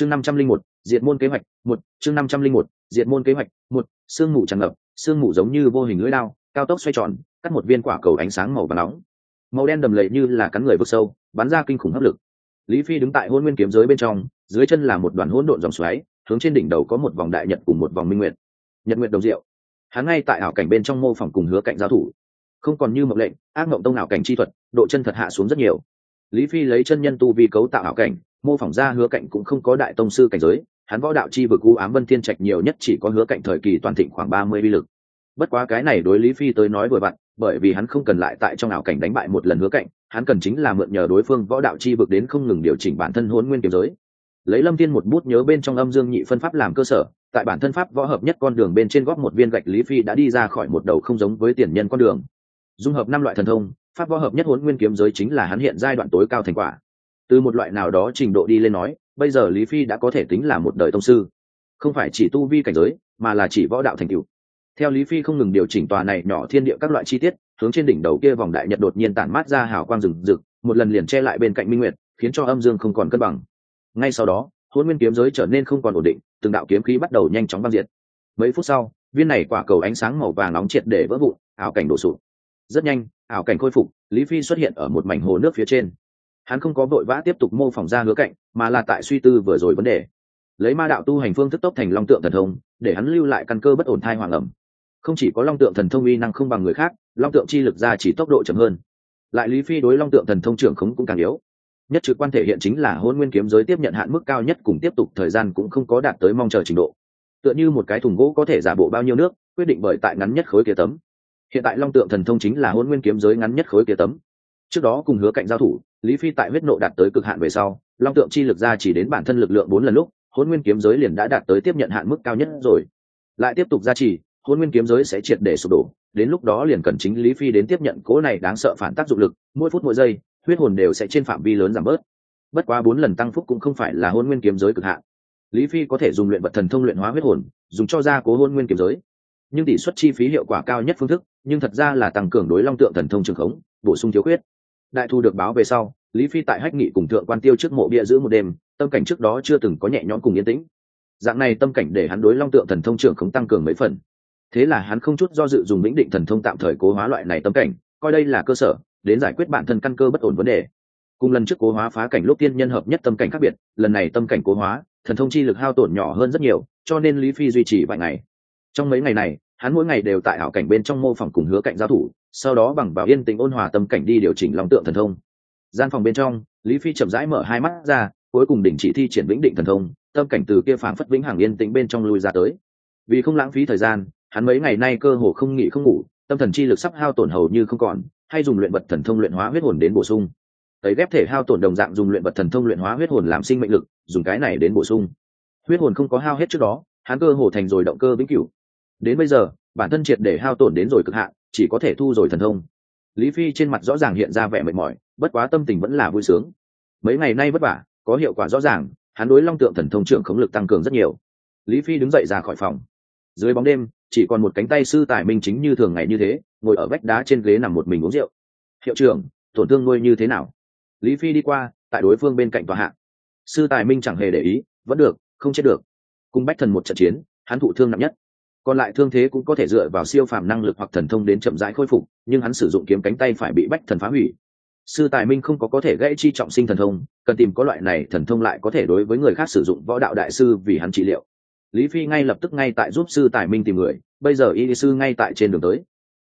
chương năm trăm linh một, diệt môn kế hoạch, một, chương năm trăm linh một, diệt môn kế hoạch, một, sương mù tràn ngập, sương mù giống như vô hình lưỡi lao cao tốc xoay tròn, cắt một viên quả cầu ánh sáng màu và nóng. Màu đen đầm lầy như là cắn người vực sâu, bắn ra kinh khủng hấp lực. Lý phi đứng tại hôn nguyên kiếm giới bên trong, dưới chân là một đoàn hỗn độn dòng xoáy, hướng trên đỉnh đầu có một vòng đại nhật cùng một vòng minh nguyệt. Nhật nguyệt đồng diệu. Hắn ngay tại ảo cảnh bên trong mô phỏng cùng hứa cạnh giao thủ. Không còn như mộng lệnh, ác mộng tông ảo cảnh chi thuật, độ chân thật hạ xuống rất nhiều. Lý phi lấy chân nhân tu vi cấu tạo ảo cảnh mô phỏng ra hứa cạnh cũng không có đại tông sư cảnh giới, hắn võ đạo chi vực u ám vân thiên trạch nhiều nhất chỉ có hứa cạnh thời kỳ toàn thịnh khoảng ba mươi vi lực. Bất quá cái này đối lý phi tới nói vừa vặn, bởi vì hắn không cần lại tại trong ảo cảnh đánh bại một lần hứa cạnh, hắn cần chính là mượn nhờ đối phương võ đạo chi vực đến không ngừng điều chỉnh bản thân hôn nguyên kiếm giới. Lấy lâm thiên một bút nhớ bên trong âm dương nhị phân pháp làm cơ sở, tại bản thân pháp võ hợp nhất con đường bên trên góp một viên gạch lý phi đã đi ra khỏi một đầu không giống với tiền nhân con đường. Dung hợp năm loại thần thông, pháp võ hợp nhất hôn nguyên kiếm giới chính là hắn hiện giai đoạn tối cao thành quả từ một loại nào đó trình độ đi lên nói, bây giờ lý phi đã có thể tính là một đời tông sư. Không phải chỉ tu vi cảnh giới, mà là chỉ võ đạo thành cựu theo lý phi không ngừng điều chỉnh tòa này nhỏ thiên địa các loại chi tiết, hướng trên đỉnh đầu kia vòng đại nhật đột nhiên tản mát ra hào quang rừng rực, một lần liền che lại bên cạnh minh nguyệt, khiến cho âm dương không còn cân bằng. Ngay sau đó hôn nguyên kiếm giới trở nên không còn ổn định, từng đạo kiếm khí bắt đầu nhanh chóng băng diệt. Mấy phút sau, viên này quả cầu ánh sáng màu vàng nóng triệt để vỡ vụn, ảo cảnh đổ sụt rất nhanh, ảo cảnh khôi phục, lý phi xuất hiện ở một mảnh hồ nước phía trên hắn không có vội vã tiếp tục mô phỏng ra hứa cạnh mà là tại suy tư vừa rồi vấn đề. Lấy ma đạo tu hành phương thức tốc thành long tượng thần thông, để hắn lưu lại căn cơ bất ổn thai hoàng ẩm. Không chỉ có long tượng thần thông uy năng không bằng người khác, long tượng chi lực ra chỉ tốc độ chậm hơn. Lại lý phi đối long tượng thần thông trưởng khống cũng càng yếu. Nhất trực quan thể hiện chính là hôn nguyên kiếm giới tiếp nhận hạn mức cao nhất cùng tiếp tục thời gian cũng không có đạt tới mong chờ trình độ. Tựa như một cái thùng gỗ có thể giả bộ bao nhiêu nước, quyết định bởi tại ngắn nhất khối kia tấm. Hiện tại long tượng thần thông chính là hôn nguyên kiếm giới ngắn nhất khối kia tấm trước đó cùng hứa cạnh giao thủ, lý phi tại huyết nộ đạt tới cực hạn về sau, long tượng chi lực ra chỉ đến bản thân lực lượng bốn lần lúc hôn nguyên kiếm giới liền đã đạt tới tiếp nhận hạn mức cao nhất rồi. Lại tiếp tục gia trì hôn nguyên kiếm giới sẽ triệt để sụp đổ, đến lúc đó liền cần chính lý phi đến tiếp nhận cố này đáng sợ phản tác dụng lực, mỗi phút mỗi giây, huyết hồn đều sẽ trên phạm vi lớn giảm bớt. Bất quá bốn lần tăng phúc cũng không phải là hôn nguyên kiếm giới cực hạn. Lý phi có thể dùng luyện vật thần thông luyện hóa huyết hồn, dùng cho ra cố hôn nguyên kiếm giới. Nhưng tỷ suất chi phí hiệu quả cao nhất phương thức, nhưng thật ra là tăng cường đối long tượng thần thông trường khống, bổ sung thiếu khuyết đại thu được báo về sau, lý phi tại hách nghị cùng thượng quan tiêu trước mộ bia giữ một đêm, tâm cảnh trước đó chưa từng có nhẹ nhõm cùng yên tĩnh. Dạng này tâm cảnh để hắn đối long tượng thần thông trưởng không tăng cường mấy phần. Thế là hắn không chút do dự dùng lĩnh định thần thông tạm thời cố hóa loại này tâm cảnh, coi đây là cơ sở, đến giải quyết bản thân căn cơ bất ổn vấn đề. Cùng lần trước cố hóa phá cảnh lúc tiên nhân hợp nhất tâm cảnh khác biệt, lần này tâm cảnh cố hóa, thần thông chi lực hao tổn nhỏ hơn rất nhiều, cho nên lý phi duy trì vài ngày. Trong mấy ngày này hắn mỗi ngày đều tại ảo cảnh bên trong mô phỏng cùng hứa cạnh giao thủ, sau đó bằng vào yên tĩnh ôn hòa tâm cảnh đi điều chỉnh lòng tượng thần thông. Gian phòng bên trong, lý phi chậm rãi mở hai mắt ra, cuối cùng đỉnh chỉ thi triển vĩnh định thần thông, tâm cảnh từ kia phảng phất vĩnh hằng yên tĩnh bên trong lui ra tới. Vì không lãng phí thời gian, hắn mấy ngày nay cơ hồ không nghỉ không ngủ, tâm thần chi lực sắp hao tổn hầu như không còn, hay dùng luyện vật thần thông luyện hóa huyết hồn đến bổ sung. Tấy ghép thể hao tổn đồng dạng dùng luyện vật thần thông luyện hóa huyết hồn làm sinh mệnh lực, dùng cái này đến bổ sung. Huyết hồn không có hao hết trước đó, hắn cơ hồ thành rồi động cơ vĩnh cửu đến bây giờ, bản thân triệt để hao tổn đến rồi cực hạn, chỉ có thể thu rồi thần thông. Lý phi trên mặt rõ ràng hiện ra vẻ mệt mỏi, bất quá tâm tình vẫn là vui sướng. Mấy ngày nay vất vả, có hiệu quả rõ ràng, hắn đối long tượng thần thông trưởng khống lực tăng cường rất nhiều. Lý phi đứng dậy ra khỏi phòng. Dưới bóng đêm, chỉ còn một cánh tay sư tài minh chính như thường ngày như thế, ngồi ở vách đá trên ghế nằm một mình uống rượu. Hiệu trưởng, tổn thương nuôi như thế nào? Lý phi đi qua, tại đối phương bên cạnh tòa hạng sư tài minh chẳng hề để ý, vẫn được, không chết được. Cùng bách thần một trận chiến, hắn thụ thương nặng nhất còn lại thương thế cũng có thể dựa vào siêu phàm năng lực hoặc thần thông đến chậm rãi khôi phục, nhưng hắn sử dụng kiếm cánh tay phải bị bách thần phá hủy. Sư tài minh không có có thể gãy chi trọng sinh thần thông, cần tìm có loại này thần thông lại có thể đối với người khác sử dụng võ đạo đại sư vì hắn trị liệu. Lý phi ngay lập tức ngay tại giúp sư tài minh tìm người, bây giờ y sư ngay tại trên đường tới.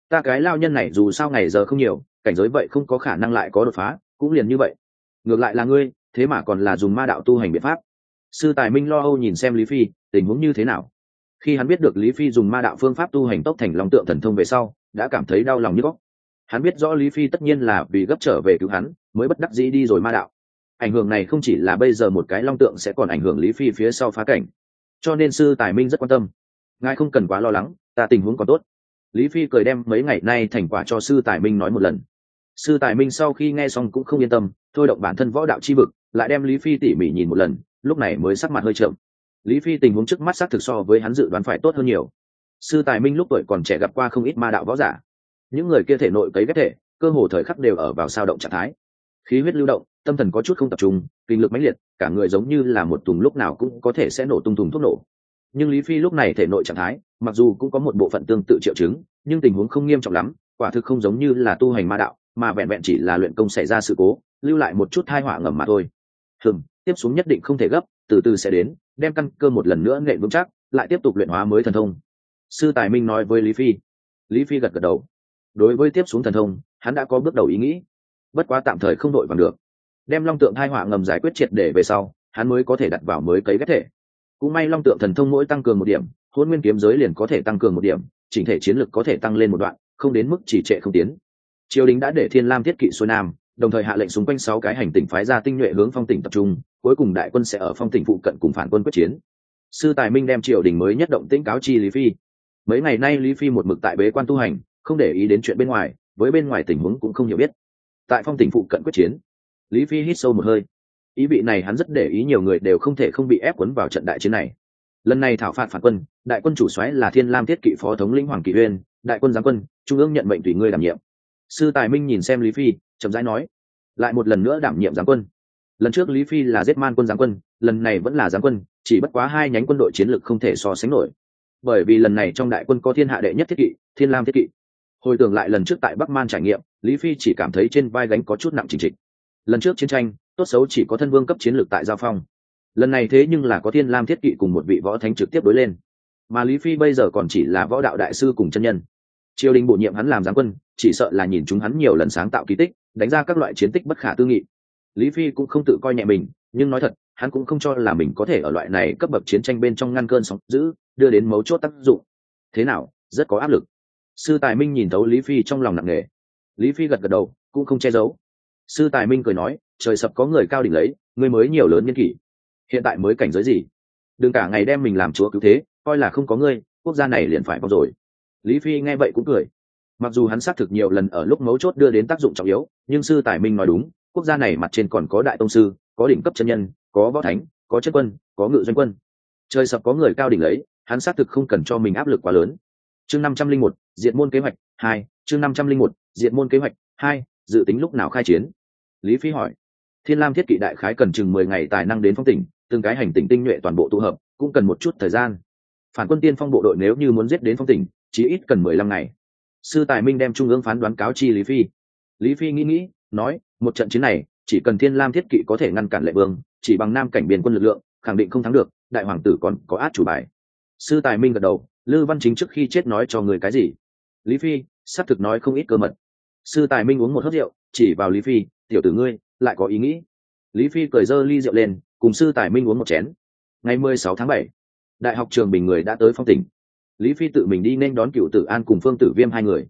Ta cái lao nhân này dù sao ngày giờ không nhiều, cảnh giới vậy không có khả năng lại có đột phá, cũng liền như vậy. Ngược lại là ngươi, thế mà còn là dùng ma đạo tu hành biện pháp. Sư tài minh lo âu nhìn xem lý phi, tình huống như thế nào? Khi hắn biết được lý phi dùng ma đạo phương pháp tu hành tốc thành lòng tượng thần thông về sau, đã cảm thấy đau lòng như góc. Hắn biết rõ lý phi tất nhiên là vì gấp trở về cứu hắn, mới bất đắc dĩ đi rồi ma đạo. Ảnh hưởng này không chỉ là bây giờ một cái long tượng sẽ còn ảnh hưởng lý phi phía sau phá cảnh. Cho nên sư tài minh rất quan tâm. Ngài không cần quá lo lắng, ta tình huống còn tốt. Lý phi cười đem mấy ngày nay thành quả cho sư tài minh nói một lần. Sư tài minh sau khi nghe xong cũng không yên tâm, thôi động bản thân võ đạo chi vực, lại đem lý phi tỉ mỉ nhìn một lần, lúc này mới sắc mặt hơi chậm lý phi tình huống trước mắt xác thực so với hắn dự đoán phải tốt hơn nhiều. Sư tài minh lúc tuổi còn trẻ gặp qua không ít ma đạo võ giả. Những người kia thể nội cấy ghép thể, cơ hồ thời khắc đều ở vào sao động trạng thái. Khí huyết lưu động, tâm thần có chút không tập trung, kinh lực mãnh liệt, cả người giống như là một thùng lúc nào cũng có thể sẽ nổ tung thùng thuốc nổ. Nhưng lý phi lúc này thể nội trạng thái, mặc dù cũng có một bộ phận tương tự triệu chứng, nhưng tình huống không nghiêm trọng lắm, quả thực không giống như là tu hành ma đạo, mà vẹn vẹn chỉ là luyện công xảy ra sự cố, lưu lại một chút thai họa ngầm mà thôi. Thường tiếp xuống nhất định không thể gấp từ từ sẽ đến, đem căn cơ một lần nữa nghệ vững chắc, lại tiếp tục luyện hóa mới thần thông. Sư tài minh nói với lý phi. Lý phi gật gật đầu. Đối với tiếp xuống thần thông, hắn đã có bước đầu ý nghĩ. Bất quá tạm thời không đội bằng được. Đem long tượng hai họa ngầm giải quyết triệt để về sau, hắn mới có thể đặt vào mới cấy ghép thể. Cũng may long tượng thần thông mỗi tăng cường một điểm hôn nguyên kiếm giới liền có thể tăng cường một điểm, chỉnh thể chiến lực có thể tăng lên một đoạn, không đến mức chỉ trệ không tiến. Triều đình đã để thiên lam thiết kỵ xuôi nam, đồng thời hạ lệnh xung quanh sáu cái hành tỉnh phái ra tinh nhuệ hướng phong tỉnh tập trung cuối cùng đại quân sẽ ở phong tỉnh phụ cận cùng phản quân quyết chiến. Sư tài minh đem triều đình mới nhất động tĩnh cáo chi lý phi. Mấy ngày nay lý phi một mực tại bế quan tu hành, không để ý đến chuyện bên ngoài, với bên ngoài tình huống cũng không hiểu biết. Tại phong tỉnh phụ cận quyết chiến, lý phi hít sâu một hơi. Ý vị này hắn rất để ý nhiều người đều không thể không bị ép quấn vào trận đại chiến này. Lần này thảo phạt phản quân, đại quân chủ xoáy là thiên lam thiết kỵ phó thống lĩnh hoàng kỳ uyên đại quân giáng quân, trung ương nhận mệnh tùy ngươi đảm nhiệm. Sư tài minh nhìn xem lý phi, chậm rãi nói, lại một lần nữa đảm nhiệm giáng quân lần trước lý phi là giết man quân giáng quân, lần này vẫn là giáng quân, chỉ bất quá hai nhánh quân đội chiến lược không thể so sánh nổi. Bởi vì lần này trong đại quân có thiên hạ đệ nhất thiết kỵ, thiên lam thiết kỵ. Hồi tưởng lại lần trước tại bắc man trải nghiệm, lý phi chỉ cảm thấy trên vai gánh có chút nặng trình trịch. Lần trước chiến tranh, tốt xấu chỉ có thân vương cấp chiến lược tại giao phong. Lần này thế nhưng là có thiên lam thiết kỵ cùng một vị võ thánh trực tiếp đối lên. Mà lý phi bây giờ còn chỉ là võ đạo đại sư cùng chân nhân. Triều đình bổ nhiệm hắn làm giáng quân, chỉ sợ là nhìn chúng hắn nhiều lần sáng tạo kỳ tích, đánh ra các loại chiến tích bất khả tư nghị lý phi cũng không tự coi nhẹ mình, nhưng nói thật, hắn cũng không cho là mình có thể ở loại này cấp bậc chiến tranh bên trong ngăn cơn sóng giữ, đưa đến mấu chốt tác dụng. Thế nào, rất có áp lực. Sư tài minh nhìn thấu lý phi trong lòng nặng nề. Lý phi gật gật đầu, cũng không che giấu. Sư tài minh cười nói, trời sập có người cao đỉnh lấy, người mới nhiều lớn nhân kỷ. Hiện tại mới cảnh giới gì? Đừng cả ngày đem mình làm chúa cứu thế, coi là không có ngươi, quốc gia này liền phải vong rồi. Lý phi nghe vậy cũng cười. Mặc dù hắn xác thực nhiều lần ở lúc mấu chốt đưa đến tác dụng trọng yếu, nhưng sư tài minh nói đúng quốc gia này mặt trên còn có đại tông sư, có đỉnh cấp chân nhân, có võ thánh, có chất quân, có ngự doanh quân. Trời sập có người cao đỉnh lấy hắn xác thực không cần cho mình áp lực quá lớn. Chương năm trăm linh một diện môn kế hoạch hai, chương năm trăm linh một diện môn kế hoạch hai, dự tính lúc nào khai chiến? Lý phi hỏi. Thiên lam thiết kỵ đại khái cần chừng mười ngày tài năng đến phong tỉnh, từng cái hành tỉnh tinh nhuệ toàn bộ tụ hợp, cũng cần một chút thời gian. Phản quân tiên phong bộ đội nếu như muốn giết đến phong tỉnh, chỉ ít cần mười lăm ngày. Sư tài minh đem trung ương phán đoán cáo chi lý phi. Lý phi nghĩ nghĩ, nói một trận chiến này, chỉ cần thiên lam thiết kỵ có thể ngăn cản lệ vương, chỉ bằng nam cảnh biên quân lực lượng, khẳng định không thắng được, đại hoàng tử còn có át chủ bài. Sư tài minh gật đầu, lư văn chính trước khi chết nói cho người cái gì? Lý phi, xác thực nói không ít cơ mật. Sư tài minh uống một hớt rượu, chỉ vào lý phi, tiểu tử ngươi, lại có ý nghĩ. Lý phi cười dơ ly rượu lên, cùng sư tài minh uống một chén. Ngày mười sáu tháng bảy, đại học trường bình người đã tới phong tỉnh. Lý phi tự mình đi nên đón cựu tử an cùng phương tử viêm hai người.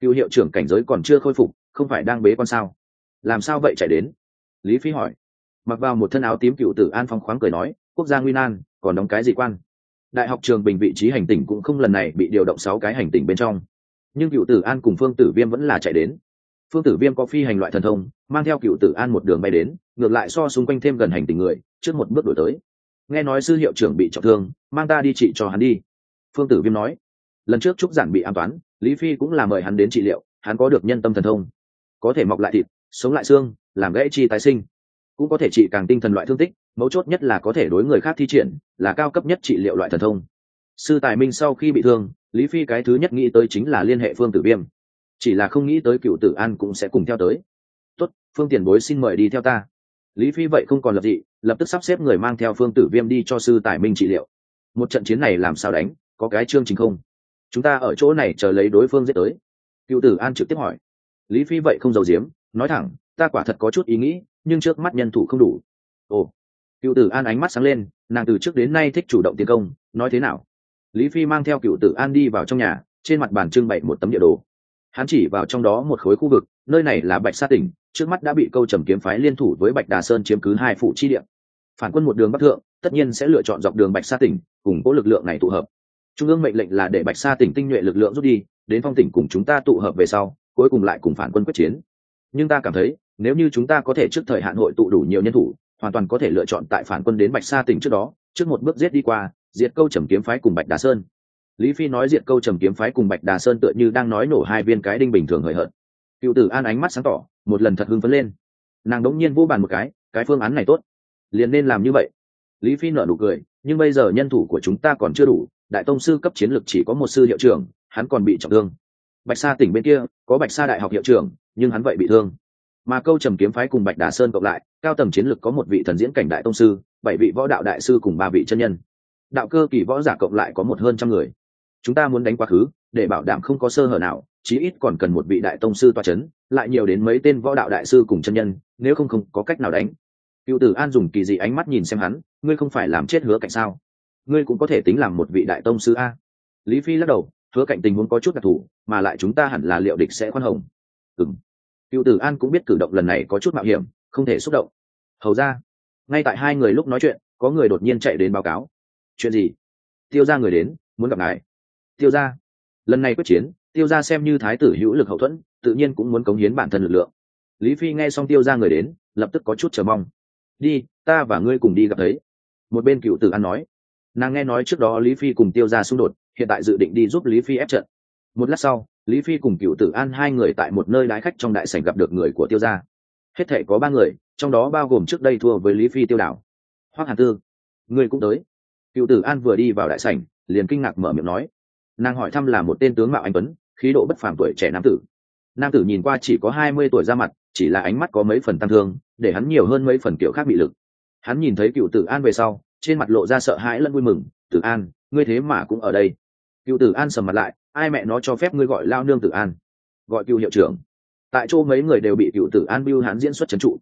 Cựu hiệu trưởng cảnh giới còn chưa khôi phục, không phải đang bế con sao? Làm sao vậy chạy đến? Lý phi hỏi. Mặc vào một thân áo tím cựu tử an phong khoáng cười nói, quốc gia nguy nan còn đóng cái gì quan? Đại học trường bình vị trí hành tỉnh cũng không lần này bị điều động sáu cái hành tỉnh bên trong. Nhưng cựu tử an cùng phương tử viêm vẫn là chạy đến. Phương tử viêm có phi hành loại thần thông, mang theo cựu tử an một đường bay đến, ngược lại so xung quanh thêm gần hành tình người, trước một bước đổi tới. Nghe nói sư hiệu trưởng bị trọng thương, mang ta đi trị cho hắn đi. Phương tử viêm nói. Lần trước trúc giản bị an toán, lý phi cũng là mời hắn đến trị liệu, hắn có được nhân tâm thần thông. Có thể mọc lại thịt sống lại xương, làm gãy chi tái sinh. Cũng có thể trị càng tinh thần loại thương tích, mấu chốt nhất là có thể đối người khác thi triển, là cao cấp nhất trị liệu loại thần thông. Sư tài minh sau khi bị thương, lý phi cái thứ nhất nghĩ tới chính là liên hệ phương tử viêm. Chỉ là không nghĩ tới cựu tử an cũng sẽ cùng theo tới. Tốt, phương tiền bối xin mời đi theo ta. Lý phi vậy không còn lập dị, lập tức sắp xếp người mang theo phương tử viêm đi cho sư tài minh trị liệu. Một trận chiến này làm sao đánh, có cái chương trình không? Chúng ta ở chỗ này chờ lấy đối phương giết tới. Cựu tử an trực tiếp hỏi. Lý phi vậy không giấu giếm nói thẳng, ta quả thật có chút ý nghĩ, nhưng trước mắt nhân thủ không đủ. Ồ. Cựu tử an ánh mắt sáng lên, nàng từ trước đến nay thích chủ động tiến công, nói thế nào? Lý phi mang theo cựu tử an đi vào trong nhà, trên mặt bàn trưng bày một tấm địa đồ. Hắn chỉ vào trong đó một khối khu vực, nơi này là bạch sa tỉnh, trước mắt đã bị câu trầm kiếm phái liên thủ với bạch đà sơn chiếm cứ hai phủ chi địa. Phản quân một đường bắc thượng, tất nhiên sẽ lựa chọn dọc đường bạch sa tỉnh, cùng cố lực lượng này tụ hợp. Trung ương mệnh lệnh là để bạch sa tỉnh tinh nhuệ lực lượng rút đi, đến phong tỉnh cùng chúng ta tụ hợp về sau, cuối cùng lại cùng phản quân quyết chiến nhưng ta cảm thấy, nếu như chúng ta có thể trước thời hạn hội tụ đủ nhiều nhân thủ, hoàn toàn có thể lựa chọn tại phản quân đến bạch sa tỉnh trước đó, trước một bước giết đi qua, diệt câu trầm kiếm phái cùng bạch đà sơn. Lý phi nói diệt câu trầm kiếm phái cùng bạch đà sơn tựa như đang nói nổ hai viên cái đinh bình thường hời hợt. Cựu tử an ánh mắt sáng tỏ, một lần thật hưng phấn lên. Nàng đống nhiên vô bàn một cái cái phương án này tốt, liền nên làm như vậy. Lý phi nở nụ cười, nhưng bây giờ nhân thủ của chúng ta còn chưa đủ, đại tông sư cấp chiến lược chỉ có một sư hiệu trưởng, hắn còn bị trọng thương bạch sa tỉnh bên kia, có bạch sa đại học hiệu trưởng, nhưng hắn vậy bị thương. Mà câu trầm kiếm phái cùng bạch đà sơn cộng lại, cao tầm chiến lược có một vị thần diễn cảnh đại tông sư, bảy vị võ đạo đại sư cùng ba vị chân nhân. Đạo cơ kỳ võ giả cộng lại có một hơn trăm người. Chúng ta muốn đánh quá khứ, để bảo đảm không có sơ hở nào, chí ít còn cần một vị đại tông sư toa c h ấ n lại nhiều đến mấy tên võ đạo đại sư cùng chân nhân, nếu không không có cách nào đánh. Cựu tử an dùng kỳ dị ánh mắt nhìn xem hắn, ngươi không phải làm chết hứa cạnh sao? Ngươi cũng có thể tính làm một vị đại tông sư a. Lý phi lắc đầu hứa cạnh tình huống có chút đặc thù, mà lại chúng ta hẳn là liệu địch sẽ khoan hồng. Ừng cựu tử an cũng biết cử động lần này có chút mạo hiểm, không thể xúc động. Hầu ra, ngay tại hai người lúc nói chuyện, có người đột nhiên chạy đến báo cáo. Chuyện gì? Tiêu ra người đến, muốn gặp ngài. Tiêu ra lần này quyết chiến, tiêu ra xem như thái tử hữu lực hậu thuẫn, tự nhiên cũng muốn cống hiến bản thân lực lượng. Lý phi nghe xong tiêu ra người đến, lập tức có chút chờ mong. Đi, ta và ngươi cùng đi gặp thấy. Một bên cựu tử an nói. Nàng nghe nói trước đó lý phi cùng tiêu ra xung đột hiện tại dự định đi giúp lý phi ép trận. Một lát sau, lý phi cùng cựu tử an hai người tại một nơi đái khách trong đại sảnh gặp được người của tiêu gia. Hết thể có ba người, trong đó bao gồm trước đây thua với lý phi tiêu đảo. Hoác hàn tư, người cũng tới. Cựu tử an vừa đi vào đại sảnh, liền kinh ngạc mở miệng nói. Nàng hỏi thăm là một tên tướng mạo anh tuấn, khí độ bất phàm tuổi trẻ nam tử. Nam tử nhìn qua chỉ có hai mươi tuổi ra mặt, chỉ là ánh mắt có mấy phần tăng thương, để hắn nhiều hơn mấy phần kiểu khác bị lực. Hắn nhìn thấy cựu tử an về sau, trên mặt lộ ra sợ hãi lẫn vui mừng. Tử an, ngươi thế mà cũng ở đây cựu tử an sầm mặt lại, ai mẹ nó cho phép ngươi gọi lao nương tử an? Gọi cựu hiệu trưởng. Tại chỗ mấy người đều bị cựu tử an biêu hãn diễn xuất trấn trụ.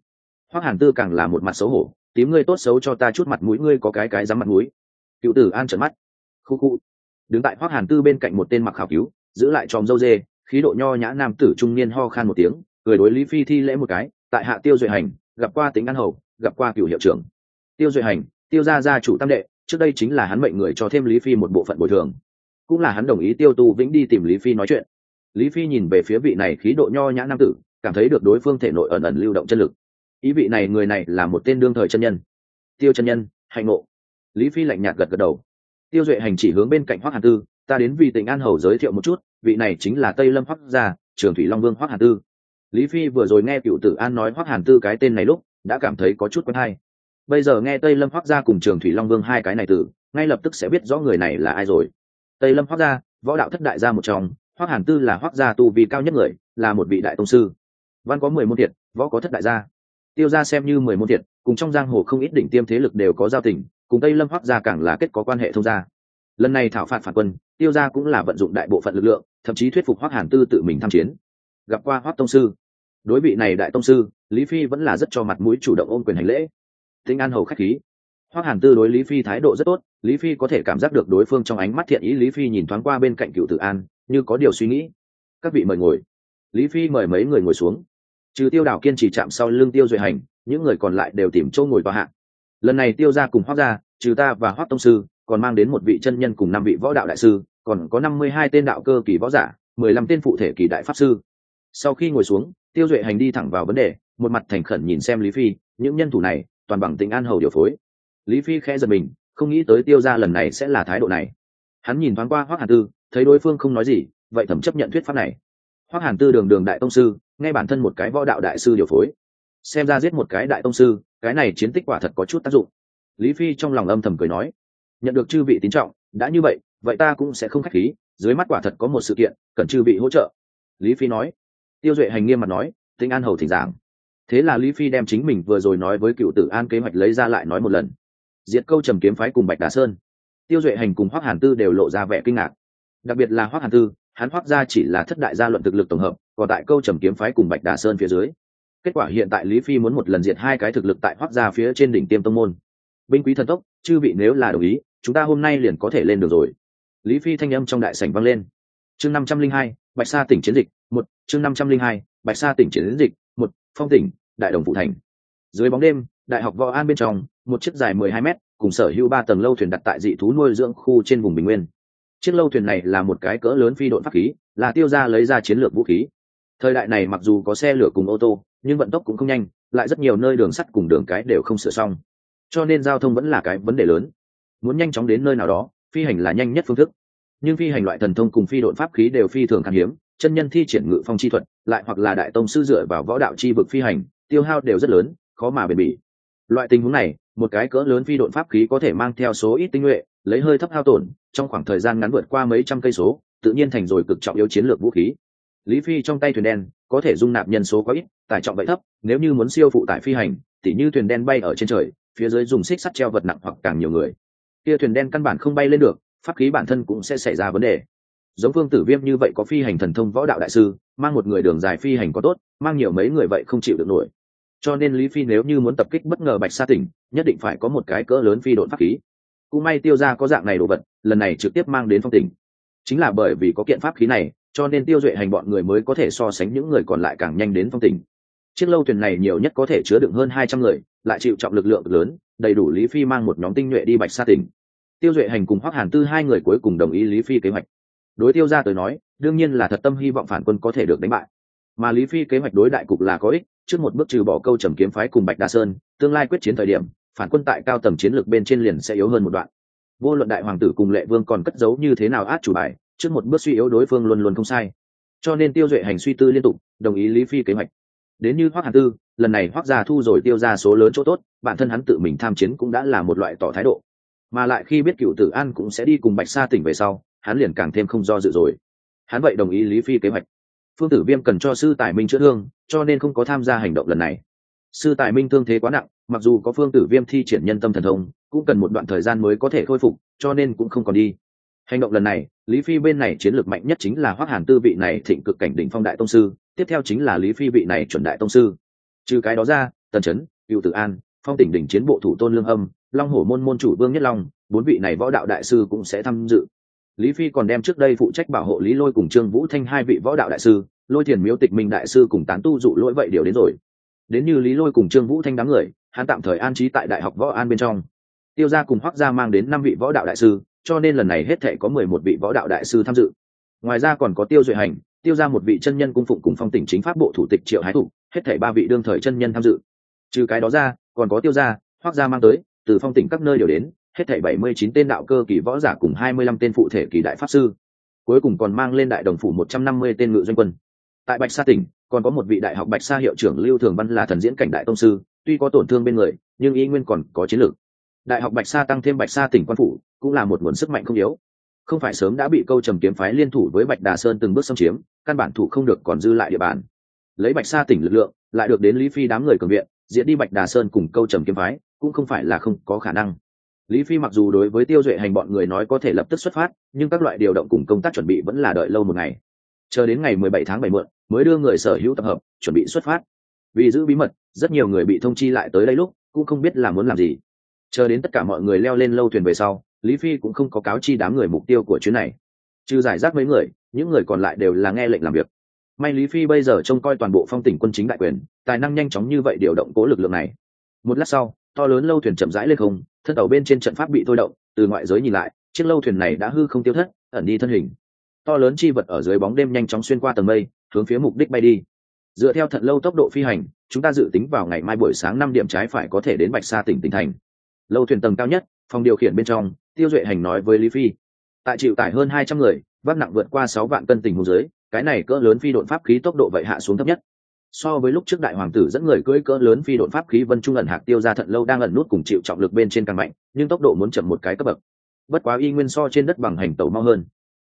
Hoác hàn tư càng là một mặt xấu hổ, tím ngươi tốt xấu cho ta chút mặt mũi, ngươi có cái cái dám mặt mũi? Cựu tử an trợn mắt. Khu khu. Đứng tại hoác hàn tư bên cạnh một tên mặc khảo cứu, giữ lại tròm dâu dê, khí độ nho nhã nam tử trung niên ho khan một tiếng, cười đối lý phi thi lễ một cái, tại hạ tiêu duệ hành, gặp qua tính an hầu, gặp qua cựu hiệu trưởng. Tiêu duệ hành, tiêu gia gia chủ tam đệ, trước đây chính là hắn mệnh người cho thêm lý phi một bộ phận bồi thường cũng là hắn đồng ý tiêu tu vĩnh đi tìm lý phi nói chuyện. Lý phi nhìn về phía vị này khí độ nho nhã nam tử, cảm thấy được đối phương thể nội ẩn ẩn lưu động chân lực. Ý vị này người này là một tên đương thời chân nhân. Tiêu chân nhân, hạnh ngộ. Lý phi lạnh nhạt gật gật đầu. Tiêu duệ hành chỉ hướng bên cạnh hoác hàn tư, ta đến vì tỉnh an hầu giới thiệu một chút, vị này chính là tây lâm hoác gia, trường thủy long vương hoác hàn tư. Lý phi vừa rồi nghe cựu tử an nói hoác hàn tư cái tên này lúc, đã cảm thấy có chút quen hay. Bây giờ nghe tây lâm hoác gia cùng trường thủy long vương hai cái này tử, ngay lập tức sẽ biết rõ người này là ai rồi tây lâm hoác gia, võ đạo thất đại gia một trong, hoác hàn tư là hoác gia tu vì cao nhất người, là một vị đại tông sư. Văn có mười môn thiệt, võ có thất đại gia. Tiêu gia xem như mười môn thiệt, cùng trong giang hồ không ít đỉnh tiêm thế lực đều có giao tình, cùng tây lâm hoác gia càng là kết có quan hệ thông gia. Lần này thảo phạt phản quân, tiêu gia cũng là vận dụng đại bộ phận lực lượng, thậm chí thuyết phục hoác hàn tư tự mình tham chiến. Gặp qua hoác tông sư. Đối vị này đại tông sư, lý phi vẫn là rất cho mặt mũi chủ động ôn quyền hành lễ. Tinh an hầu khách khí hoác hàn tư đối lý phi thái độ rất tốt, lý phi có thể cảm giác được đối phương trong ánh mắt thiện ý, lý phi nhìn thoáng qua bên cạnh cựu Tử an, như có điều suy nghĩ. Các vị mời ngồi. Lý phi mời mấy người ngồi xuống. Trừ tiêu đảo kiên trì chạm sau lưng tiêu duệ hành, những người còn lại đều tìm chỗ ngồi tòa hạng lần này tiêu ra cùng hoác ra trừ ta và hoác tông sư, còn mang đến một vị chân nhân cùng năm vị võ đạo đại sư, còn có năm mươi hai tên đạo cơ kỳ võ giả, mười lăm tên phụ thể kỳ đại pháp sư. Sau khi ngồi xuống, tiêu duệ hành đi thẳng vào vấn đề, một mặt thành khẩn nhìn xem lý phi, những nhân thủ này toàn bằng tính an hầu điều phối lý phi khẽ giật mình, không nghĩ tới tiêu ra lần này sẽ là thái độ này. Hắn nhìn thoáng qua hoác hàn tư, thấy đối phương không nói gì, vậy thẩm chấp nhận thuyết pháp này. Hoác hàn tư đường đường đại tông sư ngay bản thân một cái võ đạo đại sư điều phối. Xem ra giết một cái đại tông sư, cái này chiến tích quả thật có chút tác dụng. Lý phi trong lòng âm thầm cười nói, nhận được chư vị tín trọng, đã như vậy vậy ta cũng sẽ không k h á c h khí, dưới mắt quả thật có một sự kiện, cần chư vị hỗ trợ. Lý phi nói. Tiêu duệ hành nghiêm mặt nói, tinh an hầu thỉnh giảng. Thế là lý phi đem chính mình vừa rồi nói với cựu tử an kế hoạch lấy ra lại nói một lần diệt câu trầm kiếm phái cùng bạch đà sơn. Tiêu duệ hành cùng hoác hàn tư đều lộ ra vẻ kinh ngạc. Đặc biệt là hoác hàn tư, hắn hoác ra chỉ là thất đại gia luận thực lực tổng hợp, còn tại câu trầm kiếm phái cùng bạch đà sơn phía dưới. Kết quả hiện tại lý phi muốn một lần diệt hai cái thực lực tại hoác ra phía trên đỉnh tiêm tông môn. Binh quý thần tốc, chư vị nếu là đồng ý, chúng ta hôm nay liền có thể lên được rồi. Lý phi thanh âm trong đại sảnh vang lên. Chương năm trăm linh hai, bạch sa tỉnh chiến dịch, một, chương năm trăm linh hai, bạch sa tỉnh chiến dịch, một, phong tỉnh, đại đồng phụ thành. Dưới bóng đêm đại học võ an bên trong, một chiếc dài mười hai m cùng sở hữu ba tầng lâu thuyền đặt tại dị thú nuôi dưỡng khu trên vùng bình nguyên. Chiếc lâu thuyền này là một cái cỡ lớn phi đội pháp khí, là tiêu ra lấy ra chiến lược vũ khí. Thời đại này mặc dù có xe lửa cùng ô tô, nhưng vận tốc cũng không nhanh, lại rất nhiều nơi đường sắt cùng đường cái đều không sửa xong. Cho nên giao thông vẫn là cái vấn đề lớn. Muốn nhanh chóng đến nơi nào đó, phi hành là nhanh nhất phương thức. Nhưng phi hành loại thần thông cùng phi đội pháp khí đều phi thường khan hiếm, chân nhân thi triển ngự phong chi thuật, lại hoặc là đại tông sư dựa vào võ đạo chi vực phi hành, tiêu hao đều rất lớn, khó mà bền bỉ loại tình huống này, một cái cỡ lớn phi độn pháp khí có thể mang theo số ít tinh nhuệ, lấy hơi thấp hao tổn, trong khoảng thời gian ngắn vượt qua mấy trăm cây số, tự nhiên thành rồi cực trọng yếu chiến lược vũ khí. Lý phi trong tay thuyền đen, có thể dung nạp nhân số quá ít, tải trọng vậy thấp, nếu như muốn siêu phụ tải phi hành, tỉ như thuyền đen bay ở trên trời, phía dưới dùng xích sắt treo vật nặng hoặc càng nhiều người. Kia thuyền đen căn bản không bay lên được, pháp khí bản thân cũng sẽ xảy ra vấn đề. Giống phương tử viêm như vậy có phi hành thần thông võ đạo đại sư, mang một người đường dài phi hành có tốt, mang nhiều mấy người vậy không chịu được nổi cho nên lý phi nếu như muốn tập kích bất ngờ bạch sa tỉnh, nhất định phải có một cái cỡ lớn phi độn pháp khí. Cũng may tiêu ra có dạng này đồ vật, lần này trực tiếp mang đến phong tỉnh chính là bởi vì có kiện pháp khí này, cho nên tiêu duệ hành bọn người mới có thể so sánh những người còn lại càng nhanh đến phong tỉnh chiếc lâu thuyền này nhiều nhất có thể chứa đựng hơn hai trăm người, lại chịu trọng lực lượng lớn, đầy đủ lý phi mang một nhóm tinh nhuệ đi bạch sa tỉnh. Tiêu duệ hành cùng hoác hàn tư hai người cuối cùng đồng ý lý phi kế hoạch. Đối tiêu ra tới nói, đương nhiên là thật tâm hy vọng phản quân có thể được đánh bại. Mà lý phi kế hoạch đối đại cục là có ích trước một bước trừ bỏ câu trầm kiếm phái cùng bạch đa sơn, tương lai quyết chiến thời điểm, phản quân tại cao tầm chiến lược bên trên liền sẽ yếu hơn một đoạn. Vô luận đại hoàng tử cùng lệ vương còn cất giấu như thế nào át chủ bài, trước một bước suy yếu đối phương luôn luôn không sai. Cho nên tiêu duệ hành suy tư liên tục, đồng ý lý phi kế hoạch. Đến như hoác hàn tư, lần này hoác gia thu rồi tiêu ra số lớn chỗ tốt, bản thân hắn tự mình tham chiến cũng đã là một loại tỏ thái độ. Mà lại khi biết cựu tử an cũng sẽ đi cùng bạch sa tỉnh về sau, hắn liền càng thêm không do dự rồi. Hắn vậy đồng ý lý phi kế hoạch. Phương tử viêm cần cho sư tài minh chữa thương cho nên không có tham gia hành động lần này. Sư tài minh thương thế quá nặng, mặc dù có phương tử viêm thi triển nhân tâm thần thông, cũng cần một đoạn thời gian mới có thể khôi phục, cho nên cũng không còn đi. Hành động lần này, lý phi bên này chiến lược mạnh nhất chính là hoác hàn tư vị này thịnh cực cảnh đỉnh phong đại tông sư, tiếp theo chính là lý phi vị này chuẩn đại tông sư. Trừ cái đó ra, tần trấn cựu tử an, phong tỉnh đỉnh chiến bộ thủ tôn lương âm, long hổ môn môn chủ vương nhất long, bốn vị này võ đạo đại sư cũng sẽ tham dự. Lý phi còn đem trước đây phụ trách bảo hộ lý lôi cùng trương vũ thanh hai vị võ đạo đại sư lôi thiền miếu tịch minh đại sư cùng tán tu dụ lỗi vậy điều đến rồi đến như lý lôi cùng trương vũ thanh đám người, hắn tạm thời an trí tại đại học võ an bên trong tiêu gia cùng hoác gia mang đến năm vị võ đạo đại sư, cho nên lần này hết thể có mười một vị võ đạo đại sư tham dự ngoài ra còn có tiêu duệ hành, tiêu ra một vị chân nhân cung phụng cùng phong tỉnh chính pháp bộ thủ tịch triệu hái thủ hết thể ba vị đương thời chân nhân tham dự trừ cái đó ra, còn có tiêu gia hoác gia mang tới, từ phong tỉnh các nơi đều đến, hết thảy 79 tên đạo cơ kỳ võ giả cùng 25 tên phụ thể kỳ đại pháp sư. Cuối cùng còn mang lên đại đồng phủ 150 tên ngự doanh quân. Tại Bạch Sa tỉnh, còn có một vị đại học Bạch Sa hiệu trưởng Lưu Thường Văn là thần diễn cảnh đại tông sư, tuy có tổn thương bên người, nhưng ý nguyên còn có chiến lược. Đại học Bạch Sa tăng thêm Bạch Sa tỉnh quan phủ, cũng là một nguồn sức mạnh không yếu. Không phải sớm đã bị câu trầm kiếm phái liên thủ với Bạch Đà Sơn từng bước xâm chiếm, căn bản thủ không được còn dư lại địa bàn. Lấy Bạch Sa tỉnh lực lượng, lại được đến Lý Phi đám người cường viện, diễn đi Bạch Đà Sơn cùng câu trầm kiếm phái, cũng không phải là không có khả năng lý phi mặc dù đối với tiêu duệ hành bọn người nói có thể lập tức xuất phát nhưng các loại điều động cùng công tác chuẩn bị vẫn là đợi lâu một ngày chờ đến ngày 17 tháng 7 mượn mới đưa người sở hữu tập hợp, chuẩn bị xuất phát. Vì giữ bí mật, rất nhiều người bị thông chi lại tới đây lúc, cũng không biết là muốn làm gì. Chờ đến tất cả mọi người leo lên lâu thuyền về sau, lý phi cũng không có cáo chi đám người mục tiêu của chuyến này. Trừ giải rác mấy người, những người còn lại đều là nghe lệnh làm việc. May lý phi bây giờ trông coi toàn bộ phong tỉnh quân chính đại quyền, tài năng nhanh chóng như vậy điều động cố lực lượng này. Một lát sau, to lớn lâu thuyền chậm rãi lên không, thân tàu bên trên trận pháp bị thôi động, từ ngoại giới nhìn lại, chiếc lâu thuyền này đã hư không tiêu thất, ẩn đi thân hình to lớn chi vật ở dưới bóng đêm nhanh chóng xuyên qua tầng mây, hướng phía mục đích bay đi. Dựa theo thận lâu tốc độ phi hành, chúng ta dự tính vào ngày mai buổi sáng năm điểm trái phải có thể đến bạch sa tỉnh tỉnh thành. Lâu thuyền tầng cao nhất, phòng điều khiển bên trong, tiêu duệ hành nói với lý phi. Tại chịu tải hơn hai trăm người, vác nặng vượt qua sáu vạn cân tình hồ dưới, cái này cỡ lớn phi độn pháp khí tốc độ vậy hạ xuống thấp nhất. So với lúc trước đại hoàng tử dẫn người cưỡi cỡ lớn phi đột pháp khí vân trung ẩn hạc tiêu ra thận lâu đang ẩn nút cùng chịu trọng lực bên trên càng mạnh, nhưng tốc độ muốn chậm một cái cấp bậc. Bất quá y nguyên so trên đất bằng hành tàu mau hơn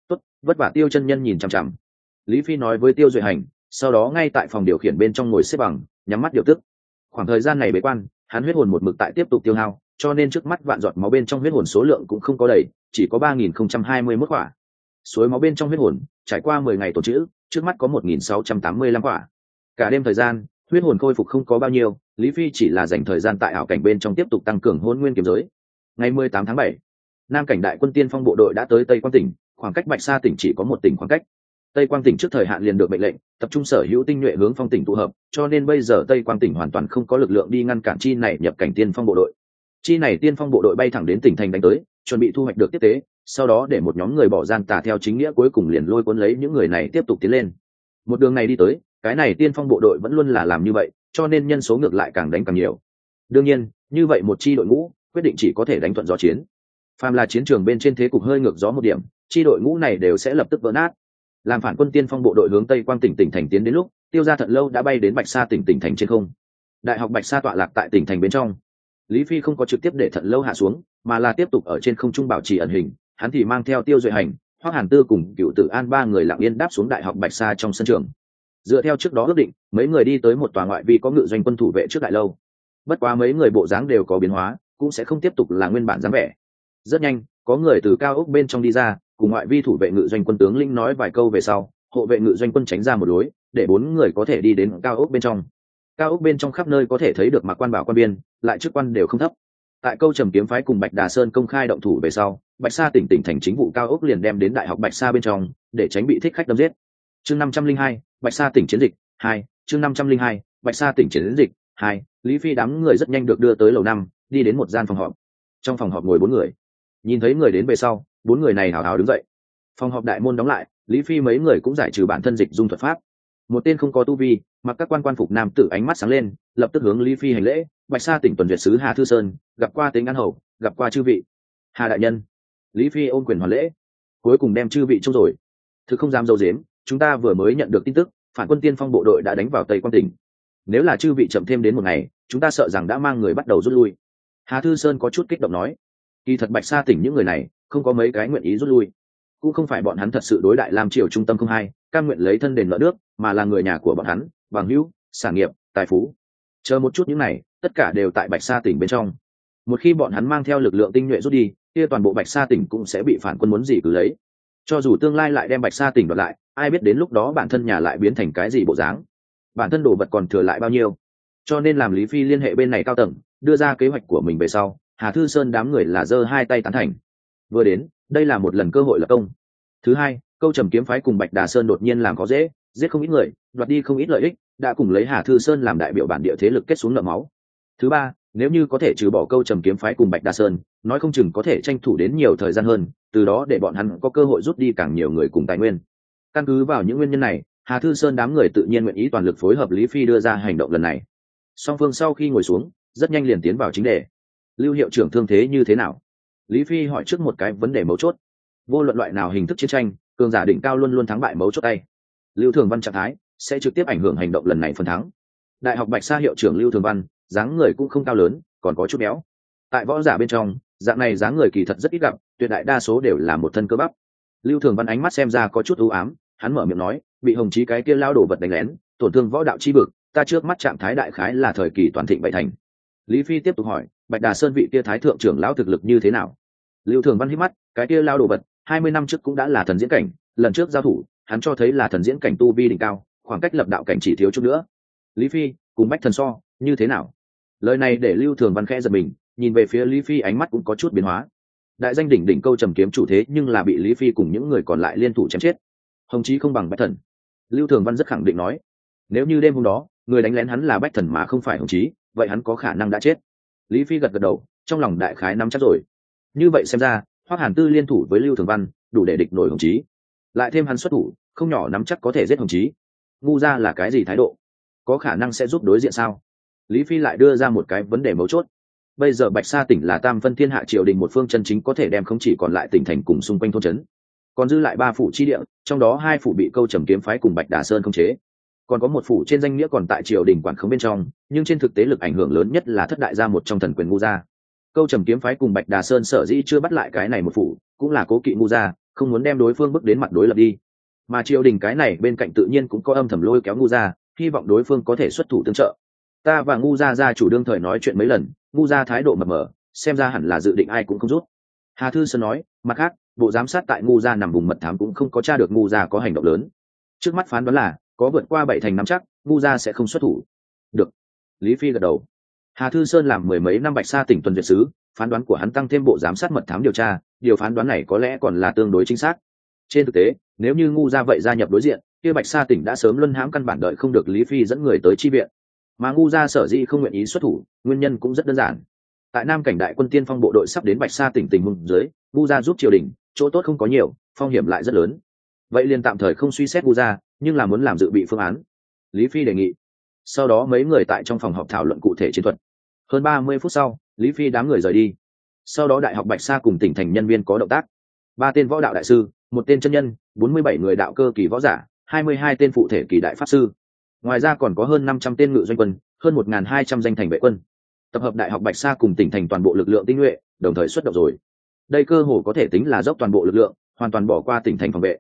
tốt, vất vả tiêu chân nhân nhìn chằm chằm. Lý phi nói với tiêu duệ hành, sau đó ngay tại phòng điều khiển bên trong ngồi xếp bằng, nhắm mắt điều tức. Khoảng thời gian này bế quan, hắn huyết hồn một mực tại tiếp tục tiêu hao, cho nên trước mắt vạn giọt máu bên trong huyết hồn số lượng cũng không có đầy, chỉ có ba nghìn không trăm hai mươi mốt quả. Suối máu bên trong huyết hồn, trải qua mười ngày tổ chữ, trước mắt có một nghìn sáu trăm tám mươi lăm quả. Cả đêm thời gian, huyết hồn khôi phục không có bao nhiêu, lý phi chỉ là dành thời gian tại ảo cảnh bên trong tiếp tục tăng cường hôn nguyên kiếm giới. Ngày mười tám tháng bảy, nam cảnh đại quân tiên phong bộ đội đã tới tây Quan tỉnh khoảng cách bạch sa tỉnh chỉ có một tỉnh khoảng cách. Tây quang tỉnh trước thời hạn liền được mệnh lệnh, tập trung sở hữu tinh nhuệ hướng phong tỉnh tụ hợp, cho nên bây giờ tây quang tỉnh hoàn toàn không có lực lượng đi ngăn cản chi này nhập cảnh tiên phong bộ đội. Chi này tiên phong bộ đội bay thẳng đến tỉnh thành đánh tới, chuẩn bị thu hoạch được tiếp tế, sau đó để một nhóm người bỏ gian tà theo chính nghĩa cuối cùng liền lôi cuốn lấy những người này tiếp tục tiến lên. Một đường này đi tới, cái này tiên phong bộ đội vẫn luôn là làm như vậy, cho nên nhân số ngược lại càng đánh càng nhiều. Đương nhiên, như vậy một chi đội ngũ, quyết định chỉ có thể đánh thuận gió chiến. Phàm là chiến trường bên trên thế cục hơi ngược gió một điểm chi đội ngũ này đều sẽ lập tức vỡ nát. Làm phản quân tiên phong bộ đội hướng tây quang tỉnh tỉnh thành tiến đến lúc, tiêu ra thận lâu đã bay đến bạch sa tỉnh tỉnh thành trên không. Đại học bạch sa tọa lạc tại tỉnh thành bên trong. Lý phi không có trực tiếp để thận lâu hạ xuống, mà là tiếp tục ở trên không trung bảo trì ẩn hình, hắn thì mang theo tiêu duệ hành, hoác hàn tư cùng cựu tử an ba người lặng yên đáp xuống đại học bạch sa trong sân trường. Dựa theo trước đó ước định, mấy người đi tới một tòa ngoại vi có ngự doanh quân thủ vệ trước đại lâu. Bất quá mấy người bộ dáng đều có biến hóa, cũng sẽ không tiếp tục là nguyên bản dáng vẻ. Rất nhanh, có người từ cao ốc bên trong đi ra cùng ngoại vi thủ vệ ngự doanh quân tướng linh nói vài câu về sau, hộ vệ ngự doanh quân tránh ra một lối, để bốn người có thể đi đến cao ốc bên trong. Cao ốc bên trong khắp nơi có thể thấy được mặc quan bảo quan biên, lại chức quan đều không thấp. Tại câu trầm kiếm phái cùng bạch đà sơn công khai động thủ về sau, bạch sa tỉnh tỉnh thành chính vụ cao ốc liền đem đến đại học bạch sa bên trong, để tránh bị thích khách đâm giết. Chương năm trăm linh hai, bạch sa tỉnh chiến dịch, hai, chương năm trăm linh hai, bạch sa tỉnh chiến dịch, hai, lý phi đám người rất nhanh được đưa tới lầu năm, đi đến một gian phòng họp. Trong phòng họp ngồi bốn người. Nhìn thấy người đến về sau bốn người này hào hào đứng dậy. Phòng họp đại môn đóng lại, lý phi mấy người cũng giải trừ bản thân dịch dung thuật pháp. Một tên không có tu vi, mặc các quan quan phục nam tử ánh mắt sáng lên, lập tức hướng lý phi hành lễ, bạch sa tỉnh tuần việt sứ hà thư sơn, gặp qua tính an hầu, gặp qua chư vị. Hà đại nhân. Lý phi ôn quyền hoàn lễ. Cuối cùng đem chư vị trông rồi. Thực không dám dâu dếm, chúng ta vừa mới nhận được tin tức, phản quân tiên phong bộ đội đã đánh vào tây quan tỉnh. Nếu là chư vị chậm thêm đến một ngày, chúng ta sợ rằng đã mang người bắt đầu rút lui. Hà thư sơn có chút kích động nói. Kỳ thật bạch sa tỉnh những người này không có mấy cái nguyện ý rút lui. Cũng không phải bọn hắn thật sự đối đại làm triều trung tâm không hai cam nguyện lấy thân đền nợ nước, mà là người nhà của bọn hắn, bằng hữu, sản nghiệp, tài phú. Chờ một chút những này, tất cả đều tại bạch sa tỉnh bên trong. Một khi bọn hắn mang theo lực lượng tinh nhuệ rút đi, kia toàn bộ bạch sa tỉnh cũng sẽ bị phản quân muốn gì cứ lấy. Cho dù tương lai lại đem bạch sa tỉnh đoạt lại, ai biết đến lúc đó bản thân nhà lại biến thành cái gì bộ dáng. Bản thân đồ vật còn thừa lại bao nhiêu. Cho nên làm lý phi liên hệ bên này cao tầng, đưa ra kế hoạch của mình về sau, hà thư sơn đám người là giơ hai tay tán thành vừa đến, đây là một lần cơ hội lập công. Thứ hai, câu trầm kiếm phái cùng bạch đà sơn đột nhiên làm có dễ, giết không ít người, đoạt đi không ít lợi ích, đã cùng lấy hà thư sơn làm đại biểu bản địa thế lực kết xuống nợ máu. Thứ ba, nếu như có thể trừ bỏ câu trầm kiếm phái cùng bạch đà sơn, nói không chừng có thể tranh thủ đến nhiều thời gian hơn, từ đó để bọn hắn có cơ hội rút đi càng nhiều người cùng tài nguyên. Căn cứ vào những nguyên nhân này, hà thư sơn đám người tự nhiên nguyện ý toàn lực phối hợp lý phi đưa ra hành động lần này. Song phương sau khi ngồi xuống, rất nhanh liền tiến vào chính đề. Lưu hiệu trưởng thương thế như thế nào? Lý phi hỏi trước một cái vấn đề mấu chốt. Vô luận loại nào hình thức chiến tranh, cường giả đỉnh cao luôn luôn thắng bại mấu chốt tay. Lưu thường văn trạng thái sẽ trực tiếp ảnh hưởng hành động lần này phần thắng. Đại học bạch sa hiệu trưởng lưu thường văn, dáng người cũng không cao lớn, còn có chút béo. Tại võ giả bên trong, dạng này dáng người kỳ thật rất ít gặp, tuyệt đại đa số đều là một thân cơ bắp. Lưu thường văn ánh mắt xem ra có chút ưu ám, hắn mở miệng nói, bị hồng chí cái kia lao đổ vật đánh lén, tổn thương võ đạo chi vực ta trước mắt trạng thái đại khái là thời kỳ toàn thịnh bậy thành lý phi tiếp tục hỏi, bạch đà sơn vị kia thái thượng trưởng lão thực lực như thế nào? Lưu thường văn hít mắt, cái kia lao đồ vật, hai mươi năm trước cũng đã là thần diễn cảnh, lần trước giao thủ, hắn cho thấy là thần diễn cảnh tu vi đỉnh cao, khoảng cách lập đạo cảnh chỉ thiếu chút nữa. Lý phi, cùng bách thần so, như thế nào? Lời này để lưu thường văn khẽ giật mình, nhìn về phía lý phi ánh mắt cũng có chút biến hóa. Đại danh đỉnh đỉnh câu trầm kiếm chủ thế nhưng là bị lý phi cùng những người còn lại liên thủ chém chết. Hồng chí không bằng bách thần. Lưu thường văn rất khẳng định nói, nếu như đêm hôm đó, người đánh lén hắn là bách thần mà không phải hồng chí vậy hắn có khả năng đã chết. Lý phi gật gật đầu, trong lòng đại khái nắm chắc rồi. Như vậy xem ra hoác hàn tư liên thủ với lưu thường văn, đủ để địch nổi hồng chí. Lại thêm hắn xuất thủ, không nhỏ nắm chắc có thể giết hồng chí. Ngu ra là cái gì thái độ? Có khả năng sẽ giúp đối diện sao? Lý phi lại đưa ra một cái vấn đề mấu chốt. Bây giờ bạch sa tỉnh là tam phân thiên hạ triều đình một phương chân chính có thể đem không chỉ còn lại tỉnh thành cùng xung quanh thôn trấn, còn dư lại ba phủ chi địa, trong đó hai phủ bị câu trầm kiếm phái cùng bạch đà sơn không chế còn có một phủ trên danh nghĩa còn tại triều đình quản khống bên trong, nhưng trên thực tế lực ảnh hưởng lớn nhất là thất đại gia một trong thần quyền ngu gia. Câu trầm kiếm phái cùng bạch đà sơn sở dĩ chưa bắt lại cái này một phủ, cũng là cố kỵ ngu gia, không muốn đem đối phương bước đến mặt đối lập đi. Mà triều đình cái này bên cạnh tự nhiên cũng có âm thầm lôi kéo ngu gia, hy vọng đối phương có thể xuất thủ tương trợ. Ta và ngu gia gia chủ đương thời nói chuyện mấy lần, ngu gia thái độ mập mờ, xem ra hẳn là dự định ai cũng không rút hà thư sơn nói, mặt khác, bộ giám sát tại ngu gia nằm vùng mật thám cũng không có t r a được ngu gia có hành động lớn. Trước mắt phán đoán là có vượt qua bảy thành năm chắc ngu gia sẽ không xuất thủ. Được. Lý phi gật đầu. Hà thư sơn làm mười mấy năm bạch sa tỉnh tuần duyệt sứ, phán đoán của hắn tăng thêm bộ giám sát mật thám điều tra, điều phán đoán này có lẽ còn là tương đối chính xác. Trên thực tế, nếu như ngu gia vậy gia nhập đối diện, kia bạch sa tỉnh đã sớm luân hãm căn bản đợi không được lý phi dẫn người tới chi viện. Mà ngu gia sở dĩ không nguyện ý xuất thủ, nguyên nhân cũng rất đơn giản. Tại nam cảnh đại quân tiên phong bộ đội sắp đến bạch sa tỉnh tình hùng dưới ngu gia giúp triều đình, chỗ tốt không có nhiều, phong hiểm lại rất lớn. Vậy liền tạm thời không suy xét ngu gia nhưng là muốn làm dự bị phương án. Lý phi đề nghị. Sau đó mấy người tại trong phòng họp thảo luận cụ thể chiến thuật. Hơn ba mươi phút sau, lý phi đám người rời đi. Sau đó đại học bạch sa cùng tỉnh thành nhân viên có động tác. Ba tên võ đạo đại sư, một tên chân nhân, bốn mươi bảy người đạo cơ kỳ võ giả, hai mươi hai tên phụ thể kỳ đại pháp sư. Ngoài ra còn có hơn năm trăm tên ngự doanh quân, hơn một hai trăm danh thành vệ quân. Tập hợp đại học bạch sa cùng tỉnh thành toàn bộ lực lượng tinh nhuệ, đồng thời xuất động rồi. Đây cơ hồ có thể tính là dốc toàn bộ lực lượng, hoàn toàn bỏ qua tỉnh thành phòng vệ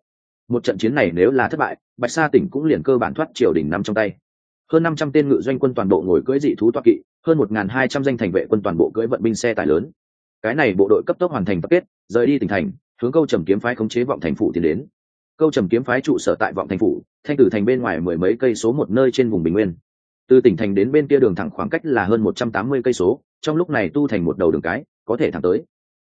một trận chiến này nếu là thất bại, bạch sa tỉnh cũng liền cơ bản thoát triều đình nắm trong tay. Hơn năm trăm tên ngự doanh quân toàn bộ ngồi cưỡi dị thú toa kỵ, hơn một hai trăm danh thành vệ quân toàn bộ cưỡi vận binh xe tải lớn. Cái này bộ đội cấp tốc hoàn thành tập kết, rời đi tỉnh thành, hướng câu trầm kiếm phái khống chế vọng thành phủ tiến đến. Câu trầm kiếm phái trụ sở tại vọng thành phủ, thanh tử thành bên ngoài mười mấy cây số một nơi trên vùng bình nguyên. Từ tỉnh thành đến bên kia đường thẳng khoảng cách là hơn một trăm tám mươi cây số, trong lúc này tu thành một đầu đường cái, có thể thẳng tới.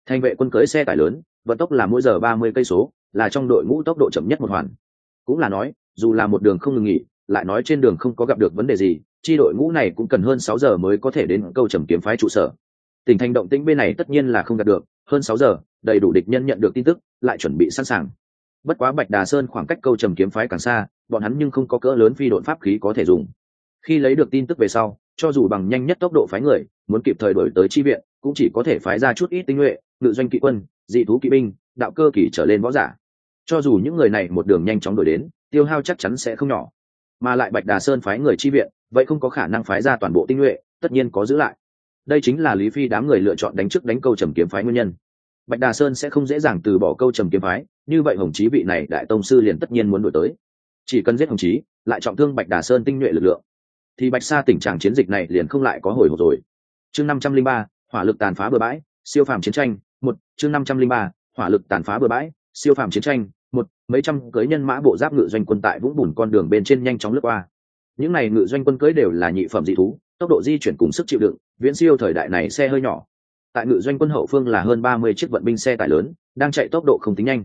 Thành vệ quân cưới xe tải lớn, vận tốc là mỗi giờ ba mươi cây số là trong đội ngũ tốc độ chậm nhất một hoàn. Cũng là nói, dù là một đường không ngừng nghỉ, lại nói trên đường không có gặp được vấn đề gì, chi đội ngũ này cũng cần hơn sáu giờ mới có thể đến câu trầm kiếm phái trụ sở. Tình thành động tĩnh bên này tất nhiên là không đạt được, hơn sáu giờ, đầy đủ địch nhân nhận được tin tức, lại chuẩn bị sẵn sàng. Bất quá bạch đà sơn khoảng cách câu trầm kiếm phái càng xa, bọn hắn nhưng không có cỡ lớn phi đội pháp khí có thể dùng. Khi lấy được tin tức về sau, cho dù bằng nhanh nhất tốc độ phái người, muốn kịp thời đổi tới chi viện, cũng chỉ có thể phái ra chút ít tinh nhuệ, ngự doanh kỵ quân, dị thú kỵ binh, đạo cơ kỳ trở lên võ giả cho dù những người này một đường nhanh chóng đổi đến, tiêu hao chắc chắn sẽ không nhỏ. Mà lại bạch đà sơn phái người chi viện, vậy không có khả năng phái ra toàn bộ tinh nhuệ, tất nhiên có giữ lại. Đây chính là lý phi đám người lựa chọn đánh trước đánh câu trầm kiếm phái nguyên nhân. Bạch đà sơn sẽ không dễ dàng từ bỏ câu trầm kiếm phái, như vậy hồng chí vị này đại tông sư liền tất nhiên muốn đổi tới. Chỉ cần giết hồng chí, lại trọng thương bạch đà sơn tinh nhuệ lực lượng, thì bạch sa tình trạng chiến dịch này liền không lại có hồi hộp rồi. Chương năm trăm linh ba, hỏa lực tàn phá bừa bãi, siêu phàm chiến tranh, một, chương năm trăm linh ba, hỏa lực tàn phá bừa bãi, siêu phàm chiến tranh mấy trăm cưới nhân mã bộ giáp ngự doanh quân tại vũng bùn con đường bên trên nhanh chóng lướt qua. Những này ngự doanh quân cưới đều là nhị phẩm dị thú, tốc độ di chuyển cùng sức chịu đựng, viễn siêu thời đại này xe hơi nhỏ. Tại ngự doanh quân hậu phương là hơn ba mươi chiếc vận binh xe tải lớn, đang chạy tốc độ không tính nhanh.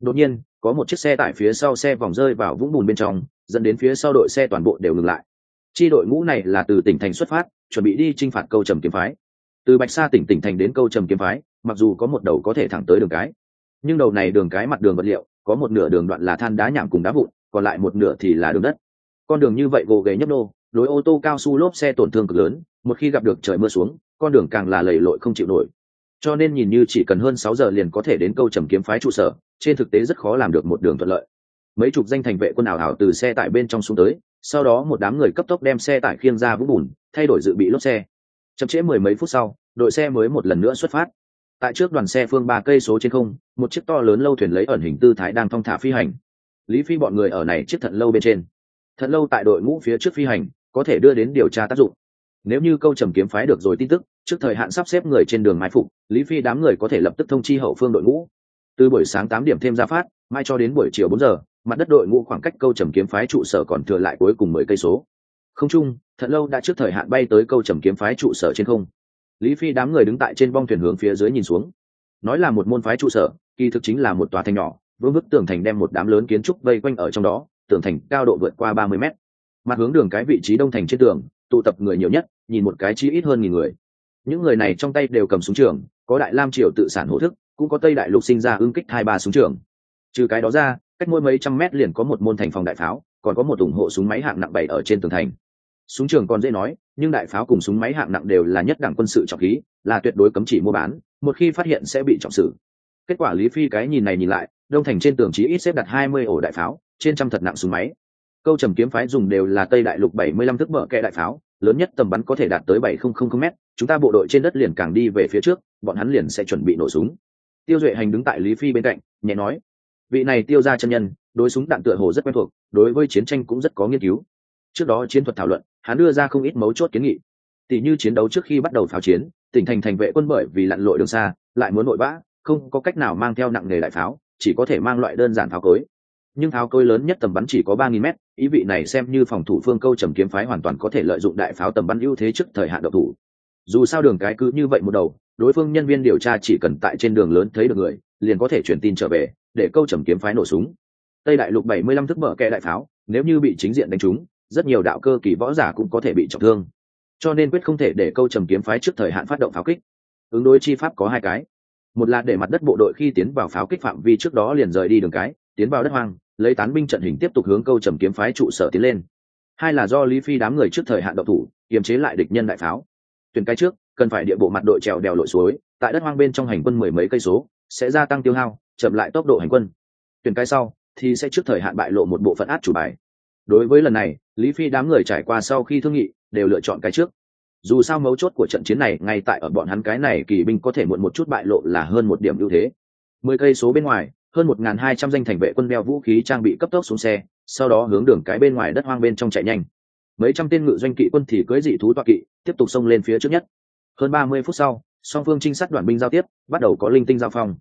Đột nhiên, có một chiếc xe tải phía sau xe vòng rơi vào vũng bùn bên trong, dẫn đến phía sau đội xe toàn bộ đều ngừng lại. Chi đội ngũ này là từ tỉnh thành xuất phát, chuẩn bị đi t r i n h phạt câu trầm kiếm phái. Từ bạch sa tỉnh tỉnh thành đến câu trầm kiếm phái, mặc dù có một đầu có thể thẳng tới đường cái, nhưng đầu này đường cái mặt đường vật liệu có một nửa đường đoạn là than đá nhảm cùng đá vụn, còn lại một nửa thì là đường đất. Con đường như vậy gồ ghề nhấp nô đối ô tô cao su lốp xe tổn thương cực lớn, một khi gặp được trời mưa xuống, con đường càng là lầy lội không chịu nổi. Cho nên nhìn như chỉ cần hơn sáu giờ liền có thể đến câu trầm kiếm phái trụ sở, trên thực tế rất khó làm được một đường thuận lợi. Mấy chục danh thành vệ quân ảo ảo từ xe tải bên trong xuống tới, sau đó một đám người cấp tốc đem xe tải khiêng ra vũng bùn, thay đổi dự bị lốp xe. Chậm trễ mười mấy phút sau, đội xe mới một lần nữa xuất phát tại trước đoàn xe phương ba cây số trên không, một chiếc to lớn lâu thuyền lấy ẩn hình tư thái đang thong thả phi hành. Lý phi bọn người ở này chiếc thận lâu bên trên. Thận lâu tại đội ngũ phía trước phi hành, có thể đưa đến điều tra tác dụng. Nếu như câu trầm kiếm phái được rồi tin tức, trước thời hạn sắp xếp người trên đường mai phục, lý phi đám người có thể lập tức thông chi hậu phương đội ngũ. Từ buổi sáng tám điểm thêm ra phát, mai cho đến buổi chiều bốn giờ, mặt đất đội ngũ khoảng cách câu trầm kiếm phái trụ sở còn thừa lại cuối cùng mười cây số. Không chung thận lâu đã trước thời hạn bay tới câu trầm kiếm phái trụ sở trên không lý phi đám người đứng tại trên bong thuyền hướng phía dưới nhìn xuống. Nói là một môn phái trụ sở, kỳ thực chính là một tòa thành nhỏ, vương bức tường thành đem một đám lớn kiến trúc vây quanh ở trong đó, tường thành cao độ vượt qua ba mươi mét. Mặt hướng đường cái vị trí đông thành trên tường, tụ tập người nhiều nhất, nhìn một cái chi ít hơn nghìn người. Những người này trong tay đều cầm súng trường, có đại lam triều tự sản hổ thức, cũng có tây đại lục sinh ra ưng kích hai ba súng trường. Trừ cái đó ra, cách mỗi mấy trăm mét liền có một môn thành phòng đại pháo, còn có một ủng hộ súng máy hạng nặng bảy ở trên tường thành. Súng trường còn dễ nói nhưng đại pháo cùng súng máy hạng nặng đều là nhất đẳng quân sự trọng khí, là tuyệt đối cấm chỉ mua bán, một khi phát hiện sẽ bị trọng xử. Kết quả lý phi cái nhìn này nhìn lại, đông thành trên tường chí ít xếp đặt hai mươi ổ đại pháo, trên trăm thật nặng súng máy. Câu trầm kiếm phái dùng đều là tây đại lục bảy mươi lăm thức mở kẹ đại pháo, lớn nhất tầm bắn có thể đạt tới bảy không không m chúng ta bộ đội trên đất liền càng đi về phía trước, bọn hắn liền sẽ chuẩn bị nổ súng. Tiêu duệ hành đứng tại lý phi bên cạnh, nhẹ nói, vị này tiêu ra chân nhân, đối súng đạn tựa hồ rất quen thuộc, đối với chiến tranh cũng rất có nghiên cứu. Trước đó chiến thuật thảo luận hắn đưa ra không ít mấu chốt kiến nghị. Tỷ như chiến đấu trước khi bắt đầu pháo chiến, tỉnh thành thành vệ quân bởi vì lặn lội đường xa, lại muốn nội vã không có cách nào mang theo nặng nghề đại pháo, chỉ có thể mang loại đơn giản pháo cối. Nhưng pháo cối lớn nhất tầm bắn chỉ có ba nghìn mét, ý vị này xem như phòng thủ phương câu trầm kiếm phái hoàn toàn có thể lợi dụng đại pháo tầm bắn ưu thế trước thời hạn độc thủ. Dù sao đường cái cứ như vậy một đầu, đối phương nhân viên điều tra chỉ cần tại trên đường lớn thấy được người, liền có thể truyền tin trở về, để câu trầm kiếm phái nổ súng. Tây đại lục bảy mươi lăm thức mở kẹ đại pháo, nếu như bị chính diện đánh trúng rất nhiều đạo cơ kỳ võ giả cũng có thể bị trọng thương. Cho nên quyết không thể để câu trầm kiếm phái trước thời hạn phát động pháo kích. Ứng đối chi pháp có hai cái. Một là để mặt đất bộ đội khi tiến vào pháo kích phạm vi trước đó liền rời đi đường cái, tiến vào đất hoang, lấy tán binh trận hình tiếp tục hướng câu trầm kiếm phái trụ sở tiến lên. Hai là do lý phi đám người trước thời hạn độc thủ, kiềm chế lại địch nhân đại pháo. Tuyển cái trước, cần phải địa bộ mặt đội trèo đèo lội suối, tại đất hoang bên trong hành quân mười mấy cây số, sẽ gia tăng tiêu hao, chậm lại tốc độ hành quân. Tuyển cái sau, thì sẽ trước thời hạn bại lộ một bộ phận át chủ bài. Đối với lần này lý phi đám người trải qua sau khi thương nghị, đều lựa chọn cái trước. Dù sao mấu chốt của trận chiến này, ngay tại ở bọn hắn cái này, kỳ binh có thể muộn một chút bại lộ là hơn một điểm ưu thế. Mười cây số bên ngoài, hơn một nghìn hai trăm danh thành vệ quân đeo vũ khí trang bị cấp tốc xuống xe, sau đó hướng đường cái bên ngoài đất hoang bên trong chạy nhanh. Mấy trăm tên ngự doanh kỵ quân thì cưới dị thú toa kỵ, tiếp tục xông lên phía trước nhất. Hơn ba mươi phút sau, song phương trinh sát đoàn binh giao tiếp, bắt đầu có linh tinh giao phong.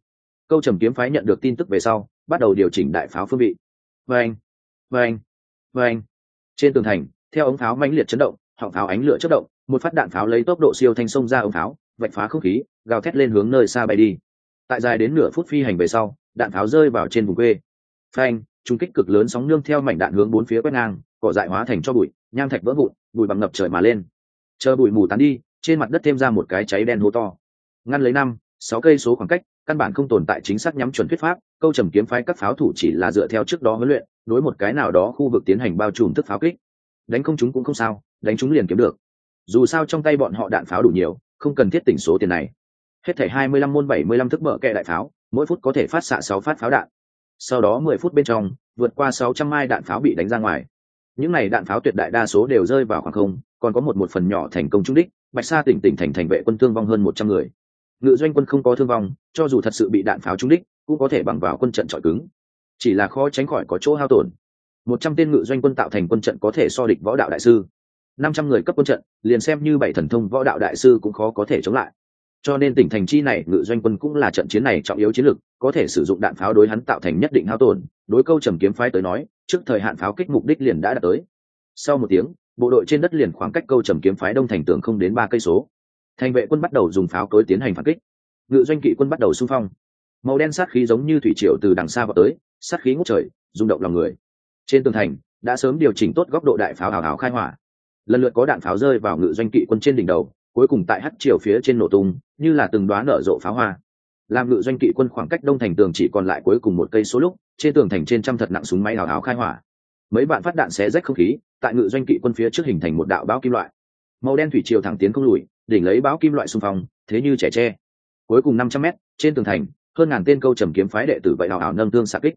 Câu trầm kiếm phái nhận được tin tức về sau, bắt đầu điều chỉnh đại pháo phương vị. Vâng vâng vâng trên tường thành, theo ống pháo mãnh liệt chấn động, họng pháo ánh lửa chất động, một phát đạn pháo lấy tốc độ siêu thanh sông ra ống pháo, vạch phá không khí, gào thét lên hướng nơi xa bay đi. Tại dài đến nửa phút phi hành về sau, đạn pháo rơi vào trên vùng quê. Phanh trung kích cực lớn sóng nương theo mảnh đạn hướng bốn phía quét ngang, cỏ dại hóa thành cho bụi, nham thạch vỡ vụn, bụi bằng ngập trời mà lên. Chờ bụi mù tán đi, trên mặt đất thêm ra một cái cháy đen hố to. Ngăn lấy năm, sáu cây số khoảng cách, căn bản không tồn tại chính xác nhắm chuẩn thuyết pháp, câu trầm kiếm phái các pháo thủ chỉ là dựa theo trước đó huấn luyện đối một cái nào đó khu vực tiến hành bao trùm thức pháo kích. Đánh không chúng cũng không sao, đánh chúng liền kiếm được. Dù sao trong tay bọn họ đạn pháo đủ nhiều, không cần thiết tỉnh số tiền này. Hết thảy hai mươi lăm môn bảy mươi lăm thức mở kẹ đại pháo, mỗi phút có thể phát xạ sáu phát pháo đạn. Sau đó mười phút bên trong, vượt qua sáu trăm mai đạn pháo bị đánh ra ngoài. Những này đạn pháo tuyệt đại đa số đều rơi vào khoảng không, còn có một một phần nhỏ thành công trúng đích, bạch sa tỉnh tỉnh thành thành vệ quân thương vong hơn một trăm người. Ngự doanh quân không có thương vong, cho dù thật sự bị đạn pháo trúng đích, cũng có thể bằng vào quân trận trọi cứng chỉ là khó tránh khỏi có chỗ hao tổn. Một trăm tên ngự doanh quân tạo thành quân trận có thể so địch võ đạo đại sư. Năm trăm người cấp quân trận, liền xem như bảy thần thông võ đạo đại sư cũng khó có thể chống lại. Cho nên tỉnh thành chi này, ngự doanh quân cũng là trận chiến này trọng yếu chiến lược, có thể sử dụng đạn pháo đối hắn tạo thành nhất định hao tổn. Đối câu trầm kiếm phái tới nói, trước thời hạn pháo kích mục đích liền đã đạt tới. Sau một tiếng, bộ đội trên đất liền khoảng cách câu trầm kiếm phái đông thành tường không đến ba cây số. Thành vệ quân bắt đầu dùng pháo cối tiến hành phản kích. Ngự doanh kỵ quân bắt đầu xung phong màu đen sát khí giống như thủy triều từ đằng xa vào tới, sát khí ngút trời, rung động lòng người. Trên tường thành, đã sớm điều chỉnh tốt góc độ đại pháo hào hào khai hỏa. Lần lượt có đạn pháo rơi vào ngự doanh kỵ quân trên đỉnh đầu, cuối cùng tại hắt chiều phía trên nổ tung, như là từng đoán nở rộ pháo hoa. Làm ngự doanh kỵ quân khoảng cách đông thành tường chỉ còn lại cuối cùng một cây số lúc, trên tường thành trên trăm thật nặng súng máy hào hào khai hỏa. Mấy bạn phát đạn xé rách không khí, tại ngự doanh kỵ quân phía trước hình thành một đạo báo kim loại. Màu đen thủy triều thẳng tiến không lùi, đỉnh lấy báo kim loại xung phong, thế như trẻ tre. Cuối cùng năm trăm mét, trên tường thành hơn ngàn tên câu trầm kiếm phái đệ tử vậy hào hào nâng thương xạ kích.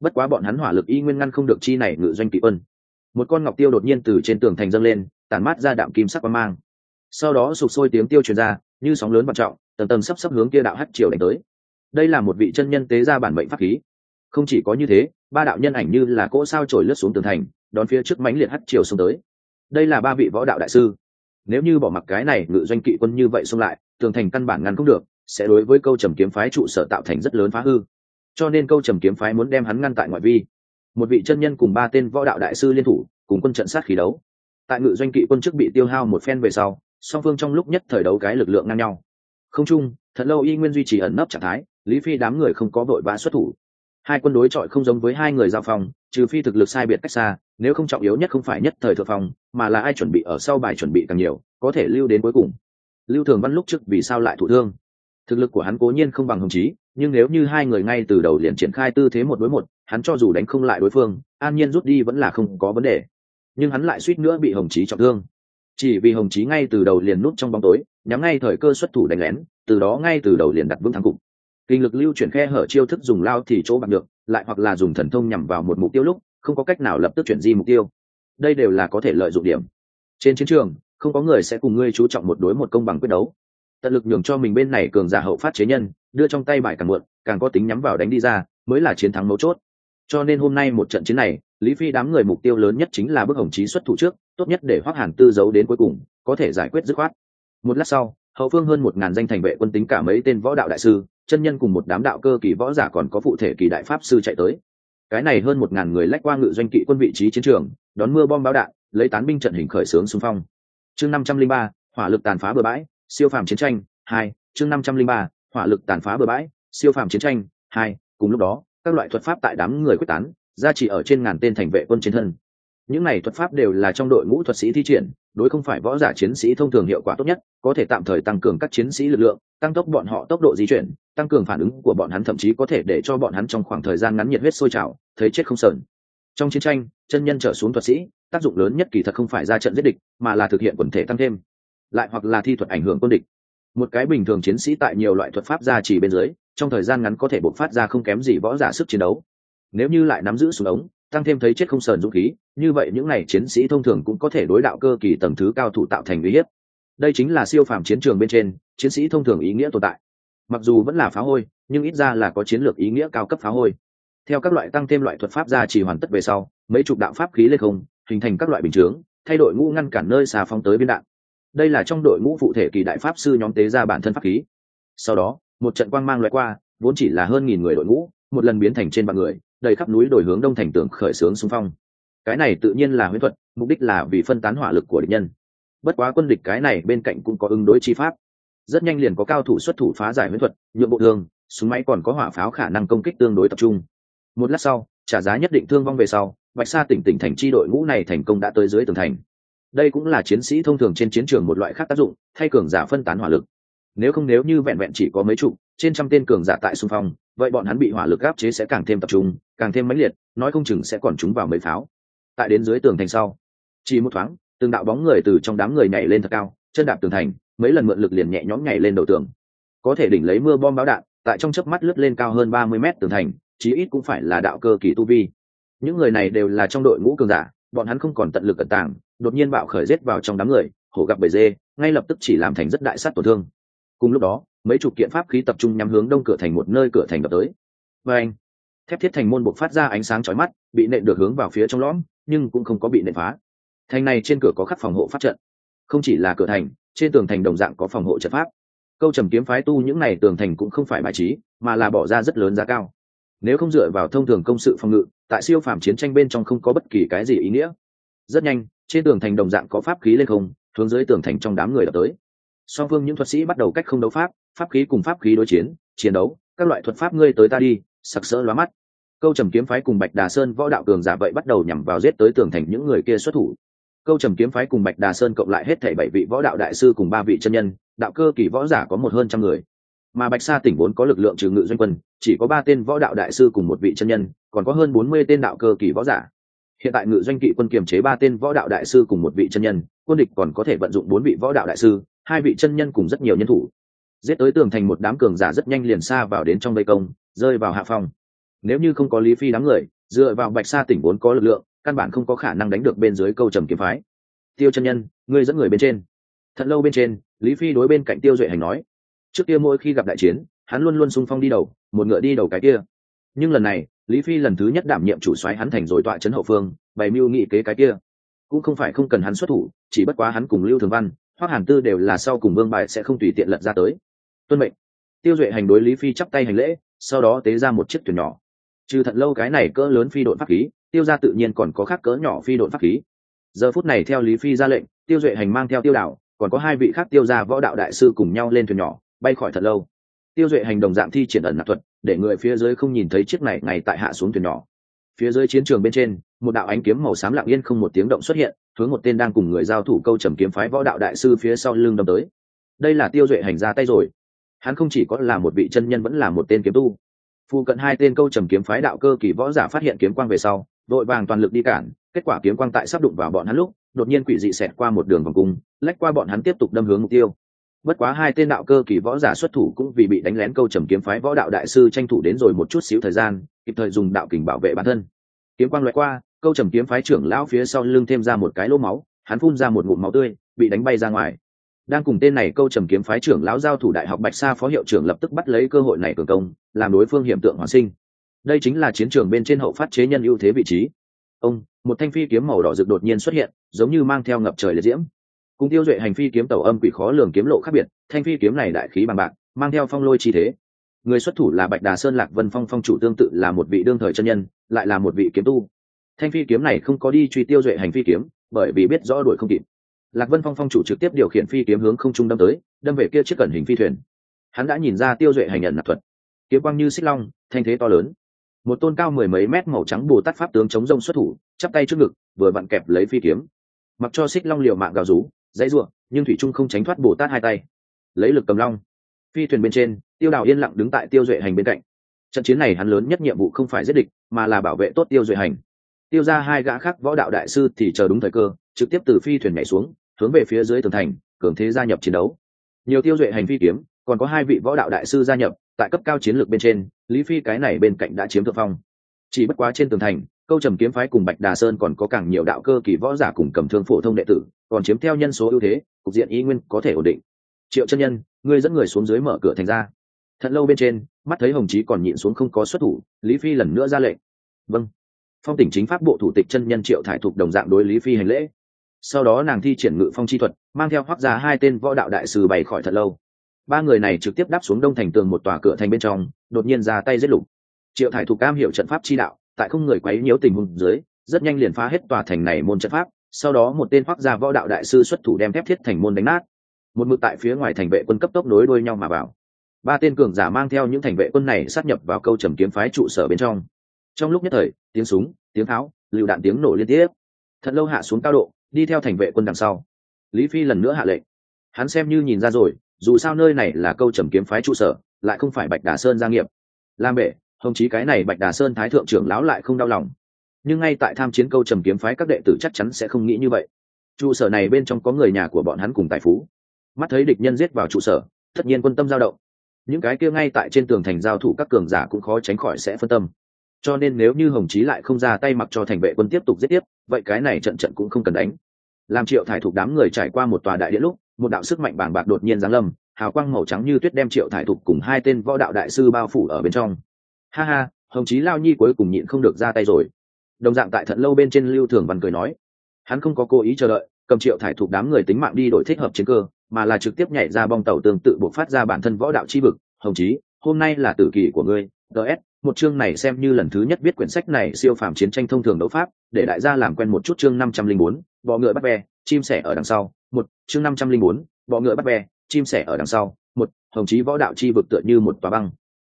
Bất quá bọn hắn hỏa lực y nguyên ngăn không được chi này ngự doanh kỵ quân. Một con ngọc tiêu đột nhiên từ trên tường thành dâng lên tàn mát ra đạm kim sắc quang mang. Sau đó sụp sôi tiếng tiêu truyền ra, như sóng lớn vạn trọng, tầng tầng sắp sắp hướng kia đạo hắt chiều đánh tới. Đây là một vị chân nhân tế ra bản mệnh pháp khí. Không chỉ có như thế, ba đạo nhân ảnh như là cỗ sao trồi lướt xuống tường thành, đón phía trước mánh liệt hắt chiều xuống tới. Đây là ba vị võ đạo đại sư. Nếu như bỏ mặc cái này, ngự doanh kỵ quân như vậy xông lại, tường thành căn bản ngăn không được sẽ đối với câu trầm kiếm phái trụ sở tạo thành rất lớn phá hư. Cho nên câu trầm kiếm phái muốn đem hắn ngăn tại ngoại vi. Một vị chân nhân cùng ba tên võ đạo đại sư liên thủ, cùng quân trận sát khí đấu. Tại ngự doanh kỵ quân chức bị tiêu hao một phen về sau, song phương trong lúc nhất thời đấu cái lực lượng ngang nhau. Không chung, thật lâu y nguyên duy trì ẩn nấp trạng thái, lý phi đám người không có vội vã xuất thủ. Hai quân đối chọi không giống với hai người giao phòng trừ phi thực lực sai biệt cách xa, nếu không trọng yếu nhất không phải nhất thời thượng phòng mà là ai chuẩn bị ở sau bài chuẩn bị càng nhiều, có thể lưu đến cuối cùng. Lưu thường văn lúc trước vì sao lại thụ thương? Thực lực của hắn cố nhiên không bằng hồng chí, nhưng nếu như hai người ngay từ đầu liền triển khai tư thế một đối một, hắn cho dù đánh không lại đối phương, an nhiên rút đi vẫn là không có vấn đề. Nhưng hắn lại suýt nữa bị hồng chí trọng thương. Chỉ vì hồng chí ngay từ đầu liền nút trong bóng tối, nhắm ngay thời cơ xuất thủ đánh lén, từ đó ngay từ đầu liền đặt vững thắng cục. Kinh lực lưu chuyển khe hở chiêu thức dùng lao thì chỗ bằng được lại hoặc là dùng thần thông nhằm vào một mục tiêu lúc, không có cách nào lập tức chuyển di mục tiêu. Đây đều là có thể lợi dụng điểm. Trên chiến trường, không có người sẽ cùng ngươi chú trọng một đối một công bằng quyết đấu tận lực nhường cho mình bên này cường giả hậu phát chế nhân, đưa trong tay bài càng muộn, càng có tính nhắm vào đánh đi ra, mới là chiến thắng mấu chốt. Cho nên hôm nay một trận chiến này, lý phi đám người mục tiêu lớn nhất chính là bức hồng chí xuất thủ trước, tốt nhất để hoác hàn tư giấu đến cuối cùng, có thể giải quyết dứt khoát. Một lát sau, hậu phương hơn một ngàn danh thành vệ quân tính cả mấy tên võ đạo đại sư, chân nhân cùng một đám đạo cơ kỳ võ giả còn có phụ thể kỳ đại pháp sư chạy tới. Cái này hơn một ngàn người lách qua ngự doanh kỵ quân vị trí chiến trường, đón mưa bom báo đạn, lấy tán binh trận hình khởi xướng xung phong. Chương năm trăm linh ba, hỏa lực tàn phá bờ bãi siêu phàm chiến tranh, hai, chương năm trăm linh ba, hỏa lực tàn phá bờ bãi. Siêu phàm chiến tranh, hai, cùng lúc đó, các loại thuật pháp tại đám người quyết tán ra chỉ ở trên ngàn tên thành vệ quân chiến thân. Những này thuật pháp đều là trong đội ngũ thuật sĩ thi triển, đối không phải võ giả chiến sĩ thông thường hiệu quả tốt nhất, có thể tạm thời tăng cường các chiến sĩ lực lượng, tăng tốc bọn họ tốc độ di chuyển, tăng cường phản ứng của bọn hắn, thậm chí có thể để cho bọn hắn trong khoảng thời gian ngắn nhiệt huyết sôi trào, thấy chết không sờn. Trong chiến tranh, chân nhân trở xuống thuật sĩ, tác dụng lớn nhất kỳ thật không phải ra trận giết địch, mà là thực hiện quần thể tăng thêm lại hoặc là thi thuật ảnh hưởng quân địch. Một cái bình thường chiến sĩ tại nhiều loại thuật pháp gia trì bên dưới, trong thời gian ngắn có thể bộc phát ra không kém gì võ giả sức chiến đấu. Nếu như lại nắm giữ súng ống, tăng thêm thấy chết không sờn dũng khí, như vậy những n à y chiến sĩ thông thường cũng có thể đối đạo cơ kỳ tầng thứ cao thủ tạo thành uy hiếp. Đây chính là siêu phàm chiến trường bên trên, chiến sĩ thông thường ý nghĩa tồn tại. Mặc dù vẫn là phá hôi, nhưng ít ra là có chiến lược ý nghĩa cao cấp phá hôi. Theo các loại tăng thêm loại thuật pháp gia chỉ hoàn tất về sau, mấy chục đạo pháp khí lên không, hình thành các loại bình chướng, thay đổi ngũ ngăn cản nơi xà phong tới biên đạn đây là trong đội ngũ phụ thể kỳ đại pháp sư nhóm tế ra bản thân pháp khí. Sau đó, một trận quang mang loại qua, vốn chỉ là hơn nghìn người đội ngũ, một lần biến thành trên vạn người, đầy khắp núi đổi hướng đông thành tường khởi xướng xung phong. Cái này tự nhiên là huyễn thuật, mục đích là vì phân tán hỏa lực của địch nhân. Bất quá quân địch cái này bên cạnh cũng có ứng đối chi pháp. Rất nhanh liền có cao thủ xuất thủ phá giải huyễn thuật, nhượng bộ thương, súng máy còn có hỏa pháo khả năng công kích tương đối tập trung. Một lát sau, trả giá nhất định thương vong về sau, bạch sa tỉnh tỉnh thành chi đội ngũ này thành công đã tới dưới tường thành đây cũng là chiến sĩ thông thường trên chiến trường một loại khác tác dụng, thay cường giả phân tán hỏa lực. Nếu không nếu như vẹn vẹn chỉ có mấy chục trên trăm tên cường giả tại xung phong, vậy bọn hắn bị hỏa lực áp chế sẽ càng thêm tập trung, càng thêm mãnh liệt, nói không chừng sẽ còn trúng vào mấy pháo. Tại đến dưới tường thành sau, chỉ một thoáng, từng đạo bóng người từ trong đám người nhảy lên thật cao, chân đạp tường thành, mấy lần mượn lực liền nhẹ nhõm nhảy lên đầu tường. Có thể đỉnh lấy mưa bom báo đạn, tại trong chớp mắt lướt lên cao hơn ba mươi mét tường thành, chí ít cũng phải là đạo cơ kỳ tu vi. Những người này đều là trong đội ngũ cường giả bọn hắn không còn tận lực cẩn tàng, đột nhiên bạo khởi rết vào trong đám người, hổ gặp bầy dê, ngay lập tức chỉ làm thành rất đại sát tổn thương. Cùng lúc đó, mấy chục kiện pháp khí tập trung nhắm hướng đông cửa thành một nơi cửa thành đập tới. Và anh, thép thiết thành môn buộc phát ra ánh sáng chói mắt, bị nện được hướng vào phía trong lõm, nhưng cũng không có bị nện phá. Thành này trên cửa có khắc phòng hộ phát trận. Không chỉ là cửa thành, trên tường thành đồng dạng có phòng hộ trận pháp. Câu trầm kiếm phái tu những n à y tường thành cũng không phải bài trí, mà là bỏ ra rất lớn giá cao. Nếu không dựa vào thông thường công sự phòng ngự tại siêu phàm chiến tranh bên trong không có bất kỳ cái gì ý nghĩa. Rất nhanh, trên tường thành đồng dạng có pháp khí lên không, hướng dưới tường thành trong đám người đã tới. Song phương những thuật sĩ bắt đầu cách không đấu pháp pháp khí cùng pháp khí đối chiến chiến đấu, các loại thuật pháp ngươi tới ta đi, sặc sỡ lóa mắt. Câu trầm kiếm phái cùng bạch đà sơn võ đạo cường giả vậy bắt đầu nhằm vào giết tới tường thành những người kia xuất thủ. Câu trầm kiếm phái cùng bạch đà sơn cộng lại hết thảy bảy vị võ đạo đại sư cùng ba vị chân nhân, đạo cơ kỳ võ giả có một hơn trăm người mà bạch sa tỉnh vốn có lực lượng trừ ngự doanh quân, chỉ có ba tên võ đạo đại sư cùng một vị chân nhân, còn có hơn bốn mươi tên đạo cơ kỳ võ giả. Hiện tại ngự doanh kỵ quân kiềm chế ba tên võ đạo đại sư cùng một vị chân nhân, quân địch còn có thể vận dụng bốn vị võ đạo đại sư, hai vị chân nhân cùng rất nhiều nhân thủ. Giết tới tường thành một đám cường giả rất nhanh liền xa vào đến trong vây công, rơi vào hạ phòng nếu như không có lý phi đám người, dựa vào bạch sa tỉnh vốn có lực lượng, căn bản không có khả năng đánh được bên dưới câu trầm kiếm phái. Tiêu chân nhân, ngươi dẫn người bên trên. Thật lâu bên trên, lý phi đối bên cạnh tiêu duệ hành nói trước kia mỗi khi gặp đại chiến, hắn luôn luôn sung phong đi đầu, một ngựa đi đầu cái kia. Nhưng lần này, lý phi lần thứ nhất đảm nhiệm chủ soái hắn thành rồi tọa trấn hậu phương, bày mưu nghị kế cái kia. Cũng không phải không cần hắn xuất thủ, chỉ bất quá hắn cùng lưu thường văn hoặc hàn tư đều là sau cùng vương bài sẽ không tùy tiện lật ra tới. Tuân mệnh. Tiêu duệ hành đối lý phi chắp tay hành lễ, sau đó tế ra một chiếc thuyền nhỏ. Trừ thật lâu cái này cỡ lớn phi đội pháp khí, tiêu ra tự nhiên còn có khác cỡ nhỏ phi đội pháp khí. Giờ phút này theo lý phi ra lệnh, tiêu duệ hành mang theo tiêu đạo còn có hai vị khác tiêu ra võ đạo đại sư cùng nhau lên thuyền nhỏ bay khỏi thật lâu. Tiêu duệ hành đồng dạng thi triển ẩn nạp thuật, để người phía dưới không nhìn thấy chiếc này ngày tại hạ xuống thuyền nhỏ. Phía dưới chiến trường bên trên, một đạo ánh kiếm màu xám lặng yên không một tiếng động xuất hiện, hướng một tên đang cùng người giao thủ câu trầm kiếm phái võ đạo đại sư phía sau lưng đâm tới. Đây là tiêu duệ hành ra tay rồi. Hắn không chỉ có là một vị chân nhân vẫn là một tên kiếm tu. Phụ cận hai tên câu trầm kiếm phái đạo cơ kỳ võ giả phát hiện kiếm quang về sau, đội vàng toàn lực đi cản, kết quả kiếm quang tại sắp đụng vào bọn hắn lúc, đột nhiên quỷ dị xẹt qua một đường vòng cung, lách qua bọn hắn tiếp tục đâm hướng mục tiêu bất quá hai tên đạo cơ kỳ võ giả xuất thủ cũng vì bị đánh lén câu trầm kiếm phái võ đạo đại sư tranh thủ đến rồi một chút xíu thời gian, kịp thời dùng đạo kình bảo vệ bản thân. Kiếm quang loại qua, câu trầm kiếm phái trưởng lão phía sau lưng thêm ra một cái lỗ máu, hắn phun ra một ngụm máu tươi, bị đánh bay ra ngoài. Đang cùng tên này câu trầm kiếm phái trưởng lão giao thủ đại học bạch sa phó hiệu trưởng lập tức bắt lấy cơ hội này cường công, làm đối phương hiểm tượng hoàn sinh. Đây chính là chiến trường bên trên hậu phát chế nhân ưu thế vị trí. Ông, một thanh phi kiếm màu đỏ rực đột nhiên xuất hiện, giống như mang theo ngập trời liệt diễm cùng tiêu duệ hành phi kiếm tàu âm quỷ khó lường kiếm lộ khác biệt, thanh phi kiếm này đại khí bằng bạc, mang theo phong lôi chi thế. Người xuất thủ là bạch đà sơn lạc vân phong phong chủ tương tự là một vị đương thời chân nhân, lại là một vị kiếm tu. Thanh phi kiếm này không có đi truy tiêu duệ hành phi kiếm, bởi vì biết rõ đuổi không kịp. Lạc vân phong phong chủ trực tiếp điều khiển phi kiếm hướng không trung đâm tới, đâm về kia chiếc cẩn hình phi thuyền. Hắn đã nhìn ra tiêu duệ hành nhận nạp thuật. Kiếm quang như xích long, thanh thế to lớn. Một tôn cao mười mấy mét màu trắng bồ tát pháp tướng chống rông xuất thủ, chắp tay trước ngực, vừa vặn kẹp lấy phi kiếm. Mặc cho xích long liều mạng gào rú dãy ruộng nhưng thủy trung không tránh thoát bồ tát hai tay. Lấy lực cầm long. Phi thuyền bên trên, tiêu đào yên lặng đứng tại tiêu duệ hành bên cạnh. Trận chiến này hắn lớn nhất nhiệm vụ không phải giết địch, mà là bảo vệ tốt tiêu duệ hành. Tiêu ra hai gã khác võ đạo đại sư thì chờ đúng thời cơ, trực tiếp từ phi thuyền nhảy xuống, hướng về phía dưới tường thành, cường thế gia nhập chiến đấu. Nhiều tiêu duệ hành phi kiếm, còn có hai vị võ đạo đại sư gia nhập, tại cấp cao chiến lược bên trên, lý phi cái này bên cạnh đã chiếm thượng phong chỉ bất quá trên tường thành, câu trầm kiếm phái cùng bạch đà sơn còn có càng nhiều đạo cơ kỳ võ giả cùng cầm thương phổ thông đệ tử, còn chiếm theo nhân số ưu thế, cục diện ý nguyên có thể ổn định. Triệu chân nhân, ngươi dẫn người xuống dưới mở cửa thành ra. Thật lâu bên trên, mắt thấy hồng chí còn nhịn xuống không có xuất thủ, lý phi lần nữa ra lệnh. Vâng. Phong tỉnh chính pháp bộ thủ tịch chân nhân triệu thải thục đồng dạng đối lý phi hành lễ. Sau đó nàng thi triển ngự phong chi thuật, mang theo hoác ra hai tên võ đạo đại sư bày khỏi thật lâu. Ba người này trực tiếp đáp xuống đông thành tường một tòa cửa thành bên trong, đột nhiên ra tay giết lục triệu thải thục cam hiểu trận pháp chi đạo, tại không người quấy nhiễu tình huống dưới, rất nhanh liền phá hết tòa thành này môn trận pháp, sau đó một tên hoác gia võ đạo đại sư xuất thủ đem thép thiết thành môn đánh nát. Một mực tại phía ngoài thành vệ quân cấp tốc nối đuôi nhau mà vào. Ba tên cường giả mang theo những thành vệ quân này sát nhập vào câu trầm kiếm phái trụ sở bên trong. Trong lúc nhất thời, tiếng súng, tiếng tháo, lựu đạn tiếng nổ liên tiếp. Thật lâu hạ xuống cao độ, đi theo thành vệ quân đằng sau. Lý phi lần nữa hạ lệnh. Hắn xem như nhìn ra rồi, dù sao nơi này là câu trầm kiếm phái trụ sở, lại không phải bạch đà sơn gia nghiệp. Lam bệ hồng chí cái này bạch đà sơn thái thượng trưởng lão lại không đau lòng. Nhưng ngay tại tham chiến câu trầm kiếm phái các đệ tử chắc chắn sẽ không nghĩ như vậy. Trụ sở này bên trong có người nhà của bọn hắn cùng tài phú. Mắt thấy địch nhân giết vào trụ sở, tất nhiên quân tâm dao động. Những cái kia ngay tại trên tường thành giao thủ các cường giả cũng khó tránh khỏi sẽ phân tâm. Cho nên nếu như hồng chí lại không ra tay mặc cho thành vệ quân tiếp tục giết tiếp, vậy cái này trận trận cũng không cần đánh. Làm triệu thải thục đám người trải qua một tòa đại điện lúc, một đạo sức mạnh bàng bạc đột nhiên giáng lâm, hào quang màu trắng như tuyết đem triệu thải thục cùng hai tên võ đạo đại sư bao phủ ở bên trong ha ha, hồng chí lao nhi cuối cùng nhịn không được ra tay rồi. Đồng dạng tại thận lâu bên trên lưu thường văn cười nói, hắn không có cố ý chờ đợi, cầm triệu thải thuộc đám người tính mạng đi đổi thích hợp chiến cơ, mà là trực tiếp nhảy ra bong tàu tương tự buộc phát ra bản thân võ đạo chi vực. Hồng chí, hôm nay là tử kỳ của ngươi ts một chương này xem như lần thứ nhất viết quyển sách này siêu phàm chiến tranh thông thường đấu pháp, để đại gia làm quen một chút chương năm trăm linh bốn, bọ ngựa bắt ve chim sẻ ở đằng sau. Một, chương năm trăm linh bốn, bọ ngựa bắt ve chim sẻ ở đằng sau. Một, hồng chí võ đạo chi vực tựa như một tòa băng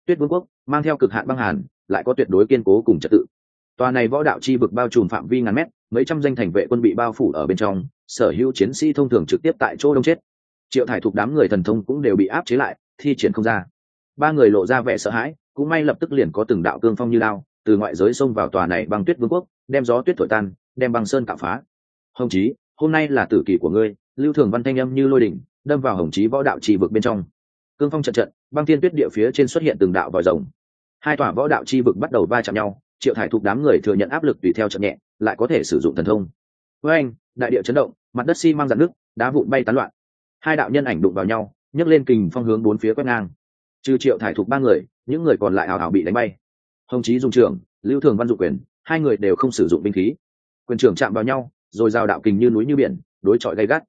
tuyết vương quốc, mang theo cực hạn băng hàn, lại có tuyệt đối kiên cố cùng trật tự. Tòa này võ đạo chi vực bao trùm phạm vi ngàn mét, mấy trăm danh thành vệ quân bị bao phủ ở bên trong, sở hữu chiến sĩ thông thường trực tiếp tại chỗ đông chết. Triệu thải thuộc đám người thần thông cũng đều bị áp chế lại, thi triển không ra. Ba người lộ ra vẻ sợ hãi, cũng may lập tức liền có từng đạo cương phong như lao, từ ngoại giới xông vào tòa này băng tuyết vương quốc, đem gió tuyết thổi tan, đem băng sơn tạo phá. Hồng chí, hôm nay là tử kỳ của ngươi, lưu thường văn thanh âm như lôi đỉnh, đâm vào hồng chí võ đạo chi vực bên trong cương phong trận trận băng thiên tuyết địa phía trên xuất hiện từng đạo vòi rồng. Hai tòa võ đạo chi vực bắt đầu va chạm nhau triệu thải thuộc đám người thừa nhận áp lực tùy theo trận nhẹ lại có thể sử dụng thần thông. Với anh đại địa chấn động mặt đất xi、si、mang dạn nước đá vụn bay tán loạn. Hai đạo nhân ảnh đụng vào nhau nhấc lên kình phong hướng bốn phía quét ngang. Trừ triệu thải thuộc ba người những người còn lại hào hào bị đánh bay. Hồng chí dùng trưởng, lưu thường văn dụng quyền hai người đều không sử dụng binh khí. Quyền trưởng chạm vào nhau rồi giao đạo kình như núi như biển đối chọi gay gắt.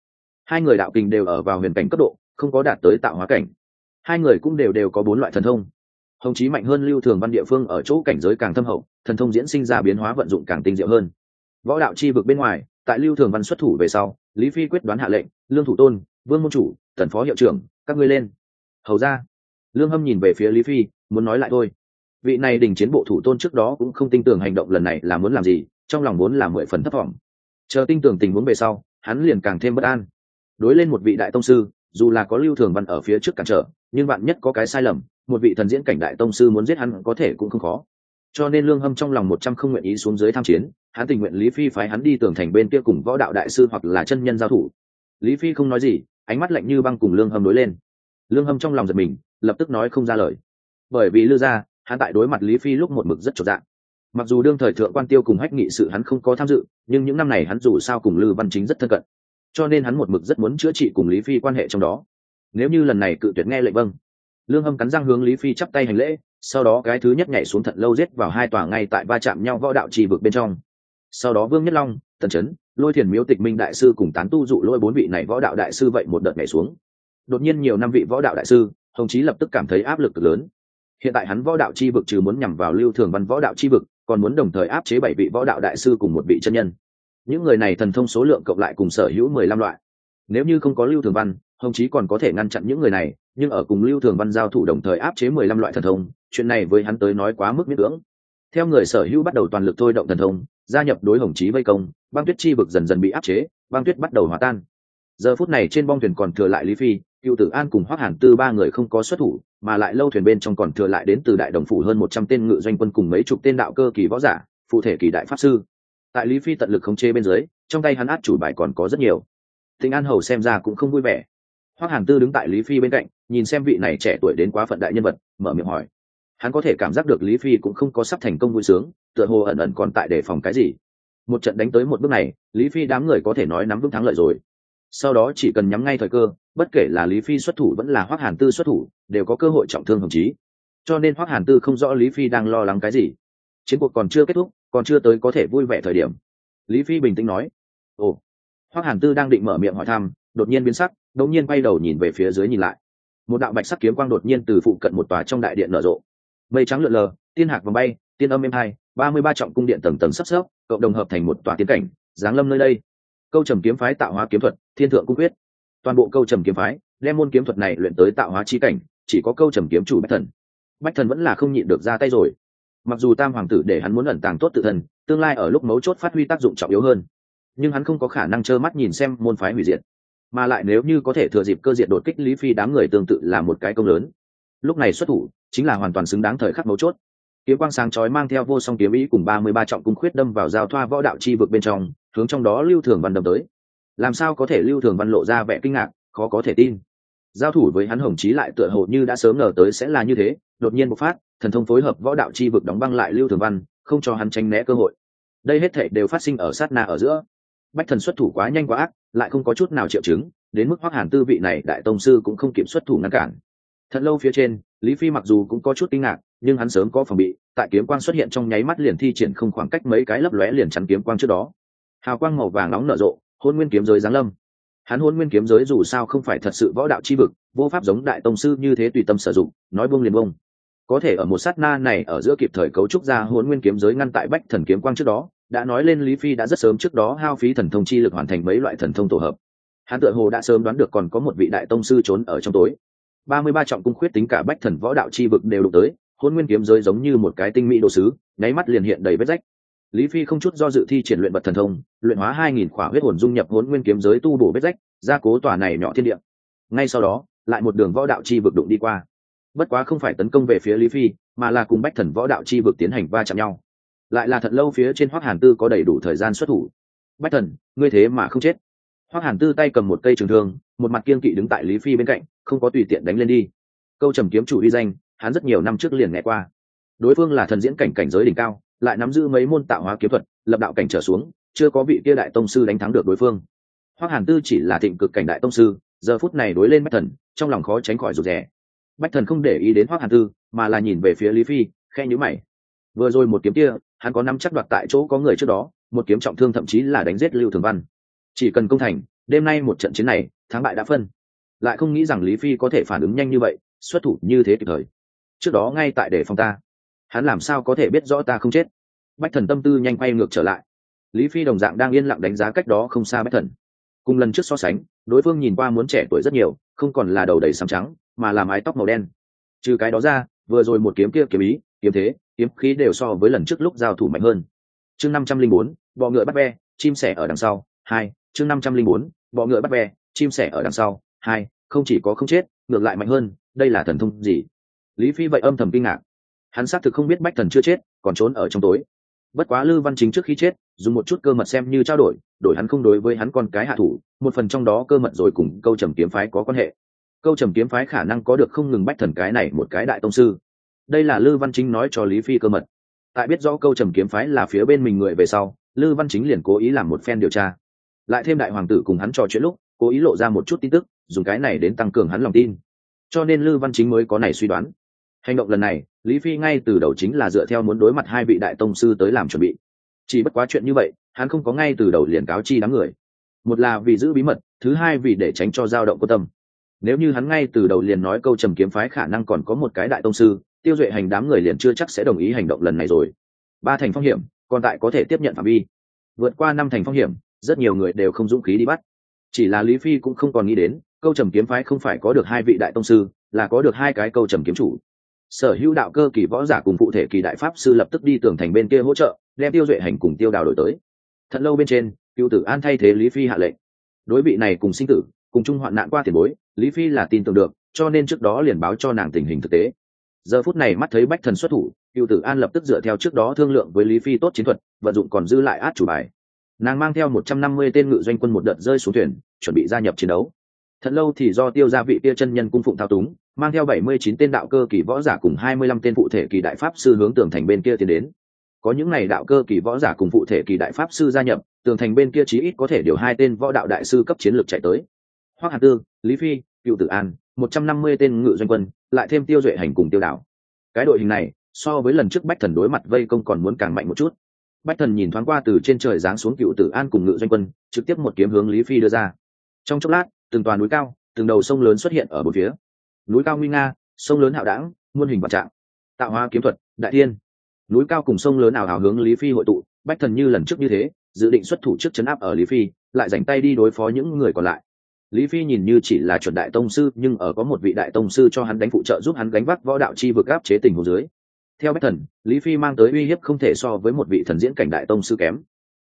Hai người đạo kình đều ở vào huyền cảnh cấp độ không có đạt tới tạo hóa cảnh hai người cũng đều đều có bốn loại thần thông. Hồng chí mạnh hơn lưu thường văn địa phương ở chỗ cảnh giới càng thâm hậu, thần thông diễn sinh ra biến hóa vận dụng càng tinh diệu hơn. Võ đạo chi vực bên ngoài, tại lưu thường văn xuất thủ về sau, lý phi quyết đoán hạ lệnh, lương thủ tôn, vương môn chủ tần phó hiệu trưởng, các ngươi lên. Hầu ra. Lương hâm nhìn về phía lý phi, muốn nói lại thôi. Vị này đình chiến bộ thủ tôn trước đó cũng không tin tưởng hành động lần này là muốn làm gì, trong lòng muốn làm mười phần thất vọng. Chờ tin tưởng tình huống về sau, hắn liền càng thêm bất an. Đối lên một vị đại tông sư dù là có lưu thường văn ở phía trước cản trở, nhưng bạn nhất có cái sai lầm, một vị thần diễn cảnh đại tông sư muốn giết hắn có thể cũng không khó. Cho nên lương hâm trong lòng một trăm không nguyện ý xuống dưới tham chiến, hắn tình nguyện lý phi phái hắn đi tường thành bên kia cùng võ đạo đại sư hoặc là chân nhân giao thủ. Lý phi không nói gì, ánh mắt lạnh như băng cùng lương hâm đối lên. Lương hâm trong lòng giật mình, lập tức nói không ra lời. Bởi vì lư gia, hắn tại đối mặt lý phi lúc một mực rất trọn dạng mặc dù đương thời thượng quan tiêu cùng hách nghị sự hắn không có tham dự, nhưng những năm này hắn dù sao cùng lư văn chính rất thân cận cho nên hắn một mực rất muốn chữa trị cùng lý phi quan hệ trong đó. Nếu như lần này cự tuyệt nghe lệnh vâng. Lương hâm cắn răng hướng lý phi chắp tay hành lễ, sau đó cái thứ nhất nhảy xuống thật lâu rết vào hai tòa ngay tại va chạm nhau võ đạo trì vực bên trong. Sau đó vương nhất long, tần trấn lôi thiền miếu tịch minh đại sư cùng tán tu dụ lôi bốn vị này võ đạo đại sư vậy một đợt nhảy xuống. Đột nhiên nhiều năm vị võ đạo đại sư, hồng chí lập tức cảm thấy áp lực cực lớn. Hiện tại hắn võ đạo chi vực trừ muốn nhằm vào lưu thường văn võ đạo chi vực, còn muốn đồng thời áp chế bảy vị võ đạo đại sư cùng một vị chân nhân những người này thần thông số lượng cộng lại cùng sở hữu mười lăm loại. Nếu như không có lưu thường văn, hồng chí còn có thể ngăn chặn những người này, nhưng ở cùng lưu thường văn giao thủ đồng thời áp chế mười lăm loại thần thông, chuyện này với hắn tới nói quá mức miễn cưỡng. Theo người sở hữu bắt đầu toàn lực thôi động thần thông, gia nhập đối hồng chí vây công, băng tuyết chi vực dần dần bị áp chế, băng tuyết bắt đầu hòa tan. Giờ phút này trên bong thuyền còn thừa lại lý phi, cựu tử an cùng hoác hàn tư ba người không có xuất thủ, mà lại lâu thuyền bên trong còn thừa lại đến từ đại đồng phủ hơn một trăm tên ngự doanh quân cùng mấy chục tên đạo cơ kỳ võ giả, phụ thể kỳ đại pháp sư tại lý phi tận lực khống chế bên dưới, trong tay hắn át chủ bài còn có rất nhiều. Thịnh an hầu xem ra cũng không vui vẻ. Hoác hàn tư đứng tại lý phi bên cạnh, nhìn xem vị này trẻ tuổi đến quá phận đại nhân vật, mở miệng hỏi. Hắn có thể cảm giác được lý phi cũng không có sắp thành công vui sướng, tựa hồ ẩn ẩn còn tại đề phòng cái gì. Một trận đánh tới một bước này, lý phi đám người có thể nói nắm vững thắng lợi rồi. Sau đó chỉ cần nhắm ngay thời cơ, bất kể là lý phi xuất thủ vẫn là hoác hàn tư xuất thủ, đều có cơ hội trọng thương hồng chí. Cho nên hoác hàn tư không rõ lý phi đang lo lắng cái gì. Chiến cuộc còn chưa kết thúc còn chưa tới có thể vui vẻ thời điểm. Lý phi bình tĩnh nói, ồ. Hoác hàn tư đang định mở miệng hỏi thăm, đột nhiên biến sắc, đột nhiên quay đầu nhìn về phía dưới nhìn lại. Một đạo bạch sắc kiếm quang đột nhiên từ phụ cận một tòa trong đại điện nở rộ. Mây trắng lượn lờ, tiên hạc vòng bay, tiên âm êm hai, ba mươi ba trọng cung điện tầng tầng sắp sấp, cộng đồng hợp thành một tòa tiến cảnh, giáng lâm nơi đây. Câu trầm kiếm phái tạo hóa kiếm thuật, thiên thượng cung quyết. Toàn bộ câu trầm kiếm phái, đem môn kiếm thuật này luyện tới tạo hóa chi cảnh, chỉ có câu trầm kiếm chủ bách thần. Bách thần vẫn là không nhịn được ra tay rồi mặc dù tam hoàng tử để hắn muốn ẩn tàng tốt tự thân, tương lai ở lúc mấu chốt phát huy tác dụng trọng yếu hơn. Nhưng hắn không có khả năng trơ mắt nhìn xem môn phái hủy diệt. Mà lại nếu như có thể thừa dịp cơ diệt đột kích lý phi đám người tương tự là một cái công lớn. Lúc này xuất thủ, chính là hoàn toàn xứng đáng thời khắc mấu chốt. Kiếm quang sáng chói mang theo vô song kiếm ý cùng ba mươi ba trọng cung khuyết đâm vào giao thoa võ đạo chi vực bên trong, hướng trong đó lưu thường văn đâm tới. Làm sao có thể lưu thường văn lộ ra vẻ kinh ngạc, khó có thể tin. Giao thủ với hắn hồng chí lại tựa hồ như đã sớm ngờ tới sẽ là như thế, đột nhiên bộc phát thần thông phối hợp võ đạo chi vực đóng băng lại lưu thường văn, không cho hắn tranh né cơ hội. Đây hết thể đều phát sinh ở sát na ở giữa. Bách thần xuất thủ quá nhanh quá ác, lại không có chút nào triệu chứng, đến mức hoác hàn tư vị này đại tông sư cũng không kiểm xuất thủ ngăn cản. Thật lâu phía trên, lý phi mặc dù cũng có chút kinh ngạc, nhưng hắn sớm có phòng bị, tại kiếm quang xuất hiện trong nháy mắt liền thi triển không khoảng cách mấy cái lấp lóe liền chắn kiếm quang trước đó. Hào quang màu vàng nóng nở rộ, hôn nguyên kiếm giới giáng lâm. Hắn hôn nguyên kiếm giới dù sao không phải thật sự võ đạo chi vực, vô pháp giống đại tông sư như thế tùy tâm sử dụng, nói bông liền bông có thể ở một sát na này ở giữa kịp thời cấu trúc ra hôn nguyên kiếm giới ngăn tại bách thần kiếm quang trước đó, đã nói lên lý phi đã rất sớm trước đó hao phí thần thông chi lực hoàn thành mấy loại thần thông tổ hợp. Hắn tựa hồ đã sớm đoán được còn có một vị đại tông sư trốn ở trong tối. Ba mươi ba trọng cung khuyết tính cả bách thần võ đạo chi vực đều đụng tới hôn nguyên kiếm giới giống như một cái tinh mỹ đồ sứ, nháy mắt liền hiện đầy vết rách. Lý phi không chút do dự thi triển luyện bật thần thông, luyện hóa hai nghìn khỏa huyết hồn dung nhập hôn nguyên kiếm giới tu bổ vết rách, gia cố tòa này nhỏ thiên địa. Ngay sau đó, lại một đường võ đạo chi vực đụng đi qua bất quá không phải tấn công về phía lý phi, mà là cùng bách thần võ đạo chi vực tiến hành va chạm nhau. Lại là thật lâu phía trên hoác hàn tư có đầy đủ thời gian xuất thủ. Bách thần, ngươi thế mà không chết. Hoác hàn tư tay cầm một cây trường thương, một mặt kiên kỵ đứng tại lý phi bên cạnh, không có tùy tiện đánh lên đi. Câu trầm kiếm chủ uy danh, hắn rất nhiều năm trước liền nghe qua. Đối phương là thần diễn cảnh cảnh giới đỉnh cao, lại nắm giữ mấy môn tạo hóa kiếm thuật, lập đạo cảnh trở xuống, chưa có vị kia đại tông sư đánh thắng được đối phương. Hoác hàn tư chỉ là thịnh cực cảnh đại tông sư, giờ phút này đối lên bách thần, trong lòng khó tránh khỏi rụt rè bách thần không để ý đến hoác hàn tư mà là nhìn về phía lý phi khe nhữ mày. Vừa rồi một kiếm kia, hắn có năm chắc đoạt tại chỗ có người trước đó, một kiếm trọng thương thậm chí là đánh giết lưu thường văn. Chỉ cần công thành, đêm nay một trận chiến này, thắng bại đã phân. Lại không nghĩ rằng lý phi có thể phản ứng nhanh như vậy, xuất thủ như thế kịp thời. Trước đó ngay tại để phòng ta. Hắn làm sao có thể biết rõ ta không chết? Bách thần tâm tư nhanh quay ngược trở lại. Lý phi đồng dạng đang yên lặng đánh giá cách đó không xa bách thần. Cùng lần trước so sánh, đối phương nhìn qua muốn trẻ tuổi rất nhiều, không còn là đầu đầy sàm trắng mà là mái tóc màu đen. Trừ cái đó ra, vừa rồi một kiếm kia kiếm ý, kiếm thế, kiếm khí đều so với lần trước lúc giao thủ mạnh hơn. Chương năm trăm linh bốn, bọ ngựa bắt ve, chim sẻ ở đằng sau. Hai, chương năm trăm linh bốn, bọ ngựa bắt ve, chim sẻ ở đằng sau. Hai, không chỉ có không chết, ngược lại mạnh hơn, đây là thần thông gì? Lý phi vậy âm thầm kinh ngạc. Hắn xác thực không biết bách thần chưa chết, còn trốn ở trong tối. Bất quá lư văn chính trước khi chết, dùng một chút cơ mật xem như trao đổi đổi hắn không đối với hắn con cái hạ thủ, một phần trong đó cơ mật rồi cùng câu trầm kiếm phái có quan hệ câu trầm kiếm phái khả năng có được không ngừng bách thần cái này một cái đại tông sư. Đây là lư văn chính nói cho lý phi cơ mật. Tại biết rõ câu trầm kiếm phái là phía bên mình người về sau, lư văn chính liền cố ý làm một phen điều tra. Lại thêm đại hoàng tử cùng hắn trò chuyện lúc, cố ý lộ ra một chút tin tức, dùng cái này đến tăng cường hắn lòng tin. Cho nên lư văn chính mới có này suy đoán. Hành động lần này, lý phi ngay từ đầu chính là dựa theo muốn đối mặt hai vị đại tông sư tới làm chuẩn bị. Chỉ bất quá chuyện như vậy, hắn không có ngay từ đầu liền cáo chi đám người. Một là vì giữ bí mật, thứ hai vì để tránh cho dao động có tâm nếu như hắn ngay từ đầu liền nói câu trầm kiếm phái khả năng còn có một cái đại tông sư, tiêu duệ hành đám người liền chưa chắc sẽ đồng ý hành động lần này rồi. Ba thành phong hiểm, còn tại có thể tiếp nhận phạm vi. Vượt qua năm thành phong hiểm, rất nhiều người đều không dũng khí đi bắt. Chỉ là lý phi cũng không còn nghĩ đến, câu trầm kiếm phái không phải có được hai vị đại tông sư, là có được hai cái câu trầm kiếm chủ. Sở hữu đạo cơ kỳ võ giả cùng phụ thể kỳ đại pháp sư lập tức đi tường thành bên kia hỗ trợ, đem tiêu duệ hành cùng tiêu đào đổi tới. Thật lâu bên trên, cựu tử an thay thế lý phi hạ lệnh. Đối vị này cùng sinh tử cùng chung hoạn nạn qua tiền bối, lý phi là tin tưởng được, cho nên trước đó liền báo cho nàng tình hình thực tế. Giờ phút này mắt thấy bách thần xuất thủ, cựu tử an lập tức dựa theo trước đó thương lượng với lý phi tốt chiến thuật, vận dụng còn dư lại át chủ bài. Nàng mang theo một trăm năm mươi tên ngự doanh quân một đợt rơi xuống thuyền, chuẩn bị gia nhập chiến đấu. Thật lâu thì do tiêu gia vị tia chân nhân cung phụng thao túng, mang theo bảy mươi chín tên đạo cơ kỳ võ giả cùng hai mươi lăm tên phụ thể kỳ đại pháp sư hướng tường thành bên kia tiến đến. Có những ngày đạo cơ kỳ võ giả cùng phụ thể kỳ đại pháp sư gia nhập, tường thành bên kia chí ít có thể điều hai tên võ đạo đại sư cấp chiến lược chạy tới hoắc hàn tư, lý phi, cựu tử an, một trăm năm mươi tên ngự doanh quân, lại thêm tiêu duệ hành cùng tiêu đảo. Cái đội hình này, so với lần trước bách thần đối mặt vây công còn muốn càng mạnh một chút. Bách thần nhìn thoáng qua từ trên trời giáng xuống cựu tử an cùng ngự doanh quân, trực tiếp một kiếm hướng lý phi đưa ra. Trong chốc lát, từng toàn núi cao, từng đầu sông lớn xuất hiện ở bốn phía. Núi cao nguy nga, sông lớn hạo đảng, muôn hình vạn trạng. Tạo hóa kiếm thuật, đại thiên. Núi cao cùng sông lớn ảo hào hướng lý phi hội tụ, bách thần như lần trước như thế, dự định xuất thủ trước chấn áp ở lý phi, lại dành tay đi đối phó những người còn lại lý phi nhìn như chỉ là chuẩn đại tông sư, nhưng ở có một vị đại tông sư cho hắn đánh phụ trợ giúp hắn gánh vác võ đạo chi vực áp chế tình hồ dưới. Theo bách thần, lý phi mang tới uy hiếp không thể so với một vị thần diễn cảnh đại tông sư kém.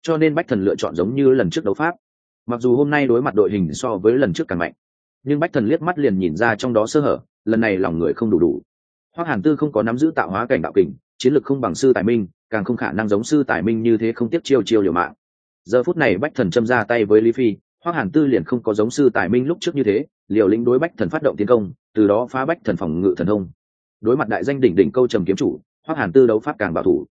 Cho nên bách thần lựa chọn giống như lần trước đấu pháp. Mặc dù hôm nay đối mặt đội hình so với lần trước càng mạnh, nhưng bách thần liếc mắt liền nhìn ra trong đó sơ hở, lần này lòng người không đủ đủ. Hoặc hàn tư không có nắm giữ tạo hóa cảnh đạo kình, chiến lược không bằng sư tài minh, càng không khả năng giống sư tài minh như thế không tiếp chiêu chiêu liều mạng. Giờ phút này bách thần châm ra tay với lý phi hoặc hàn tư liền không có giống sư tài minh lúc trước như thế, liều lĩnh đối bách thần phát động tiến công, từ đó phá bách thần phòng ngự thần thông. Đối mặt đại danh đỉnh đỉnh câu trầm kiếm chủ hoặc hàn tư đấu pháp càng bảo thủ.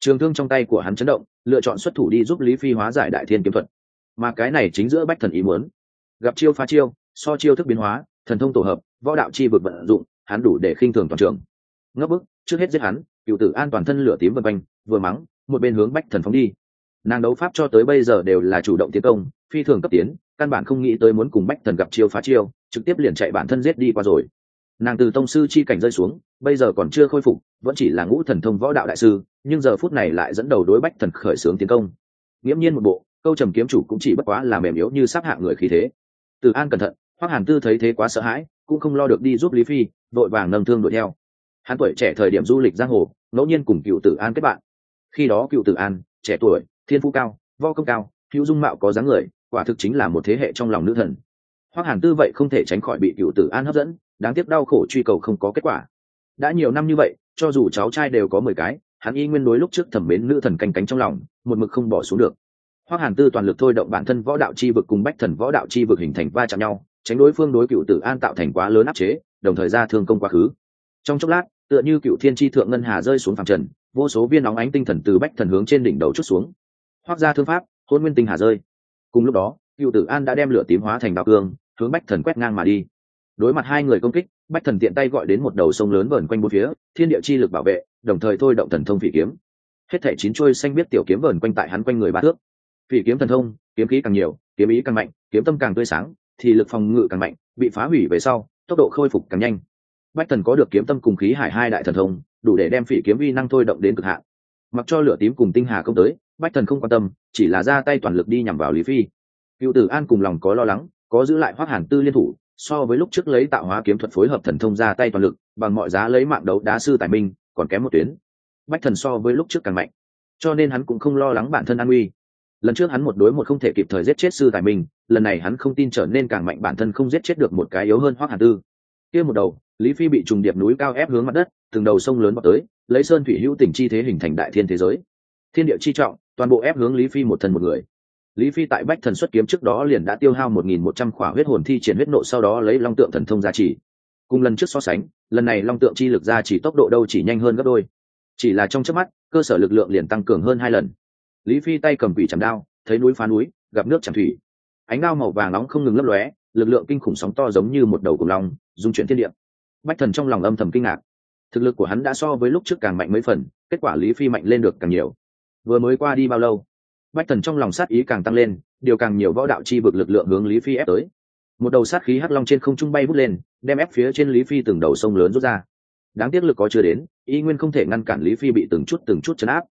Trường thương trong tay của hắn chấn động, lựa chọn xuất thủ đi giúp lý phi hóa giải đại thiên kiếm thuật. Mà cái này chính giữa bách thần ý muốn. Gặp chiêu phá chiêu, so chiêu thức biến hóa, thần thông tổ hợp, võ đạo chi vực vận dụng, hắn đủ để khinh thường toàn trường. Ngấp bức, trước hết giết hắn, cựu tử an toàn thân lửa tím vân quanh, vừa mắng, một bên hướng bách thần phóng đi. Nàng đấu pháp cho tới bây giờ đều là chủ động tiến công phi thường cấp tiến, căn bản không nghĩ tới muốn cùng bách thần gặp chiêu phá chiêu, trực tiếp liền chạy bản thân giết đi qua rồi. Nàng từ tông sư chi cảnh rơi xuống, bây giờ còn chưa khôi phục, vẫn chỉ là ngũ thần thông võ đạo đại sư, nhưng giờ phút này lại dẫn đầu đối bách thần khởi xướng tiến công. Nghiễm nhiên một bộ, câu trầm kiếm chủ cũng chỉ bất quá là mềm yếu như sắp hạ người khí thế. Từ an cẩn thận, hoắc hàn tư thấy thế quá sợ hãi, cũng không lo được đi giúp lý phi, vội vàng nâng thương đuổi theo. Hắn tuổi trẻ thời điểm du lịch giang hồ, ngẫu nhiên cùng cựu tử an kết bạn. Khi đó cựu tử an, trẻ tuổi, thiên phú cao vo công cao, hữu dung mạo có dáng người quả thực chính là một thế hệ trong lòng nữ thần. Hoắc hàn tư vậy không thể tránh khỏi bị cựu tử an hấp dẫn, đáng tiếc đau khổ truy cầu không có kết quả. Đã nhiều năm như vậy, cho dù cháu trai đều có mười cái, hắn y nguyên đối lúc trước thẩm mến nữ thần canh cánh trong lòng, một mực không bỏ xuống được. Hoắc hàn tư toàn lực thôi động bản thân võ đạo chi vực cùng bách thần võ đạo chi vực hình thành va chạm nhau, tránh đối phương đối cựu tử an tạo thành quá lớn áp chế, đồng thời ra thương công quá khứ. Trong chốc lát, tựa như cựu thiên tri thượng ngân hà rơi xuống phàm trần, vô số viên óng ánh tinh thần từ bách thần hướng trên đỉnh đầu chút xuống. Hoác ra thương pháp, hôn nguyên tinh hà rơi cùng lúc đó, cựu tử an đã đem lửa tím hóa thành đạo cương, hướng bách thần quét ngang mà đi. Đối mặt hai người công kích, bách thần tiện tay gọi đến một đầu sông lớn vờn quanh bốn phía, thiên địa chi lực bảo vệ, đồng thời thôi động thần thông phỉ kiếm. Hết thẻ chín trôi xanh biết tiểu kiếm vờn quanh tại hắn quanh người ba thước. Phỉ kiếm thần thông, kiếm khí càng nhiều, kiếm ý càng mạnh, kiếm tâm càng tươi sáng, thì lực phòng ngự càng mạnh, bị phá hủy về sau, tốc độ khôi phục càng nhanh. Bách thần có được kiếm tâm cùng khí hải hai đại thần thông, đủ để đem phỉ kiếm vi năng thôi động đến cực hạn. Mặc cho lửa tím cùng tinh hà công tới bách thần không quan tâm, chỉ là ra tay toàn lực đi nhằm vào lý phi. Cựu tử an cùng lòng có lo lắng, có giữ lại hoác hàn tư liên thủ, so với lúc trước lấy tạo hóa kiếm thuật phối hợp thần thông ra tay toàn lực, bằng mọi giá lấy mạng đấu đá sư tài minh, còn kém một tuyến. Bách thần so với lúc trước càng mạnh, cho nên hắn cũng không lo lắng bản thân an nguy. Lần trước hắn một đối một không thể kịp thời giết chết sư tài minh, lần này hắn không tin trở nên càng mạnh bản thân không giết chết được một cái yếu hơn hoác hàn tư. Kia một đầu, lý phi bị trùng điệp núi cao ép hướng mặt đất, từng đầu sông lớn vào tới, lấy sơn thủy hữu tỉnh chi thế hình thành đại thiên thế giới. Thiên địa chi trọng toàn bộ ép hướng lý phi một thân một người. Lý phi tại bách thần xuất kiếm trước đó liền đã tiêu hao một nghìn một trăm khỏa huyết hồn thi triển huyết nộ, sau đó lấy long tượng thần thông gia trì cùng lần trước so sánh, lần này long tượng chi lực gia trì tốc độ đâu chỉ nhanh hơn gấp đôi. Chỉ là trong chớp mắt, cơ sở lực lượng liền tăng cường hơn hai lần. Lý phi tay cầm quỷ chạm đao, thấy núi phá núi, gặp nước chẳng thủy. Ánh đao màu vàng nóng không ngừng lấp lóe, lực lượng kinh khủng sóng to giống như một đầu cùng long, dung chuyển thiên địa. Bách thần trong lòng âm thầm kinh ngạc. Thực lực của hắn đã so với lúc trước càng mạnh mấy phần, kết quả lý phi mạnh lên được càng nhiều vừa mới qua đi bao lâu? Bách thần trong lòng sát ý càng tăng lên, điều càng nhiều võ đạo chi vực lực lượng hướng lý phi ép tới. Một đầu sát khí hắc long trên không trung bay vút lên, đem ép phía trên lý phi từng đầu sông lớn rút ra. Đáng tiếc lực có chưa đến, y nguyên không thể ngăn cản lý phi bị từng chút từng chút chấn áp.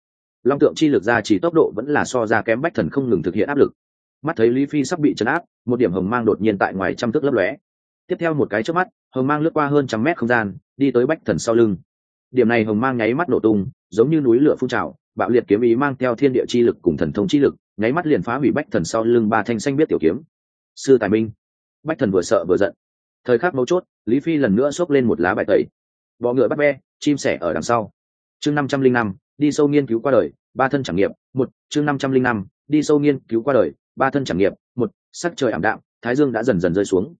Long tượng chi lực ra chỉ tốc độ vẫn là so ra kém bách thần không ngừng thực hiện áp lực. Mắt thấy lý phi sắp bị chấn áp, một điểm hồng mang đột nhiên tại ngoài trăm thước lấp lóe. Tiếp theo một cái trước mắt, hồng mang lướt qua hơn trăm mét không gian, đi tới bách thần sau lưng. Điểm này hồng mang nháy mắt nổ tung, giống như núi lửa phun trào bạo liệt kiếm ý mang theo thiên địa chi lực cùng thần thông chi lực, nháy mắt liền phá hủy bách thần sau lưng ba thanh xanh biết tiểu kiếm. Sư tài minh. Bách thần vừa sợ vừa giận. Thời khắc mấu chốt, lý phi lần nữa xốc lên một lá bài tẩy. Bọ ngựa bắt ve, chim sẻ ở đằng sau. Chương năm trăm linh năm, đi sâu nghiên cứu qua đời, ba thân trải nghiệm một, chương năm trăm linh năm, đi sâu nghiên cứu qua đời, ba thân trải nghiệm một, sắc trời ảm đạm, thái dương đã dần dần rơi xuống.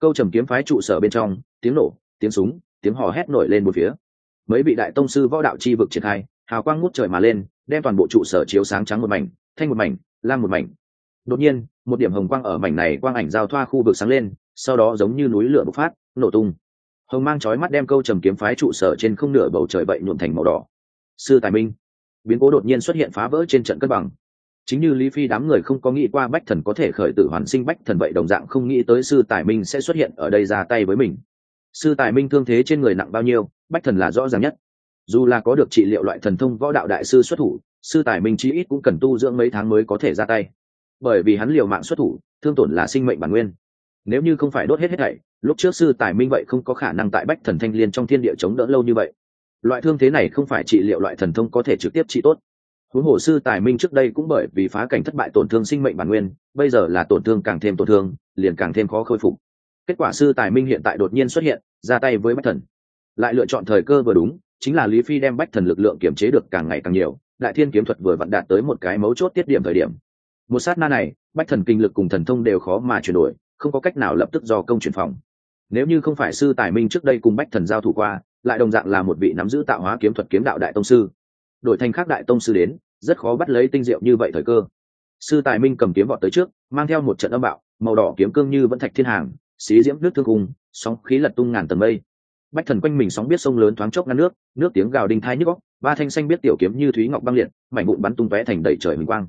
Câu trầm kiếm phái trụ sở bên trong, tiếng nổ, tiếng súng, tiếng hò hét nổi lên một phía. Mấy vị đại tông sư võ đạo chi vực triển khai hào quang ngút trời mà lên, đem toàn bộ trụ sở chiếu sáng trắng một mảnh, thanh một mảnh, lam một mảnh. Đột nhiên, một điểm hồng quang ở mảnh này quang ảnh giao thoa khu vực sáng lên, sau đó giống như núi lửa bộc phát, nổ tung. Hồng mang chói mắt đem câu trầm kiếm phái trụ sở trên không nửa bầu trời bậy nhuộm thành màu đỏ. Sư tài minh, biến cố đột nhiên xuất hiện phá vỡ trên trận cân bằng. Chính như lý phi đám người không có nghĩ qua bách thần có thể khởi tử hoàn sinh bách thần vậy đồng dạng không nghĩ tới sư tài minh sẽ xuất hiện ở đây ra tay với mình. Sư tài minh thương thế trên người nặng bao nhiêu, bách thần là rõ ràng nhất dù là có được trị liệu loại thần thông võ đạo đại sư xuất thủ, sư tài minh chí ít cũng cần tu dưỡng mấy tháng mới có thể ra tay. Bởi vì hắn liều mạng xuất thủ, thương tổn là sinh mệnh bản nguyên. Nếu như không phải đốt hết hết thảy, lúc trước sư tài minh vậy không có khả năng tại bách thần thanh liên trong thiên địa chống đỡ lâu như vậy. Loại thương thế này không phải trị liệu loại thần thông có thể trực tiếp trị tốt. Huống hồ sư tài minh trước đây cũng bởi vì phá cảnh thất bại tổn thương sinh mệnh bản nguyên, bây giờ là tổn thương càng thêm tổn thương, liền càng thêm khó khôi phục. Kết quả sư tài minh hiện tại đột nhiên xuất hiện, ra tay với bách thần. Lại lựa chọn thời cơ vừa đúng chính là lý phi đem bách thần lực lượng kiểm chế được càng ngày càng nhiều, đại thiên kiếm thuật vừa vặn đạt tới một cái mấu chốt tiết điểm thời điểm. Một sát na này, bách thần kinh lực cùng thần thông đều khó mà chuyển đổi, không có cách nào lập tức do công chuyển phòng. Nếu như không phải sư tài minh trước đây cùng bách thần giao thủ qua, lại đồng dạng là một vị nắm giữ tạo hóa kiếm thuật kiếm đạo đại tông sư. Đổi thành khác đại tông sư đến, rất khó bắt lấy tinh diệu như vậy thời cơ. Sư tài minh cầm kiếm vọt tới trước, mang theo một trận âm bạo, màu đỏ kiếm cương như vẫn thạch thiên hàng, xí diễm nước thương cung sóng khí lật tung ngàn tầng mây bách thần quanh mình sóng biết sông lớn thoáng chốc ngăn nước nước tiếng gào đinh thai nhức góc ba thanh xanh biết tiểu kiếm như thúy ngọc băng liệt, mảnh vụn bắn tung tóe thành đầy trời huỳnh quang.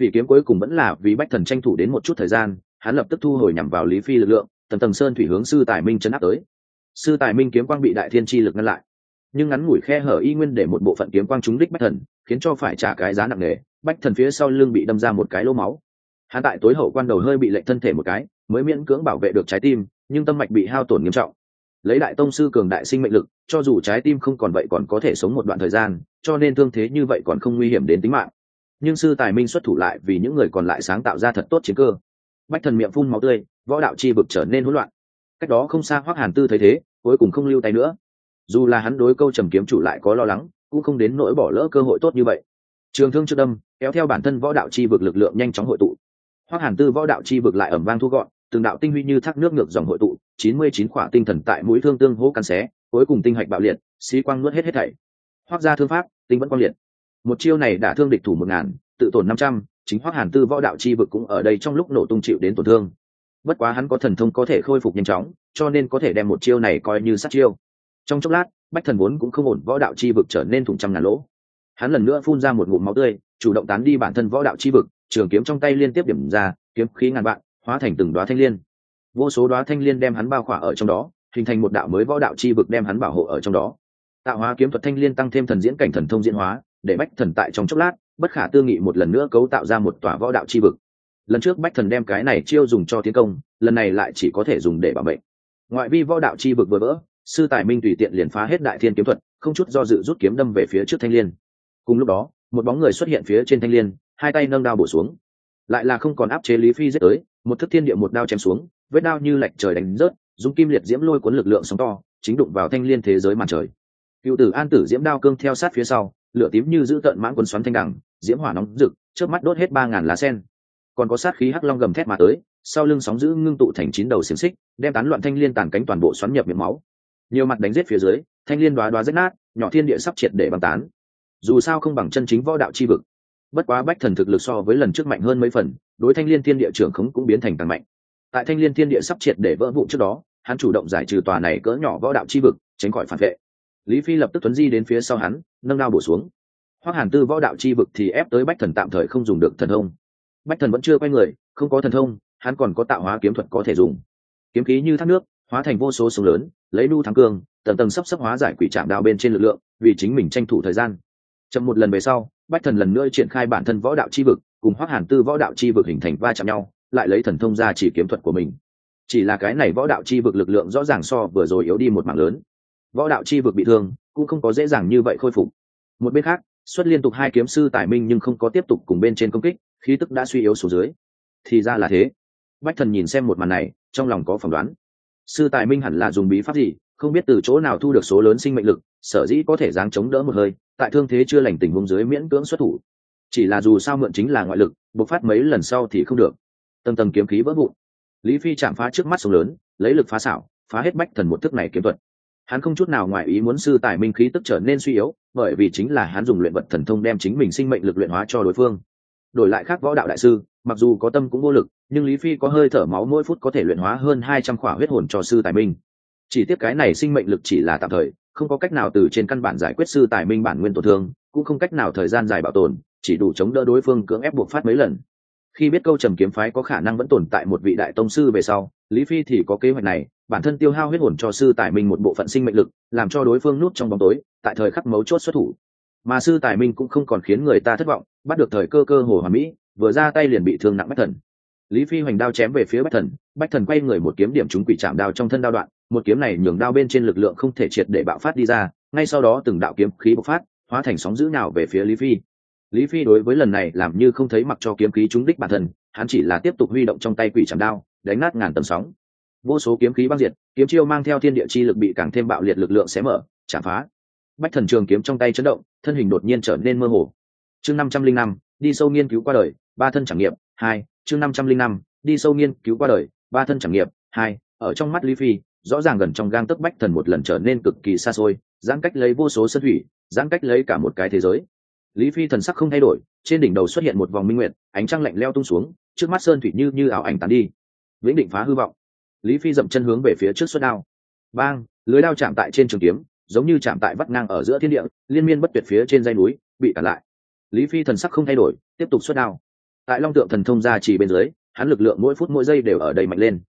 Phỉ kiếm cuối cùng vẫn là vì bách thần tranh thủ đến một chút thời gian, hắn lập tức thu hồi nhằm vào lý phi lực lượng, tầng tầng sơn thủy hướng sư tài minh chấn áp tới. Sư tài minh kiếm quang bị đại thiên chi lực ngăn lại. Nhưng ngắn ngủi khe hở y nguyên để một bộ phận kiếm quang trúng đích bách thần, khiến cho phải trả cái giá nặng nề, bách thần phía sau lưng bị đâm ra một cái lỗ máu. Hắn tại tối hậu quan đầu hơi bị lệnh thân thể một cái, mới miễn cưỡng bảo vệ được trái tim, nhưng tâm mạch bị hao tổn nghiêm trọng lấy đại tông sư cường đại sinh mệnh lực, cho dù trái tim không còn vậy còn có thể sống một đoạn thời gian, cho nên thương thế như vậy còn không nguy hiểm đến tính mạng. Nhưng sư tài minh xuất thủ lại vì những người còn lại sáng tạo ra thật tốt chiến cơ. Bách thần miệng phun máu tươi, võ đạo chi vực trở nên hỗn loạn. Cách đó không xa hoác hàn tư thấy thế, cuối cùng không lưu tay nữa. Dù là hắn đối câu trầm kiếm chủ lại có lo lắng, cũng không đến nỗi bỏ lỡ cơ hội tốt như vậy. Trường thương trước đâm, kéo theo bản thân võ đạo chi vực lực lượng nhanh chóng hội tụ. Hoác hàn tư võ đạo chi vực lại ẩm vang thu gọn từng đạo tinh huy như thác nước ngược dòng hội tụ, chín mươi chín khỏa tinh thần tại mũi thương tương hỗ căn xé, cuối cùng tinh hạch bạo liệt, xí quang nuốt hết hết thảy. Hoác ra thương pháp, tinh vẫn quang liệt. Một chiêu này đã thương địch thủ một ngàn, tự tổn năm trăm, chính hoác hàn tư võ đạo chi vực cũng ở đây trong lúc nổ tung chịu đến tổn thương. Bất quá hắn có thần thông có thể khôi phục nhanh chóng, cho nên có thể đem một chiêu này coi như sát chiêu. Trong chốc lát, bách thần vốn cũng không ổn, võ đạo chi vực trở nên thủng trăm ngàn lỗ. Hắn lần nữa phun ra một ngụm máu tươi, chủ động tán đi bản thân võ đạo chi vực, trường kiếm trong tay liên tiếp điểm ra, kiếm khí ngàn vạn hóa thành từng đoá thanh liên. Vô số đoá thanh liên đem hắn bao khỏa ở trong đó, hình thành một đạo mới võ đạo chi vực đem hắn bảo hộ ở trong đó. Tạo hóa kiếm thuật thanh liên tăng thêm thần diễn cảnh thần thông diễn hóa, để bách thần tại trong chốc lát, bất khả tư nghị một lần nữa cấu tạo ra một tòa võ đạo chi vực. Lần trước bách thần đem cái này chiêu dùng cho tiến công, lần này lại chỉ có thể dùng để bảo mệnh. Ngoại vi võ đạo chi vực vừa vỡ, sư tài minh tùy tiện liền phá hết đại thiên kiếm thuật, không chút do dự rút kiếm đâm về phía trước thanh liên. Cùng lúc đó, một bóng người xuất hiện phía trên thanh liên, hai tay nâng đao bổ xuống lại là không còn áp chế lý phi giết tới, một thức thiên địa một đao chém xuống, vết đao như lạch trời đánh rớt, dùng kim liệt diễm lôi cuốn lực lượng sóng to, chính đụng vào thanh liên thế giới màn trời. Cựu tử an tử diễm đao cương theo sát phía sau, lửa tím như giữ tợn mãn quân xoắn thanh đẳng diễm hỏa nóng rực trước mắt đốt hết ba ngàn lá sen. Còn có sát khí hắc long gầm thét mà tới, sau lưng sóng giữ ngưng tụ thành chín đầu xiềng xích, đem tán loạn thanh liên tàn cánh toàn bộ xoắn nhập miệng máu. Nhiều mặt đánh giết phía dưới, thanh liên đoá đoá rách nát, nhỏ thiên địa sắp triệt để băng tán. Dù sao không bằng chân chính võ đạo chi vực bất quá bách thần thực lực so với lần trước mạnh hơn mấy phần, đối thanh liên thiên địa trưởng khống cũng biến thành càng mạnh. Tại thanh liên thiên địa sắp triệt để vỡ vụn trước đó, hắn chủ động giải trừ tòa này cỡ nhỏ võ đạo chi vực, tránh khỏi phản vệ. Lý phi lập tức tuấn di đến phía sau hắn, nâng đao bổ xuống. Hoác hàn tư võ đạo chi vực thì ép tới bách thần tạm thời không dùng được thần thông. Bách thần vẫn chưa quay người, không có thần thông, hắn còn có tạo hóa kiếm thuật có thể dùng. Kiếm khí như thác nước, hóa thành vô số sông lớn, lấy nu thắng cương, tầng tầng sắp sắp hóa giải quỷ trạm đạo bên trên lực lượng, vì chính mình tranh thủ thời gian. Chậm một lần về sau bách thần lần nữa triển khai bản thân võ đạo chi vực, cùng hoác hàn tư võ đạo chi vực hình thành va chạm nhau, lại lấy thần thông ra chỉ kiếm thuật của mình. Chỉ là cái này võ đạo chi vực lực lượng rõ ràng so vừa rồi yếu đi một mảng lớn. Võ đạo chi vực bị thương, cũng không có dễ dàng như vậy khôi phục. Một bên khác, xuất liên tục hai kiếm sư tài minh nhưng không có tiếp tục cùng bên trên công kích, khí tức đã suy yếu xuống dưới. Thì ra là thế. Bách thần nhìn xem một màn này, trong lòng có phỏng đoán. Sư tài minh hẳn là dùng bí pháp gì? Không biết từ chỗ nào thu được số lớn sinh mệnh lực, sở dĩ có thể dáng chống đỡ một hơi, tại thương thế chưa lành tình huống dưới miễn cưỡng xuất thủ. Chỉ là dù sao mượn chính là ngoại lực, bộc phát mấy lần sau thì không được. Tầng tầng kiếm khí vỡ vụn. Lý phi chạm phá trước mắt sông lớn, lấy lực phá xảo, phá hết bách thần một thức này kiếm thuật. Hắn không chút nào ngoài ý muốn sư tài minh khí tức trở nên suy yếu, bởi vì chính là hắn dùng luyện vật thần thông đem chính mình sinh mệnh lực luyện hóa cho đối phương. Đổi lại khác võ đạo đại sư, mặc dù có tâm cũng vô lực, nhưng lý phi có hơi thở máu mỗi phút có thể luyện hóa hơn hai trăm khỏa huyết hồn cho sư tài minh chỉ tiếp cái này sinh mệnh lực chỉ là tạm thời, không có cách nào từ trên căn bản giải quyết sư tài minh bản nguyên tổn thương, cũng không cách nào thời gian dài bảo tồn, chỉ đủ chống đỡ đối phương cưỡng ép buộc phát mấy lần. Khi biết câu trầm kiếm phái có khả năng vẫn tồn tại một vị đại tông sư về sau, lý phi thì có kế hoạch này, bản thân tiêu hao huyết hồn cho sư tài minh một bộ phận sinh mệnh lực, làm cho đối phương nút trong bóng tối, tại thời khắc mấu chốt xuất thủ. Mà sư tài minh cũng không còn khiến người ta thất vọng, bắt được thời cơ cơ hồ hòa mỹ, vừa ra tay liền bị thương nặng bách thần. Lý phi hoành đao chém về phía bách thần bách thần quay người một kiếm điểm trúng quỷ chạm đao trong thân đao đoạn một kiếm này nhường đao bên trên lực lượng không thể triệt để bạo phát đi ra, ngay sau đó từng đạo kiếm khí bộc phát, hóa thành sóng dữ nào về phía lý phi. Lý phi đối với lần này làm như không thấy mặc cho kiếm khí trúng đích bản thân, hắn chỉ là tiếp tục huy động trong tay quỷ chạm đao, đánh nát ngàn tầng sóng. Vô số kiếm khí băng diệt, kiếm chiêu mang theo thiên địa chi lực bị càng thêm bạo liệt lực lượng xé mở, chạm phá. Bách thần trường kiếm trong tay chấn động, thân hình đột nhiên trở nên mơ hồ. Chương năm trăm linh năm, đi sâu nghiên cứu qua đời, ba thân trải nghiệm, hai, chương năm trăm linh năm, đi sâu nghiên cứu qua đời, ba thân trải nghiệm, hai, ở trong mắt lý phi rõ ràng gần trong gang tấc bách thần một lần trở nên cực kỳ xa xôi giãn cách lấy vô số sân thủy giãn cách lấy cả một cái thế giới. Lý phi thần sắc không thay đổi trên đỉnh đầu xuất hiện một vòng minh nguyện, ánh trăng lạnh leo tung xuống trước mắt sơn thủy như như ảo ảnh tàn đi. Vĩnh định phá hư vọng. Lý phi dậm chân hướng về phía trước xuất đao. Bang lưới đao chạm tại trên trường kiếm giống như chạm tại vắt ngang ở giữa thiên địa liên miên bất tuyệt phía trên dây núi bị cản lại. Lý phi thần sắc không thay đổi tiếp tục xuất đao. Tại long tượng thần thông ra chỉ bên dưới hắn lực lượng mỗi phút mỗi giây đều ở đầy mạnh lên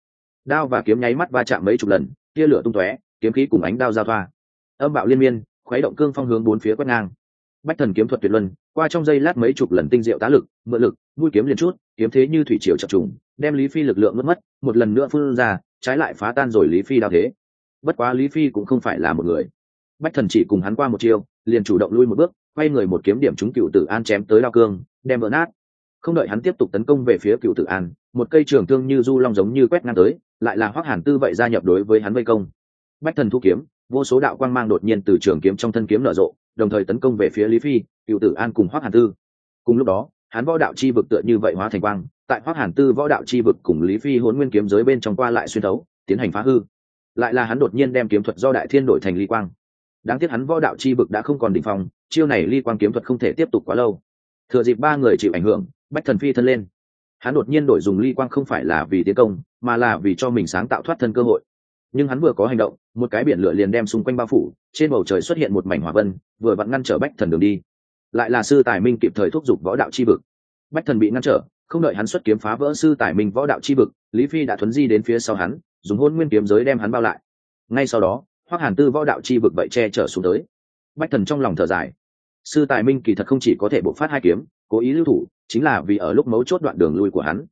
đao và kiếm nháy mắt va chạm mấy chục lần tia lửa tung tóe kiếm khí cùng ánh đao giao thoa. Âm bạo liên miên khuấy động cương phong hướng bốn phía quét ngang. Bách thần kiếm thuật tuyệt luân qua trong giây lát mấy chục lần tinh diệu tá lực mượn lực mũi kiếm liền chút kiếm thế như thủy triều chập trùng đem lý phi lực lượng mất mất một lần nữa phun ra trái lại phá tan rồi lý phi đao thế. Bất quá lý phi cũng không phải là một người. Bách thần chỉ cùng hắn qua một chiều, liền chủ động lui một bước quay người một kiếm điểm trúng cựu tử an chém tới đao cương đem vỡ nát không đợi hắn tiếp tục tấn công về phía cựu tử an, một cây trường thương như du long giống như quét ngang tới, lại là hoác hàn tư vậy gia nhập đối với hắn vây công. Bách thần thu kiếm, vô số đạo quang mang đột nhiên từ trường kiếm trong thân kiếm nở rộ, đồng thời tấn công về phía lý phi, cựu tử an cùng hoác hàn tư. Cùng lúc đó, hắn võ đạo chi vực tựa như vậy hóa thành quang, tại hoác hàn tư võ đạo chi vực cùng lý phi hôn nguyên kiếm giới bên trong qua lại xuyên thấu, tiến hành phá hư. Lại là hắn đột nhiên đem kiếm thuật do đại thiên đổi thành ly quang. Đáng tiếc hắn võ đạo chi vực đã không còn đ ỉ n h phòng chiêu này ly quang kiếm thuật không thể tiếp tục quá lâu. Thừa dịp ba người chịu ảnh hưởng bách thần phi thân lên. Hắn đột nhiên đổi dùng ly quang không phải là vì tiến công, mà là vì cho mình sáng tạo thoát thân cơ hội. Nhưng hắn vừa có hành động, một cái biển lửa liền đem xung quanh bao phủ, trên bầu trời xuất hiện một mảnh hỏa vân, vừa vặn ngăn trở bách thần đường đi. Lại là sư tài minh kịp thời thúc giục võ đạo chi vực. Bách thần bị ngăn trở, không đợi hắn xuất kiếm phá vỡ sư tài minh võ đạo chi vực, lý phi đã thuấn di đến phía sau hắn, dùng hôn nguyên kiếm giới đem hắn bao lại. Ngay sau đó, hoắc hàn tư võ đạo chi vực vậy che trở xuống tới. Bách thần trong lòng thở dài. Sư tài minh kỳ thật không chỉ có thể bộc phát hai kiếm, cố ý lưu thủ chính là vì ở lúc mấu chốt đoạn đường lui của hắn.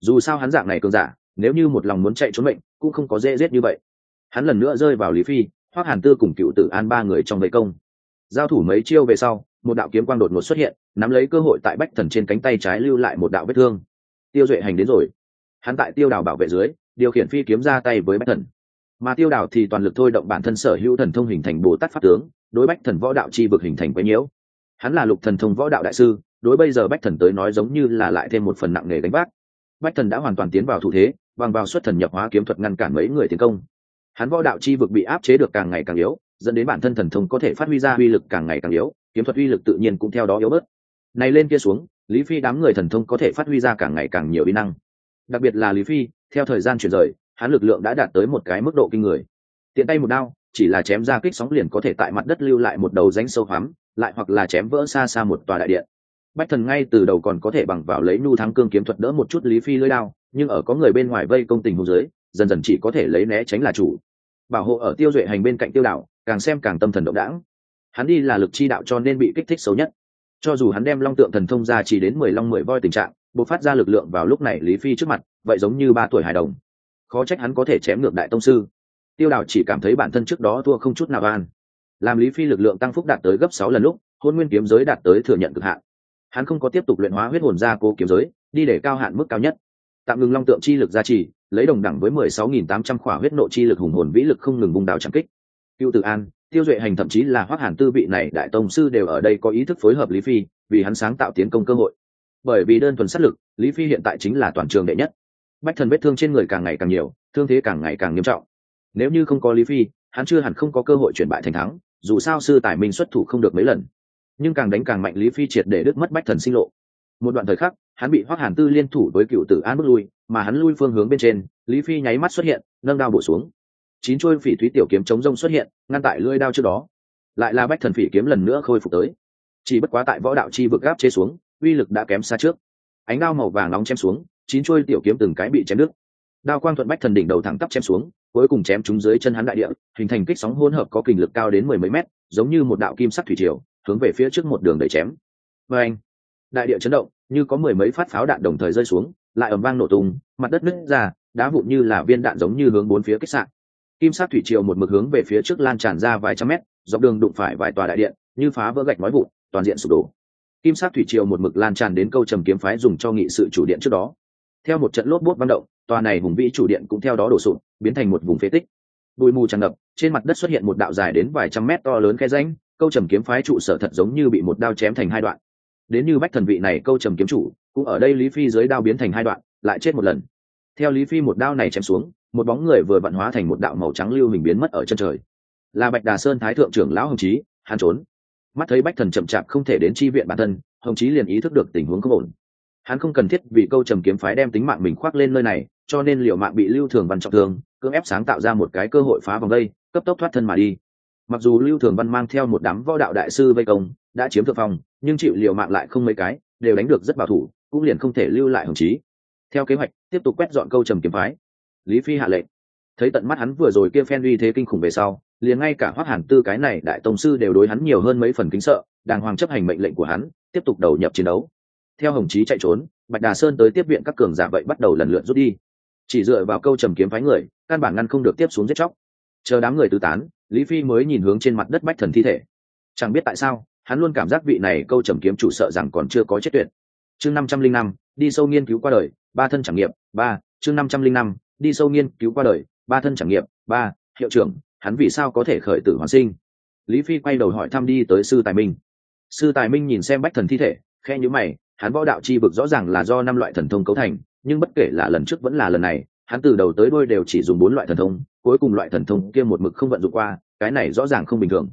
Dù sao hắn dạng này cường giả, nếu như một lòng muốn chạy trốn mệnh, cũng không có dễ giết như vậy. Hắn lần nữa rơi vào lý phi hoắc hàn tư cùng cựu tử an ba người trong vây công. Giao thủ mấy chiêu về sau, một đạo kiếm quang đột ngột xuất hiện, nắm lấy cơ hội tại bách thần trên cánh tay trái lưu lại một đạo vết thương. Tiêu duệ hành đến rồi. Hắn tại tiêu đào bảo vệ dưới, điều khiển phi kiếm ra tay với bách thần. Mà tiêu đào thì toàn lực thôi động bản thân sở hữu thần thông hình thành bồ tát pháp tướng, đối bách thần võ đạo chi vực hình thành quấy nhiễu. Hắn là lục thần thông võ đạo đại sư đối bây giờ bách thần tới nói giống như là lại thêm một phần nặng nghề đánh bác bách thần đã hoàn toàn tiến vào thủ thế, bằng vào xuất thần nhập hóa kiếm thuật ngăn cản mấy người tiến công. Hắn võ đạo chi vực bị áp chế được càng ngày càng yếu, dẫn đến bản thân thần thông có thể phát huy ra uy lực càng ngày càng yếu, kiếm thuật uy lực tự nhiên cũng theo đó yếu bớt. Này lên kia xuống, lý phi đám người thần thông có thể phát huy ra càng ngày càng nhiều uy năng. Đặc biệt là lý phi, theo thời gian chuyển rời, hắn lực lượng đã đạt tới một cái mức độ kinh người. Tiện tay một đao, chỉ là chém ra kích sóng liền có thể tại mặt đất lưu lại một đầu rãnh sâu hoắm, lại hoặc là chém vỡ xa xa một tòa đại điện bách thần ngay từ đầu còn có thể bằng vào lấy nhu thắng cương kiếm thuật đỡ một chút lý phi lưỡi đao, nhưng ở có người bên ngoài vây công tình hồ dưới, dần dần chỉ có thể lấy né tránh là chủ. Bảo hộ ở tiêu duệ hành bên cạnh tiêu đạo, càng xem càng tâm thần động đãng. Hắn đi là lực chi đạo cho nên bị kích thích xấu nhất. Cho dù hắn đem long tượng thần thông ra chỉ đến mười long mười voi tình trạng, bộc phát ra lực lượng vào lúc này lý phi trước mặt, vậy giống như ba tuổi hài đồng. Khó trách hắn có thể chém ngược đại tông sư. Tiêu đào chỉ cảm thấy bản thân trước đó thua không chút nào an làm lý phi lực lượng tăng phúc đạt tới gấp sáu lần lúc, hôn nguyên kiếm giới đạt tới thừa nhận cực hạn hắn không có tiếp tục luyện hóa huyết hồn ra cố kiếm giới, đi để cao hạn mức cao nhất. Tạm ngừng long tượng chi lực gia trì, lấy đồng đẳng với mười sáu nghìn tám trăm khỏa huyết nộ chi lực hùng hồn vĩ lực không ngừng vùng đào trang kích. Cựu tự an, tiêu duệ hành thậm chí là hoác hàn tư vị này đại tông sư đều ở đây có ý thức phối hợp lý phi, vì hắn sáng tạo tiến công cơ hội. Bởi vì đơn thuần sát lực, lý phi hiện tại chính là toàn trường đệ nhất. Bách thần vết thương trên người càng ngày càng nhiều, thương thế càng ngày càng nghiêm trọng. Nếu như không có lý phi, hắn chưa hẳn không có cơ hội chuyển bại thành thắng, dù sao sư tài minh xuất thủ không được mấy lần nhưng càng đánh càng mạnh lý phi triệt để đứt mất bách thần sinh lộ. Một đoạn thời khắc, hắn bị hoác hàn tư liên thủ với cựu tử an bước lui, mà hắn lui phương hướng bên trên, lý phi nháy mắt xuất hiện, nâng đao bổ xuống. Chín chuôi phỉ thúy tiểu kiếm chống rông xuất hiện, ngăn tại lưỡi đao trước đó. Lại là bách thần phỉ kiếm lần nữa khôi phục tới. Chỉ bất quá tại võ đạo chi vực gáp chế xuống, uy lực đã kém xa trước. Ánh đao màu vàng nóng chém xuống, chín chuôi tiểu kiếm từng cái bị chém đứt. Đao quang thuận bách thần đỉnh đầu thẳng tắp chém xuống, cuối cùng chém chúng dưới chân hắn đại địa, hình thành kích sóng hỗn hợp có kình lực cao đến mười mấy mét, giống như một đạo kim sắc thủy triều hướng về phía trước một đường đẩy chém. Và anh, đại địa chấn động, như có mười mấy phát pháo đạn đồng thời rơi xuống, lại ầm vang nổ tung, mặt đất nứt ra, đá vụn như là viên đạn giống như hướng bốn phía kích sạn. Kim sắc thủy triều một mực hướng về phía trước lan tràn ra vài trăm mét, dọc đường đụng phải vài tòa đại điện, như phá vỡ gạch nói vụn, toàn diện sụp đổ. Kim sắc thủy triều một mực lan tràn đến câu trầm kiếm phái dùng cho nghị sự chủ điện trước đó. Theo một trận lốp bốt văn động, tòa này hùng vĩ chủ điện cũng theo đó đổ sụp, biến thành một vùng phế tích. Bụi mù tràn ngập, trên mặt đất xuất hiện một đạo dài đến vài trăm mét to lớn khe ránh câu trầm kiếm phái trụ sở thật giống như bị một đao chém thành hai đoạn. Đến như bách thần vị này câu trầm kiếm chủ, cũng ở đây lý phi dưới đao biến thành hai đoạn, lại chết một lần. Theo lý phi một đao này chém xuống, một bóng người vừa vặn hóa thành một đạo màu trắng lưu hình biến mất ở chân trời. Là bạch đà sơn thái thượng trưởng lão hồng chí, hắn trốn. Mắt thấy bách thần chậm chạp không thể đến chi viện bản thân, hồng chí liền ý thức được tình huống không ổn. Hắn không cần thiết vì câu trầm kiếm phái đem tính mạng mình khoác lên nơi này, cho nên liệu mạng bị lưu thường văn trọng thương, cưỡng ép sáng tạo ra một cái cơ hội phá vòng đây, cấp tốc thoát thân mà đi mặc dù lưu thường văn mang theo một đám võ đạo đại sư vây công, đã chiếm thượng phong, nhưng chịu liều mạng lại không mấy cái, đều đánh được rất bảo thủ, cũng liền không thể lưu lại hồng chí theo kế hoạch, tiếp tục quét dọn câu trầm kiếm phái. Lý phi hạ lệnh. Thấy tận mắt hắn vừa rồi kia phen uy thế kinh khủng về sau, liền ngay cả hoác hàn tư cái này đại tông sư đều đối hắn nhiều hơn mấy phần kính sợ, đàng hoàng chấp hành mệnh lệnh của hắn, tiếp tục đầu nhập chiến đấu. Theo hồng chí chạy trốn, bạch đà sơn tới tiếp viện các cường giả vậy bắt đầu lần lượt rút đi. Chỉ dựa vào câu trầm kiếm phái người, căn bản ngăn không được tiếp xuống giết chóc. Chờ đám người tứ tán lý phi mới nhìn hướng trên mặt đất bách thần thi thể. Chẳng biết tại sao, hắn luôn cảm giác vị này câu trầm kiếm chủ sợ rằng còn chưa có chết tuyệt. Chương năm trăm linh năm, đi sâu nghiên cứu qua đời, ba thân trải nghiệm ba, chương năm trăm linh năm, đi sâu nghiên cứu qua đời, ba thân trải nghiệm ba, hiệu trưởng, hắn vì sao có thể khởi tử hoàn sinh? Lý phi quay đầu hỏi thăm đi tới sư tài minh. Sư tài minh nhìn xem bách thần thi thể khe nhữ mày, hắn võ đạo chi vực rõ ràng là do năm loại thần thông cấu thành, nhưng bất kể là lần trước vẫn là lần này, hắn từ đầu tới đôi đều chỉ dùng bốn loại thần thông cuối cùng loại thần thông kia một mực không vận dụng qua, cái này rõ ràng không bình thường.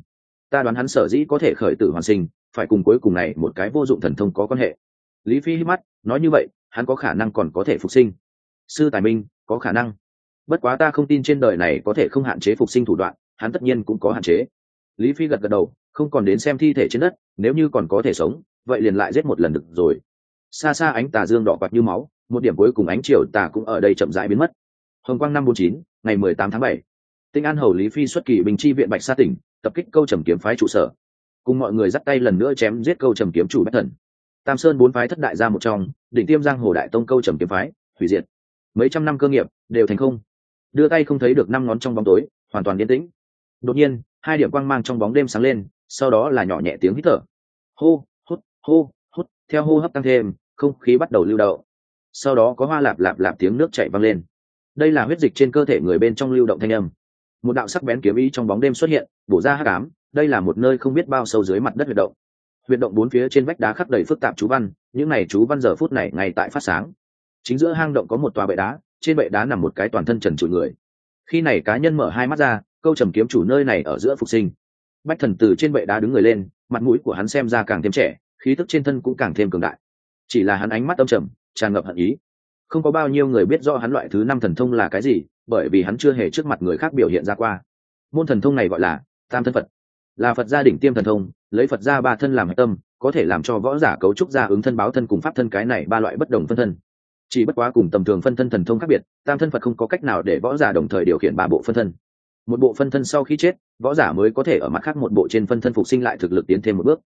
Ta đoán hắn sở dĩ có thể khởi tử hoàn sinh, phải cùng cuối cùng này một cái vô dụng thần thông có quan hệ. Lý phi hít mắt, nói như vậy, hắn có khả năng còn có thể phục sinh. Sư tài minh, có khả năng. Bất quá ta không tin trên đời này có thể không hạn chế phục sinh thủ đoạn, hắn tất nhiên cũng có hạn chế. Lý phi gật gật đầu, không còn đến xem thi thể trên đất, nếu như còn có thể sống, vậy liền lại giết một lần được rồi. Xa xa ánh tà dương đỏ quạt như máu, một điểm cuối cùng ánh chiều tà cũng ở đây chậm rãi biến mất hồng quang năm bốn chín, ngày mười tám tháng bảy. Tinh an hầu lý phi xuất kỳ bình chi viện bạch sa tỉnh, tập kích câu trầm kiếm phái trụ sở. Cùng mọi người dắt tay lần nữa chém giết câu trầm kiếm chủ bách thần. Tam sơn bốn phái thất đại ra một trong, đỉnh tiêm giang hồ đại tông câu trầm kiếm phái, hủy diệt. Mấy trăm năm cơ nghiệp, đều thành không. Đưa tay không thấy được năm ngón trong bóng tối, hoàn toàn yên tĩnh. Đột nhiên, hai điểm quang mang trong bóng đêm sáng lên, sau đó là nhỏ nhẹ tiếng hít thở. Hô, hút hô, hút, theo hô hấp tăng thêm, không khí bắt đầu lưu đậu. Sau đó có hoa lạp lạp lạp tiếng nước chảy văng lên đây là huyết dịch trên cơ thể người bên trong lưu động thanh âm. Một đạo sắc bén kiếm ý trong bóng đêm xuất hiện, bổ ra hắc ám, đây là một nơi không biết bao sâu dưới mặt đất huyệt động. Huyệt động bốn phía trên vách đá khắc đầy phức tạp chú văn, những này chú văn giờ phút này ngay tại phát sáng. Chính giữa hang động có một tòa bệ đá, trên bệ đá nằm một cái toàn thân trần trụi người. Khi này cá nhân mở hai mắt ra, câu trầm kiếm chủ nơi này ở giữa phục sinh. Bách thần từ trên bệ đá đứng người lên, mặt mũi của hắn xem ra càng thêm trẻ, khí tức trên thân cũng càng thêm cường đại. Chỉ là hắn ánh mắt âm trầm, tràn ngập hận ý không có bao nhiêu người biết rõ hắn loại thứ năm thần thông là cái gì, bởi vì hắn chưa hề trước mặt người khác biểu hiện ra qua. Môn thần thông này gọi là tam thân phật. Là phật gia đỉnh tiêm thần thông, lấy phật gia ba thân làm tâm, có thể làm cho võ giả cấu trúc ra ứng thân báo thân cùng pháp thân cái này ba loại bất đồng phân thân. Chỉ bất quá cùng tầm thường phân thân thần thông khác biệt, tam thân phật không có cách nào để võ giả đồng thời điều khiển ba bộ phân thân. Một bộ phân thân sau khi chết, võ giả mới có thể ở mặt khác một bộ trên phân thân phục sinh lại thực lực tiến thêm một bước.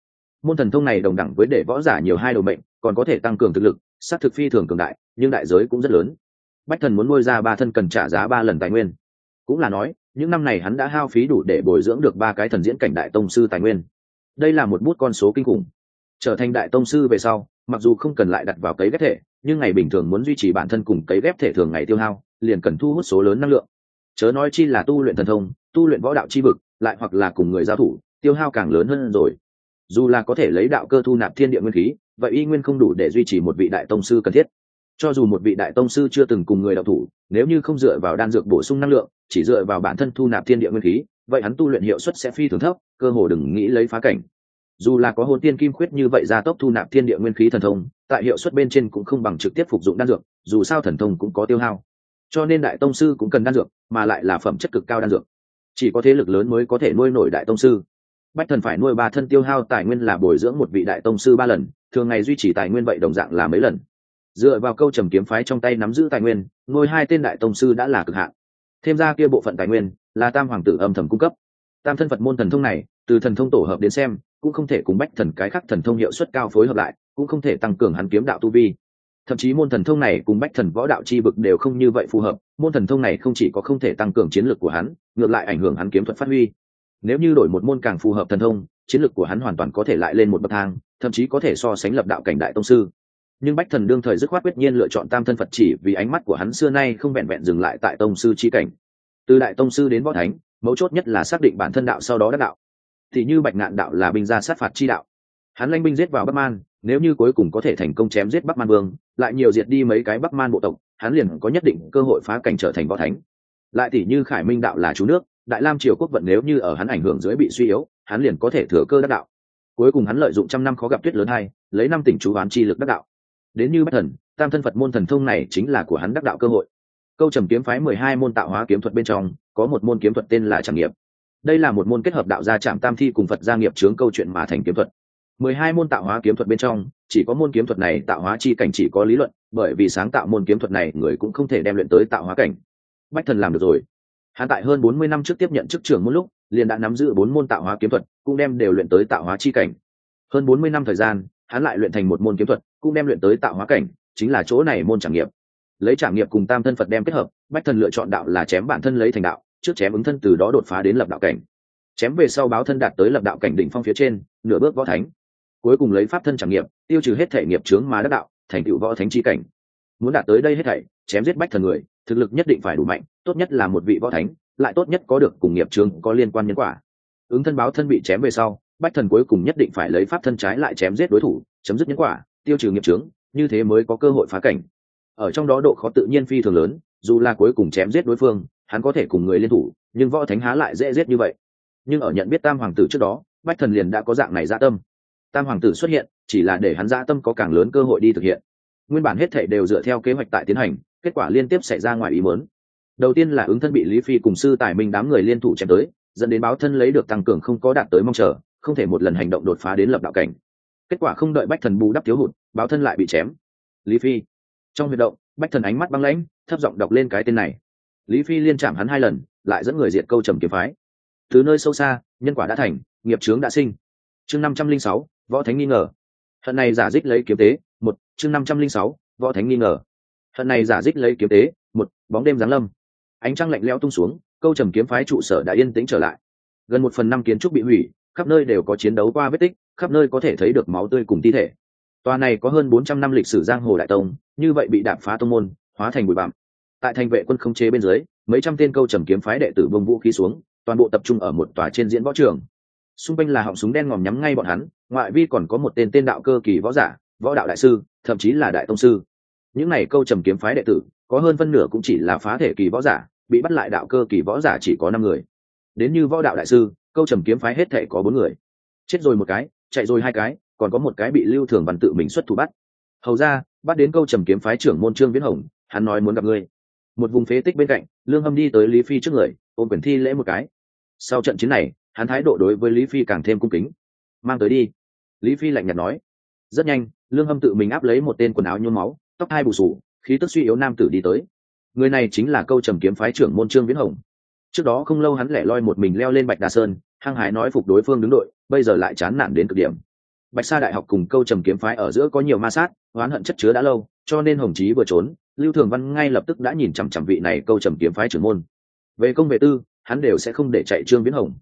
Môn thần thông này đồng đẳng với để võ giả nhiều hai đầu mệnh, còn có thể tăng cường thực lực sát thực phi thường cường đại, nhưng đại giới cũng rất lớn. Bách thần muốn nuôi ra ba thân cần trả giá ba lần tài nguyên. Cũng là nói, những năm này hắn đã hao phí đủ để bồi dưỡng được ba cái thần diễn cảnh đại tông sư tài nguyên. Đây là một bút con số kinh khủng. Trở thành đại tông sư về sau, mặc dù không cần lại đặt vào cấy ghép thể, nhưng ngày bình thường muốn duy trì bản thân cùng cấy ghép thể thường ngày tiêu hao, liền cần thu hút số lớn năng lượng. Chớ nói chi là tu luyện thần thông, tu luyện võ đạo chi vực, lại hoặc là cùng người giao thủ, tiêu hao càng lớn hơn rồi dù là có thể lấy đạo cơ thu nạp thiên địa nguyên khí, vậy y nguyên không đủ để duy trì một vị đại tông sư cần thiết. Cho dù một vị đại tông sư chưa từng cùng người đạo thủ, nếu như không dựa vào đan dược bổ sung năng lượng, chỉ dựa vào bản thân thu nạp thiên địa nguyên khí, vậy hắn tu luyện hiệu suất sẽ phi thường thấp, cơ hồ đừng nghĩ lấy phá cảnh. Dù là có hồn tiên kim khuyết như vậy gia tốc thu nạp thiên địa nguyên khí thần thông, tại hiệu suất bên trên cũng không bằng trực tiếp phục dụng đan dược, dù sao thần thông cũng có tiêu hao. Cho nên đại tông sư cũng cần đan dược, mà lại là phẩm chất cực cao đan dược. Chỉ có thế lực lớn mới có thể nuôi nổi đại tông sư bách thần phải nuôi ba thân tiêu hao tài nguyên là bồi dưỡng một vị đại tông sư ba lần, thường ngày duy trì tài nguyên vậy đồng dạng là mấy lần. Dựa vào câu trầm kiếm phái trong tay nắm giữ tài nguyên ngôi hai tên đại tông sư đã là cực hạn. Thêm ra kia bộ phận tài nguyên là tam hoàng tử âm thầm cung cấp. Tam thân phật môn thần thông này, từ thần thông tổ hợp đến xem, cũng không thể cùng bách thần cái khác thần thông hiệu suất cao phối hợp lại, cũng không thể tăng cường hắn kiếm đạo tu vi. Thậm chí môn thần thông này cùng bách thần võ đạo chi vực đều không như vậy phù hợp, môn thần thông này không chỉ có không thể tăng cường chiến lược của hắn, ngược lại ảnh hưởng hắn kiếm thuật phát huy nếu như đổi một môn càng phù hợp thần thông, chiến lược của hắn hoàn toàn có thể lại lên một bậc thang, thậm chí có thể so sánh lập đạo cảnh đại tông sư. Nhưng bách thần đương thời dứt khoát quyết nhiên lựa chọn tam thân phật chỉ vì ánh mắt của hắn xưa nay không vẹn vẹn dừng lại tại tông sư chi cảnh. Từ đại tông sư đến võ thánh, mấu chốt nhất là xác định bản thân đạo sau đó đắc đạo. Thì như bạch ngạn đạo là binh gia sát phạt chi đạo. Hắn lanh binh giết vào bắc man, nếu như cuối cùng có thể thành công chém giết bắc man vương, lại nhiều diệt đi mấy cái bắc man bộ tộc, hắn liền có nhất định cơ hội phá cảnh trở thành võ thánh. Lại tỷ như khải minh đạo là chú nước đại lam triều quốc vận nếu như ở hắn ảnh hưởng dưới bị suy yếu, hắn liền có thể thừa cơ đắc đạo. Cuối cùng hắn lợi dụng trăm năm khó gặp tuyết lớn hai, lấy năm tỉnh chú oán chi lực đắc đạo. Đến như bách thần, tam thân phật môn thần thông này chính là của hắn đắc đạo cơ hội. Câu trầm kiếm phái mười hai môn tạo hóa kiếm thuật bên trong, có một môn kiếm thuật tên là tràng nghiệp. Đây là một môn kết hợp đạo gia trạm tam thi cùng phật gia nghiệp chướng câu chuyện mà thành kiếm thuật. Mười hai môn tạo hóa kiếm thuật bên trong, chỉ có môn kiếm thuật này tạo hóa chi cảnh chỉ có lý luận, bởi vì sáng tạo môn kiếm thuật này người cũng không thể đem luyện tới tạo hóa cảnh. Bách thần làm được rồi hắn tại hơn bốn mươi năm trước tiếp nhận chức trưởng một lúc, liền đã nắm giữ bốn môn tạo hóa kiếm thuật, cũng đem đều luyện tới tạo hóa chi cảnh. Hơn bốn mươi năm thời gian, hắn lại luyện thành một môn kiếm thuật, cũng đem luyện tới tạo hóa cảnh, chính là chỗ này môn trải nghiệm lấy trải nghiệm cùng tam thân phật đem kết hợp, bách thần lựa chọn đạo là chém bản thân lấy thành đạo, trước chém ứng thân từ đó đột phá đến lập đạo cảnh. Chém về sau báo thân đạt tới lập đạo cảnh đỉnh phong phía trên, nửa bước võ thánh. Cuối cùng lấy pháp thân trải nghiệm tiêu trừ hết thể nghiệp chướng mà đắc đạo, thành tựu võ thánh chi cảnh. Muốn đạt tới đây hết thảy, chém giết bách thần người thực lực nhất định phải đủ mạnh, tốt nhất là một vị võ thánh, lại tốt nhất có được cùng nghiệp trường có liên quan nhân quả. Ứng thân báo thân bị chém về sau, bách thần cuối cùng nhất định phải lấy pháp thân trái lại chém giết đối thủ, chấm dứt nhân quả, tiêu trừ nghiệp trướng, như thế mới có cơ hội phá cảnh. Ở trong đó độ khó tự nhiên phi thường lớn, dù là cuối cùng chém giết đối phương, hắn có thể cùng người liên thủ, nhưng võ thánh há lại dễ giết như vậy. Nhưng ở nhận biết tam hoàng tử trước đó, bách thần liền đã có dạng này dạ tâm. Tam hoàng tử xuất hiện, chỉ là để hắn dạ tâm có càng lớn cơ hội đi thực hiện. Nguyên bản hết thể đều dựa theo kế hoạch tại tiến hành kết quả liên tiếp xảy ra ngoài ý muốn. Đầu tiên là ứng thân bị lý phi cùng sư tài minh đám người liên thủ chém tới, dẫn đến báo thân lấy được tăng cường không có đạt tới mong chờ, không thể một lần hành động đột phá đến lập đạo cảnh. Kết quả không đợi bách thần bù đắp thiếu hụt, báo thân lại bị chém. Lý phi. Trong huy động, bách thần ánh mắt băng lãnh, thấp giọng đọc lên cái tên này. Lý phi liên chạm hắn hai lần, lại dẫn người diệt câu trầm kiếm phái. Từ nơi sâu xa, nhân quả đã thành, nghiệp chướng đã sinh. Chương năm trăm linh sáu, võ thánh nghi ngờ. Hận này giả dích lấy kiếm tế. Một, chương năm trăm linh sáu, võ thánh nghi ngờ hận này giả dích lấy kiếm tế, một, bóng đêm giáng lâm. Ánh trăng lạnh lẽo tung xuống, câu trầm kiếm phái trụ sở đã yên tĩnh trở lại. Gần một phần năm kiến trúc bị hủy, khắp nơi đều có chiến đấu qua vết tích, khắp nơi có thể thấy được máu tươi cùng thi thể. Tòa này có hơn bốn trăm năm lịch sử giang hồ đại tông, như vậy bị đạp phá tông môn, hóa thành bụi bặm. Tại thành vệ quân không chế bên dưới, mấy trăm tên câu trầm kiếm phái đệ tử bông vũ khí xuống, toàn bộ tập trung ở một tòa trên diễn võ trường. Xung quanh là họng súng đen ngòm nhắm ngay bọn hắn, ngoại vi còn có một tên tên đạo cơ kỳ võ giả, võ đạo đại sư, thậm chí là đại tông sư những này câu trầm kiếm phái đệ tử, có hơn phân nửa cũng chỉ là phá thể kỳ võ giả, bị bắt lại đạo cơ kỳ võ giả chỉ có năm người. Đến như võ đạo đại sư, câu trầm kiếm phái hết thể có bốn người. Chết rồi một cái, chạy rồi hai cái, còn có một cái bị lưu thường văn tự mình xuất thủ bắt. Hầu ra, bắt đến câu trầm kiếm phái trưởng môn trương viễn hồng, hắn nói muốn gặp ngươi. Một vùng phế tích bên cạnh, lương hâm đi tới lý phi trước người, ôm quyển thi lễ một cái. Sau trận chiến này, hắn thái độ đối với lý phi càng thêm cung kính. Mang tới đi. Lý phi lạnh nhạt nói. Rất nhanh, lương hâm tự mình áp lấy một tên quần áo nhuốm máu tóc hai bù sù, khí tức suy yếu nam tử đi tới. Người này chính là câu trầm kiếm phái trưởng môn trương viễn hồng. Trước đó không lâu hắn lẻ loi một mình leo lên bạch đà sơn, hăng hải nói phục đối phương đứng đội, bây giờ lại chán nản đến cực điểm. Bạch sa đại học cùng câu trầm kiếm phái ở giữa có nhiều ma sát, oán hận chất chứa đã lâu, cho nên hồng chí vừa trốn, lưu thường văn ngay lập tức đã nhìn chằm chằm vị này câu trầm kiếm phái trưởng môn. Về công về tư, hắn đều sẽ không để chạy trương viễn hồng.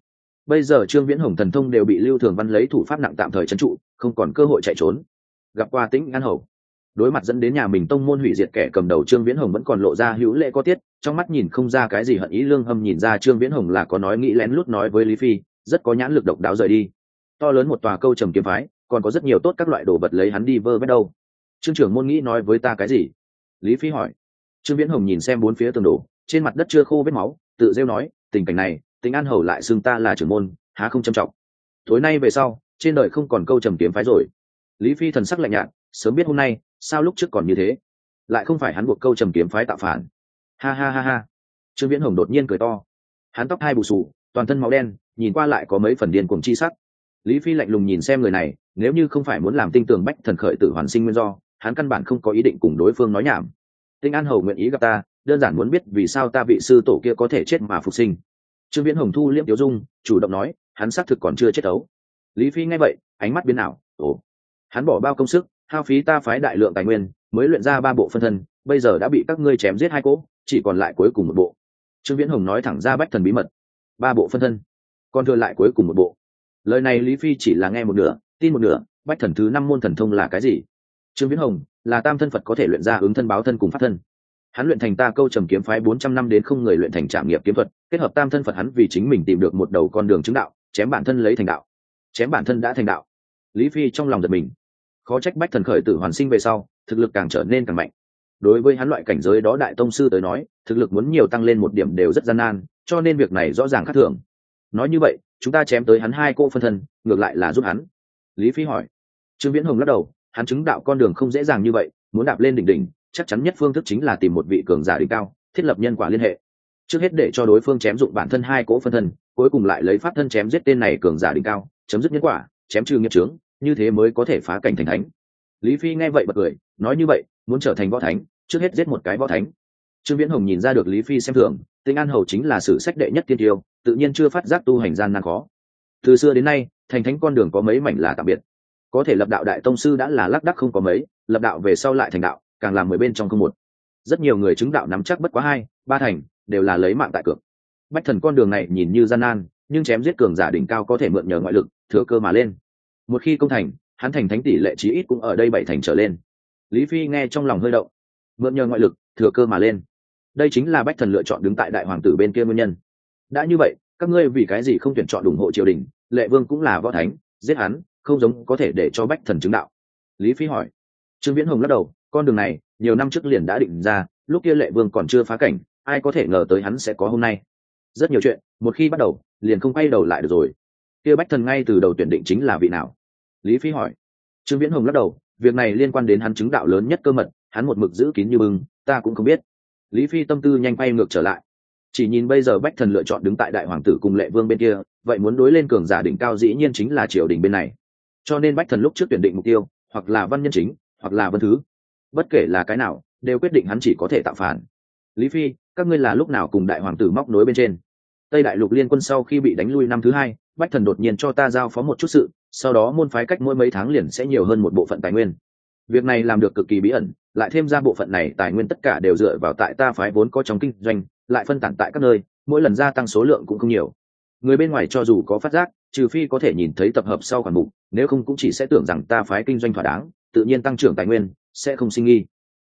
Bây giờ trương viễn hồng thần thông đều bị lưu thường văn lấy thủ pháp nặng tạm thời trấn trụ, không còn cơ hội chạy trốn. Gặp qua tĩnh an hầu đối mặt dẫn đến nhà mình tông môn hủy diệt kẻ cầm đầu trương viễn hồng vẫn còn lộ ra hữu lệ có tiết, trong mắt nhìn không ra cái gì hận ý, lương hâm nhìn ra trương viễn hồng là có nói nghĩ lén lút nói với lý phi, rất có nhãn lực độc đáo rời đi. To lớn một tòa câu trầm kiếm phái, còn có rất nhiều tốt các loại đồ vật lấy hắn đi vơ vét đâu. Trương trưởng môn nghĩ nói với ta cái gì? Lý phi hỏi. Trương viễn hồng nhìn xem bốn phía tường đổ, trên mặt đất chưa khô vết máu, tự rêu nói, tình cảnh này tính an hầu lại xưng ta là trưởng môn, há không trầm trọng. Tối nay về sau, trên đời không còn câu trầm kiếm phái rồi. Lý phi thần sắc lạnh nhạt, sớm biết hôm nay sao lúc trước còn như thế? Lại không phải hắn buộc câu trầm kiếm phái tạo phản. Ha ha ha ha. Trương viễn hồng đột nhiên cười to. Hắn tóc hai bù sù toàn thân máu đen, nhìn qua lại có mấy phần điên cuồng chi sắc. Lý phi lạnh lùng nhìn xem người này, nếu như không phải muốn làm tinh tường bách thần khởi tử hoàn sinh nguyên do, hắn căn bản không có ý định cùng đối phương nói nhảm. Tinh an hầu nguyện ý gặp ta, đơn giản muốn biết vì sao ta vị sư tổ kia có thể chết mà phục sinh. Trương viễn hồng thu liễm tiểu dung, chủ động nói, hắn xác thực còn chưa chết đấu lý phi nghe vậy, ánh mắt biến ảo, ồ. Hắn bỏ bao công sức hao phí ta phái đại lượng tài nguyên, mới luyện ra ba bộ phân thân, bây giờ đã bị các ngươi chém giết hai cỗ, chỉ còn lại cuối cùng một bộ. Trương viễn hồng nói thẳng ra bách thần bí mật. Ba bộ phân thân? Còn thừa lại cuối cùng một bộ. Lời này lý phi chỉ là nghe một nửa, tin một nửa, bách thần thứ năm môn thần thông là cái gì? Trương viễn hồng là tam thân phật có thể luyện ra ứng thân báo thân cùng pháp thân. Hắn luyện thành ta câu trầm kiếm phái bốn trăm năm đến không người luyện thành trạm nghiệp kiếm thuật, kết hợp tam thân phật hắn vì chính mình tìm được một đầu con đường chứng đạo, chém bản thân lấy thành đạo. Chém bản thân đã thành đạo. Lý phi trong lòng giật mình khó trách bách thần khởi tử hoàn sinh về sau, thực lực càng trở nên càng mạnh. Đối với hắn loại cảnh giới đó đại tông sư tới nói, thực lực muốn nhiều tăng lên một điểm đều rất gian nan, cho nên việc này rõ ràng khác thường. Nói như vậy, chúng ta chém tới hắn hai cô phân thân, ngược lại là giúp hắn. Lý phi hỏi. Trương viễn hồng lắc đầu, hắn chứng đạo con đường không dễ dàng như vậy, muốn đạp lên đỉnh đỉnh, chắc chắn nhất phương thức chính là tìm một vị cường giả đỉnh cao, thiết lập nhân quả liên hệ. Trước hết để cho đối phương chém dụng bản thân hai cỗ phân thân, cuối cùng lại lấy pháp thân chém giết tên này cường giả đỉnh cao, chấm dứt nhân quả, chém trừ nghiệp trướng như thế mới có thể phá cảnh thành thánh. Lý phi nghe vậy bật cười, nói như vậy, muốn trở thành võ thánh, trước hết giết một cái võ thánh. Trương viễn hồng nhìn ra được lý phi xem thường, tinh an hầu chính là sử sách đệ nhất tiên tiêu, tự nhiên chưa phát giác tu hành gian nan khó. Từ xưa đến nay, thành thánh con đường có mấy mảnh là tạm biệt. Có thể lập đạo đại tông sư đã là lác đắc không có mấy, lập đạo về sau lại thành đạo, càng làm mười bên trong không một. Rất nhiều người chứng đạo nắm chắc bất quá hai, ba thành, đều là lấy mạng tại cược. Bách thần con đường này nhìn như gian nan, nhưng chém giết cường giả đỉnh cao có thể mượn nhờ ngoại lực, thừa cơ mà lên một khi công thành, hắn thành thánh tỷ lệ chí ít cũng ở đây bảy thành trở lên. Lý phi nghe trong lòng hơi động, mượn nhờ ngoại lực, thừa cơ mà lên. Đây chính là bách thần lựa chọn đứng tại đại hoàng tử bên kia nguyên nhân. Đã như vậy, các ngươi vì cái gì không tuyển chọn ủng hộ triều đình, lệ vương cũng là võ thánh, giết hắn, không giống có thể để cho bách thần chứng đạo. Lý phi hỏi. Trương viễn hồng lắc đầu, con đường này, nhiều năm trước liền đã định ra, lúc kia lệ vương còn chưa phá cảnh, ai có thể ngờ tới hắn sẽ có hôm nay. Rất nhiều chuyện, một khi bắt đầu, liền không quay đầu lại được rồi kia bách thần ngay từ đầu tuyển định chính là vị nào? Lý phi hỏi. Trương viễn hồng lắc đầu, việc này liên quan đến hắn chứng đạo lớn nhất cơ mật, hắn một mực giữ kín như bưng, ta cũng không biết. Lý phi tâm tư nhanh bay ngược trở lại. Chỉ nhìn bây giờ bách thần lựa chọn đứng tại đại hoàng tử cùng lệ vương bên kia, vậy muốn đối lên cường giả đỉnh cao dĩ nhiên chính là triều đình bên này. Cho nên bách thần lúc trước tuyển định mục tiêu, hoặc là văn nhân chính, hoặc là vân thứ. Bất kể là cái nào, đều quyết định hắn chỉ có thể tạo phản. Lý phi các ngươi là lúc nào cùng đại hoàng tử móc nối bên trên? Tây đại lục liên quân sau khi bị đánh lui năm thứ hai bách thần đột nhiên cho ta giao phó một chút sự, sau đó môn phái cách mỗi mấy tháng liền sẽ nhiều hơn một bộ phận tài nguyên. Việc này làm được cực kỳ bí ẩn, lại thêm ra bộ phận này tài nguyên tất cả đều dựa vào tại ta phái vốn có trong kinh doanh, lại phân tản tại các nơi, mỗi lần gia tăng số lượng cũng không nhiều. Người bên ngoài cho dù có phát giác, trừ phi có thể nhìn thấy tập hợp sau khoản mục, nếu không cũng chỉ sẽ tưởng rằng ta phái kinh doanh thỏa đáng, tự nhiên tăng trưởng tài nguyên, sẽ không sinh nghi.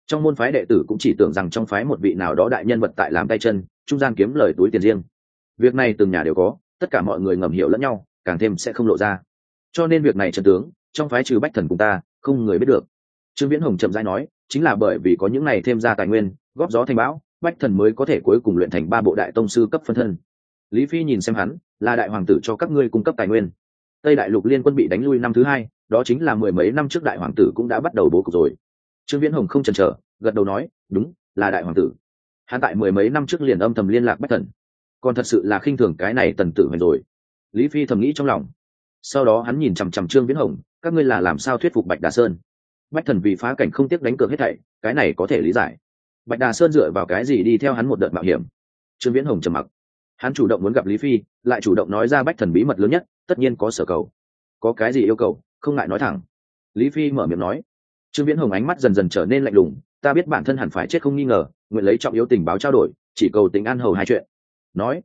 Trong môn phái đệ tử cũng chỉ tưởng rằng trong phái một vị nào đó đại nhân vật tại làm tay chân, trung gian kiếm lời túi tiền riêng. Việc này từng nhà đều có tất cả mọi người ngầm hiểu lẫn nhau, càng thêm sẽ không lộ ra. Cho nên việc này trần tướng, trong phái trừ bách thần cùng ta, không người biết được. Trương viễn hồng chậm rãi nói, chính là bởi vì có những này thêm ra tài nguyên, góp gió thành bão, bách thần mới có thể cuối cùng luyện thành ba bộ đại tông sư cấp phân thân. Lý phi nhìn xem hắn, là đại hoàng tử cho các ngươi cung cấp tài nguyên. Tây đại lục liên quân bị đánh lui năm thứ hai, đó chính là mười mấy năm trước đại hoàng tử cũng đã bắt đầu bố cục rồi. Trương viễn hồng không chần chờ, gật đầu nói, đúng, là đại hoàng tử. Hắn tại mười mấy năm trước liền âm thầm liên lạc bách thần còn thật sự là khinh thường cái này tần tử hoành rồi. Lý phi thầm nghĩ trong lòng. Sau đó hắn nhìn chằm chằm trương viễn hồng, các ngươi là làm sao thuyết phục bạch đà sơn? Bách thần vì phá cảnh không tiếc đánh cược hết thảy, cái này có thể lý giải. Bạch đà sơn dựa vào cái gì đi theo hắn một đợt mạo hiểm? Trương viễn hồng trầm mặc. Hắn chủ động muốn gặp lý phi, lại chủ động nói ra bách thần bí mật lớn nhất, tất nhiên có sở cầu. Có cái gì yêu cầu, không ngại nói thẳng. Lý phi mở miệng nói. Trương viễn hồng ánh mắt dần dần trở nên lạnh lùng, ta biết bản thân hẳn phải chết không nghi ngờ, nguyện lấy trọng yếu tình báo trao đổi, chỉ cầu tính an hầu hai chuyện nói,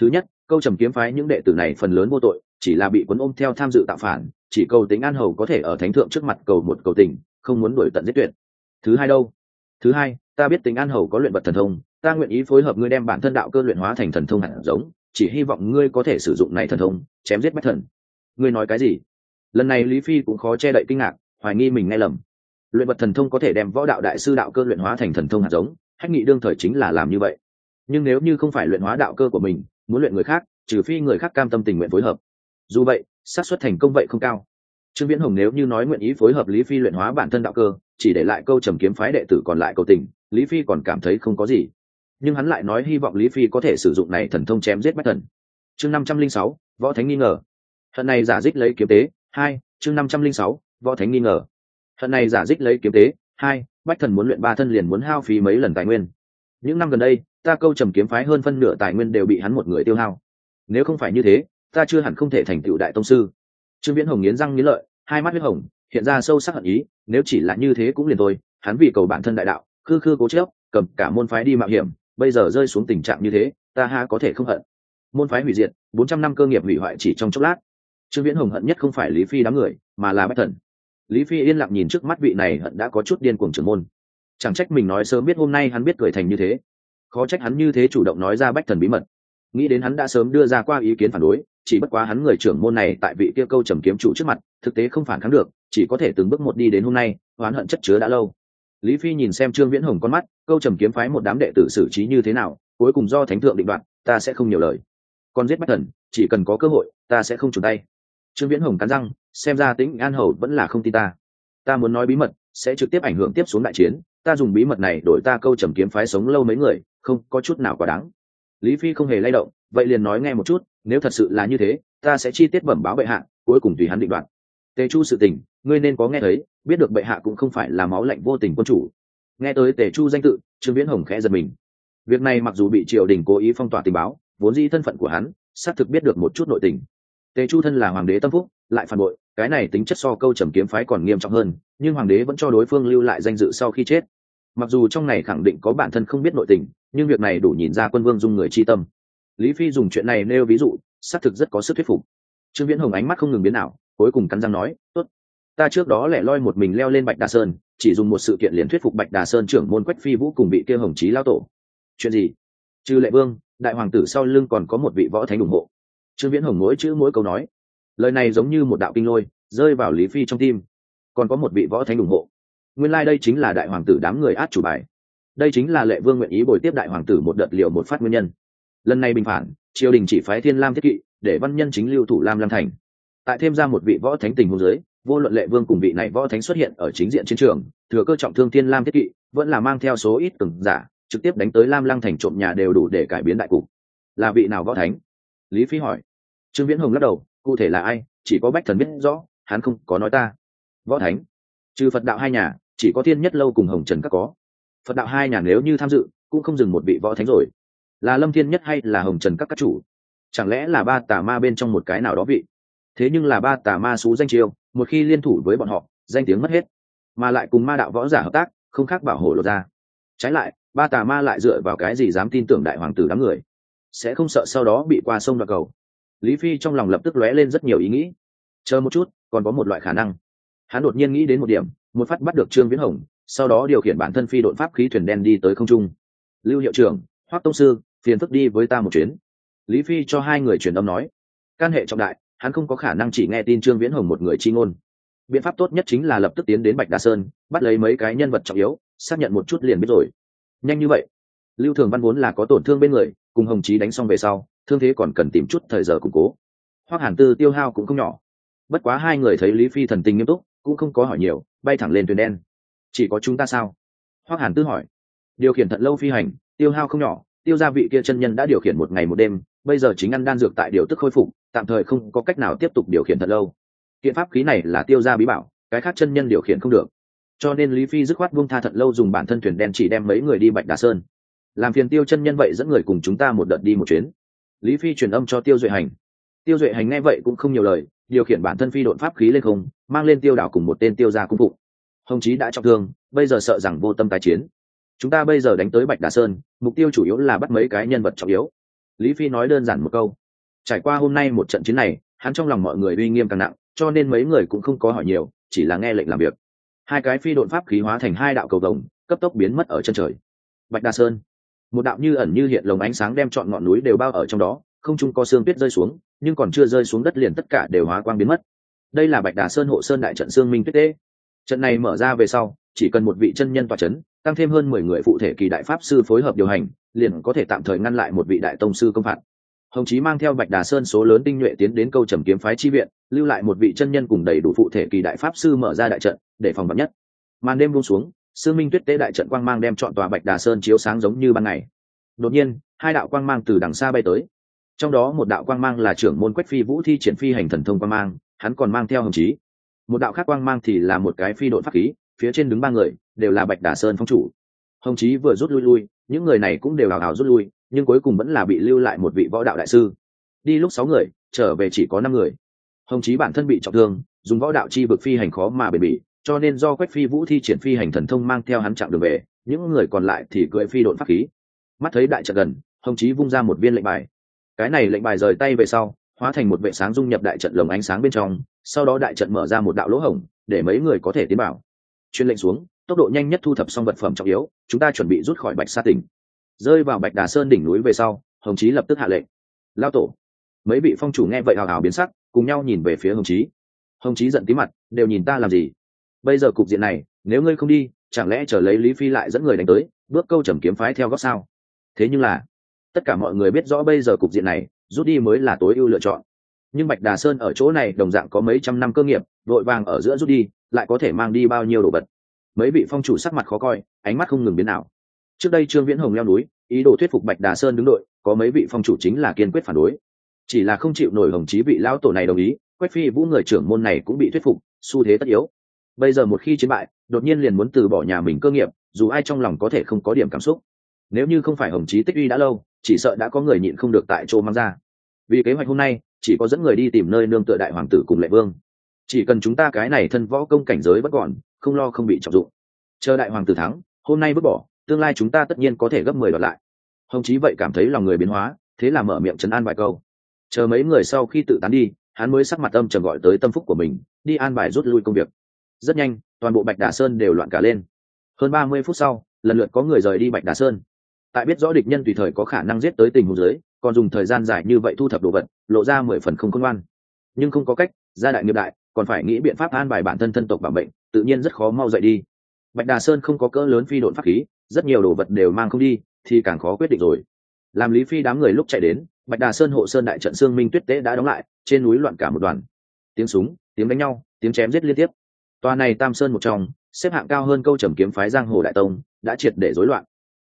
thứ nhất, câu trầm kiếm phái những đệ tử này phần lớn vô tội, chỉ là bị cuốn ôm theo tham dự tạo phản, chỉ cầu tính an hầu có thể ở thánh thượng trước mặt cầu một cầu tình, không muốn đuổi tận giết tuyệt. Thứ hai đâu? Thứ hai, ta biết tính an hầu có luyện vật thần thông, ta nguyện ý phối hợp ngươi đem bản thân đạo cơ luyện hóa thành thần thông hạt giống, chỉ hy vọng ngươi có thể sử dụng này thần thông, chém giết bách thần. Ngươi nói cái gì? Lần này lý phi cũng khó che đậy kinh ngạc, hoài nghi mình nghe lầm. Luyện vật thần thông có thể đem võ đạo đại sư đạo cơ luyện hóa thành thần thông hạt giống, hách nghị đương thời chính là làm như vậy nhưng nếu như không phải luyện hóa đạo cơ của mình, muốn luyện người khác, trừ phi người khác cam tâm tình nguyện phối hợp. Dù vậy, xác suất thành công vậy không cao. Trương viễn hồng nếu như nói nguyện ý phối hợp lý phi luyện hóa bản thân đạo cơ, chỉ để lại câu trầm kiếm phái đệ tử còn lại cầu tình, lý phi còn cảm thấy không có gì. Nhưng hắn lại nói hy vọng lý phi có thể sử dụng này thần thông chém giết bách thần. Chương năm trăm linh sáu, võ thánh nghi ngờ. Hận này giả dích lấy kiếm tế, hai, chương năm trăm linh sáu, võ thánh nghi ngờ. Hận này giả dích lấy kiếm tế, hai, bách thần muốn luyện ba thân liền muốn hao phí mấy lần tài nguyên. Những năm gần đây ta câu trầm kiếm phái hơn phân nửa tài nguyên đều bị hắn một người tiêu hao. Nếu không phải như thế, ta chưa hẳn không thể thành tựu đại tông sư. Trương viễn hồng nghiến răng nghiến lợi, hai mắt huyết hồng, hiện ra sâu sắc hận ý, nếu chỉ là như thế cũng liền thôi, hắn vì cầu bản thân đại đạo, khư khư cố chớp cầm cả môn phái đi mạo hiểm, bây giờ rơi xuống tình trạng như thế, ta ha có thể không hận. Môn phái hủy diệt, bốn trăm năm cơ nghiệp hủy hoại chỉ trong chốc lát. Trương viễn hồng hận nhất không phải lý phi đám người, mà là bách thần. Lý phi yên lặng nhìn trước mắt vị này hận đã có chút điên cuồng trưởng môn. Chẳng trách mình nói sớm biết hôm nay hắn biết cười thành như thế khó trách hắn như thế chủ động nói ra bách thần bí mật. Nghĩ đến hắn đã sớm đưa ra qua ý kiến phản đối, chỉ bất quá hắn người trưởng môn này tại vị kia câu trầm kiếm chủ trước mặt, thực tế không phản kháng được, chỉ có thể từng bước một đi đến hôm nay, oán hận chất chứa đã lâu. Lý phi nhìn xem trương viễn hồng con mắt, câu trầm kiếm phái một đám đệ tử xử trí như thế nào, cuối cùng do thánh thượng định đoạt, ta sẽ không nhiều lời. Con giết bách thần, chỉ cần có cơ hội, ta sẽ không chủ tay. Trương viễn hồng cắn răng, xem ra tính an hầu vẫn là không tin ta. Ta muốn nói bí mật, sẽ trực tiếp ảnh hưởng tiếp xuống đại chiến, ta dùng bí mật này đổi ta câu trầm kiếm phái sống lâu mấy người không có chút nào quá đáng. Lý phi không hề lay động, vậy liền nói nghe một chút, nếu thật sự là như thế, ta sẽ chi tiết bẩm báo bệ hạ, cuối cùng tùy hắn định đoạt. Tề chu sự tình, ngươi nên có nghe thấy, biết được bệ hạ cũng không phải là máu lạnh vô tình quân chủ. Nghe tới tề chu danh tự, trương viễn hồng khẽ giật mình. Việc này mặc dù bị triều đình cố ý phong tỏa tình báo, vốn di thân phận của hắn, xác thực biết được một chút nội tình. Tề chu thân là hoàng đế tâm phúc, lại phản bội, cái này tính chất so câu trầm kiếm phái còn nghiêm trọng hơn, nhưng hoàng đế vẫn cho đối phương lưu lại danh dự sau khi chết mặc dù trong này khẳng định có bản thân không biết nội tình, nhưng việc này đủ nhìn ra quân vương dung người chi tâm. Lý phi dùng chuyện này nêu ví dụ, xác thực rất có sức thuyết phục. Trương viễn hồng ánh mắt không ngừng biến nào cuối cùng cắn răng nói, tốt, ta trước đó lẻ loi một mình leo lên bạch đà sơn, chỉ dùng một sự kiện liền thuyết phục bạch đà sơn trưởng môn quách phi vũ cùng bị kia hồng trí lao tổ. Chuyện gì? Trừ lệ vương, đại hoàng tử sau lưng còn có một vị võ thánh ủng hộ. Trương viễn hồng mỗi chữ mỗi câu nói. Lời này giống như một đạo kinh lôi, rơi vào lý phi trong tim. Còn có một vị võ thánh ủng hộ nguyên lai đây chính là đại hoàng tử đám người át chủ bài. Đây chính là lệ vương nguyện ý bồi tiếp đại hoàng tử một đợt liệu một phát nguyên nhân. Lần này bình phản, triều đình chỉ phái thiên lam thiết kỵ, để văn nhân chính lưu thủ lam lam thành. Tại thêm ra một vị võ thánh tình hôn giới vô luận lệ vương cùng vị này võ thánh xuất hiện ở chính diện chiến trường, thừa cơ trọng thương thiên lam thiết kỵ, vẫn là mang theo số ít từng giả, trực tiếp đánh tới lam lăng thành trộm nhà đều đủ để cải biến đại cục. Là vị nào võ thánh? Lý phi hỏi. Trương viễn hồng lắc đầu, cụ thể là ai, chỉ có bách thần biết rõ, hắn không có nói ta. Võ thánh? Trừ phật đạo hai nhà chỉ có thiên nhất lâu cùng hồng trần các có. Phật đạo hai nhà nếu như tham dự, cũng không dừng một vị võ thánh rồi. Là lâm thiên nhất hay là hồng trần các các chủ? Chẳng lẽ là ba tà ma bên trong một cái nào đó vị? Thế nhưng là ba tà ma xú danh chiêu một khi liên thủ với bọn họ, danh tiếng mất hết. Mà lại cùng ma đạo võ giả hợp tác, không khác bảo hộ lột ra. Trái lại, ba tà ma lại dựa vào cái gì dám tin tưởng đại hoàng tử đám người? Sẽ không sợ sau đó bị qua sông đoạt cầu. Lý phi trong lòng lập tức lóe lên rất nhiều ý nghĩ. Chờ một chút, còn có một loại khả năng. Hắn đột nhiên nghĩ đến một điểm một phát bắt được trương viễn hồng, sau đó điều khiển bản thân phi đội pháp khí thuyền đen đi tới không trung. Lưu hiệu trưởng hoác tông sư, phiền phức đi với ta một chuyến. Lý phi cho hai người truyền âm nói. Can hệ trọng đại, hắn không có khả năng chỉ nghe tin trương viễn hồng một người chi ngôn. Biện pháp tốt nhất chính là lập tức tiến đến bạch đa sơn, bắt lấy mấy cái nhân vật trọng yếu, xác nhận một chút liền biết rồi. Nhanh như vậy, lưu thường văn vốn là có tổn thương bên người, cùng hồng chí đánh xong về sau, thương thế còn cần tìm chút thời giờ củng cố. Hoác hàn tư tiêu hao cũng không nhỏ. Bất quá hai người thấy lý phi thần tình nghiêm túc cũng không có hỏi nhiều, bay thẳng lên thuyền đen. Chỉ có chúng ta sao? Hoác hàn tư hỏi. Điều khiển thận lâu phi hành, tiêu hao không nhỏ, tiêu gia vị kia chân nhân đã điều khiển một ngày một đêm, bây giờ chính ăn đan dược tại điều tức khôi phục, tạm thời không có cách nào tiếp tục điều khiển thật lâu. Kiện pháp khí này là tiêu gia bí bảo, cái khác chân nhân điều khiển không được. Cho nên lý phi dứt khoát buông tha thật lâu dùng bản thân thuyền đen chỉ đem mấy người đi bạch đà sơn. Làm phiền tiêu chân nhân vậy dẫn người cùng chúng ta một đợt đi một chuyến. Lý phi truyền âm cho tiêu duệ hành. Tiêu duệ hành nghe vậy cũng không nhiều lời điều khiển bản thân phi độn pháp khí lên không, mang lên tiêu đảo cùng một tên tiêu gia cung phụng. Hồng chí đã trọng thương, bây giờ sợ rằng vô tâm tái chiến. Chúng ta bây giờ đánh tới bạch đà sơn, mục tiêu chủ yếu là bắt mấy cái nhân vật trọng yếu. Lý phi nói đơn giản một câu. Trải qua hôm nay một trận chiến này, hắn trong lòng mọi người uy nghiêm càng nặng, cho nên mấy người cũng không có hỏi nhiều, chỉ là nghe lệnh làm việc. Hai cái phi độn pháp khí hóa thành hai đạo cầu vồng, cấp tốc biến mất ở chân trời. Bạch đà sơn. Một đạo như ẩn như hiện lồng ánh sáng đem trọn ngọn núi đều bao ở trong đó không chung có xương tuyết rơi xuống, nhưng còn chưa rơi xuống đất liền tất cả đều hóa quang biến mất. Đây là bạch đà sơn hộ sơn đại trận xương minh tuyết đê trận này mở ra về sau, chỉ cần một vị chân nhân tòa c h ấ n tăng thêm hơn mười người phụ thể kỳ đại pháp sư phối hợp điều hành, liền có thể tạm thời ngăn lại một vị đại tông sư công phạt. Hồng chí mang theo bạch đà sơn số lớn tinh nhuệ tiến đến câu trầm kiếm phái chi viện, lưu lại một vị chân nhân cùng đầy đủ phụ thể kỳ đại pháp sư mở ra đại trận, để phòng bắn nhất. Màn đêm buông xuống sư minh tuyết tế đại trận quang mang đem chọn tòa bạch đà sơn chiếu sáng giống như ban ngày. Đột nhiên, hai đạo quang mang từ đằng xa bay tới trong đó một đạo quang mang là trưởng môn quách phi vũ thi triển phi hành thần thông quang mang, hắn còn mang theo hồng chí. Một đạo khác quang mang thì là một cái phi đội pháp khí, phía trên đứng ba người, đều là bạch đà sơn phong chủ. Hồng chí vừa rút lui lui, những người này cũng đều hào hào rút lui, nhưng cuối cùng vẫn là bị lưu lại một vị võ đạo đại sư. Đi lúc sáu người, trở về chỉ có năm người. Hồng chí bản thân bị trọng thương, dùng võ đạo chi vực phi hành khó mà bền bỉ, cho nên do quách phi vũ thi triển phi hành thần thông mang theo hắn chặng đường về, những người còn lại thì cưỡi phi đội pháp khí. Mắt thấy đại trận gần, hồng chí vung ra một viên lệnh bài cái này lệnh bài rời tay về sau, hóa thành một vệ sáng dung nhập đại trận lồng ánh sáng bên trong, sau đó đại trận mở ra một đạo lỗ hổng, để mấy người có thể tiến bảo chuyên lệnh xuống, tốc độ nhanh nhất thu thập xong vật phẩm trọng yếu, chúng ta chuẩn bị rút khỏi bạch sa tỉnh. Rơi vào bạch đà sơn đỉnh núi về sau, hồng chí lập tức hạ lệnh. Lao tổ. Mấy vị phong chủ nghe vậy hào hào biến sắc, cùng nhau nhìn về phía hồng chí. Hồng chí giận tí mặt, đều nhìn ta làm gì? Bây giờ cục diện này, nếu ngươi không đi, chẳng lẽ chờ lấy lý phi lại dẫn người đánh tới, bước câu trầm kiếm phái theo góc sao? Thế nhưng là tất cả mọi người biết rõ bây giờ cục diện này, rút đi mới là tối ưu lựa chọn. Nhưng bạch đà sơn ở chỗ này đồng dạng có mấy trăm năm cơ nghiệp, vội vàng ở giữa rút đi, lại có thể mang đi bao nhiêu đồ vật. Mấy vị phong chủ sắc mặt khó coi, ánh mắt không ngừng biến nào trước đây trương viễn hồng leo núi, ý đồ thuyết phục bạch đà sơn đứng đội, có mấy vị phong chủ chính là kiên quyết phản đối. Chỉ là không chịu nổi hồng chí vị lão tổ này đồng ý, quách phi vũ người trưởng môn này cũng bị thuyết phục, xu thế tất yếu. Bây giờ một khi chiến bại, đột nhiên liền muốn từ bỏ nhà mình cơ nghiệp, dù ai trong lòng có thể không có điểm cảm xúc. Nếu như không phải hồng chí tích uy đã lâu chỉ sợ đã có người nhịn không được tại chỗ mang ra. Vì kế hoạch hôm nay, chỉ có dẫn người đi tìm nơi nương tựa đại hoàng tử cùng lệ vương. Chỉ cần chúng ta cái này thân võ công cảnh giới bất gọn không lo không bị trọng dụng. Chờ đại hoàng tử thắng, hôm nay vứt bỏ, tương lai chúng ta tất nhiên có thể gấp mười đoạt lại. Hồng chí vậy cảm thấy lòng người biến hóa, thế là mở miệng chấn an vài câu. Chờ mấy người sau khi tự tán đi, hắn mới sắc mặt âm trầm gọi tới tâm phúc của mình, đi an bài rút lui công việc. Rất nhanh, toàn bộ bạch đà sơn đều loạn cả lên. Hơn ba mươi phút sau, lần lượt có người rời đi bạch đà sơn tại biết rõ địch nhân tùy thời có khả năng giết tới tình huống dưới, còn dùng thời gian dài như vậy thu thập đồ vật, lộ ra mười phần không khôn ngoan. Nhưng không có cách, gia đại nghiệp đại, còn phải nghĩ biện pháp an bài bản thân thân tộc bảo bệnh tự nhiên rất khó mau dậy đi. Bạch đà sơn không có cỡ lớn phi độn pháp khí, rất nhiều đồ vật đều mang không đi, thì càng khó quyết định rồi. Làm lý phi đám người lúc chạy đến, bạch đà sơn hộ sơn đại trận xương minh tuyết tế đã đóng lại, trên núi loạn cả một đoàn. Tiếng súng, tiếng đánh nhau, tiếng chém giết liên tiếp. Tòa này tam sơn một trong, xếp hạng cao hơn câu trầm kiếm phái giang hồ đại tông, đã triệt để rối loạn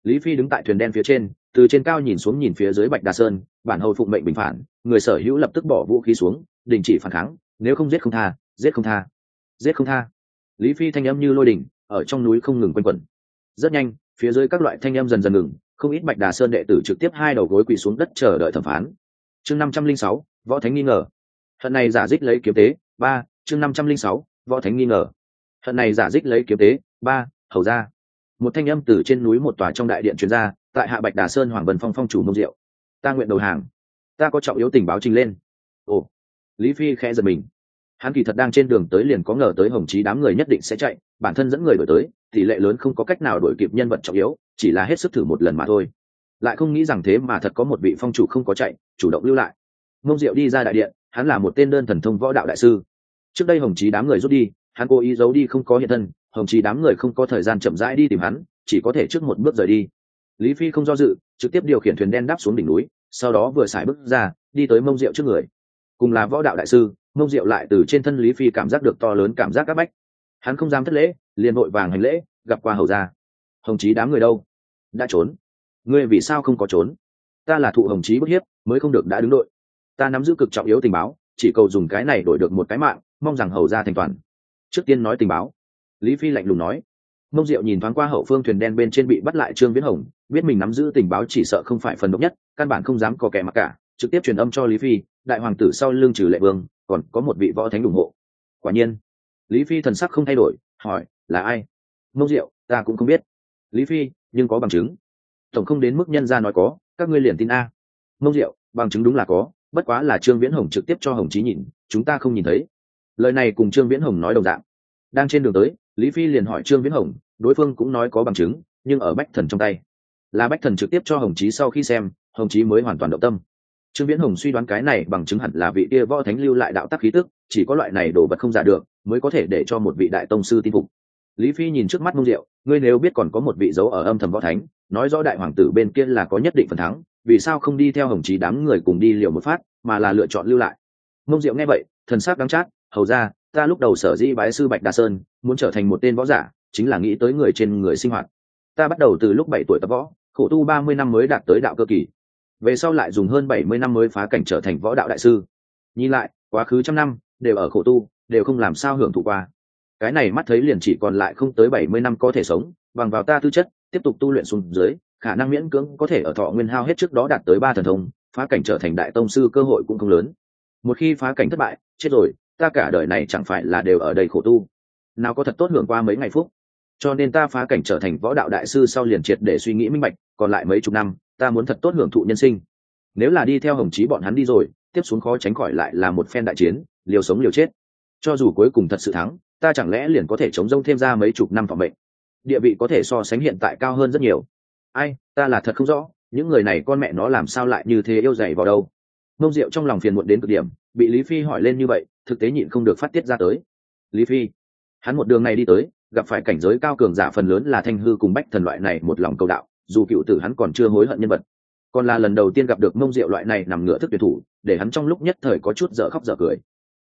lý phi đứng tại thuyền đen phía trên, từ trên cao nhìn xuống nhìn phía dưới bạch đà sơn, bản hầu phụng mệnh bình phản, người sở hữu lập tức bỏ vũ khí xuống, đình chỉ phản kháng, nếu không giết không tha, giết không tha, giết không tha. Lý phi thanh âm như lôi đình ở trong núi không ngừng quanh quẩn. Rất nhanh, phía dưới các loại thanh âm dần dần ngừng, không ít bạch đà sơn đệ tử trực tiếp hai đầu gối quỳ xuống đất chờ đợi thẩm phán. Chương năm trăm linh sáu, võ thánh nghi ngờ. Hận này giả dích lấy kiếm tế, ba, chương năm trăm linh sáu, võ thánh nghi ngờ. Hận này giả dích lấy kiếm tế, ba, hầu ra một thanh âm từ trên núi một tòa trong đại điện chuyên gia tại hạ bạch đà sơn hoàng vân phong phong chủ mông diệu ta nguyện đầu hàng. Ta có trọng yếu tình báo trình lên. Ồ. Lý phi khẽ giật mình. Hắn kỳ thật đang trên đường tới liền có ngờ tới hồng chí đám người nhất định sẽ chạy, bản thân dẫn người đổi tới, tỷ lệ lớn không có cách nào đổi kịp nhân vật trọng yếu, chỉ là hết sức thử một lần mà thôi. Lại không nghĩ rằng thế mà thật có một vị phong chủ không có chạy, chủ động lưu lại. Mông diệu đi ra đại điện, hắn là một tên đơn thần thông võ đạo đại sư. Trước đây hồng chí đám người rút đi, hắn cố ý giấu đi không có hiện thân hồng chí đám người không có thời gian chậm rãi đi tìm hắn, chỉ có thể trước một bước rời đi. Lý phi không do dự, trực tiếp điều khiển thuyền đen đáp xuống đỉnh núi, sau đó vừa xài bước ra, đi tới mông rượu trước người. Cùng là võ đạo đại sư, mông rượu lại từ trên thân lý phi cảm giác được to lớn cảm giác áp bách. Hắn không dám thất lễ, liền vội vàng hành lễ, gặp qua hầu gia. Hồng chí đám người đâu? Đã trốn. Ngươi vì sao không có trốn? Ta là thụ hồng chí bức hiếp, mới không được đã đứng đội. Ta nắm giữ cực trọng yếu tình báo, chỉ cầu dùng cái này đổi được một cái mạng, mong rằng hầu gia thành toàn. Trước tiên nói tình báo lý phi lạnh lùng nói. Mông diệu nhìn thoáng qua hậu phương thuyền đen bên trên bị bắt lại trương viễn hồng, biết mình nắm giữ tình báo chỉ sợ không phải phần độc nhất, căn bản không dám có kẻ mặc cả, trực tiếp truyền âm cho lý phi, đại hoàng tử sau lưng trừ lệ vương, còn có một vị võ thánh ủng hộ. Quả nhiên, lý phi thần sắc không thay đổi, hỏi, là ai? Mông diệu, ta cũng không biết. Lý phi, nhưng có bằng chứng. Tổng không đến mức nhân ra nói có, các ngươi liền tin a. Mông diệu, bằng chứng đúng là có, bất quá là trương viễn hồng trực tiếp cho hồng trí nhìn, chúng ta không nhìn thấy. Lời này cùng trương viễn hồng nói đồng dạng, đang trên đường tới lý phi liền hỏi trương viễn hồng, đối phương cũng nói có bằng chứng, nhưng ở bách thần trong tay. Là bách thần trực tiếp cho hồng chí sau khi xem, hồng chí mới hoàn toàn động tâm. Trương viễn hồng suy đoán cái này bằng chứng hẳn là vị kia võ thánh lưu lại đạo tắc khí tức, chỉ có loại này đồ vật không giả được, mới có thể để cho một vị đại tông sư tin phục. Lý phi nhìn trước mắt mông diệu ngươi nếu biết còn có một vị dấu ở âm thầm võ thánh, nói rõ đại hoàng tử bên kia là có nhất định phần thắng, vì sao không đi theo hồng Chí đám người cùng đi liều một phát, mà là lựa chọn lưu lại? Mông diệu nghe vậy, thần sắc đắng chát, hầu ra ta lúc đầu sở dĩ bái sư bạch đà sơn, muốn trở thành một tên võ giả, chính là nghĩ tới người trên người sinh hoạt. Ta bắt đầu từ lúc bảy tuổi tập võ, khổ tu ba mươi năm mới đạt tới đạo cơ kỳ. Về sau lại dùng hơn bảy mươi năm mới phá cảnh trở thành võ đạo đại sư. Nhìn lại, quá khứ trăm năm, đều ở khổ tu, đều không làm sao hưởng thụ qua. Cái này mắt thấy liền chỉ còn lại không tới bảy mươi năm có thể sống, bằng vào ta tư chất, tiếp tục tu luyện xuống dưới, khả năng miễn cưỡng có thể ở thọ nguyên hao hết trước đó đạt tới ba thần thông, phá cảnh trở thành đại tông sư cơ hội cũng không lớn. Một khi phá cảnh thất bại, chết rồi ta cả đời này chẳng phải là đều ở đây khổ tu. Nào có thật tốt hưởng qua mấy ngày phúc. Cho nên ta phá cảnh trở thành võ đạo đại sư sau liền triệt để suy nghĩ minh bạch, còn lại mấy chục năm, ta muốn thật tốt hưởng thụ nhân sinh. Nếu là đi theo hồng chí bọn hắn đi rồi, tiếp xuống khó tránh khỏi lại là một phen đại chiến, liều sống liều chết. Cho dù cuối cùng thật sự thắng, ta chẳng lẽ liền có thể chống rông thêm ra mấy chục năm phòng bệnh địa vị có thể so sánh hiện tại cao hơn rất nhiều. Ai, ta là thật không rõ, những người này con mẹ nó làm sao lại như thế yêu dày vào đâu. Mông rượu trong lòng phiền muộn đến cực điểm bị lý phi hỏi lên như vậy, thực tế nhịn không được phát tiết ra tới. Lý phi, hắn một đường này đi tới, gặp phải cảnh giới cao cường giả phần lớn là thanh hư cùng bách thần loại này một lòng cầu đạo, dù cựu tử hắn còn chưa hối hận nhân vật. Còn là lần đầu tiên gặp được mông diệu loại này nằm ngựa thức tuyệt thủ, để hắn trong lúc nhất thời có chút dở khóc dở cười.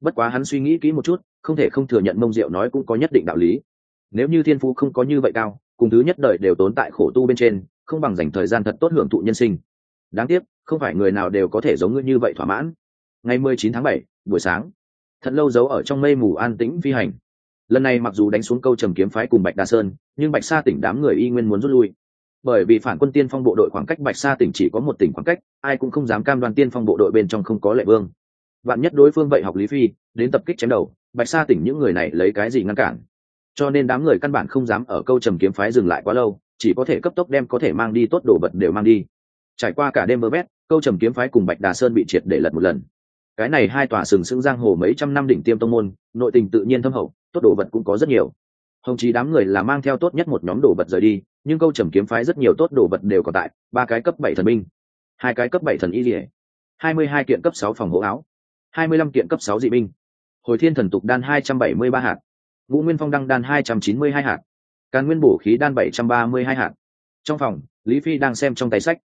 Bất quá hắn suy nghĩ kỹ một chút, không thể không thừa nhận mông diệu nói cũng có nhất định đạo lý. Nếu như thiên phú không có như vậy cao, cùng thứ nhất đời đều tốn tại khổ tu bên trên, không bằng dành thời gian thật tốt hưởng thụ nhân sinh. Đáng tiếc, không phải người nào đều có thể giống ngươi như vậy thỏa mãn ngày mười chín tháng 7, buổi sáng. Thật lâu giấu ở trong mây mù an tĩnh phi hành. Lần này mặc dù đánh xuống câu trầm kiếm phái cùng bạch đa sơn nhưng bạch sa tỉnh đám người y nguyên muốn rút lui. Bởi vì phản quân tiên phong bộ đội khoảng cách bạch sa tỉnh chỉ có một tỉnh khoảng cách ai cũng không dám cam đoan tiên phong bộ đội bên trong không có lệ vương. Vạn nhất đối phương vậy học lý phi đến tập kích chém đầu bạch sa tỉnh những người này lấy cái gì ngăn cản? Cho nên đám người căn bản không dám ở câu trầm kiếm phái dừng lại quá lâu chỉ có thể cấp tốc đem có thể mang đi tốt đồ vật đều mang đi. Trải qua cả đêm mơ bét câu trầm kiếm phái cùng bạch đà sơn bị triệt để lật một lần cái này hai tòa sừng sững giang hồ mấy trăm năm đỉnh tiêm tông môn, nội tình tự nhiên thâm hậu, tốt đồ vật cũng có rất nhiều. Hồng chí đám người là mang theo tốt nhất một nhóm đồ vật rời đi, nhưng câu trầm kiếm phái rất nhiều tốt đồ vật đều còn tại, ba cái cấp bảy thần binh, hai cái cấp bảy thần y dỉa hai mươi hai kiện cấp sáu phòng hộ áo, hai mươi lăm kiện cấp sáu dị binh. Hồi thiên thần tục đan hai trăm bảy mươi ba hạt, ngũ nguyên phong đăng đan hai trăm chín mươi hai hạt, càn nguyên bổ khí đan bảy trăm ba mươi hai hạt. Trong phòng, lý phi đang xem trong tay sách.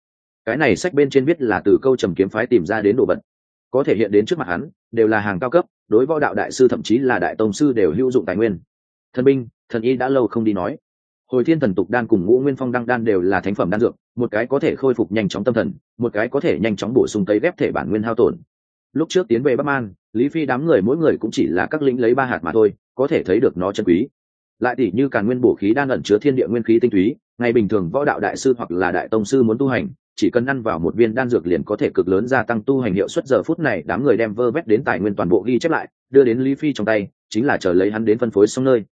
Cái này sách bên trên viết là từ câu trầm kiếm phái tìm ra đến đồ vật có thể hiện đến trước mặt hắn, đều là hàng cao cấp, đối võ đạo đại sư thậm chí là đại tông sư đều hữu dụng tài nguyên. Thần binh, thần y đã lâu không đi nói. Hồi thiên thần tục đan cùng ngũ nguyên phong đăng đan đều là thánh phẩm đan dược, một cái có thể khôi phục nhanh chóng tâm thần, một cái có thể nhanh chóng bổ sung tấy ghép thể bản nguyên hao tổn. Lúc trước tiến về bắc man, lý phi đám người mỗi người cũng chỉ là các lĩnh lấy ba hạt mà thôi, có thể thấy được nó chân quý. Lại tỷ như càn nguyên bổ khí đang ẩn chứa thiên địa nguyên khí tinh túy, ngày bình thường võ đạo đại sư hoặc là đại tông sư muốn tu hành chỉ cần ăn vào một viên đan dược liền có thể cực lớn gia tăng tu hành hiệu suất. Giờ phút này, đám người đem vơ vét đến tài nguyên toàn bộ ghi chép lại, đưa đến lý phi trong tay, chính là chờ lấy hắn đến phân phối xong nơi.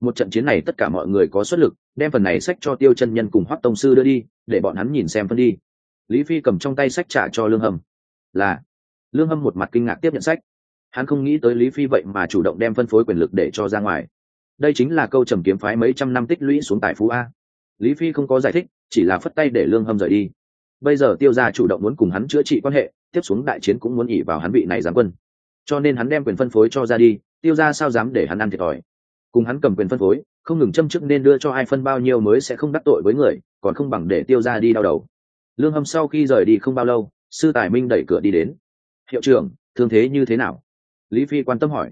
Một trận chiến này tất cả mọi người có xuất lực, đem phần này sách cho tiêu chân nhân cùng hoắc tông sư đưa đi, để bọn hắn nhìn xem phân đi. Lý phi cầm trong tay sách trả cho lương hầm là. Lương hâm một mặt kinh ngạc tiếp nhận sách. Hắn không nghĩ tới lý phi vậy mà chủ động đem phân phối quyền lực để cho ra ngoài. Đây chính là câu trầm kiếm phái mấy trăm năm tích lũy xuống tài phú a. Lý phi không có giải thích, chỉ là phất tay để lương hâm rời đi bây giờ tiêu gia chủ động muốn cùng hắn chữa trị quan hệ, tiếp xuống đại chiến cũng muốn ỉ vào hắn vị này giáng quân. Cho nên hắn đem quyền phân phối cho ra đi, tiêu gia sao dám để hắn ăn thiệt thòi? Cùng hắn cầm quyền phân phối, không ngừng châm chức nên đưa cho ai phân bao nhiêu mới sẽ không đắc tội với người, còn không bằng để tiêu gia đi đau đầu. Lương hâm sau khi rời đi không bao lâu, sư tài minh đẩy cửa đi đến. Hiệu trưởng, thương thế như thế nào? Lý phi quan tâm hỏi.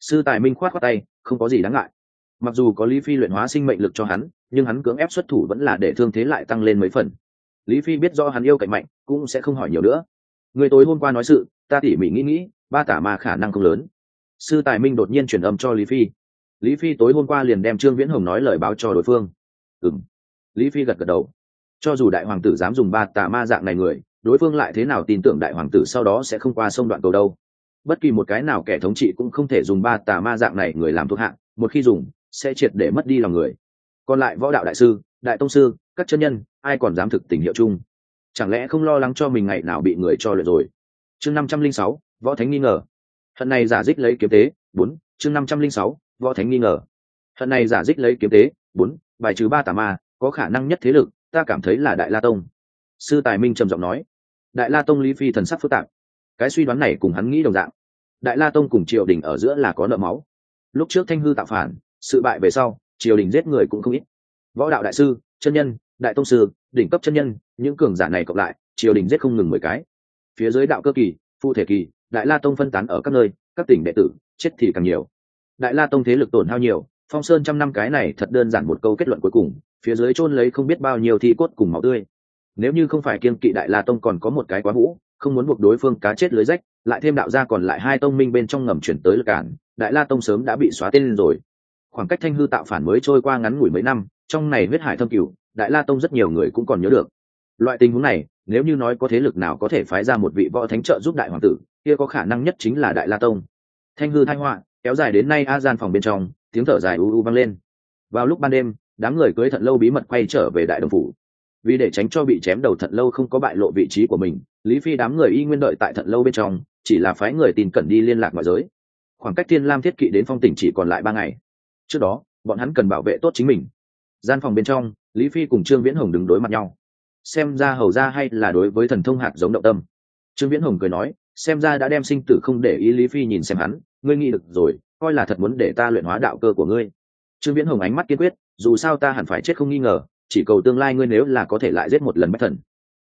Sư tài minh khoát khoát tay, không có gì đáng ngại. Mặc dù có lý phi luyện hóa sinh mệnh lực cho hắn, nhưng hắn cưỡng ép xuất thủ vẫn là để thương thế lại tăng lên mấy phần lý phi biết do hắn yêu cậy mạnh, cũng sẽ không hỏi nhiều nữa. Người tối hôm qua nói sự, ta tỉ mỉ nghĩ nghĩ, ba tả mà khả năng không lớn. Sư tài minh đột nhiên truyền âm cho lý phi. Lý phi tối hôm qua liền đem trương viễn hồng nói lời báo cho đối phương. Ừ m lý phi gật gật đầu. Cho dù đại hoàng tử dám dùng ba tà ma dạng này người, đối phương lại thế nào tin tưởng đại hoàng tử sau đó sẽ không qua sông đoạn cầu đâu. Bất kỳ một cái nào kẻ thống trị cũng không thể dùng ba tà ma dạng này người làm thuộc hạng một khi dùng, sẽ triệt để mất đi lòng người. Còn lại võ đạo đại sư, đại tông sư, các chân nhân ai còn dám thực tình hiệu chung? Chẳng lẽ không lo lắng cho mình ngày nào bị người cho lượt rồi? Chương năm trăm linh sáu, võ thánh nghi ngờ. Hận này giả dích lấy kiếm tế, bốn, chương năm trăm linh sáu, võ thánh nghi ngờ. Hận này giả dích lấy kiếm tế, bốn, bài trừ ba tà ma, có khả năng nhất thế lực, ta cảm thấy là đại la tông. Sư tài minh trầm giọng nói. Đại la tông lý phi thần sắc phức tạp. Cái suy đoán này cùng hắn nghĩ đồng dạng. Đại la tông cùng triều đình ở giữa là có nợ máu. Lúc trước thanh hư tạo phản, sự bại về sau, triều đình giết người cũng không ít. Võ đạo đại sư, chân nhân đại tông sư, đỉnh cấp chân nhân, những cường giả này cộng lại, triều đình giết không ngừng mười cái. Phía dưới đạo cơ kỳ phụ thể kỳ, đại la tông phân tán ở các nơi, các tỉnh đệ tử, chết thì càng nhiều. Đại la tông thế lực tổn hao nhiều, phong sơn trăm năm cái này thật đơn giản một câu kết luận cuối cùng, phía dưới chôn lấy không biết bao nhiêu thi cốt cùng máu tươi. Nếu như không phải kiên kỵ đại la tông còn có một cái quá vũ, không muốn buộc đối phương cá chết lưới rách, lại thêm đạo gia còn lại hai tông minh bên trong ngầm chuyển tới lực cản, đại la tông sớm đã bị xóa tên rồi. Khoảng cách thanh hư tạo phản mới trôi qua ngắn ngủi mấy năm, trong này huyết hải thâm cửu đại la tông rất nhiều người cũng còn nhớ được. Loại tình huống này, nếu như nói có thế lực nào có thể phái ra một vị võ thánh trợ giúp đại hoàng tử, kia có khả năng nhất chính là đại la tông. Thanh hư thai họa, kéo dài đến nay a gian phòng bên trong, tiếng thở dài u u vang lên. Vào lúc ban đêm, đám người cưới thận lâu bí mật quay trở về đại đồng phủ. Vì để tránh cho bị chém đầu thận lâu không có bại lộ vị trí của mình, lý phi đám người y nguyên đợi tại thận lâu bên trong, chỉ là phái người tin cẩn đi liên lạc ngoại giới. Khoảng cách thiên lam thiết kỵ đến phong tỉnh chỉ còn lại ba ngày. Trước đó, bọn hắn cần bảo vệ tốt chính mình. Gian phòng bên trong lý phi cùng trương viễn hồng đứng đối mặt nhau. Xem ra hầu ra hay là đối với thần thông hạt giống động tâm. Trương viễn hồng cười nói, xem ra đã đem sinh tử không để ý lý phi nhìn xem hắn, ngươi nghĩ được rồi, coi là thật muốn để ta luyện hóa đạo cơ của ngươi. Trương viễn hồng ánh mắt kiên quyết, dù sao ta hẳn phải chết không nghi ngờ, chỉ cầu tương lai ngươi nếu là có thể lại giết một lần bách thần.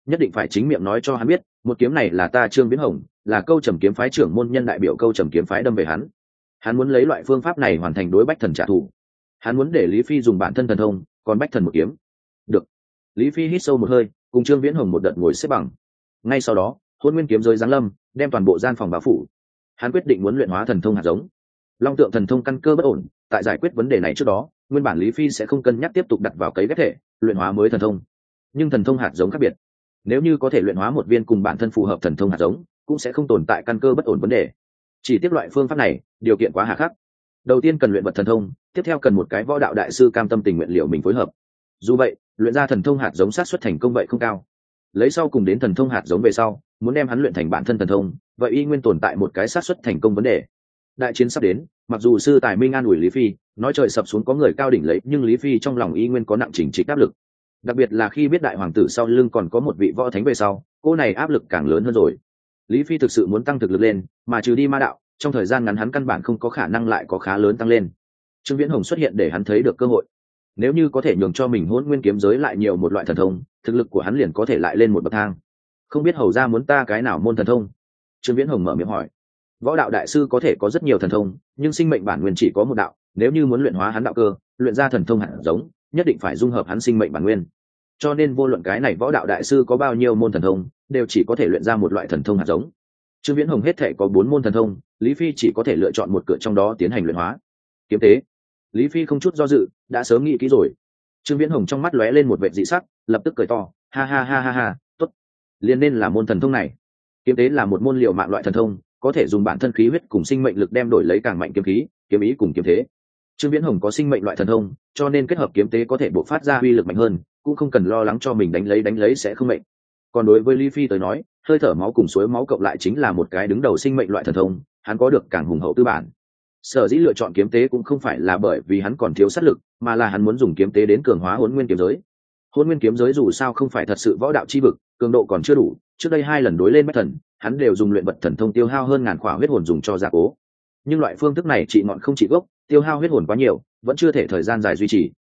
Nhất định phải chính miệng nói cho hắn biết, một kiếm này là ta trương viễn hồng, là câu trầm kiếm phái trưởng môn nhân đại biểu câu trầm kiếm phái đâm về hắn. Hắn muốn lấy loại phương pháp này hoàn thành đối bách thần trả thù. Hắn muốn để lý phi dùng bản thân thần thông còn bách thần một kiếm. Được. Lý phi hít sâu một hơi, cùng trương viễn hồng một đợt ngồi xếp bằng. Ngay sau đó, hôn nguyên kiếm giới giáng lâm, đem toàn bộ gian phòng báo phủ. Hắn quyết định muốn luyện hóa thần thông hạt giống. Long tượng thần thông căn cơ bất ổn, tại giải quyết vấn đề này trước đó, nguyên bản lý phi sẽ không cân nhắc tiếp tục đặt vào cấy ghép thể, luyện hóa mới thần thông. Nhưng thần thông hạt giống khác biệt. Nếu như có thể luyện hóa một viên cùng bản thân phù hợp thần thông hạt giống, cũng sẽ không tồn tại căn cơ bất ổn vấn đề. Chỉ tiếp loại phương pháp này, điều kiện quá hà khắc đầu tiên cần luyện vật thần thông, tiếp theo cần một cái võ đạo đại sư cam tâm tình nguyện liệu mình phối hợp. Dù vậy, luyện ra thần thông hạt giống sát xuất thành công vậy không cao. Lấy sau cùng đến thần thông hạt giống về sau, muốn đem hắn luyện thành bản thân thần thông, vậy y nguyên tồn tại một cái sát xuất thành công vấn đề. Đại chiến sắp đến, mặc dù sư tài minh an ủi lý phi, nói trời sập xuống có người cao đỉnh lấy, nhưng lý phi trong lòng y nguyên có nặng chỉnh trịch áp lực. Đặc biệt là khi biết đại hoàng tử sau lưng còn có một vị võ thánh về sau, cô này áp lực càng lớn hơn rồi. Lý phi thực sự muốn tăng thực lực lên, mà trừ đi ma đạo trong thời gian ngắn hắn căn bản không có khả năng lại có khá lớn tăng lên. Trương viễn hồng xuất hiện để hắn thấy được cơ hội. Nếu như có thể nhường cho mình hôn nguyên kiếm giới lại nhiều một loại thần thông, thực lực của hắn liền có thể lại lên một bậc thang. Không biết hầu ra muốn ta cái nào môn thần thông? Trương viễn hồng mở miệng hỏi. Võ đạo đại sư có thể có rất nhiều thần thông, nhưng sinh mệnh bản nguyên chỉ có một đạo, nếu như muốn luyện hóa hắn đạo cơ, luyện ra thần thông hạt giống, nhất định phải dung hợp hắn sinh mệnh bản nguyên. Cho nên vô luận cái này võ đạo đại sư có bao nhiêu môn thần thông, đều chỉ có thể luyện ra một loại thần thông hạt giống. Trương viễn hồng hết thể có bốn môn thần thông lý phi chỉ có thể lựa chọn một cửa trong đó tiến hành luyện hóa. Kiếm tế. Lý phi không chút do dự, đã sớm nghĩ kỹ rồi. Trương viễn hồng trong mắt lóe lên một vệ dị sắc, lập tức cười to, ha ha ha ha ha t ố t liền nên là môn thần thông này. Kiếm tế là một môn liệu mạng loại thần thông, có thể dùng bản thân khí huyết cùng sinh mệnh lực đem đổi lấy càng mạnh kiếm khí, kiếm ý cùng kiếm thế. Trương viễn hồng có sinh mệnh loại thần thông, cho nên kết hợp kiếm tế có thể bộc phát ra uy lực mạnh hơn, cũng không cần lo lắng cho mình đánh lấy đánh lấy sẽ không mệnh. Còn đối với lý phi tới nói, hơi thở máu cùng suối máu cộng lại chính là một cái đứng đầu sinh mệnh loại thần thông hắn có được càng hùng hậu tư bản. Sở dĩ lựa chọn kiếm tế cũng không phải là bởi vì hắn còn thiếu sát lực, mà là hắn muốn dùng kiếm tế đến cường hóa huấn nguyên kiếm giới. Huấn nguyên kiếm giới dù sao không phải thật sự võ đạo chi vực, cường độ còn chưa đủ, trước đây hai lần đối lên bất thần, hắn đều dùng luyện vật thần thông tiêu hao hơn ngàn khỏa huyết hồn dùng cho gia cố. Nhưng loại phương thức này trị ngọn không trị gốc, tiêu hao huyết hồn quá nhiều, vẫn chưa thể thời gian dài duy trì.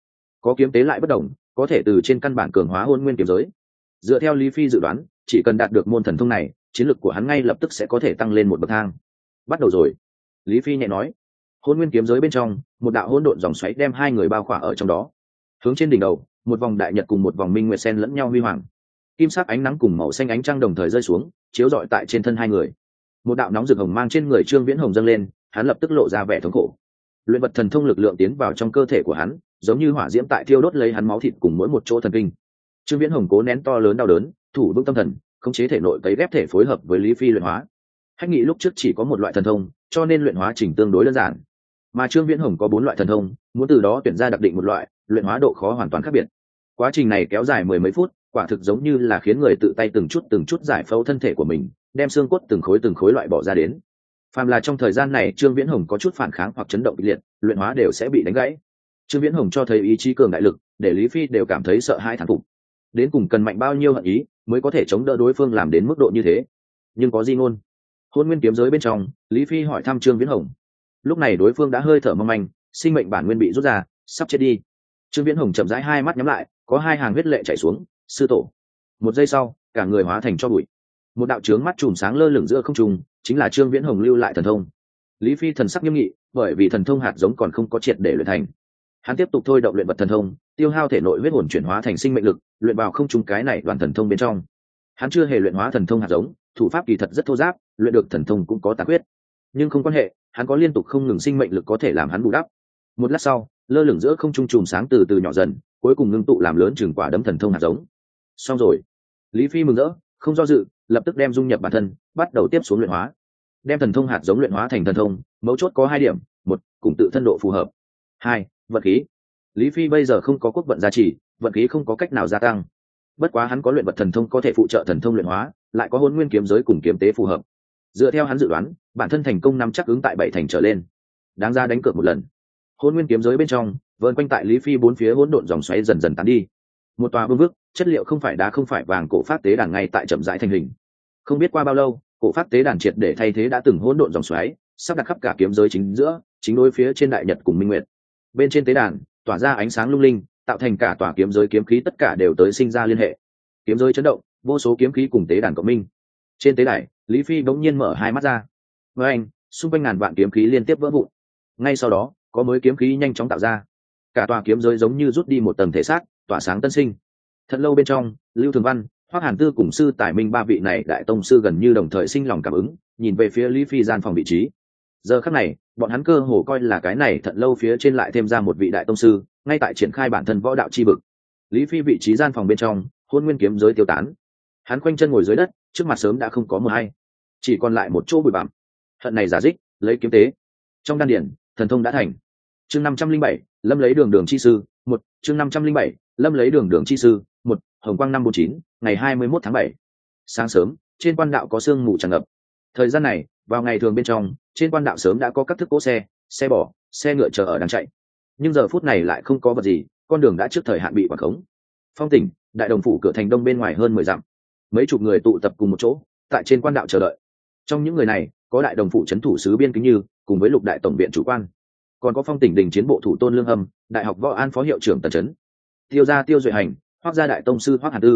Có kiếm tế lại bất đồng có thể từ trên căn bản cường hóa hôn nguyên kiếm giới. Dựa theo lý phi dự đoán, chỉ cần đạt được môn thần thông này, chiến lược của hắn ngay lập tức sẽ có thể tăng lên một bậc thang bắt đầu rồi. Lý phi nhẹ nói, hôn nguyên kiếm giới bên trong, một đạo hỗn độn dòng xoáy đem hai người bao khỏa ở trong đó. Hướng trên đỉnh đầu, một vòng đại nhật cùng một vòng minh nguyệt sen lẫn nhau huy hoàng. Kim sắc ánh nắng cùng màu xanh ánh trăng đồng thời rơi xuống, chiếu rọi tại trên thân hai người. Một đạo nóng rực hồng mang trên người trương viễn hồng dâng lên, hắn lập tức lộ ra vẻ thống khổ. Luyện vật thần thông lực lượng tiến vào trong cơ thể của hắn, giống như hỏa diễm tại thiêu đốt lấy hắn máu thịt cùng mỗi một chỗ thần kinh. Trương viễn hồng cố nén to lớn đau đớn, thủ vững tâm thần, khống chế thể nội cấy ghép thể phối hợp với lý phi luyện hóa hách nghị lúc trước chỉ có một loại thần thông, cho nên luyện hóa trình tương đối đơn giản. Mà trương viễn hồng có bốn loại thần thông, muốn từ đó tuyển ra đặc định một loại, luyện hóa độ khó hoàn toàn khác biệt. Quá trình này kéo dài mười mấy phút, quả thực giống như là khiến người tự tay từng chút từng chút giải phẫu thân thể của mình, đem xương cốt từng khối từng khối loại bỏ ra đến. Phàm là trong thời gian này, trương viễn hồng có chút phản kháng hoặc chấn động kịch liệt, luyện hóa đều sẽ bị đánh gãy. Trương viễn hồng cho thấy ý chí cường đại lực, để lý phi đều cảm thấy sợ hãi thán phục. Đến cùng cần mạnh bao nhiêu hận ý, mới có thể chống đỡ đối phương làm đến mức độ như thế? Nhưng có gì ngôn hôn nguyên kiếm giới bên trong, lý phi hỏi thăm trương viễn hồng. Lúc này đối phương đã hơi thở mong manh, sinh mệnh bản nguyên bị rút ra, sắp chết đi. Trương viễn hồng chậm rãi hai mắt nhắm lại, có hai hàng huyết lệ chảy xuống, sư tổ. Một giây sau, cả người hóa thành cho bụi. Một đạo trướng mắt chùm sáng lơ lửng giữa không trùng chính là trương viễn hồng lưu lại thần thông. Lý phi thần sắc nghiêm nghị, bởi vì thần thông hạt giống còn không có triệt để luyện thành. Hắn tiếp tục thôi động luyện vật thần thông, tiêu hao thể nội huyết hồn chuyển hóa thành sinh mệnh lực, luyện vào không trùng cái này đoàn thần thông bên trong. Hắn chưa hề luyện hóa thần thông hạt giống thủ pháp kỳ thật rất thô giáp, luyện được thần thông cũng có tà quyết nhưng không quan hệ, hắn có liên tục không ngừng sinh mệnh lực có thể làm hắn bù đắp. Một lát sau, lơ lửng giữa không trung chùm sáng từ từ nhỏ dần, cuối cùng ngưng tụ làm lớn chừng quả đấm thần thông hạt giống. Xong rồi. Lý phi mừng rỡ, không do dự, lập tức đem dung nhập bản thân, bắt đầu tiếp xuống luyện hóa. Đem thần thông hạt giống luyện hóa thành thần thông, mấu chốt có hai điểm, một, cùng tự thân độ phù hợp. Hai, vận khí. Lý phi bây giờ không có quốc vận gia trì, vận khí không có cách nào gia tăng bất quá hắn có luyện vật thần thông có thể phụ trợ thần thông luyện hóa, lại có hôn nguyên kiếm giới cùng kiếm tế phù hợp. Dựa theo hắn dự đoán, bản thân thành công nắm chắc ứng tại bảy thành trở lên. Đáng ra đánh cược một lần. Hôn nguyên kiếm giới bên trong vơn quanh tại lý phi bốn phía hỗn độn dòng xoáy dần dần tán đi. Một tòa vương vức, chất liệu không phải đá không phải vàng cổ phát tế đàn ngay tại chậm rãi thành hình. Không biết qua bao lâu, cổ phát tế đàn triệt để thay thế đã từng hỗn độn dòng xoáy, sắp đặt khắp cả kiếm giới chính giữa, chính đối phía trên đại nhật cùng minh nguyệt. Bên trên tế đàn, tỏa ra ánh sáng lung linh tạo thành cả tòa kiếm giới kiếm khí tất cả đều tới sinh ra liên hệ. Kiếm giới chấn động, vô số kiếm khí cùng tế đàn cộng minh. Trên tế đài, lý phi bỗng nhiên mở hai mắt ra. Với anh, xung quanh ngàn vạn kiếm khí liên tiếp vỡ vụn. Ngay sau đó, có mới kiếm khí nhanh chóng tạo ra. Cả tòa kiếm giới giống như rút đi một tầng thể xác, tỏa sáng tân sinh. Thật lâu bên trong, lưu thường văn, hoác hàn tư cùng sư tài minh ba vị này đại tông sư gần như đồng thời sinh lòng cảm ứng, nhìn về phía lý phi gian phòng vị trí giờ khắc này, bọn hắn cơ hồ coi là cái này thận lâu phía trên lại thêm ra một vị đại tông sư, ngay tại triển khai bản thân võ đạo chi vực. Lý phi vị trí gian phòng bên trong, hôn nguyên kiếm giới tiêu tán. Hắn quanh chân ngồi dưới đất, trước mặt sớm đã không có mờ hay. Chỉ còn lại một chỗ bụi bặm. Hận này giả dích, lấy kiếm tế. Trong đan điển, thần thông đã thành. Chương năm trăm linh bảy, lâm lấy đường đường chi sư, một. Chương năm trăm linh bảy, lâm lấy đường đường chi sư, một. Hồng quang năm bốn chín, ngày hai mươi mốt tháng bảy. Sáng sớm, trên quan đạo có sương mù tràn ngập. Thời gian này, vào ngày thường bên trong trên quan đạo sớm đã có các thức cỗ xe xe bò, xe ngựa chờ ở đang chạy. Nhưng giờ phút này lại không có vật gì, con đường đã trước thời hạn bị quảng khống. Phong tỉnh, đại đồng phủ cửa thành đông bên ngoài hơn mười dặm. Mấy chục người tụ tập cùng một chỗ, tại trên quan đạo chờ đợi. Trong những người này, có đại đồng phủ c h ấ n thủ sứ biên kính như, cùng với lục đại tổng viện chủ quan. Còn có phong tỉnh đình chiến bộ thủ tôn lương hâm, đại học võ an phó hiệu trưởng tần trấn. Tiêu gia tiêu duệ hành hoác gia đại tông sư hoác hàn tư.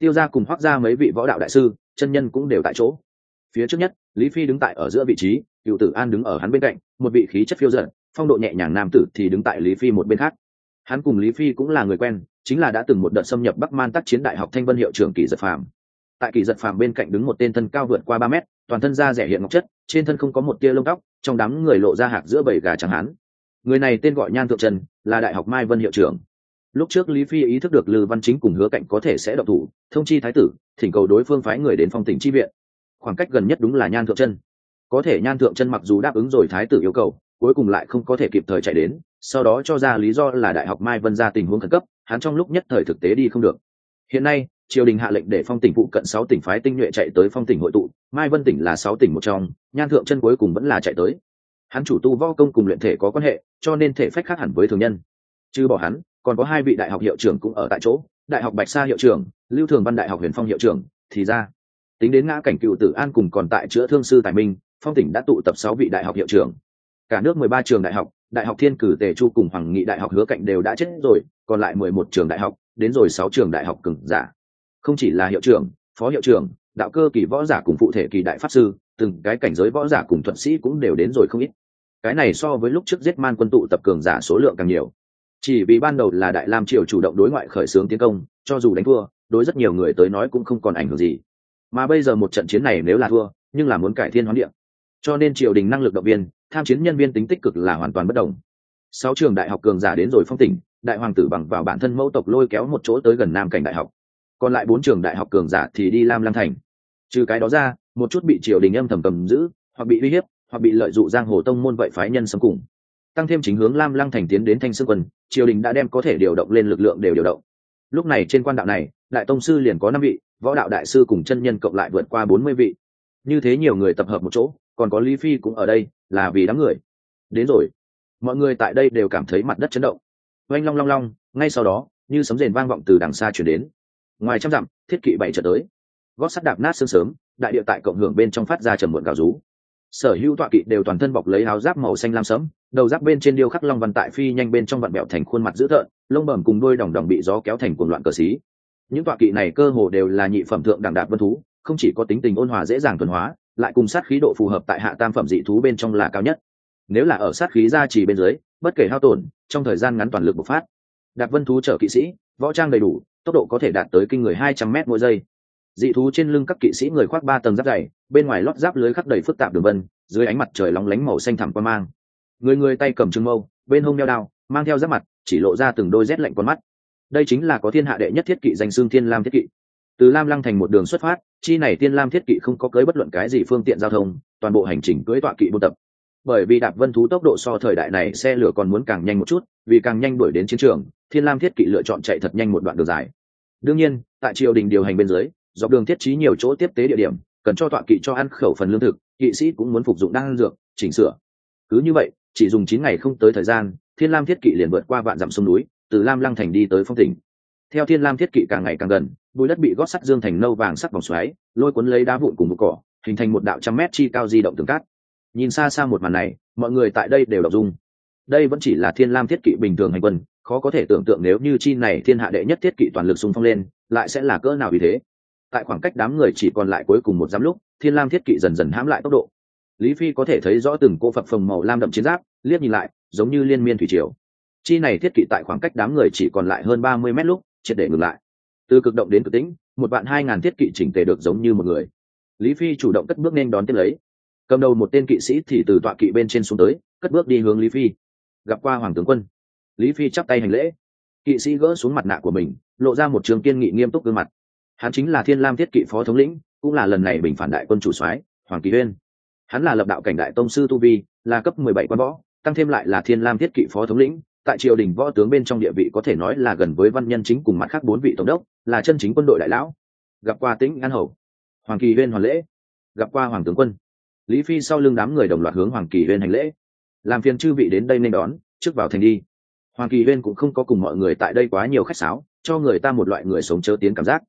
Tiêu gia cùng hoác gia mấy vị võ đạo đại sư, chân nhân cũng đều tại chỗ phía trước nhất, lý phi đứng tại ở giữa vị trí, cựu tử an đứng ở hắn bên cạnh, một vị khí chất phiêu giận phong độ nhẹ nhàng nam tử thì đứng tại lý phi một bên khác. Hắn cùng lý phi cũng là người quen, chính là đã từng một đợt xâm nhập bắc man tác chiến đại học thanh vân hiệu trưởng kỳ giật phàm. Tại kỳ giật phàm bên cạnh đứng một tên thân cao vượt qua ba mét, toàn thân da rẻ hiện ngọc chất, trên thân không có một tia lông tóc, trong đám người lộ ra hạc giữa bầy gà chẳng hán. Người này tên gọi nhan thượng trần, là đại học mai vân hiệu trưởng. Lúc trước lý phi ý thức được lư văn chính cùng hứa cạnh có thể sẽ độc thủ, thông chi thái tử, thỉnh cầu đối phương phái người đến phòng tỉnh chi viện khoảng cách gần nhất đúng là nhan thượng chân. Có thể nhan thượng chân mặc dù đáp ứng rồi thái tử yêu cầu, cuối cùng lại không có thể kịp thời chạy đến, sau đó cho ra lý do là đại học mai vân ra tình huống khẩn cấp, hắn trong lúc nhất thời thực tế đi không được. Hiện nay, triều đình hạ lệnh để phong tỉnh phụ cận sáu tỉnh phái tinh nhuệ chạy tới phong tỉnh hội tụ, mai vân tỉnh là sáu tỉnh một trong, nhan thượng chân cuối cùng vẫn là chạy tới. Hắn chủ tu võ công cùng luyện thể có quan hệ, cho nên thể phách khác hẳn với thường nhân. Chứ bỏ hắn, còn có hai vị đại học hiệu trưởng cũng ở tại chỗ, đại học bạch sa hiệu trưởng, lưu thường văn đại học huyền phong hiệu trưởng, thì ra tính đến ngã cảnh cựu tử an cùng còn tại chữa thương sư tài minh, phong tỉnh đã tụ tập sáu vị đại học hiệu trưởng. Cả nước mười ba trường đại học đại học thiên cử, tề chu cùng hoàng nghị đại học hứa cạnh đều đã chết rồi, còn lại mười một trường đại học, đến rồi sáu trường đại học cừng giả. Không chỉ là hiệu trưởng, phó hiệu trưởng, đạo cơ kỳ võ giả cùng phụ thể kỳ đại pháp sư, từng cái cảnh giới võ giả cùng thuận sĩ cũng đều đến rồi không ít. Cái này so với lúc trước giết man quân tụ tập cường giả số lượng càng nhiều. Chỉ vì ban đầu là đại lam triều chủ động đối ngoại khởi xướng tiến công, cho dù đánh thua, đối rất nhiều người tới nói cũng không còn ảnh hưởng gì mà bây giờ một trận chiến này nếu là thua, nhưng là muốn cải thiên hoán điện cho nên triều đình năng lực động viên, tham chiến nhân viên tính tích cực là hoàn toàn bất đồng. Sáu trường đại học cường giả đến rồi phong tỉnh, đại hoàng tử bằng vào bản thân mẫu tộc lôi kéo một chỗ tới gần nam cảnh đại học. Còn lại bốn trường đại học cường giả thì đi lam lang thành. Trừ cái đó ra, một chút bị triều đình âm thầm cầm giữ, hoặc bị uy hiếp, hoặc bị lợi dụng giang hồ tông môn vậy phái nhân sống cùng. Tăng thêm chính hướng lam lăng thành tiến đến thanh sương quân, triều đình đã đem có thể điều động lên lực lượng đều điều động. Lúc này trên quan đạo này đại tông sư liền có năm vị, võ đạo đại sư cùng chân nhân cộng lại vượt qua bốn mươi vị. Như thế nhiều người tập hợp một chỗ, còn có lý phi cũng ở đây, là vì đám người. Đến rồi. Mọi người tại đây đều cảm thấy mặt đất chấn động. Oanh long long long, ngay sau đó, như sấm rền vang vọng từ đằng xa chuyển đến. Ngoài trăm dặm, thiết kỵ bảy trở tới. Gót sắt đạp nát sương sớm, đại địa tại cộng hưởng bên trong phát ra trầm muộn gào rú. Sở hữu tọa kỵ đều toàn thân bọc lấy áo giáp màu xanh lam sẫm, đầu giáp bên trên điêu khắc long văn tại phi nhanh bên trong vạn bẹo thành khuôn mặt dữ tợn, lông bẩm cùng đôi đồng đồng bị gió kéo thành cuồng loạn cờ xí những tọa kỵ này cơ hồ đều là nhị phẩm thượng đẳng đạt vân thú, không chỉ có tính tình ôn hòa dễ dàng thuần hóa, lại cùng sát khí độ phù hợp tại hạ tam phẩm dị thú bên trong là cao nhất. Nếu là ở sát khí gia trì bên dưới, bất kể hao tổn, trong thời gian ngắn toàn lực bộc phát. Đạt vân thú chở kỵ sĩ, võ trang đầy đủ, tốc độ có thể đạt tới kinh người hai trăm m mỗi giây. Dị thú trên lưng các kỵ sĩ người khoác ba tầng giáp dày, bên ngoài lót giáp lưới khắc đầy phức tạp đường vân, dưới ánh mặt trời lóng lánh màu xanh thẳm quan mang. Người người tay cầm trưng mâu, bên hông đeo đao, mang theo giáp mặt, chỉ lộ ra từng đôi rét lạnh con mắt đây chính là có thiên hạ đệ nhất thiết kỵ danh xương thiên lam thiết kỵ. Từ lam lăng thành một đường xuất phát, chi này thiên lam thiết kỵ không có cưới bất luận cái gì phương tiện giao thông, toàn bộ hành trình cưới tọa kỵ buôn tập. Bởi vì đạp vân thú tốc độ so thời đại này xe lửa còn muốn càng nhanh một chút, vì càng nhanh đuổi đến chiến trường, thiên lam thiết kỵ lựa chọn chạy thật nhanh một đoạn đường dài. Đương nhiên, tại triều đình điều hành bên dưới, dọc đường thiết trí nhiều chỗ tiếp tế địa điểm, cần cho tọa kỵ cho ăn khẩu phần lương thực, kỵ sĩ cũng muốn phục dụng đan dược, chỉnh sửa. Cứ như vậy, chỉ dùng chín ngày không tới thời gian, thiên lam thiết kỵ liền vượt qua vạn dặm sông núi từ lam lăng thành đi tới phong tỉnh theo thiên lam thiết kỵ càng ngày càng gần bùi đất bị gót sắt dương thành nâu vàng sắc vòng xoáy, lôi cuốn lấy đá vụn cùng một cỏ, hình thành một đạo trăm mét chi cao di động tường cát. Nhìn xa xa một màn này, mọi người tại đây đều đọc dung. Đây vẫn chỉ là thiên lam thiết kỵ bình thường hành quân, khó có thể tưởng tượng nếu như chi này thiên hạ đệ nhất thiết kỵ toàn lực xung phong lên, lại sẽ là cỡ nào vì thế. Tại khoảng cách đám người chỉ còn lại cuối cùng một giám lúc, thiên lam thiết kỵ dần dần hãm lại tốc độ. Lý phi có thể thấy rõ từng cô phập phồng màu lam đậm chiến giáp, liếc nhìn lại, giống như liên miên thủy triều chi này thiết kỵ tại khoảng cách đám người chỉ còn lại hơn ba mươi mét lúc, triệt để ngừng lại. Từ cực động đến cực tĩnh, một bạn hai ngàn thiết kỵ chỉnh tề được giống như một người. Lý phi chủ động cất bước nên đón tiếp lấy. Cầm đầu một tên kỵ sĩ thì từ tọa kỵ bên trên xuống tới, cất bước đi hướng lý phi. Gặp qua hoàng tướng quân. Lý phi chắp tay hành lễ. Kỵ sĩ gỡ xuống mặt nạ của mình, lộ ra một trường kiên nghị nghiêm túc gương mặt. Hắn chính là thiên lam thiết kỵ phó thống lĩnh, cũng là lần này bình phản đại quân chủ soái, hoàng kỳ huyên hắn là lập đạo cảnh đại tông sư tu vi, là cấp mười bảy quan võ, tăng thêm lại là thiên lam thiết kỵ phó thống lĩnh tại triều đình võ tướng bên trong địa vị có thể nói là gần với văn nhân chính cùng mặt khác bốn vị tổng đốc, là chân chính quân đội đại lão. Gặp qua tĩnh an hầu, hoàng kỳ huyên hoàn lễ, gặp qua hoàng tướng quân. Lý phi sau lưng đám người đồng loạt hướng hoàng kỳ huyên hành lễ. Làm phiền chư vị đến đây nên đón, trước vào thành đi. Hoàng kỳ huyên cũng không có cùng mọi người tại đây quá nhiều khách sáo, cho người ta một loại người sống chớ tiến cảm giác.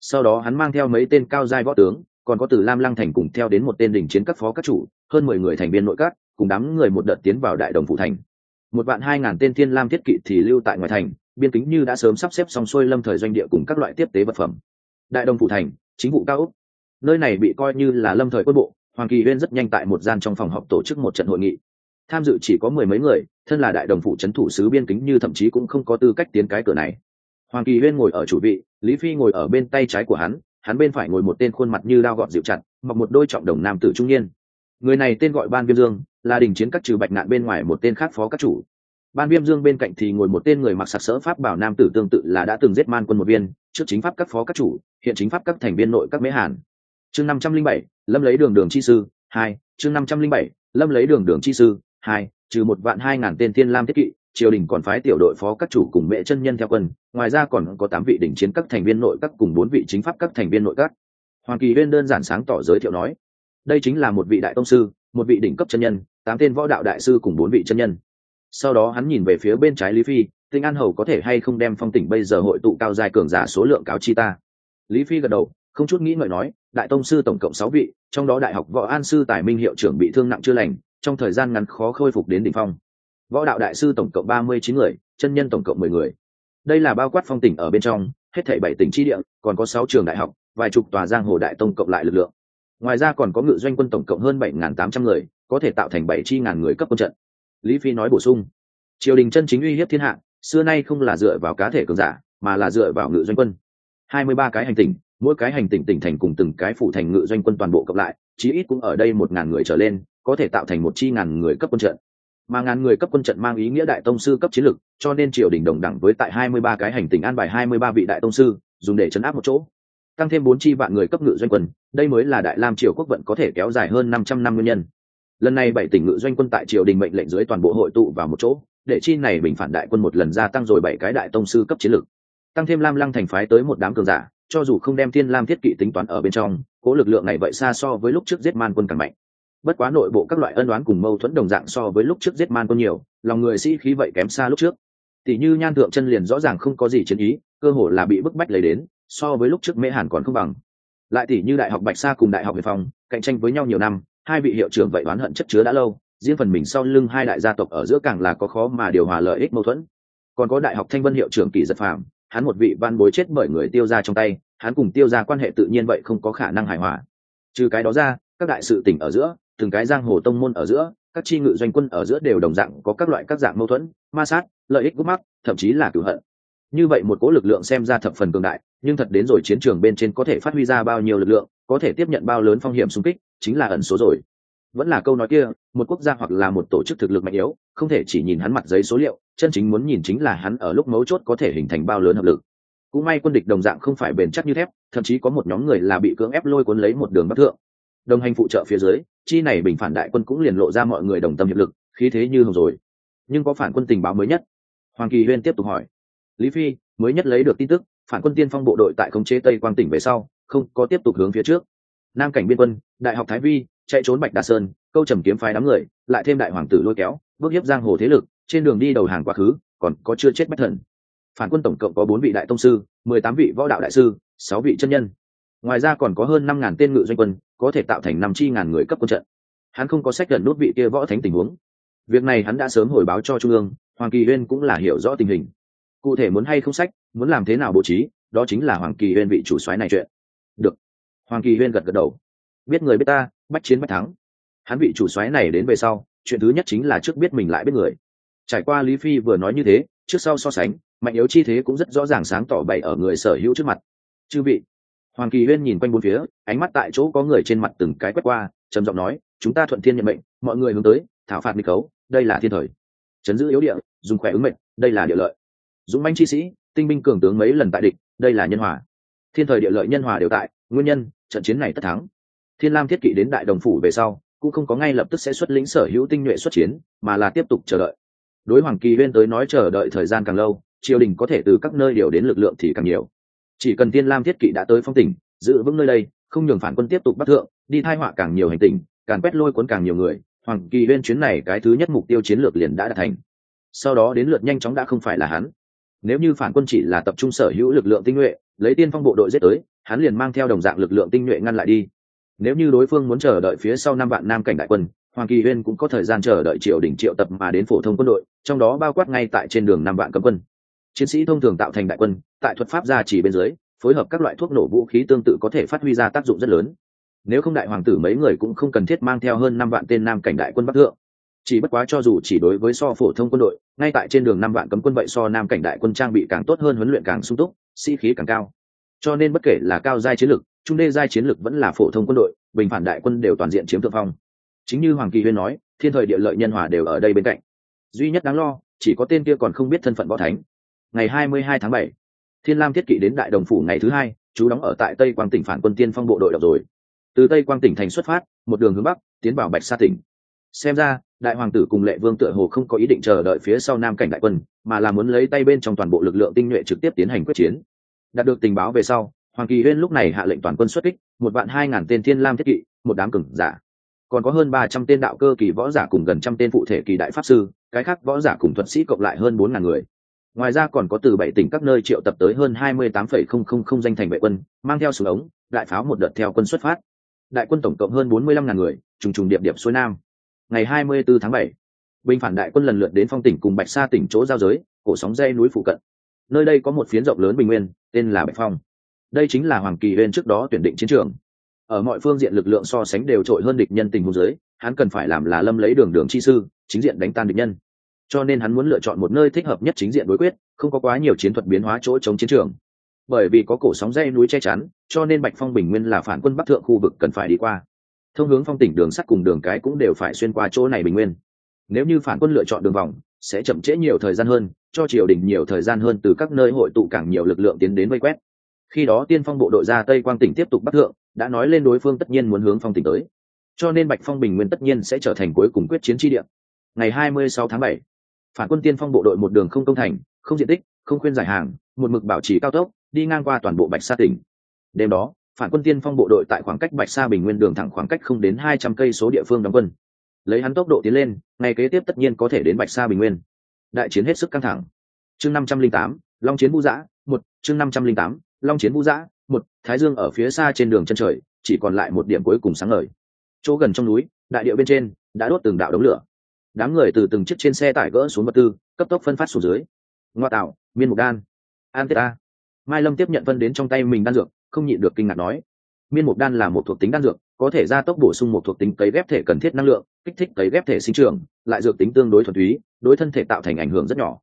Sau đó hắn mang theo mấy tên cao giai võ tướng, còn có từ lam lăng thành cùng theo đến một tên đỉnh chiến các phó các chủ, hơn mười người thành viên nội các, cùng đám người một đợt tiến vào đại đồng phụ thành một vạn hai ngàn tên thiên lam thiết kỵ thì lưu tại ngoài thành, biên kính như đã sớm sắp xếp xong xuôi lâm thời doanh địa cùng các loại tiếp tế vật phẩm. Đại đồng phủ thành, chính vụ cao úc nơi này bị coi như là lâm thời quân bộ, hoàng kỳ huyên rất nhanh tại một gian trong phòng họp tổ chức một trận hội nghị. Tham dự chỉ có mười mấy người, thân là đại đồng phủ c h ấ n thủ sứ biên kính như thậm chí cũng không có tư cách tiến cái cửa này. Hoàng kỳ huyên ngồi ở chủ vị, lý phi ngồi ở bên tay trái của hắn hắn bên phải ngồi một tên khuôn mặt như đao gọn dịu chặt, mặc một đôi trọng đồng nam tử trung niên người này tên gọi ban viêm dương, là đình chiến các trừ bạch nạn bên ngoài một tên khác phó các chủ. Ban viêm dương bên cạnh thì ngồi một tên người mặc sặc sỡ pháp bảo nam tử tương tự là đã từng giết man quân một viên, trước chính pháp các phó các chủ, hiện chính pháp các thành viên nội các mễ hàn. Chương năm trăm linh bảy, lâm lấy đường đường chi sư, hai, chương năm trăm linh bảy, lâm lấy đường đường chi sư, hai, trừ một vạn hai ngàn tên thiên lam thiết kỵ, triều đình còn phái tiểu đội phó các chủ cùng mẹ chân nhân theo quân, ngoài ra còn có tám vị đỉnh chiến các thành viên nội các cùng bốn vị chính pháp các thành viên nội các. Hoàng kỳ huyên đơn giản sáng tỏ giới thiệu nói đây chính là một vị đại tông sư, một vị đỉnh cấp chân nhân, tám tên võ đạo đại sư cùng bốn vị chân nhân. Sau đó hắn nhìn về phía bên trái lý phi, tinh an hầu có thể hay không đem phong tỉnh bây giờ hội tụ cao dài cường giả số lượng cáo chi ta? Lý phi gật đầu, không chút nghĩ ngợi nói, đại tông sư tổng cộng sáu vị, trong đó đại học võ an sư tài minh hiệu trưởng bị thương nặng chưa lành, trong thời gian ngắn khó khôi phục đến đỉnh phong. Võ đạo đại sư tổng cộng ba mươi chín người, chân nhân tổng cộng mười người. Đây là bao quát phong tỉnh ở bên trong, hết thảy bảy tỉnh tri địa, còn có sáu trường đại học, vài chục tòa giang hồ đại tông cộng lại lực lượng ngoài ra còn có ngự doanh quân tổng cộng hơn bảy n tám trăm người, có thể tạo thành bảy chi ngàn người cấp quân trận. Lý phi nói bổ sung, triều đình chân chính uy hiếp thiên hạ, xưa nay không là dựa vào cá thể cường giả, mà là dựa vào ngự doanh quân. Hai mươi ba cái hành tỉnh, mỗi cái hành tỉnh tỉnh thành cùng từng cái phủ thành ngự doanh quân toàn bộ cộng lại, chí ít cũng ở đây một ngàn người trở lên, có thể tạo thành một chi ngàn người cấp quân trận. Mà ngàn người cấp quân trận mang ý nghĩa đại tông sư cấp chiến lược, cho nên triều đình đồng đẳng với tại hai mươi ba cái hành tỉnh an bài hai mươi ba vị đại tông sư, dùng để chấn áp một chỗ tăng thêm bốn chi vạn người cấp ngự doanh quân, đây mới là đại lam triều quốc vận có thể kéo dài hơn năm trăm năm nguyên nhân. Lần này bảy tỉnh ngự doanh quân tại triều đình mệnh lệnh dưới toàn bộ hội tụ vào một chỗ, để chi này bình phản đại quân một lần gia tăng rồi bảy cái đại tông sư cấp chiến lực tăng thêm lam lăng thành phái tới một đám cường giả, cho dù không đem thiên lam thiết kỵ tính toán ở bên trong, cố lực lượng này vậy xa so với lúc trước giết man quân càng mạnh. Bất quá nội bộ các loại ân đoán cùng mâu thuẫn đồng dạng so với lúc trước giết man quân nhiều, lòng người sĩ khí vậy kém xa lúc trước. Tỷ như nhan thượng chân liền rõ ràng không có gì chiến ý, cơ hồ là bị bức bách lấy đến so với lúc trước mễ hàn còn không bằng. Lại tỷ như đại học bạch sa cùng đại học việt phong, cạnh tranh với nhau nhiều năm, hai vị hiệu trưởng vậy oán hận chất chứa đã lâu, riêng phần mình sau lưng hai đại gia tộc ở giữa càng là có khó mà điều hòa lợi ích mâu thuẫn. Còn có đại học thanh vân hiệu trưởng kỳ giật phàm, hắn một vị văn bối chết bởi người tiêu ra trong tay, hắn cùng tiêu ra quan hệ tự nhiên vậy không có khả năng hài hòa. Trừ cái đó ra, các đại sự tỉnh ở giữa, từng cái giang hồ tông môn ở giữa, các chi ngự doanh quân ở giữa đều đồng dạng có các loại các dạng mâu thuẫn, ma sát, lợi ích gút mắc, thậm chí là cửu hận. Như vậy một cố lực lượng xem ra thập phần cường đại nhưng thật đến rồi chiến trường bên trên có thể phát huy ra bao nhiêu lực lượng, có thể tiếp nhận bao lớn phong hiểm xung kích, chính là ẩn số rồi. Vẫn là câu nói kia, một quốc gia hoặc là một tổ chức thực lực mạnh yếu, không thể chỉ nhìn hắn mặt giấy số liệu, chân chính muốn nhìn chính là hắn ở lúc mấu chốt có thể hình thành bao lớn hợp lực. Cũng may quân địch đồng dạng không phải bền chắc như thép, thậm chí có một nhóm người là bị cưỡng ép lôi cuốn lấy một đường bắc thượng. Đồng hành phụ trợ phía dưới, chi này bình phản đại quân cũng liền lộ ra mọi người đồng tâm hiệp lực, khí thế như hồng rồi. Nhưng có phản quân tình báo mới nhất? Hoàng kỳ huyên tiếp tục hỏi. Lý phi, mới nhất lấy được tin tức phản quân tiên phong bộ đội tại khống chế tây quang tỉnh về sau, không có tiếp tục hướng phía trước. Nam cảnh biên quân, đại học thái vi, chạy trốn bạch đà sơn, câu trầm kiếm phái đám người, lại thêm đại hoàng tử lôi kéo, bước hiếp giang hồ thế lực, trên đường đi đầu hàng quá khứ, còn có chưa chết bách thần. Phản quân tổng cộng có bốn vị đại tông sư, mười tám vị võ đạo đại sư, sáu vị chân nhân. Ngoài ra còn có hơn năm ngàn tên ngự doanh quân, có thể tạo thành năm chi ngàn người cấp quân trận. Hắn không có sách gần nút vị kia võ thánh tình huống. Việc này hắn đã sớm hồi báo cho trung ương, hoàng kỳ huyên cũng là hiểu rõ tình hình cụ thể muốn hay không sách, muốn làm thế nào bố trí, đó chính là hoàng kỳ huyên vị chủ soái này chuyện. Được. Hoàng kỳ huyên gật gật đầu. Biết người biết ta, bách chiến bách thắng. Hắn vị chủ soái này đến về sau, chuyện thứ nhất chính là trước biết mình lại biết người. Trải qua lý phi vừa nói như thế, trước sau so sánh, mạnh yếu chi thế cũng rất rõ ràng sáng tỏ bày ở người sở hữu trước mặt. Chư vị. Hoàng kỳ huyên nhìn quanh bốn phía, ánh mắt tại chỗ có người trên mặt từng cái quét qua, trầm giọng nói, chúng ta thuận thiên nhận mệnh, mọi người hướng tới, thảo phạt nghịch cấu đây là thiên thời. Chấn giữ yếu địa, dùng khỏe ứng mệnh, đây là địa lợi dũng manh chi sĩ, tinh binh cường tướng mấy lần tại địch, đây là nhân hòa. Thiên thời địa lợi nhân hòa đều tại, nguyên nhân, trận chiến này tất thắng. Thiên lam thiết kỵ đến đại đồng phủ về sau, cũng không có ngay lập tức sẽ xuất lĩnh sở hữu tinh nhuệ xuất chiến, mà là tiếp tục chờ đợi. Đối hoàng kỳ huyên tới nói chờ đợi thời gian càng lâu, triều đình có thể từ các nơi điều đến lực lượng thì càng nhiều. Chỉ cần thiên lam thiết kỵ đã tới phong tỉnh, giữ vững nơi đây, không nhường phản quân tiếp tục bắt thượng, đi thai họa càng nhiều hành tình càng quét lôi cuốn càng nhiều người, hoàng kỳ huyên chuyến này cái thứ nhất mục tiêu chiến lược liền đã đạt thành. Sau đó đến lượt nhanh chóng đã không phải là hắn nếu như phản quân chỉ là tập trung sở hữu lực lượng tinh nhuệ, lấy tiên phong bộ đội giết tới, hắn liền mang theo đồng dạng lực lượng tinh nhuệ ngăn lại đi. Nếu như đối phương muốn chờ đợi phía sau năm vạn nam cảnh đại quân, hoàng kỳ huyên cũng có thời gian chờ đợi triệu đỉnh triệu tập mà đến phổ thông quân đội, trong đó bao quát ngay tại trên đường năm vạn cấm quân. Chiến sĩ thông thường tạo thành đại quân, tại thuật pháp gia chỉ bên dưới, phối hợp các loại thuốc nổ vũ khí tương tự có thể phát huy ra tác dụng rất lớn. Nếu không đại hoàng tử mấy người cũng không cần thiết mang theo hơn năm vạn tên nam cảnh đại quân bắc thượng chỉ bất quá cho dù chỉ đối với so phổ thông quân đội, ngay tại trên đường năm vạn cấm quân vậy so nam cảnh đại quân trang bị càng tốt hơn huấn luyện càng sung túc, sĩ、si、khí càng cao. Cho nên bất kể là cao giai chiến lược, trung đê giai chiến lược vẫn là phổ thông quân đội, bình phản đại quân đều toàn diện chiếm thượng phong. Chính như hoàng kỳ huyên nói, thiên thời địa lợi nhân hòa đều ở đây bên cạnh. Duy nhất đáng lo, chỉ có tên kia còn không biết thân phận võ thánh. Ngày hai mươi hai tháng bảy, thiên lam thiết kỷ đến đại đồng phủ ngày thứ hai, chú đóng ở tại tây quang tỉnh phản quân tiên phong bộ đội đọc rồi. Từ tây quang tỉnh thành xuất phát, một đường hướng bắc, tiến vào bạch sa tỉnh. Xem ra đại hoàng tử cùng lệ vương tựa hồ không có ý định chờ đợi phía sau nam cảnh đại quân, mà là muốn lấy tay bên trong toàn bộ lực lượng tinh nhuệ trực tiếp tiến hành quyết chiến. Đạt được tình báo về sau, hoàng kỳ huyên lúc này hạ lệnh toàn quân xuất kích, một vạn hai ngàn tên thiên lam thiết kỵ, một đám cừng giả. Còn có hơn ba trăm tên đạo cơ kỳ võ giả cùng gần trăm tên phụ thể kỳ đại pháp sư, cái khác võ giả cùng thuật sĩ cộng lại hơn bốn ngàn người. Ngoài ra còn có từ bảy tỉnh các nơi triệu tập tới hơn hai mươi tám phẩy không không không danh thành vệ quân, mang theo súng ống, đại pháo một đợt theo quân xuất phát. Đại quân tổng cộng hơn bốn mươi lăm ngàn người, trùng trùng điệp điệp xuôi nam ngày hai mươi 24 tháng bảy, binh phản đại quân lần lượt đến phong tỉnh cùng bạch sa tỉnh chỗ giao giới, cổ sóng dây núi phụ cận. Nơi đây có một phiến rộng lớn bình nguyên, tên là bạch phong. Đây chính là hoàng kỳ huyên trước đó tuyển định chiến trường. Ở mọi phương diện lực lượng so sánh đều trội hơn địch nhân tình huống giới hắn cần phải làm là lâm lấy đường đường chi sư, chính diện đánh tan địch nhân. Cho nên hắn muốn lựa chọn một nơi thích hợp nhất chính diện đối quyết, không có quá nhiều chiến thuật biến hóa chỗ chống chiến trường. Bởi vì có cổ sóng dây núi che chắn, cho nên bạch phong bình nguyên là phản quân bắc thượng khu vực cần phải đi qua thông hướng phong tỉnh đường sắt cùng đường cái cũng đều phải xuyên qua chỗ này bình nguyên. Nếu như phản quân lựa chọn đường vòng sẽ chậm trễ nhiều thời gian hơn cho triều đình nhiều thời gian hơn từ các nơi hội tụ càng nhiều lực lượng tiến đến vây quét. Khi đó tiên phong bộ đội ra tây quang tỉnh tiếp tục bắc thượng đã nói lên đối phương tất nhiên muốn hướng phong tỉnh tới. Cho nên bạch phong bình nguyên tất nhiên sẽ trở thành cuối cùng quyết chiến tri địa. Ngày 26 tháng 7, phản quân tiên phong bộ đội một đường không công thành không diện tích không khuyên giải hàng một mực bảo trì cao tốc đi ngang qua toàn bộ bạch sa tỉnh. Đêm đó phản quân tiên phong bộ đội tại khoảng cách bạch sa bình nguyên đường thẳng khoảng cách không đến hai trăm cây số địa phương đóng quân. Lấy hắn tốc độ tiến lên ngày kế tiếp tất nhiên có thể đến bạch sa bình nguyên. Đại chiến hết sức căng thẳng. Chương năm trăm linh tám, long chiến vũ giã, một, chương năm trăm linh tám, long chiến vũ giã, một, thái dương ở phía xa trên đường chân trời, chỉ còn lại một điểm cuối cùng sáng ngời. Chỗ gần trong núi, đại điệu bên trên, đã đốt từng đạo đống lửa. Đám người từ từng chiếc trên xe tải gỡ xuống vật tư, cấp tốc phân phát xuống dưới. Ngoa tạo, miên mục đan. An tê ta. Mai lâm tiếp nhận phân đến trong tay mình đan dược không nhịn được kinh ngạc nói, miên mục đan là một thuộc tính đan dược, có thể gia tốc bổ sung một thuộc tính cấy ghép thể cần thiết năng lượng, kích thích cấy ghép thể sinh trường lại dược tính tương đối thuần túy, đối thân thể tạo thành ảnh hưởng rất nhỏ.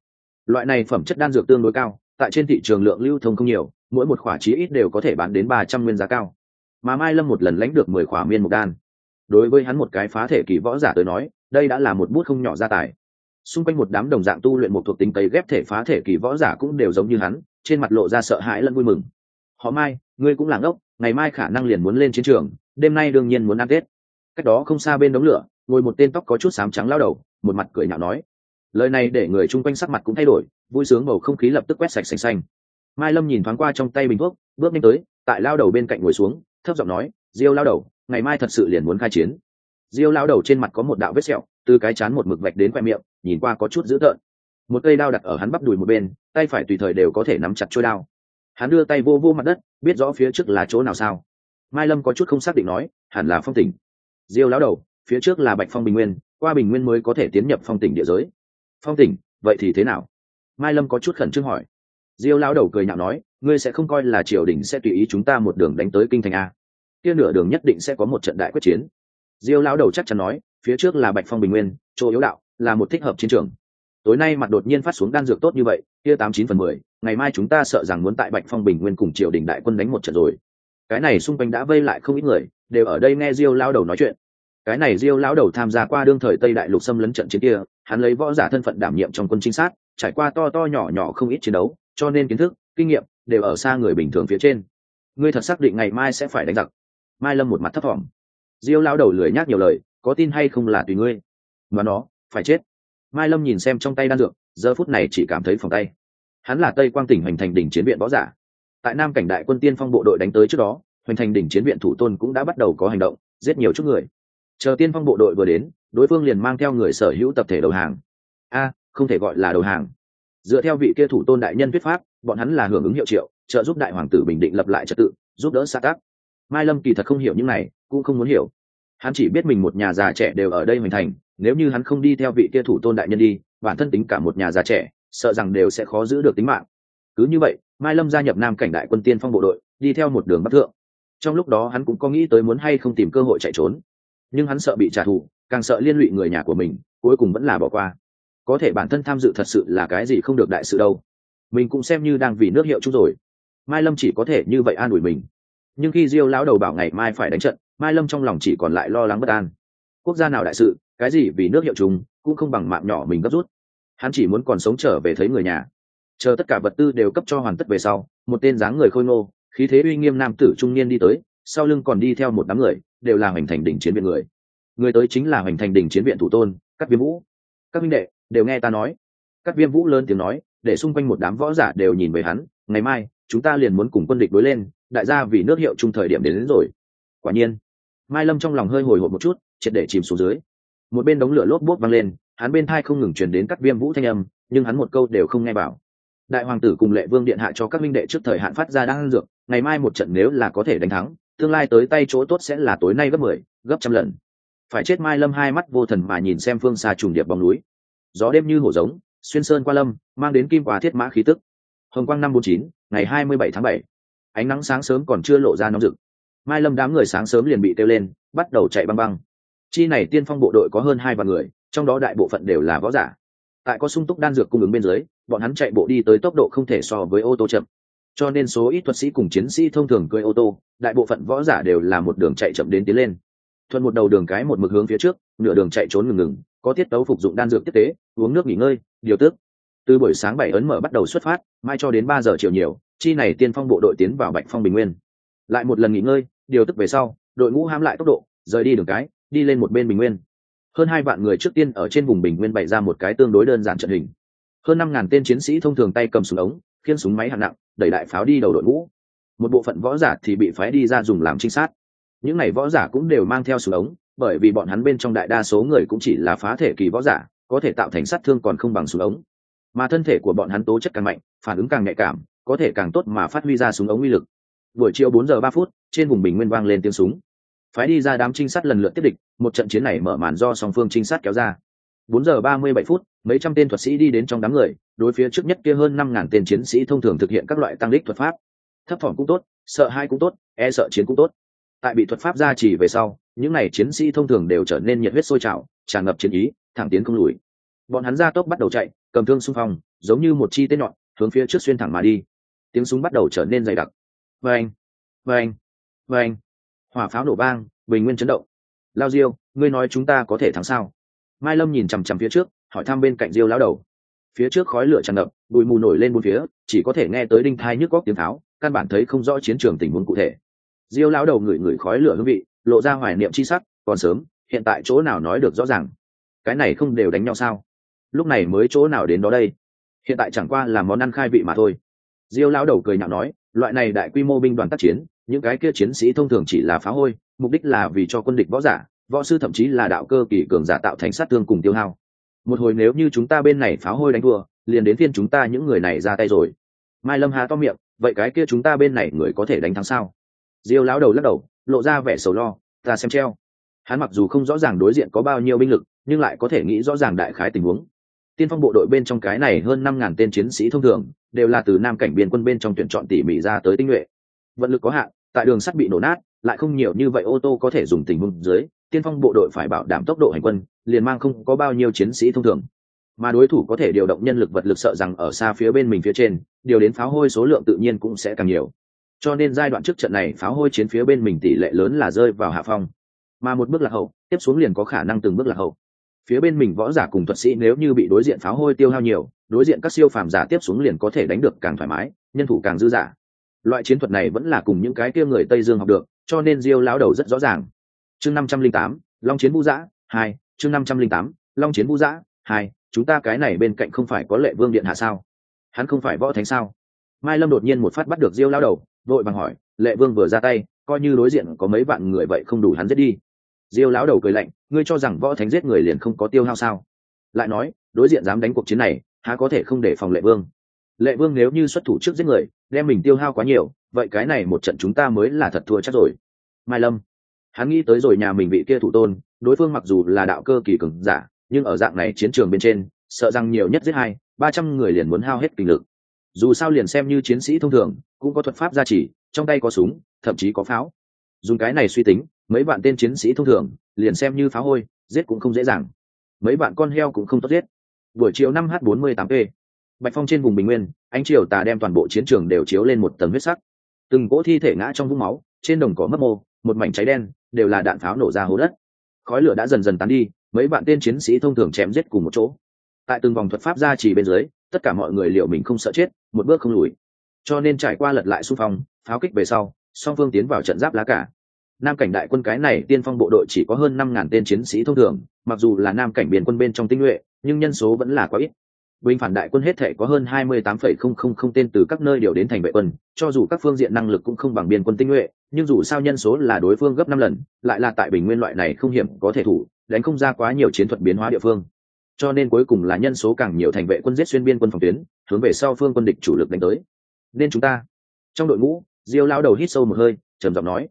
Loại này phẩm chất đan dược tương đối cao, tại trên thị trường lượng lưu thông không nhiều, mỗi một khỏa chí ít đều có thể bán đến ba trăm nguyên giá cao. Mà mai lâm một lần lãnh được mười khỏa miên mục đan. Đối với hắn một cái phá thể kỳ võ giả tới nói, đây đã là một bút không nhỏ gia tài. Xung quanh một đám đồng dạng tu luyện một thuộc tính cấy ghép thể phá thể kỳ võ giả cũng đều giống như hắn, trên mặt lộ ra sợ hãi lẫn vui mừng họ mai, ngươi cũng là ngốc, ngày mai khả năng liền muốn lên chiến trường, đêm nay đương nhiên muốn ăn tết. Cách đó không xa bên đống lửa, ngồi một tên tóc có chút xám trắng lao đầu, một mặt cười nhạo nói. Lời này để người chung quanh sắc mặt cũng thay đổi, vui sướng bầu không khí lập tức quét sạch sành xanh. Mai lâm nhìn thoáng qua trong tay bình thuốc, bước nhanh tới, tại lao đầu bên cạnh ngồi xuống, thấp giọng nói, diêu lao đầu, ngày mai thật sự liền muốn khai chiến. Diêu lao đầu trên mặt có một đạo vết sẹo, từ cái chán một mực vạch đến khoe miệng, nhìn qua có chút dữ tợn. Một cây đao đặt ở hắn bắp đùi một bên, tay phải tùy thời đều có thể nắm chặt trôi đao hắn đưa tay vô vô mặt đất, biết rõ phía trước là chỗ nào sao. Mai lâm có chút không xác định nói, hẳn là phong tỉnh. Diêu lão đầu, phía trước là bạch phong bình nguyên, qua bình nguyên mới có thể tiến nhập phong tỉnh địa giới. Phong tỉnh, vậy thì thế nào? Mai lâm có chút khẩn trương hỏi. Diêu lão đầu cười nhạo nói, ngươi sẽ không coi là triều đình sẽ tùy ý chúng ta một đường đánh tới kinh thành a. Kia nửa đường nhất định sẽ có một trận đại quyết chiến. Diêu lão đầu chắc chắn nói, phía trước là bạch phong bình nguyên, chỗ yếu đạo, là một thích hợp chiến trường tối nay mặt đột nhiên phát xuống đan dược tốt như vậy, kia tám chín phần mười, ngày mai chúng ta sợ rằng muốn tại bạch phong bình nguyên cùng triều đình đại quân đánh một trận rồi. Cái này xung quanh đã vây lại không ít người, đều ở đây nghe diêu lao đầu nói chuyện. Cái này diêu lao đầu tham gia qua đương thời tây đại lục xâm lấn trận chiến kia, hắn lấy võ giả thân phận đảm nhiệm trong quân trinh sát, trải qua to to nhỏ nhỏ không ít chiến đấu, cho nên kiến thức, kinh nghiệm đều ở xa người bình thường phía trên. Ngươi thật xác định ngày mai sẽ phải đánh giặc. Mai lâm một mặt thấp thỏm. Diêu lao đầu lười nhác nhiều lời, có tin hay không là tùy ngươi. Mà nó, phải chết mai lâm nhìn xem trong tay đan dược, giờ phút này chỉ cảm thấy phòng tay. Hắn là tây quang tỉnh hoành thành đỉnh chiến viện võ giả. Tại nam cảnh đại quân tiên phong bộ đội đánh tới trước đó, hoành thành đỉnh chiến viện thủ tôn cũng đã bắt đầu có hành động, giết nhiều chút người. Chờ tiên phong bộ đội vừa đến, đối phương liền mang theo người sở hữu tập thể đầu hàng. A, không thể gọi là đầu hàng. Dựa theo vị kia thủ tôn đại nhân thuyết pháp, bọn hắn là hưởng ứng hiệu triệu, trợ giúp đại hoàng tử bình định lập lại trật tự, giúp đỡ xã tác mai lâm kỳ thật không hiểu những này, cũng không muốn hiểu hắn chỉ biết mình một nhà già trẻ đều ở đây hoành thành, nếu như hắn không đi theo vị kia thủ tôn đại nhân đi, bản thân tính cả một nhà già trẻ, sợ rằng đều sẽ khó giữ được tính mạng. Cứ như vậy, mai lâm gia nhập nam cảnh đại quân tiên phong bộ đội, đi theo một đường bắc thượng. Trong lúc đó hắn cũng có nghĩ tới muốn hay không tìm cơ hội chạy trốn. Nhưng hắn sợ bị trả thù, càng sợ liên lụy người nhà của mình, cuối cùng vẫn là bỏ qua. Có thể bản thân tham dự thật sự là cái gì không được đại sự đâu. Mình cũng xem như đang vì nước hiệu chung rồi. Mai lâm chỉ có thể như vậy an ủi mình nhưng khi diêu lão đầu bảo ngày mai phải đánh trận, mai lâm trong lòng chỉ còn lại lo lắng bất an. Quốc gia nào đại sự, cái gì vì nước hiệu chúng, cũng không bằng mạng nhỏ mình gấp rút. Hắn chỉ muốn còn sống trở về thấy người nhà. Chờ tất cả vật tư đều cấp cho hoàn tất về sau, một tên dáng người khôi ngô, khí thế uy nghiêm nam tử trung niên đi tới, sau lưng còn đi theo một đám người, đều là hoành thành đỉnh chiến viện người. Người tới chính là hoành thành đỉnh chiến viện thủ tôn các viêm vũ. Các minh đệ, đều nghe ta nói. Các viêm vũ lớn tiếng nói, để xung quanh một đám võ giả đều nhìn về hắn, ngày mai, chúng ta liền muốn cùng quân địch đối lên đại gia vì nước hiệu chung thời điểm đến, đến rồi. Quả nhiên mai lâm trong lòng hơi hồi hộp một chút triệt để chìm xuống dưới. Một bên đống lửa lốp bốt văng lên hắn bên thai không ngừng truyền đến các viêm vũ thanh âm nhưng hắn một câu đều không nghe bảo đại hoàng tử cùng lệ vương điện hạ cho các minh đệ trước thời hạn phát ra đang dược ngày mai một trận nếu là có thể đánh thắng tương lai tới tay chỗ tốt sẽ là tối nay gấp mười 10, gấp trăm lần. Phải chết mai lâm hai mắt vô thần mà nhìn xem phương xa trùng điệp bóng núi. Gió đêm như hổ giống xuyên sơn qua lâm mang đến kim quá thiết mã khí tức. Hồng quang năm bốn chín ngày hai mươi bảy tháng bảy ánh nắng sáng sớm còn chưa lộ ra nóng rực. Mai lâm đám người sáng sớm liền bị kêu lên, bắt đầu chạy băng băng. Chi này tiên phong bộ đội có hơn hai vạn người, trong đó đại bộ phận đều là võ giả. Tại có sung túc đan dược cung ứng bên dưới, bọn hắn chạy bộ đi tới tốc độ không thể so với ô tô chậm. Cho nên số ít thuật sĩ cùng chiến sĩ thông thường cưỡi ô tô, đại bộ phận võ giả đều là một đường chạy chậm đến tiến lên. Thuận một đầu đường cái một mực hướng phía trước, nửa đường chạy trốn ngừng ngừng, có tiết tấu phục dụng đan dược tiếp tế, uống nước nghỉ ngơi, điều tước từ buổi sáng bảy ấn mở bắt đầu xuất phát, mai cho đến ba giờ chiều nhiều, chi này tiên phong bộ đội tiến vào bạch phong bình nguyên. Lại một lần nghỉ ngơi, điều tức về sau, đội ngũ hám lại tốc độ, rời đi đường cái, đi lên một bên bình nguyên. Hơn hai vạn người trước tiên ở trên vùng bình nguyên bày ra một cái tương đối đơn giản trận hình. Hơn năm ngàn tên chiến sĩ thông thường tay cầm súng ống, khiên súng máy hạng nặng, đẩy đại pháo đi đầu đội ngũ. Một bộ phận võ giả thì bị phái đi ra dùng làm trinh sát. Những n à y võ giả cũng đều mang theo súng ống, bởi vì bọn hắn bên trong đại đa số người cũng chỉ là phá thể kỳ võ giả, có thể tạo thành sát thương còn không bằng súng ống mà thân thể của bọn hắn tố chất càng mạnh, phản ứng càng nhạy cảm, có thể càng tốt mà phát huy ra súng ống uy lực. Buổi chiều bốn giờ ba phút, trên vùng bình nguyên vang lên tiếng súng. Phái đi ra đám trinh sát lần lượt tiếp địch, một trận chiến này mở màn do song phương trinh sát kéo ra. Bốn giờ ba mươi bảy phút, mấy trăm tên thuật sĩ đi đến trong đám người, đối phía trước nhất kia hơn năm ngàn tên chiến sĩ thông thường thực hiện các loại tăng đích thuật pháp. Thấp thỏm cũng tốt, sợ hai cũng tốt e sợ chiến cũng tốt. Tại bị thuật pháp gia trì về sau, những n à y chiến sĩ thông thường đều trở nên nhiệt huyết sôi trào, tràn ngập chiến ý, thẳng tiến không lùi. Bọn hắn ra tốc bắt đầu chạy cầm thương xung phong, giống như một chi tên nhọn, hướng phía trước xuyên thẳng mà đi. Tiếng súng bắt đầu trở nên dày đặc. Vâng vâng vâng. Hỏa pháo nổ bang bình nguyên chấn động. Lao diêu, ngươi nói chúng ta có thể thắng sao? Mai lâm nhìn chằm chằm phía trước, hỏi thăm bên cạnh diêu lão đầu. Phía trước khói lửa tràn ngập, bụi mù nổi lên bốn phía, chỉ có thể nghe tới đinh thai nhức góc tiếng tháo, căn bản thấy không rõ chiến trường tình huống cụ thể. Diêu lão đầu ngửi ngửi khói lửa hương vị, lộ ra hoài niệm c h i sắc, còn sớm, hiện tại chỗ nào nói được rõ ràng? Cái này không đều đánh nhau sao? Lúc này mới chỗ nào đến đó đây? Hiện tại chẳng qua là món ăn khai vị mà thôi. Diêu lão đầu cười nhạo nói, loại này đại quy mô binh đoàn tác chiến, những cái kia chiến sĩ thông thường chỉ là phá hôi, mục đích là vì cho quân địch võ giả, võ sư thậm chí là đạo cơ kỳ cường giả tạo thành sát thương cùng tiêu hao. Một hồi nếu như chúng ta bên này phá hôi đánh thua, liền đến phiên chúng ta những người này ra tay rồi. Mai lâm hà to miệng, vậy cái kia chúng ta bên này người có thể đánh thắng sao? Diêu lão đầu lắc đầu, lộ ra vẻ sầu lo, ta xem treo. Hắn mặc dù không rõ ràng đối diện có bao nhiêu binh lực, nhưng lại có thể nghĩ rõ ràng đại khái tình huống tiên phong bộ đội bên trong cái này hơn năm ngàn tên chiến sĩ thông thường, đều là từ nam cảnh biên quân bên trong tuyển chọn tỉ mỉ ra tới tinh nhuệ. Vận lực có hạn, tại đường sắt bị nổ nát, lại không nhiều như vậy ô tô có thể dùng tình huống dưới, tiên phong bộ đội phải bảo đảm tốc độ hành quân, liền mang không có bao nhiêu chiến sĩ thông thường. Mà đối thủ có thể điều động nhân lực vật lực sợ rằng ở xa phía bên mình phía trên, điều đến pháo hôi số lượng tự nhiên cũng sẽ càng nhiều. Cho nên giai đoạn trước trận này pháo hôi chiến phía bên mình tỷ lệ lớn là rơi vào hạ phong. Mà một bước lạc hậu, tiếp xuống liền có khả năng từng bước lạc hậu phía bên mình võ giả cùng thuật sĩ nếu như bị đối diện pháo hôi tiêu hao nhiều, đối diện các siêu phàm giả tiếp xuống liền có thể đánh được càng thoải mái, nhân thủ càng dư giả loại chiến thuật này vẫn là cùng những cái kia người tây dương học được, cho nên diêu lão đầu rất rõ ràng. Chương năm trăm linh tám, long chiến vũ giã hai, chương năm trăm linh tám, long chiến vũ giã hai, chúng ta cái này bên cạnh không phải có lệ vương điện hạ sao? Hắn không phải võ thánh sao? Mai lâm đột nhiên một phát bắt được diêu lão đầu, vội bằng hỏi, lệ vương vừa ra tay, coi như đối diện có mấy vạn người vậy không đủ hắn giết đi diêu lão đầu cười lạnh, ngươi cho rằng võ thánh giết người liền không có tiêu hao sao? Lại nói, đối diện dám đánh cuộc chiến này, há có thể không để phòng lệ vương? Lệ vương nếu như xuất thủ trước giết người, đem mình tiêu hao quá nhiều, vậy cái này một trận chúng ta mới là thật thua chắc rồi. Mai lâm, hắn nghĩ tới rồi nhà mình bị kia thủ tôn, đối phương mặc dù là đạo cơ kỳ cường giả, nhưng ở dạng này chiến trường bên trên, sợ rằng nhiều nhất giết hai, ba trăm người liền muốn hao hết kinh lực. Dù sao liền xem như chiến sĩ thông thường, cũng có thuật pháp gia trì, trong tay có súng, thậm chí có pháo dùng cái này suy tính, mấy bạn tên chiến sĩ thông thường, liền xem như phá hôi, giết cũng không dễ dàng. Mấy bạn con heo cũng không tốt giết. Buổi chiều năm h bốn mươi tám p bạch phong trên vùng bình nguyên, ánh chiều tà đem toàn bộ chiến trường đều chiếu lên một tầng huyết sắc. Từng cỗ thi thể ngã trong vũng máu, trên đồng cỏ mất mô, một mảnh cháy đen, đều là đạn pháo nổ ra hố đất. Khói lửa đã dần dần tán đi, mấy bạn tên chiến sĩ thông thường chém giết cùng một chỗ. Tại từng vòng thuật pháp ra chỉ bên dưới, tất cả mọi người liệu mình không sợ chết, một bước không lùi. Cho nên trải qua lật lại xung phong, pháo kích về sau song phương tiến vào trận giáp lá cả. Nam cảnh đại quân cái này tiên phong bộ đội chỉ có hơn năm ngàn tên chiến sĩ thông thường, mặc dù là nam cảnh biển quân bên trong tinh nhuệ, nhưng nhân số vẫn là quá ít. Bình phản đại quân hết thể có hơn hai mươi tám phẩy không không không tên từ các nơi điều đến thành vệ quân, cho dù các phương diện năng lực cũng không bằng biên quân tinh nhuệ, nhưng dù sao nhân số là đối phương gấp năm lần, lại là tại bình nguyên loại này không hiểm có thể thủ, đánh không ra quá nhiều chiến thuật biến hóa địa phương. Cho nên cuối cùng là nhân số càng nhiều thành vệ quân giết xuyên biên quân phòng tuyến, hướng về sau phương quân địch chủ lực đánh tới. Nên chúng ta, trong đội ngũ diêu lao đầu hít sâu một hơi, trầm giọng nói.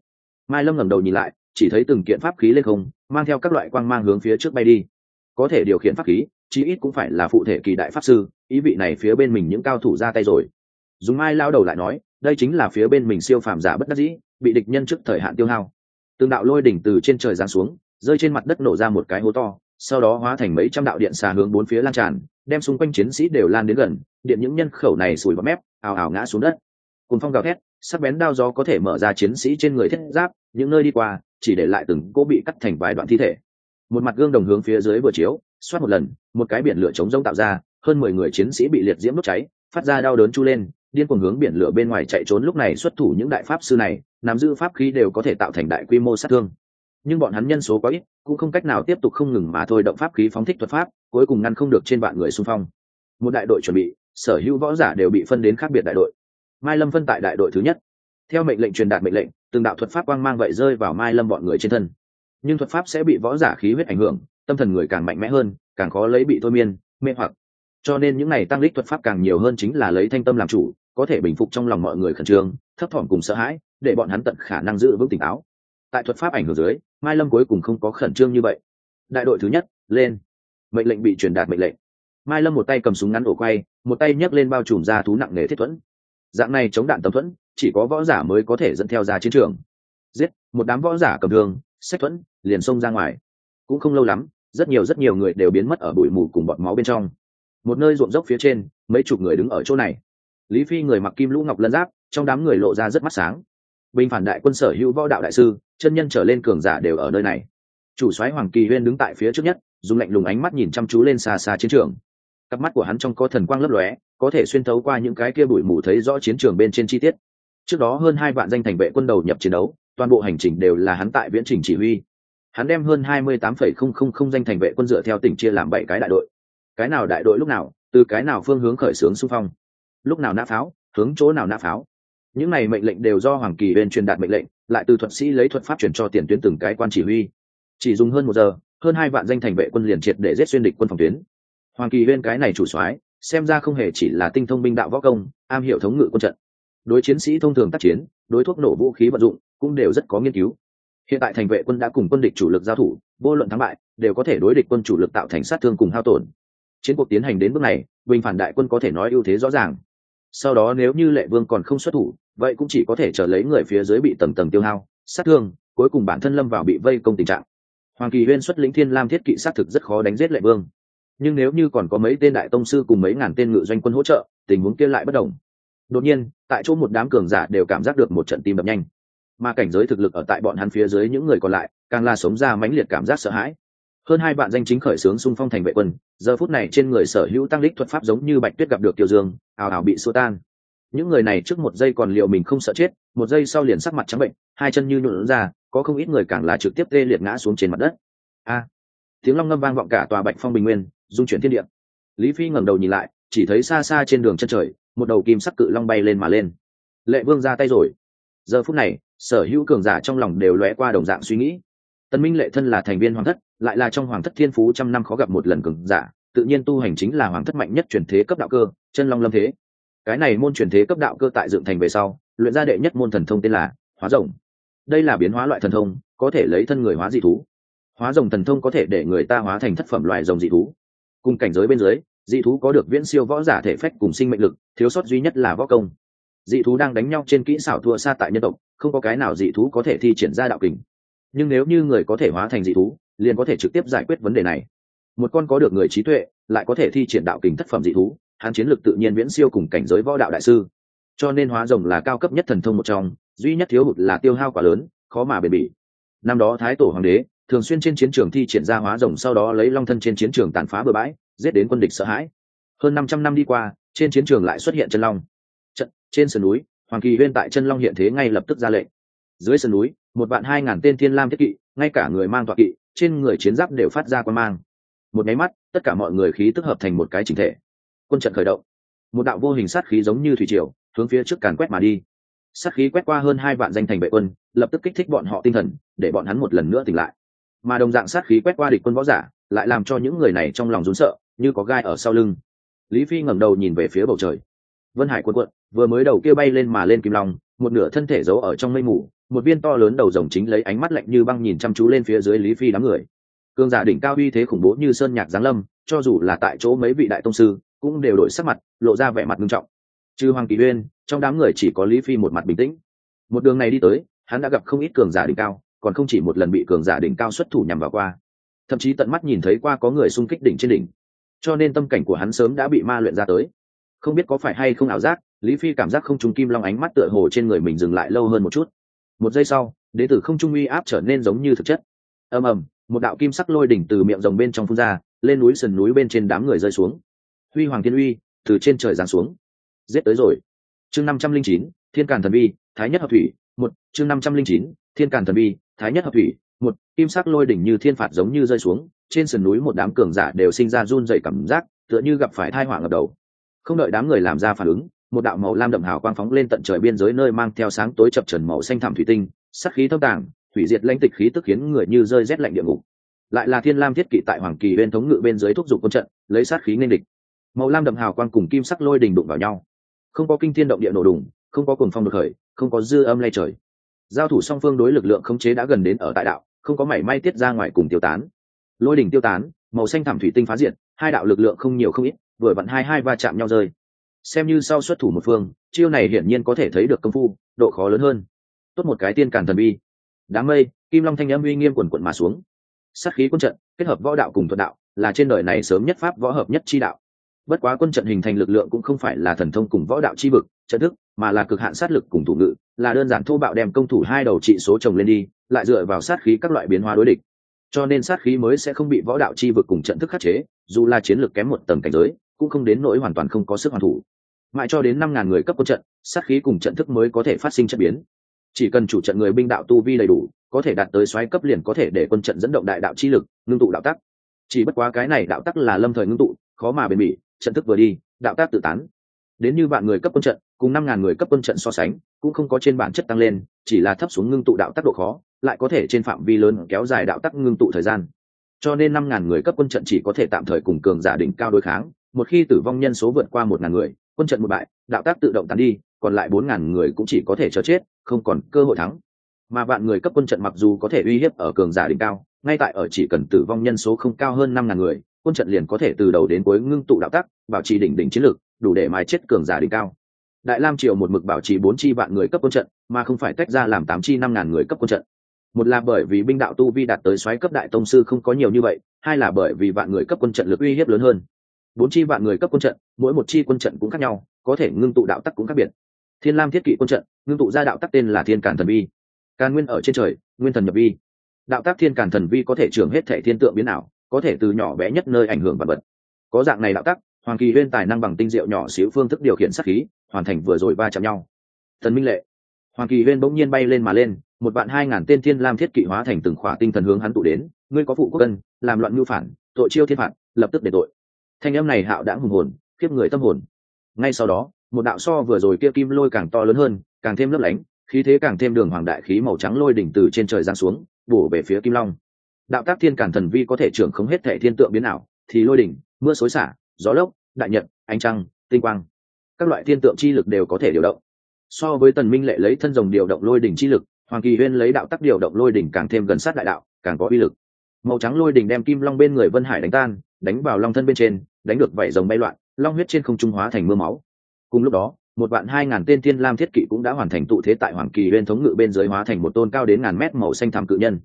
Mai lâm ngẩng đầu nhìn lại, chỉ thấy từng kiện pháp khí lên không, mang theo các loại quang mang hướng phía trước bay đi. Có thể điều khiển pháp khí, chí ít cũng phải là phụ thể kỳ đại pháp sư, ý vị này phía bên mình những cao thủ ra tay rồi. Dùng mai lao đầu lại nói, đây chính là phía bên mình siêu phàm giả bất đắc dĩ, bị địch nhân trước thời hạn tiêu hao. Từng đạo lôi đỉnh từ trên trời giáng xuống, rơi trên mặt đất nổ ra một cái hố to, sau đó hóa thành mấy trăm đạo điện xà hướng bốn phía lan tràn, đem xung quanh chiến sĩ đều lan đến gần, điện những nhân khẩu này sủi bọt mép, ào ào ngã xuống đất. Cùng phong gào thét sắc bén đao gió có thể mở ra chiến sĩ trên người thiết giáp, những nơi đi qua, chỉ để lại từng cỗ bị cắt thành vài đoạn thi thể. Một mặt gương đồng hướng phía dưới vừa chiếu, xoát một lần, một cái biển lửa chống rông tạo ra, hơn mười người chiến sĩ bị liệt diễm đốt cháy, phát ra đau đớn chu lên, điên cuồng hướng biển lửa bên ngoài chạy trốn lúc này xuất thủ những đại pháp sư này, nắm giữ pháp khí đều có thể tạo thành đại quy mô sát thương. Nhưng bọn hắn nhân số quá ít, cũng không cách nào tiếp tục không ngừng mà thôi động pháp khí phóng thích thuật pháp, cuối cùng ngăn không được trên vạn người xung phong. Một đại đội chuẩn bị, sở hữu võ giả đều bị phân đến khác biệt đại đội mai lâm phân tại đại đội thứ nhất. Theo mệnh lệnh truyền đạt mệnh lệnh, từng đạo thuật pháp quang mang vậy rơi vào mai lâm bọn người trên thân. Nhưng thuật pháp sẽ bị võ giả khí huyết ảnh hưởng, tâm thần người càng mạnh mẽ hơn, càng khó lấy bị thôi miên, mê hoặc. Cho nên những n à y tăng lích thuật pháp càng nhiều hơn chính là lấy thanh tâm làm chủ, có thể bình phục trong lòng mọi người khẩn trương, thấp thỏm cùng sợ hãi, để bọn hắn tận khả năng giữ vững tỉnh táo. Tại thuật pháp ảnh hưởng dưới, mai lâm cuối cùng không có khẩn trương như vậy. Đại đội thứ nhất, lên. Mệnh lệnh bị truyền đạt mệnh lệnh. Mai lâm một tay cầm súng ngắn ổ quay, một tay nhấc lên bao trùm ra thú nặng nề thiết thuẫn dạng này chống đạn tầm thuẫn, chỉ có võ giả mới có thể dẫn theo ra chiến trường. Giết, một đám võ giả cầm thương sách thuẫn, liền xông ra ngoài. Cũng không lâu lắm, rất nhiều rất nhiều người đều biến mất ở bụi mù cùng bọt máu bên trong. Một nơi ruộng dốc phía trên, mấy chục người đứng ở chỗ này. Lý phi người mặc kim lũ ngọc lân giáp, trong đám người lộ ra rất mắt sáng. Bình phản đại quân sở hữu võ đạo đại sư, chân nhân trở lên cường giả đều ở nơi này. Chủ soái hoàng kỳ huyên đứng tại phía trước nhất, dùng lạnh lùng ánh mắt nhìn chăm chú lên xa xa chiến trường cặp mắt của hắn trong có thần quang lấp lóe, có thể xuyên thấu qua những cái kia bụi mù thấy rõ chiến trường bên trên chi tiết. Trước đó hơn hai vạn danh thành vệ quân đầu nhập chiến đấu, toàn bộ hành trình đều là hắn tại viễn trình chỉ huy. Hắn đem hơn hai mươi tám phẩy không không không danh thành vệ quân dựa theo tỉnh chia làm bảy cái đại đội. Cái nào đại đội lúc nào, từ cái nào phương hướng khởi xướng xung phong. Lúc nào nã pháo, hướng chỗ nào nã pháo. Những này mệnh lệnh đều do hoàng kỳ bên truyền đạt mệnh lệnh, lại từ thuật sĩ lấy thuật pháp truyền cho tiền tuyến từng cái quan chỉ huy. Chỉ dùng hơn một giờ, hơn hai vạn danh thành vệ quân liền triệt để giết xuyên địch quân phòng tuyến hoàng kỳ huyên cái này chủ soái, xem ra không hề chỉ là tinh thông binh đạo võ công, am hiểu thống ngự quân trận. Đối chiến sĩ thông thường tác chiến, đối thuốc nổ vũ khí vận dụng, cũng đều rất có nghiên cứu. Hiện tại thành vệ quân đã cùng quân địch chủ lực giao thủ, vô luận thắng bại, đều có thể đối địch quân chủ lực tạo thành sát thương cùng hao tổn. Chiến cuộc tiến hành đến bước này, bình phản đại quân có thể nói ưu thế rõ ràng. Sau đó nếu như lệ vương còn không xuất thủ, vậy cũng chỉ có thể chờ lấy người phía dưới bị tầng tầng tiêu hao, sát thương, cuối cùng bản thân lâm vào bị vây công tình trạng. Hoàng kỳ huyên xuất lĩnh thiên lam thiết kỵ sát thực rất khó đánh giết lệ vương nhưng nếu như còn có mấy tên đại tông sư cùng mấy ngàn tên ngự doanh quân hỗ trợ, tình huống kia lại bất đồng. Đột nhiên, tại chỗ một đám cường giả đều cảm giác được một trận tim đập nhanh. Mà cảnh giới thực lực ở tại bọn hắn phía dưới những người còn lại, càng là sống ra mãnh liệt cảm giác sợ hãi. Hơn hai bạn danh chính khởi xướng xung phong thành vệ quân, giờ phút này trên người sở hữu tăng lích thuật pháp giống như bạch tuyết gặp được tiêu dương, ào ào bị xua tan. Những người này trước một giây còn liệu mình không sợ chết, một giây sau liền sắc mặt trắng bệnh, hai chân như nhuộn ra, có không ít người càng là trực tiếp tê liệt ngã xuống trên mặt đất. A! Tiếng long ngâm vang vọng cả tòa bạch phong bình nguyên dung chuyển thiên địa. Lý phi ngẩng đầu nhìn lại, chỉ thấy xa xa trên đường chân trời, một đầu kim sắc cự long bay lên mà lên. Lệ vương ra tay rồi. Giờ phút này, sở hữu cường giả trong lòng đều lóe qua đồng dạng suy nghĩ. Tân minh lệ thân là thành viên hoàng thất, lại là trong hoàng thất thiên phú trăm năm khó gặp một lần cường giả, tự nhiên tu hành chính là hoàng thất mạnh nhất truyền thế cấp đạo cơ, chân long lâm thế. Cái này môn truyền thế cấp đạo cơ tại dựng thành về sau, luyện ra đệ nhất môn thần thông tên là hóa rồng. Đây là biến hóa loại thần thông, có thể lấy thân người hóa dị thú. Hóa rồng thần thông có thể để người ta hóa thành thất phẩm loài rồng dị thú cùng cảnh giới bên dưới, dị thú có được viễn siêu võ giả thể phách cùng sinh mệnh lực, thiếu sót duy nhất là võ công. Dị thú đang đánh nhau trên kỹ xảo thua xa tại nhân tộc, không có cái nào dị thú có thể thi triển ra đạo kình. Nhưng nếu như người có thể hóa thành dị thú, liền có thể trực tiếp giải quyết vấn đề này. Một con có được người trí tuệ, lại có thể thi triển đạo kình thất phẩm dị thú, hắn chiến lược tự nhiên viễn siêu cùng cảnh giới võ đạo đại sư. Cho nên hóa rồng là cao cấp nhất thần thông một trong, duy nhất thiếu hụt là tiêu hao quả lớn, khó mà bền bỉ. Năm đó thái tổ hoàng đế thường xuyên trên chiến trường thi triển ra hóa rồng sau đó lấy long thân trên chiến trường tàn phá bừa bãi, giết đến quân địch sợ hãi. Hơn năm trăm năm đi qua, trên chiến trường lại xuất hiện chân long. Trận, trên sườn núi, hoàng kỳ huyên tại chân long hiện thế ngay lập tức ra lệnh. Dưới sườn núi, một vạn hai ngàn tên thiên lam thiết kỵ, ngay cả người mang tọa kỵ, trên người chiến giáp đều phát ra quan mang. Một nháy mắt, tất cả mọi người khí tức hợp thành một cái chỉnh thể. Quân trận khởi động. Một đạo vô hình sát khí giống như thủy triều, hướng phía trước càn quét mà đi. Sát khí quét qua hơn hai vạn danh thành vệ quân, lập tức kích thích bọn họ tinh thần, để bọn hắn một lần nữa tỉnh lại mà đồng dạng sát khí quét qua địch quân võ giả, lại làm cho những người này trong lòng rún sợ, như có gai ở sau lưng. Lý phi ngẩng đầu nhìn về phía bầu trời. Vân hải quân quận, vừa mới đầu kia bay lên mà lên kim long, một nửa thân thể giấu ở trong mây mù, một viên to lớn đầu rồng chính lấy ánh mắt lạnh như băng nhìn chăm chú lên phía dưới lý phi đám người. Cương giả đỉnh cao uy thế khủng bố như sơn nhạc giáng lâm, cho dù là tại chỗ mấy vị đại tông sư, cũng đều đổi sắc mặt, lộ ra vẻ mặt nghiêm trọng. Trừ hoàng kỳ uyên, trong đám người chỉ có lý phi một mặt bình tĩnh. Một đường này đi tới, hắn đã gặp không ít cường giả đỉnh cao còn không chỉ một lần bị cường giả đỉnh cao xuất thủ nhằm vào qua. Thậm chí tận mắt nhìn thấy qua có người xung kích đỉnh trên đỉnh. Cho nên tâm cảnh của hắn sớm đã bị ma luyện ra tới. Không biết có phải hay không ảo giác, lý phi cảm giác không trung kim long ánh mắt tựa hồ trên người mình dừng lại lâu hơn một chút. Một giây sau, đế tử không trung uy áp trở nên giống như thực chất. Ầm ầm, một đạo kim sắc lôi đỉnh từ miệng rồng bên trong phun ra, lên núi sườn núi bên trên đám người rơi xuống. Huy hoàng thiên uy từ trên trời giáng xuống. Giết tới rồi. Chương năm trăm linh chín, thiên càn thần vi thái nhất hợp thủy một, chương năm trăm linh chín, thiên càn thần vi thái nhất hợp thủy, một, kim sắc lôi đỉnh như thiên phạt giống như rơi xuống, trên sườn núi một đám cường giả đều sinh ra run dậy cảm giác, tựa như gặp phải thai họa ngập đầu. Không đợi đám người làm ra phản ứng, một đạo màu lam đậm hào quang phóng lên tận trời biên giới nơi mang theo sáng tối chập trần màu xanh thảm thủy tinh, sắc khí thâm tàng, thủy diệt lãnh tịch khí tức khiến người như rơi rét lạnh địa ngục. Lại là thiên lam thiết kỵ tại hoàng kỳ bên thống ngự bên dưới thúc giục quân trận, lấy sát khí nên địch. Màu lam đậm hào quang cùng kim sắc lôi đình đụng vào nhau. Không có kinh thiên động địa nổ đùng không có cuồng phong được khởi không có dư âm lay trời. Giao thủ song phương đối lực lượng khống chế đã gần đến ở tại đạo không có mảy may tiết ra ngoài cùng tiêu tán. Lôi đỉnh tiêu tán màu xanh thảm thủy tinh phá diện, hai đạo lực lượng không nhiều không ít vừa vặn hai hai va chạm nhau rơi. Xem như sau xuất thủ một phương chiêu này hiển nhiên có thể thấy được công phu độ khó lớn hơn. Tốt một cái tiên càn thần bi. Đám mây kim long thanh âm uy nghiêm quần quận mà xuống. Sát khí quân trận kết hợp võ đạo cùng thuật đạo là trên đời này sớm nhất pháp võ hợp nhất chi đạo. Bất quá quân trận hình thành lực lượng cũng không phải là thần thông cùng võ đạo chi vực trận thức, mà là cực hạn sát lực cùng thủ ngự, là đơn giản thô bạo đem công thủ hai đầu trị số chồng lên đi, lại dựa vào sát khí các loại biến hóa đối địch. Cho nên sát khí mới sẽ không bị võ đạo chi vực cùng trận thức khắc chế, dù là chiến lược kém một tầng cảnh giới, cũng không đến nỗi hoàn toàn không có sức hoàn thủ. Mãi cho đến năm ngàn người cấp quân trận, sát khí cùng trận thức mới có thể phát sinh chất biến. Chỉ cần chủ trận người binh đạo tu vi đầy đủ, có thể đạt tới xoáy cấp liền có thể để quân trận dẫn động đại đạo chi lực, ngưng tụ đạo tắc. Chỉ bất quá cái này đạo tắc là lâm thời ngưng tụ, khó mà bền bỉ, trận thức vừa đi, đạo tác tự tán. Đến như vạn người cấp quân trận cùng năm ngàn người cấp quân trận so sánh, cũng không có trên bản chất tăng lên, chỉ là thấp xuống ngưng tụ đạo tác độ khó, lại có thể trên phạm vi lớn kéo dài đạo tác ngưng tụ thời gian. Cho nên năm ngàn người cấp quân trận chỉ có thể tạm thời cùng cường giả đỉnh cao đối kháng, một khi tử vong nhân số vượt qua một ngàn người, quân trận một bại, đạo tác tự động tán đi, còn lại bốn ngàn người cũng chỉ có thể chờ chết, không còn cơ hội thắng. Mà vạn người cấp quân trận mặc dù có thể uy hiếp ở cường giả đỉnh cao, ngay tại ở chỉ cần tử vong nhân số không cao hơn năm ngàn người, quân trận liền có thể từ đầu đến cuối ngưng tụ đạo tắc, bảo trì đỉnh đỉnh chiến lược, đủ để mài chết cường giả đỉnh cao đại lam triều một mực bảo trì bốn chi vạn người cấp quân trận, mà không phải tách ra làm tám chi năm ngàn người cấp quân trận. Một là bởi vì binh đạo tu vi đạt tới xoáy cấp đại tông sư không có nhiều như vậy, hai là bởi vì vạn người cấp quân trận lực uy hiếp lớn hơn. Bốn chi vạn người cấp quân trận, mỗi một chi quân trận cũng khác nhau, có thể ngưng tụ đạo tắc cũng khác biệt. Thiên lam thiết kỵ quân trận, ngưng tụ ra đạo tắc tên là thiên cản thần vi. Càn nguyên ở trên trời, nguyên thần nhập vi. Đạo tác thiên cản thần vi có thể trưởng hết thể thiên tượng biến ảo, có thể từ nhỏ bé nhất nơi ảnh hưởng vật vật. Có dạng này đạo tắc, hoàng kỳ huyên tài năng bằng tinh diệu nhỏ xíu phương thức điều khiển sát khí hoàn thành vừa rồi va chạm nhau. Thần minh lệ, hoàng kỳ huyên bỗng nhiên bay lên mà lên, một vạn hai ngàn tên thiên lam thiết kỵ hóa thành từng khỏa tinh thần hướng hắn tụ đến. Ngươi có phụ quốc cân, làm loạn mưu phản, tội chiêu thiên phạt, lập tức để tội. Thanh em này hạo đã hùng hồn, khiếp người tâm hồn. Ngay sau đó, một đạo so vừa rồi kia kim lôi càng to lớn hơn, càng thêm lấp lánh, khí thế càng thêm đường hoàng đại khí màu trắng lôi đỉnh từ trên trời giáng xuống, bổ về phía kim long. Đạo tác thiên cản thần vi có thể trưởng không hết thể thiên tượng biến ảo, thì lôi đỉnh, mưa xối xả, gió lốc, đại nhật, ánh trăng, tinh quang các loại thiên tượng chi lực đều có thể điều động. So với tần minh lệ lấy thân rồng điều động lôi đỉnh chi lực, hoàng kỳ huyên lấy đạo tắc điều động lôi đỉnh càng thêm gần sát đại đạo, càng có uy lực. Màu trắng lôi đỉnh đem kim long bên người vân hải đánh tan, đánh vào long thân bên trên, đánh được vảy rồng bay loạn, long huyết trên không trung hóa thành mưa máu. Cùng lúc đó, một vạn hai ngàn tên thiên lam thiết kỵ cũng đã hoàn thành tụ thế tại hoàng kỳ huyên thống ngự bên dưới hóa thành một tôn cao đến ngàn mét màu xanh thảm cự nhân.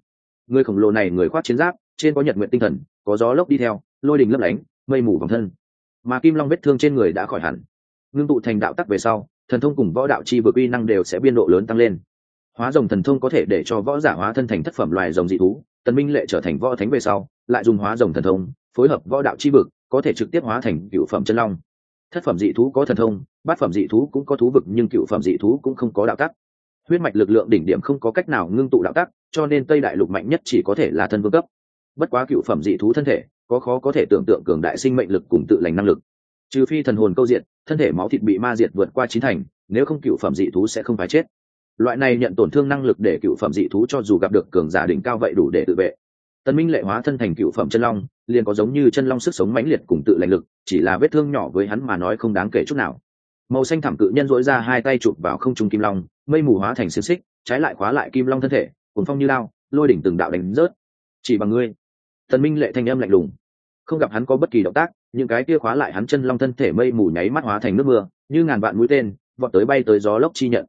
Người khổng lồ này người khoác chiến giáp, trên có nhật nguyện tinh thần, có gió lốc đi theo, lôi đình lấp lánh, mây mù vòng thân. Mà kim long vết thương trên người đã khỏi hẳn ngưng tụ thành đạo tắc về sau, thần thông cùng võ đạo chi vực uy năng đều sẽ biên độ lớn tăng lên. Hóa rồng thần thông có thể để cho võ giả hóa thân thành thất phẩm loài rồng dị thú, tần minh lệ trở thành võ thánh về sau, lại dùng hóa rồng thần thông, phối hợp võ đạo chi vực, có thể trực tiếp hóa thành cựu phẩm chân long. Thất phẩm dị thú có thần thông, bát phẩm dị thú cũng có thú vực, nhưng cựu phẩm dị thú cũng không có đạo tắc. Huyết mạch lực lượng đỉnh điểm không có cách nào ngưng tụ đạo tắc, cho nên tây đại lục mạnh nhất chỉ có thể là thân vương cấp. Bất quá cựu phẩm dị thú thân thể, có khó có thể tưởng tượng cường đại sinh mệnh lực cùng tự lành năng lực trừ phi thần hồn câu diện thân thể máu thịt bị ma diệt vượt qua chín thành, nếu không cựu phẩm dị thú sẽ không phải chết. Loại này nhận tổn thương năng lực để cựu phẩm dị thú cho dù gặp được cường giả đỉnh cao vậy đủ để tự vệ. Tân minh lệ hóa thân thành cựu phẩm chân long, liền có giống như chân long sức sống mãnh liệt cùng tự lành lực, chỉ là vết thương nhỏ với hắn mà nói không đáng kể chút nào. Màu xanh thảm cự nhân dỗi ra hai tay chụp vào không trung kim long, mây mù hóa thành xiềng xích, trái lại khóa lại kim long thân thể cuốn phong như lao, lôi đỉnh từng đạo đánh rớt. Chỉ bằng ngươi. Tân minh lệ thanh âm lạnh lùng. Không gặp hắn có bất kỳ động tác những cái kia khóa lại hắn chân long thân thể mây mù nháy mắt hóa thành nước mưa, như ngàn vạn mũi tên, vọt tới bay tới gió lốc chi nhận.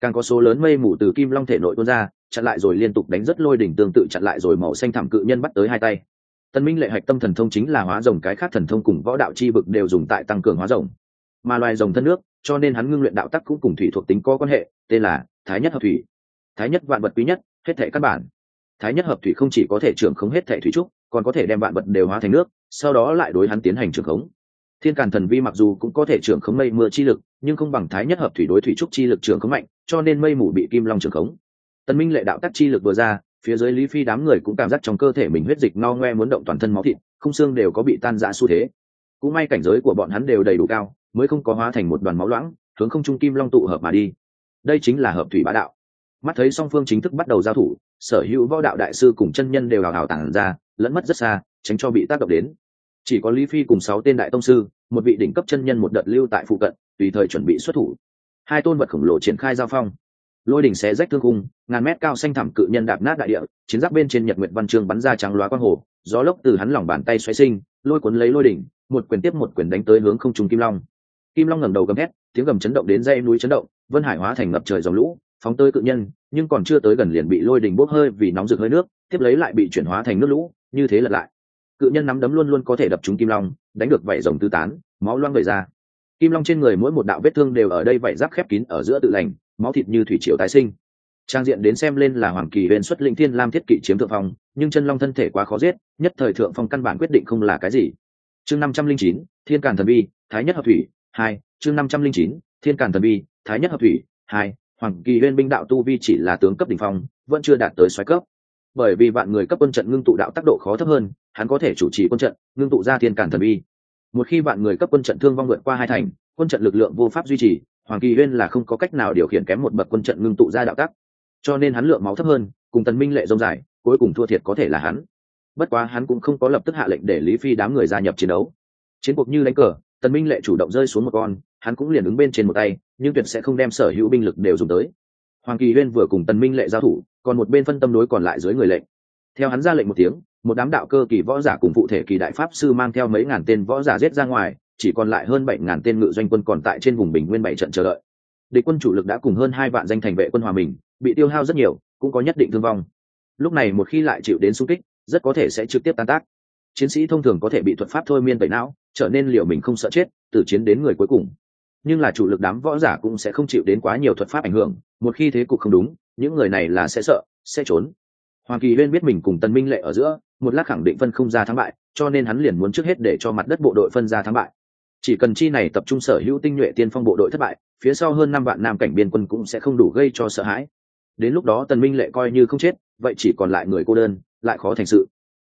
Càng có số lớn mây mù từ kim long thể nội tuôn ra, chặn lại rồi liên tục đánh rất lôi đỉnh tương tự chặn lại rồi màu xanh thảm cự nhân bắt tới hai tay. Tân minh lệ hạch tâm thần thông chính là hóa rồng, cái khác thần thông cùng võ đạo chi vực đều dùng tại tăng cường hóa rồng. Mà loài rồng thân nước, cho nên hắn ngưng luyện đạo tắc cũng cùng thủy thuộc tính có quan hệ, tên là thái nhất hợp thủy. Thái nhất vạn vật quý nhất, hết thể căn bản. Thái nhất hợp thủy không chỉ có thể trưởng không hết thể thủy trúc còn có thể đem vạn vật đều hóa thành nước, sau đó lại đối hắn tiến hành trưởng khống. Thiên càn thần vi mặc dù cũng có thể trưởng khống mây mưa chi lực, nhưng không bằng thái nhất hợp thủy đối thủy trúc chi lực trưởng khống mạnh, cho nên mây mù bị kim long trưởng khống. Tân minh lệ đạo tắc chi lực vừa ra, phía dưới lý phi đám người cũng cảm giác trong cơ thể mình huyết dịch no ngoe muốn động toàn thân máu thịt, không xương đều có bị tan ra xu thế. Cũng may cảnh giới của bọn hắn đều đầy đủ cao, mới không có hóa thành một đoàn máu loãng, hướng không trung kim long tụ hợp mà đi. Đây chính là hợp thủy bá đạo. Mắt thấy song phương chính thức bắt đầu giao thủ, sở hữu võ đạo đại sư cùng chân nhân đều hào hào tản ra lẫn mất rất xa, tránh cho bị tác động đến. Chỉ có lý phi cùng sáu tên đại tông sư, một vị đỉnh cấp chân nhân một đợt lưu tại phụ cận, tùy thời chuẩn bị xuất thủ. Hai tôn vật khổng lồ triển khai giao phong. Lôi đỉnh xé rách thương cung ngàn mét cao xanh thẳm cự nhân đạp nát đại địa, chiến giáp bên trên nhật nguyệt văn chương bắn ra trắng loá quang hồ, gió lốc từ hắn lòng bàn tay xoáy sinh, lôi cuốn lấy lôi đỉnh, một quyền tiếp một quyền đánh tới hướng không trung kim long. Kim long ngẩng đầu gầm hét tiếng gầm chấn động đến dây núi chấn động, vân hải hóa thành ngập trời dòng lũ, phóng tới cự nhân, nhưng còn chưa tới gần liền bị lôi đỉnh bốc hơi vì nóng rực hơi nước, tiếp lấy lại bị chuyển hóa thành nước lũ như thế lật lại. Cự nhân nắm đấm luôn luôn có thể đập trúng kim long, đánh được vảy rồng tư tán, máu loang vẩy ra. Kim long trên người mỗi một đạo vết thương đều ở đây vảy giáp khép kín ở giữa tự lành, máu thịt như thủy triều tái sinh. Trang diện đến xem lên là hoàng kỳ huyền xuất linh thiên lam thiết kỵ chiếm thượng phong, nhưng chân long thân thể quá khó giết, nhất thời thượng phong căn bản quyết định không là cái gì. Chương năm trăm linh chín, thiên càn thần vi thái nhất hợp thủy, hai, chương năm trăm linh chín, thiên càn thần vi thái nhất hợp thủy, hai, hoàng kỳ huyên binh đạo tu vi chỉ là tướng cấp đ ỉ n h phong, vẫn chưa đạt tới xoáy cấp bởi vì vạn người cấp quân trận ngưng tụ đạo tác độ khó thấp hơn, hắn có thể chủ trì quân trận, ngưng tụ ra thiên cản thần uy. Một khi vạn người cấp quân trận thương vong vượt qua hai thành, quân trận lực lượng vô pháp duy trì, hoàng kỳ huyên là không có cách nào điều khiển kém một bậc quân trận ngưng tụ ra đạo tắc cho nên hắn lượng máu thấp hơn, cùng tần minh lệ rông dài, cuối cùng thua thiệt có thể là hắn. Bất quá hắn cũng không có lập tức hạ lệnh để lý phi đám người gia nhập chiến đấu. Chiến cuộc như đánh cờ, tần minh lệ chủ động rơi xuống một con, hắn cũng liền ứng bên trên một tay, nhưng tuyệt sẽ không đem sở hữu binh lực đều dùng tới hoàng kỳ huyên vừa cùng tần minh lệ giao thủ, còn một bên phân tâm đối còn lại dưới người lệnh. Theo hắn ra lệnh một tiếng, một đám đạo cơ kỳ võ giả cùng phụ thể kỳ đại pháp sư mang theo mấy ngàn tên võ giả giết ra ngoài, chỉ còn lại hơn bảy ngàn tên ngự doanh quân còn tại trên vùng bình nguyên bảy trận chờ đợi. Địch quân chủ lực đã cùng hơn hai vạn danh thành vệ quân hòa mình, bị tiêu hao rất nhiều, cũng có nhất định thương vong. Lúc này một khi lại chịu đến xung kích, rất có thể sẽ trực tiếp tan tác. Chiến sĩ thông thường có thể bị thuật pháp thôi miên tẩy não, trở nên liệu mình không sợ chết, từ chiến đến người cuối cùng. Nhưng là chủ lực đám võ giả cũng sẽ không chịu đến quá nhiều thuật pháp ảnh hưởng một khi thế cục không đúng, những người này là sẽ sợ, sẽ trốn. Hoàng kỳ huyên biết mình cùng tần minh lệ ở giữa, một lát khẳng định phân không ra thắng bại, cho nên hắn liền muốn trước hết để cho mặt đất bộ đội phân ra thắng bại. Chỉ cần chi này tập trung sở hữu tinh nhuệ tiên phong bộ đội thất bại, phía sau hơn năm vạn nam cảnh biên quân cũng sẽ không đủ gây cho sợ hãi. Đến lúc đó tần minh lệ coi như không chết, vậy chỉ còn lại người cô đơn, lại khó thành sự.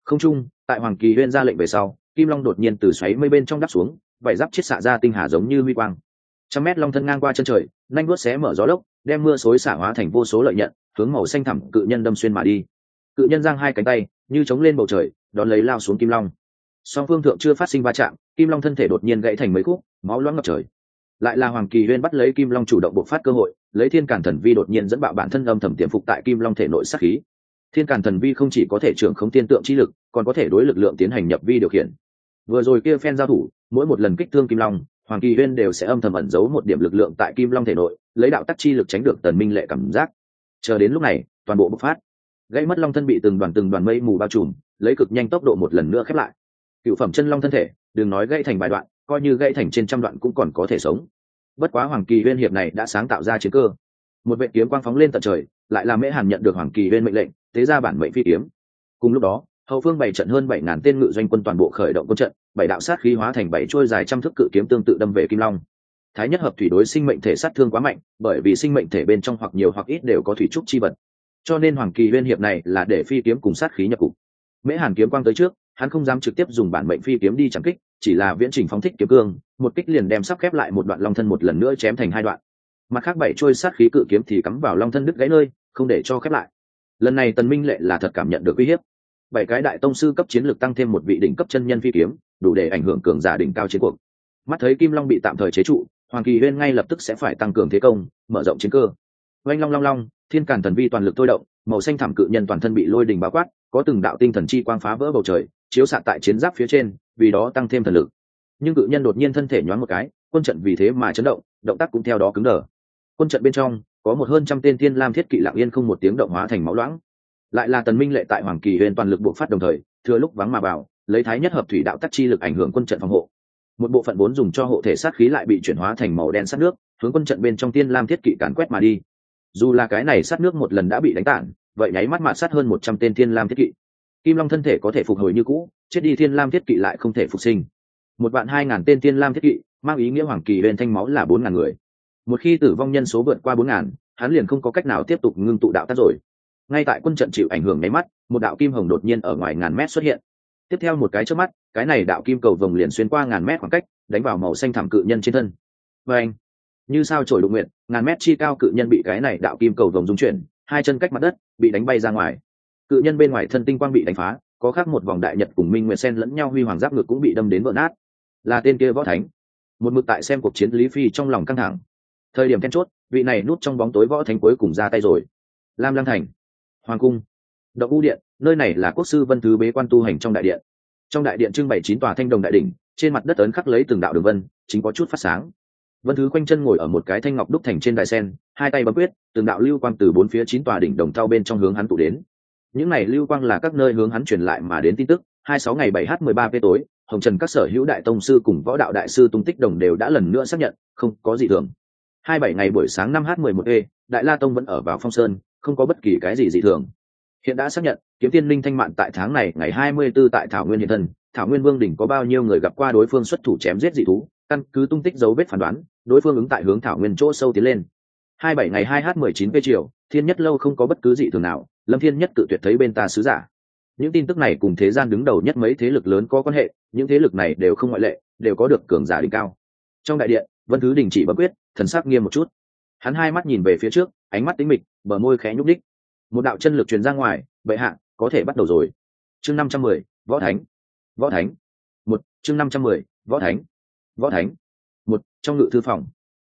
Không chung, tại hoàng kỳ huyên ra lệnh về sau, kim long đột nhiên từ xoáy mây bên trong đắp xuống, vải giáp chiết xạ ra tinh hà giống như huy quang. Trăm mét long thân ngang qua chân trời, nanh vuốt xé mở gió lốc đem mưa xối xả hóa thành vô số lợi nhận, hướng màu xanh thẳm cự nhân đâm xuyên mà đi. Cự nhân giang hai cánh tay, như chống lên bầu trời, đón lấy lao xuống kim long. Song phương thượng chưa phát sinh va chạm, kim long thân thể đột nhiên gãy thành mấy khúc, máu loãng ngập trời. Lại là hoàng kỳ huyên bắt lấy kim long chủ động bộc phát cơ hội, lấy thiên cản thần vi đột nhiên dẫn bạo bản thân âm thầm tiềm phục tại kim long thể nội sát khí. Thiên cản thần vi không chỉ có thể trưởng không tiên tượng chi lực, còn có thể đối lực lượng tiến hành nhập vi điều khiển. Vừa rồi kia phen giao thủ, mỗi một lần kích thương kim long, hoàng kỳ huyên đều sẽ âm thầm ẩn giấu một điểm lực lượng tại kim long thể nội lấy đạo tắc chi lực tránh được tần minh lệ cảm giác. Chờ đến lúc này, toàn bộ bộc phát. Gây mất long thân bị từng đoàn từng đoàn mây mù bao trùm, lấy cực nhanh tốc độ một lần nữa khép lại. Cựu phẩm chân long thân thể, đừng nói gãy thành vài đoạn, coi như gãy thành trên trăm đoạn cũng còn có thể sống. Bất quá hoàng kỳ huyên hiệp này đã sáng tạo ra chiến cơ. Một vệ kiếm quang phóng lên tận trời, lại làm mễ hàn nhận được hoàng kỳ huyên mệnh lệnh tế ra bản mệnh phi kiếm. Cùng lúc đó, hậu phương bảy trận hơn bảy ngàn tên ngự doanh quân toàn bộ khởi động quân trận, bảy đạo sát khí hóa thành bảy trôi dài trăm thước cự kiếm tương tự đâm về kim long thái nhất hợp thủy đối sinh mệnh thể sát thương quá mạnh, bởi vì sinh mệnh thể bên trong hoặc nhiều hoặc ít đều có thủy trúc chi vật. Cho nên hoàng kỳ liên hiệp này là để phi kiếm cùng sát khí nhập cục. Mễ hàn kiếm quang tới trước, hắn không dám trực tiếp dùng bản mệnh phi kiếm đi chẳng kích, chỉ là viễn trình phóng thích kiếm cương, một kích liền đem sắp khép lại một đoạn long thân một lần nữa chém thành hai đoạn. Mặt khác bảy trôi sát khí cự kiếm thì cắm vào long thân đứt gãy nơi, không để cho khép lại. Lần này tần minh lệ là thật cảm nhận được uy hiếp. Bảy cái đại tông sư cấp chiến lược tăng thêm một vị đỉnh cấp chân nhân phi kiếm, đủ để ảnh hưởng cường giả đỉnh cao chiến cuộc. Mắt thấy kim long bị tạm thời chế trụ hoàng kỳ huyên ngay lập tức sẽ phải tăng cường thế công, mở rộng chiến cơ. Oanh long long long, thiên càn thần vi toàn lực thôi động, màu xanh thảm cự nhân toàn thân bị lôi đình bao quát, có từng đạo tinh thần chi quang phá vỡ bầu trời, chiếu xạ tại chiến giáp phía trên, vì đó tăng thêm thần lực. Nhưng cự nhân đột nhiên thân thể nhoáng một cái, quân trận vì thế mà chấn động động tác cũng theo đó cứng đờ. Quân trận bên trong, có một hơn trăm tên thiên lam thiết kỵ lạng yên không một tiếng động hóa thành máu loãng. Lại là tần minh lệ tại hoàng kỳ huyền toàn lực buộc phát đồng thời, thừa lúc vắng mà vào, lấy thái nhất hợp thủy đạo tắc chi lực ảnh hưởng quân trận phòng hộ một bộ phận vốn dùng cho hộ thể sát khí lại bị chuyển hóa thành màu đen sát nước, hướng quân trận bên trong tiên lam thiết kỵ càn quét mà đi. Dù là cái này sát nước một lần đã bị đánh tản, vậy nháy mắt mạt sát hơn một trăm tên thiên lam thiết kỵ. Kim long thân thể có thể phục hồi như cũ, chết đi thiên lam thiết kỵ lại không thể phục sinh. Một vạn hai ngàn tên thiên lam thiết kỵ, mang ý nghĩa hoàng kỳ bên thanh máu là bốn ngàn người. Một khi tử vong nhân số vượt qua bốn ngàn, hắn liền không có cách nào tiếp tục ngưng tụ đạo tác rồi. Ngay tại quân trận chịu ảnh hưởng nháy mắt, một đạo kim hồng đột nhiên ở ngoài ngàn mét xuất hiện tiếp theo một cái trước mắt, cái này đạo kim cầu vồng liền xuyên qua ngàn mét khoảng cách, đánh vào màu xanh thảm cự nhân trên thân. Và anh, như sao trổi đụng nguyện, ngàn mét chi cao cự nhân bị cái này đạo kim cầu vồng dung chuyển, hai chân cách mặt đất, bị đánh bay ra ngoài. Cự nhân bên ngoài thân tinh quang bị đánh phá, có khác một vòng đại nhật cùng minh nguyệt sen lẫn nhau huy hoàng giáp ngực cũng bị đâm đến vỡ nát. Là tên kia võ thánh. Một mực tại xem cuộc chiến lý phi trong lòng căng thẳng. Thời điểm then chốt, vị này núp trong bóng tối võ thánh cuối cùng ra tay rồi. Lam lăng thành, hoàng cung động u điện, nơi này là quốc sư vân thứ bế quan tu hành trong đại điện. Trong đại điện trưng bày chín tòa thanh đồng đại đỉnh, trên mặt đất ấn khắc lấy từng đạo đường vân, chính có chút phát sáng. Vân thứ quanh chân ngồi ở một cái thanh ngọc đúc thành trên đài sen, hai tay bấm quyết, từng đạo lưu quang từ bốn phía chín tòa đỉnh đồng thao bên trong hướng hắn tụ đến. Những này lưu quang là các nơi hướng hắn truyền lại mà đến tin tức. Hai sáu ngày bảy h mười ba p tối, hồng trần các sở hữu đại tông sư cùng võ đạo đại sư tung tích đồng đều đã lần nữa xác nhận, không có gì thường. Hai bảy ngày buổi sáng năm h mười một e đại la tông vẫn ở vào phong sơn, không có bất kỳ cái gì dị thường hiện đã xác nhận, kiếm tiên linh thanh mạn tại tháng này, ngày hai mươi 24 tại thảo nguyên hiện thân. Thảo nguyên vương đỉnh có bao nhiêu người gặp qua đối phương xuất thủ chém giết dị thú, căn cứ tung tích dấu vết phán đoán, đối phương ứng tại hướng thảo nguyên chỗ sâu tiến lên. hai bảy ngày hai h mười chín p chiều, thiên nhất lâu không có bất cứ dị thường nào, lâm thiên nhất tự tuyệt thấy bên ta sứ giả. Những tin tức này cùng thế gian đứng đầu nhất mấy thế lực lớn có quan hệ, những thế lực này đều không ngoại lệ, đều có được cường giả đỉnh cao. Trong đại điện, vân thứ đình chỉ bấm quyết, thần sắc nghiêm một chút. Hắn hai mắt nhìn về phía trước, ánh mắt tính mịch, bờ môi khẽ nhúc đích một đạo chân lực truyền ra ngoài, bệ hạ, có thể bắt đầu rồi. Chương năm trăm mười, võ thánh. Võ thánh. Một, chương năm trăm mười, võ thánh. Võ thánh. Một, trong ngự thư phòng.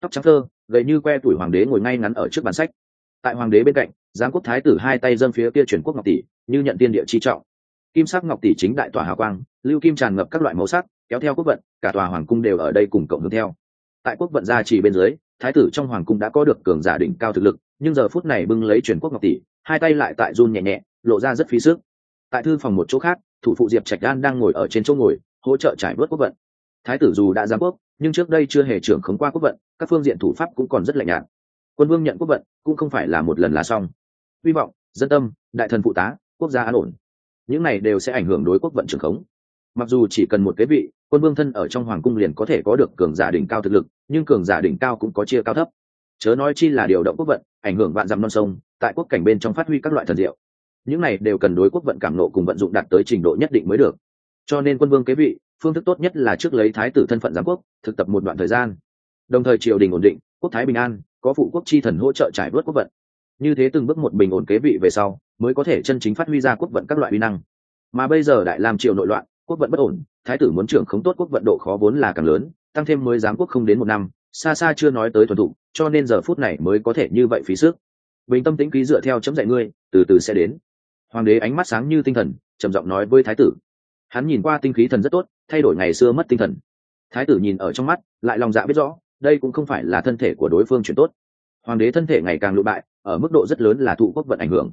Tóc trắng thơ, gầy như que tuổi hoàng đế ngồi ngay ngắn ở trước bàn sách. Tại hoàng đế bên cạnh giáng quốc thái tử hai tay dâng phía kia chuyển quốc ngọc tỷ, như nhận tiên địa chi trọng. Kim sắc ngọc tỷ chính đại tòa hào quang, lưu kim tràn ngập các loại màu sắc, kéo theo quốc vận, cả tòa hoàng cung đều ở đây cùng cộng hướng theo. Tại quốc vận gia trì bên dưới, thái tử trong hoàng cung đã có được cường giả đỉnh cao thực lực nhưng giờ phút này bưng lấy truyền quốc ngọc tỷ, hai tay lại tại run nhẹ nhẹ, lộ ra rất phí sức. Tại thư phòng một chỗ khác, thủ phụ diệp trạch đan đang ngồi ở trên chỗ ngồi, hỗ trợ trải bớt quốc vận. Thái tử dù đã giám quốc, nhưng trước đây chưa hề trưởng khống qua quốc vận, các phương diện thủ pháp cũng còn rất lạnh nhạt. Quân vương nhận quốc vận, cũng không phải là một lần là xong. Hy vọng, dân tâm, đại thần phụ tá, quốc gia an ổn. Những này đều sẽ ảnh hưởng đối quốc vận trưởng khống. Mặc dù chỉ cần một kế vị, quân vương thân ở trong hoàng cung liền có thể có được cường giả đỉnh cao thực lực, nhưng cường giả đỉnh cao cũng có chia cao thấp. Chớ nói chi là điều động quốc vận ảnh hưởng vạn dặm non sông, tại quốc cảnh bên trong phát huy các loại thần diệu. Những này đều cần đối quốc vận cảm nộ cùng vận dụng đạt tới trình độ nhất định mới được. Cho nên quân vương kế vị, phương thức tốt nhất là trước lấy thái tử thân phận giám quốc, thực tập một đoạn thời gian. Đồng thời triều đình ổn định, quốc thái bình an, có phụ quốc chi thần hỗ trợ trải vớt quốc vận. Như thế từng bước một bình ổn kế vị về sau, mới có thể chân chính phát huy ra quốc vận các loại uy năng. Mà bây giờ đại làm triều nội loạn, quốc vận bất ổn, thái tử muốn trưởng khống tốt quốc vận độ khó vốn là càng lớn, tăng thêm mới giám quốc không đến một năm xa xa chưa nói tới thuần thục, cho nên giờ phút này mới có thể như vậy phí sức. Bình tâm tĩnh ký dựa theo chấm dạy ngươi, từ từ sẽ đến. Hoàng đế ánh mắt sáng như tinh thần, trầm giọng nói với thái tử. Hắn nhìn qua tinh khí thần rất tốt, thay đổi ngày xưa mất tinh thần. Thái tử nhìn ở trong mắt, lại lòng dạ biết rõ, đây cũng không phải là thân thể của đối phương chuyển tốt. Hoàng đế thân thể ngày càng lụ bại, ở mức độ rất lớn là thụ quốc vận ảnh hưởng.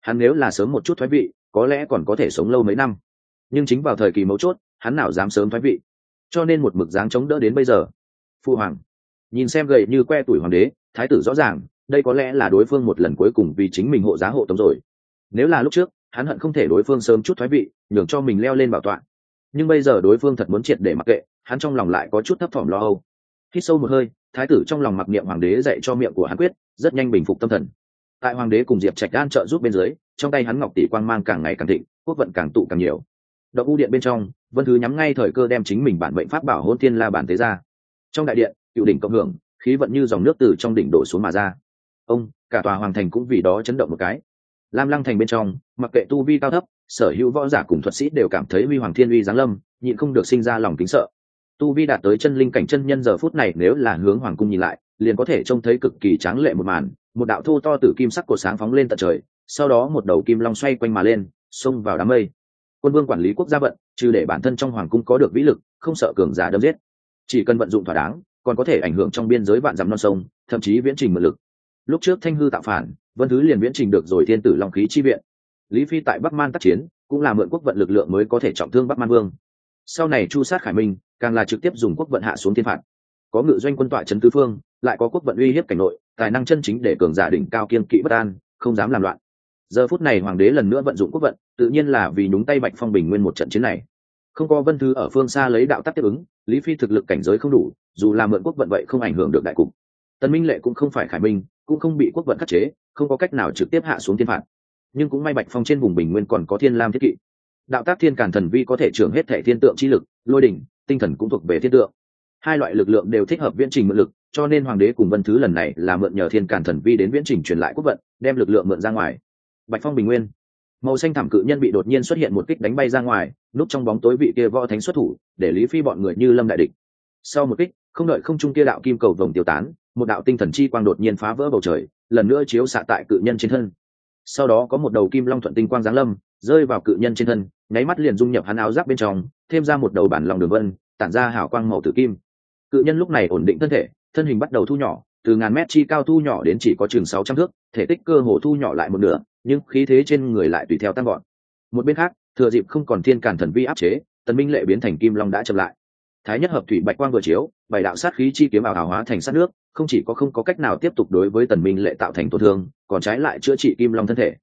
Hắn nếu là sớm một chút thoái vị, có lẽ còn có thể sống lâu mấy năm. Nhưng chính vào thời kỳ mấu chốt, hắn nào dám sớm thoái vị? Cho nên một mực dáng chống đỡ đến bây giờ. Phu hoàng nhìn xem gầy như que tuổi hoàng đế, thái tử rõ ràng, đây có lẽ là đối phương một lần cuối cùng vì chính mình hộ giá hộ tống rồi. Nếu là lúc trước, hắn hận không thể đối phương sớm chút thoái vị, nhường cho mình leo lên bảo tọa. Nhưng bây giờ đối phương thật muốn triệt để mặc kệ, hắn trong lòng lại có chút thấp thỏm lo âu. Hít sâu một hơi, thái tử trong lòng mặc niệm hoàng đế dạy cho miệng của hắn quyết, rất nhanh bình phục tâm thần. Tại hoàng đế cùng diệp trạch đan trợ giúp bên dưới, trong tay hắn ngọc tỷ quang mang càng ngày càng thịnh, quốc vận càng tụ càng nhiều. Động u điện bên trong, vân thứ nhắm ngay thời cơ đem chính mình bản mệnh pháp bảo hôn tiên la bản tế ra. Trong đại điện cựu đỉnh cộng hưởng, khí vận như dòng nước từ trong đỉnh đổ xuống mà ra. Ông, cả tòa hoàng thành cũng vì đó chấn động một cái. Lam lăng thành bên trong, mặc kệ tu vi cao thấp, sở hữu võ giả cùng thuật sĩ đều cảm thấy huy hoàng thiên uy giáng lâm, nhịn không được sinh ra lòng kính sợ. Tu vi đạt tới chân linh cảnh chân nhân giờ phút này nếu là hướng hoàng cung nhìn lại, liền có thể trông thấy cực kỳ tráng lệ một màn, một đạo thô to từ kim sắc của sáng phóng lên tận trời, sau đó một đầu kim long xoay quanh mà lên, xông vào đám mây. Quân vương quản lý quốc gia vận, trừ để bản thân trong hoàng cung có được vĩ lực, không sợ cường giả đâm giết. Chỉ cần vận dụng thỏa đáng còn có thể ảnh hưởng trong biên giới vạn dặm non sông, thậm chí viễn trình mượn lực. Lúc trước thanh hư tạo phản, vân thứ liền viễn trình được rồi thiên tử long khí chi viện. Lý phi tại bắc man tác chiến, cũng là mượn quốc vận lực lượng mới có thể trọng thương bắc man vương. Sau này chu sát khải minh, càng là trực tiếp dùng quốc vận hạ xuống thiên phạt. Có ngự doanh quân tọa trấn tứ phương, lại có quốc vận uy hiếp cảnh nội, tài năng chân chính để cường giả đỉnh cao kiên kỵ bất an, không dám làm loạn. Giờ phút này hoàng đế lần nữa vận dụng quốc vận, tự nhiên là vì nhúng tay bạch phong bình nguyên một trận chiến này. Không có vân thư ở phương xa lấy đạo tắc tiếp ứng, lý phi thực lực cảnh giới không đủ dù là mượn quốc vận vậy không ảnh hưởng được đại cục. Tần minh lệ cũng không phải khải minh, cũng không bị quốc vận khắc chế, không có cách nào trực tiếp hạ xuống thiên phạt. Nhưng cũng may bạch phong trên vùng bình nguyên còn có thiên lam thiết kỵ. Đạo tác thiên càn thần vi có thể trưởng hết thể thiên tượng chi lực, lôi đỉnh, tinh thần cũng thuộc về thiên tượng. Hai loại lực lượng đều thích hợp viễn trình mượn lực, cho nên hoàng đế cùng vân thứ lần này là mượn nhờ thiên càn thần vi đến viễn trình truyền lại quốc vận, đem lực lượng mượn ra ngoài. Bạch phong bình nguyên. Màu xanh thảm cự nhân bị đột nhiên xuất hiện một kích đánh bay ra ngoài, núp trong bóng tối vị kia võ thánh xuất thủ, để lý phi bọn người như lâm đại địch. Sau một kích không đợi không trung kia đạo kim cầu vồng tiêu tán, một đạo tinh thần chi quang đột nhiên phá vỡ bầu trời, lần nữa chiếu xạ tại cự nhân trên thân. Sau đó có một đầu kim long thuận tinh quang giáng lâm, rơi vào cự nhân trên thân, nháy mắt liền dung nhập hắn áo giáp bên trong, thêm ra một đầu bản lòng đường vân, tản ra hảo quang màu tử kim. Cự nhân lúc này ổn định thân thể, thân hình bắt đầu thu nhỏ, từ ngàn mét chi cao thu nhỏ đến chỉ có chừng sáu trăm thước, thể tích cơ hồ thu nhỏ lại một nửa, nhưng khí thế trên người lại tùy theo tăng gọn một bên khác, thừa dịp không còn thiên càn thần vi áp chế, tần minh lệ biến thành kim long đã chậm lại thái nhất hợp thủy bạch quang vừa chiếu, bảy đạo sát khí chi kiếm ảo hào hóa thành sát nước, không chỉ có không có cách nào tiếp tục đối với tần minh lệ tạo thành tổn thương, còn trái lại chữa trị kim long thân thể.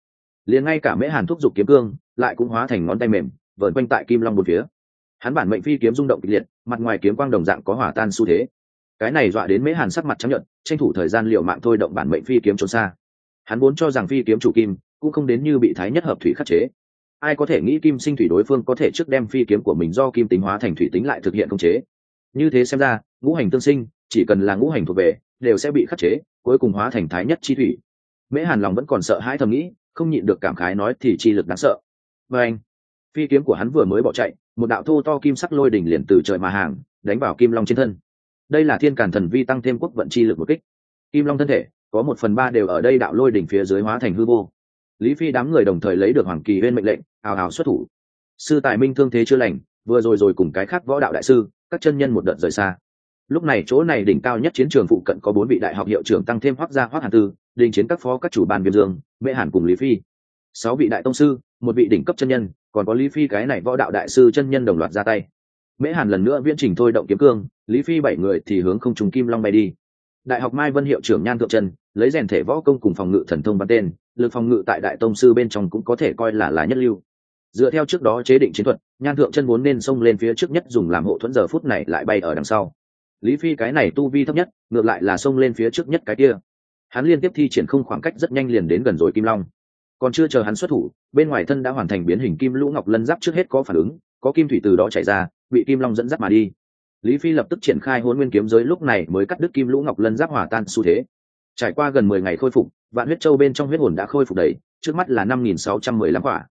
Liền ngay cả mễ hàn thúc giục kiếm cương, lại cũng hóa thành ngón tay mềm, vờn quanh tại kim long một phía. Hắn bản mệnh phi kiếm rung động kịch liệt, mặt ngoài kiếm quang đồng dạng có hỏa tan xu thế. Cái này dọa đến mễ hàn sắc mặt chấp nhận tranh thủ thời gian liệu mạng thôi động bản mệnh phi kiếm trốn xa. Hắn vốn cho rằng phi kiếm chủ kim, cũng không đến như bị thái nhất hợp thủy khắc chế ai có thể nghĩ kim sinh thủy đối phương có thể trước đem phi kiếm của mình do kim tính hóa thành thủy tính lại thực hiện công chế? Như thế xem ra, ngũ hành tương sinh, chỉ cần là ngũ hành thuộc về, đều sẽ bị khắc chế, cuối cùng hóa thành thái nhất chi thủy. Mễ hàn lòng vẫn còn sợ hãi thầm nghĩ, không nhịn được cảm khái nói thì chi lực đáng sợ. Và anh, phi kiếm của hắn vừa mới bỏ chạy, một đạo thô to kim sắc lôi đỉnh liền từ trời mà hàng, đánh vào kim long trên thân. Đây là thiên càn thần vi tăng thêm quốc vận chi lực một kích. Kim long thân thể, có một phần ba đều ở đây đạo lôi đỉnh phía dưới hóa thành hư vô lý phi đám người đồng thời lấy được hoàng kỳ huyên mệnh lệnh, hào hào xuất thủ. Sư tài minh thương thế chưa lành, vừa rồi rồi cùng cái khác võ đạo đại sư, các chân nhân một đợt rời xa. Lúc này chỗ này đỉnh cao nhất chiến trường phụ cận có bốn vị đại học hiệu trưởng tăng thêm hoác gia hoác hàn tư, đình chiến các phó các chủ bàn viêm dương, mễ hàn cùng lý phi. Sáu vị đại tông sư, một vị đỉnh cấp chân nhân, còn có lý phi cái này võ đạo đại sư chân nhân đồng loạt ra tay. Mễ hàn lần nữa viễn trình thôi động kiếm cương, lý phi bảy người thì hướng không trùng kim long bay đi. Đại học mai vân hiệu trưởng nhan thượng trần, lấy rèn thể võ công cùng phòng ngự thần thông bắn tên lực phòng ngự tại đại tông sư bên trong cũng có thể coi là là nhất lưu. Dựa theo trước đó chế định chiến thuật, nhan thượng chân vốn nên xông lên phía trước nhất dùng làm hộ thuẫn giờ phút này lại bay ở đằng sau. Lý phi cái này tu vi thấp nhất, ngược lại là xông lên phía trước nhất cái kia. Hắn liên tiếp thi triển không khoảng cách rất nhanh liền đến gần rồi kim long. Còn chưa chờ hắn xuất thủ, bên ngoài thân đã hoàn thành biến hình kim lũ ngọc lân giáp trước hết có phản ứng, có kim thủy từ đó chạy ra, bị kim long dẫn dắt mà đi. Lý phi lập tức triển khai hôn nguyên kiếm giới lúc này mới cắt đứt kim lũ ngọc lân giáp hòa tan xu thế trải qua gần mười ngày khôi phục, vạn huyết châu bên trong huyết hồn đã khôi phục đầy, trước mắt là năm nghìn sáu trăm mười lăm quả.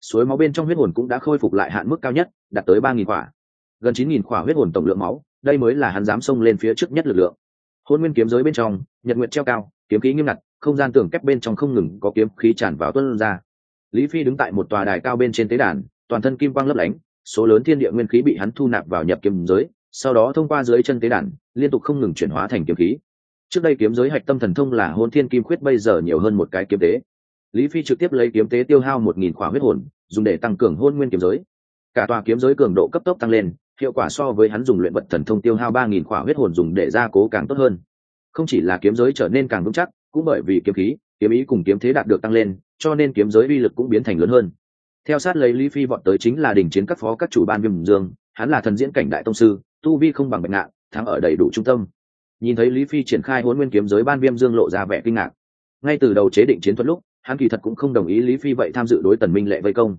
Suối máu bên trong huyết hồn cũng đã khôi phục lại hạn mức cao nhất, đạt tới ba nghìn quả. Gần chín nghìn quả huyết hồn tổng lượng máu, đây mới là hắn dám xông lên phía trước nhất lực lượng. Hôn nguyên kiếm giới bên trong, nhật nguyện treo cao, kiếm khí nghiêm ngặt, không gian tường kép bên trong không ngừng có kiếm khí tràn vào tuân ra. Lý phi đứng tại một tòa đài cao bên trên tế đàn, toàn thân kim quang lấp lánh, số lớn thiên địa nguyên khí bị hắn thu nạp vào nhập kiếm giới, sau đó thông qua dưới chân tế đàn, liên tục không ngừng chuyển hóa thành kiếm khí trước đây kiếm giới hạch tâm thần thông là hôn thiên kim khuyết, bây giờ nhiều hơn một cái kiếm tế. Lý phi trực tiếp lấy kiếm tế tiêu hao một nghìn khỏa huyết hồn, dùng để tăng cường hôn nguyên kiếm giới. Cả tòa kiếm giới cường độ cấp tốc tăng lên, hiệu quả so với hắn dùng luyện vật thần thông tiêu hao ba nghìn khỏa huyết hồn dùng để gia cố càng tốt hơn. Không chỉ là kiếm giới trở nên càng vững chắc, cũng bởi vì kiếm khí, kiếm ý cùng kiếm thế đạt được tăng lên, cho nên kiếm giới uy lực cũng biến thành lớn hơn. Theo sát lấy lý phi bọn tới chính là đình chiến các phó các chủ ban viêm dương, hắn là thần diễn cảnh đại tông sư, tu vi không bằng bệnh nạn thắng ở đầy đủ trung tâm nhìn thấy lý phi triển khai huấn nguyên kiếm giới ban viêm dương lộ ra vẻ kinh ngạc. Ngay từ đầu chế định chiến thuật lúc, hắn kỳ thật cũng không đồng ý lý phi vậy tham dự đối tần minh lệ vây công.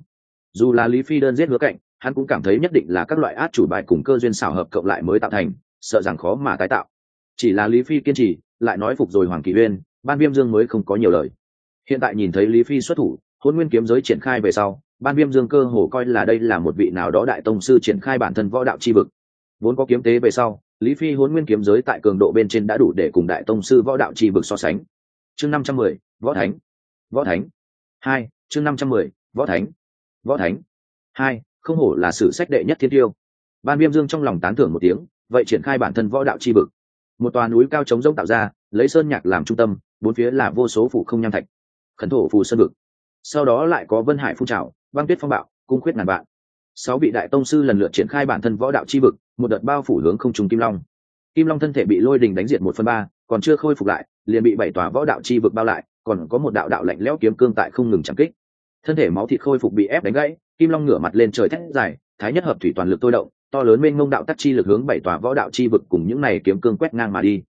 Dù là lý phi đơn giết hứa cạnh, hắn cũng cảm thấy nhất định là các loại át chủ bài cùng cơ duyên xảo hợp cộng lại mới tạo thành, sợ rằng khó mà tái tạo. Chỉ là lý phi kiên trì, lại nói phục rồi hoàng kỳ uyên, ban viêm dương mới không có nhiều lời. Hiện tại nhìn thấy lý phi xuất thủ hôn nguyên kiếm giới triển khai về sau, ban viêm dương cơ hồ coi là đây là một vị nào đó đại tông sư triển khai bản thân võ đạo tri vực. Vốn có kiếm tế về sau lý phi huấn nguyên kiếm giới tại cường độ bên trên đã đủ để cùng đại tông sư võ đạo chi vực so sánh. Chương năm trăm mười, võ thánh. Võ thánh. Hai, chương năm trăm mười, võ thánh. Võ thánh. Hai, không hổ là sử sách đệ nhất thiên tiêu. Ban viêm dương trong lòng tán thưởng một tiếng, vậy triển khai bản thân võ đạo chi vực. Một tòa núi cao trống rông tạo ra, lấy sơn nhạc làm trung tâm, bốn phía là vô số phủ không nham thạch. Khẩn thổ phù sơn vực. Sau đó lại có vân hải phun trào, băng tuyết phong bạo, cung khuyết ngàn vạn. Sáu vị đại tông sư lần lượt triển khai bản thân võ đạo chi vực một đợt bao phủ hướng không trùng kim long. Kim long thân thể bị lôi đình đánh diệt một phần ba, còn chưa khôi phục lại, liền bị bảy tòa võ đạo chi vực bao lại, còn có một đạo đạo lạnh lẽo kiếm cương tại không ngừng chẳng kích. Thân thể máu thịt khôi phục bị ép đánh gãy, kim long ngửa mặt lên trời thét dài, thái nhất hợp thủy toàn lực tôi động, to lớn mênh mông đạo tắc chi lực hướng bảy tòa võ đạo chi vực cùng những này kiếm cương quét ngang mà đi.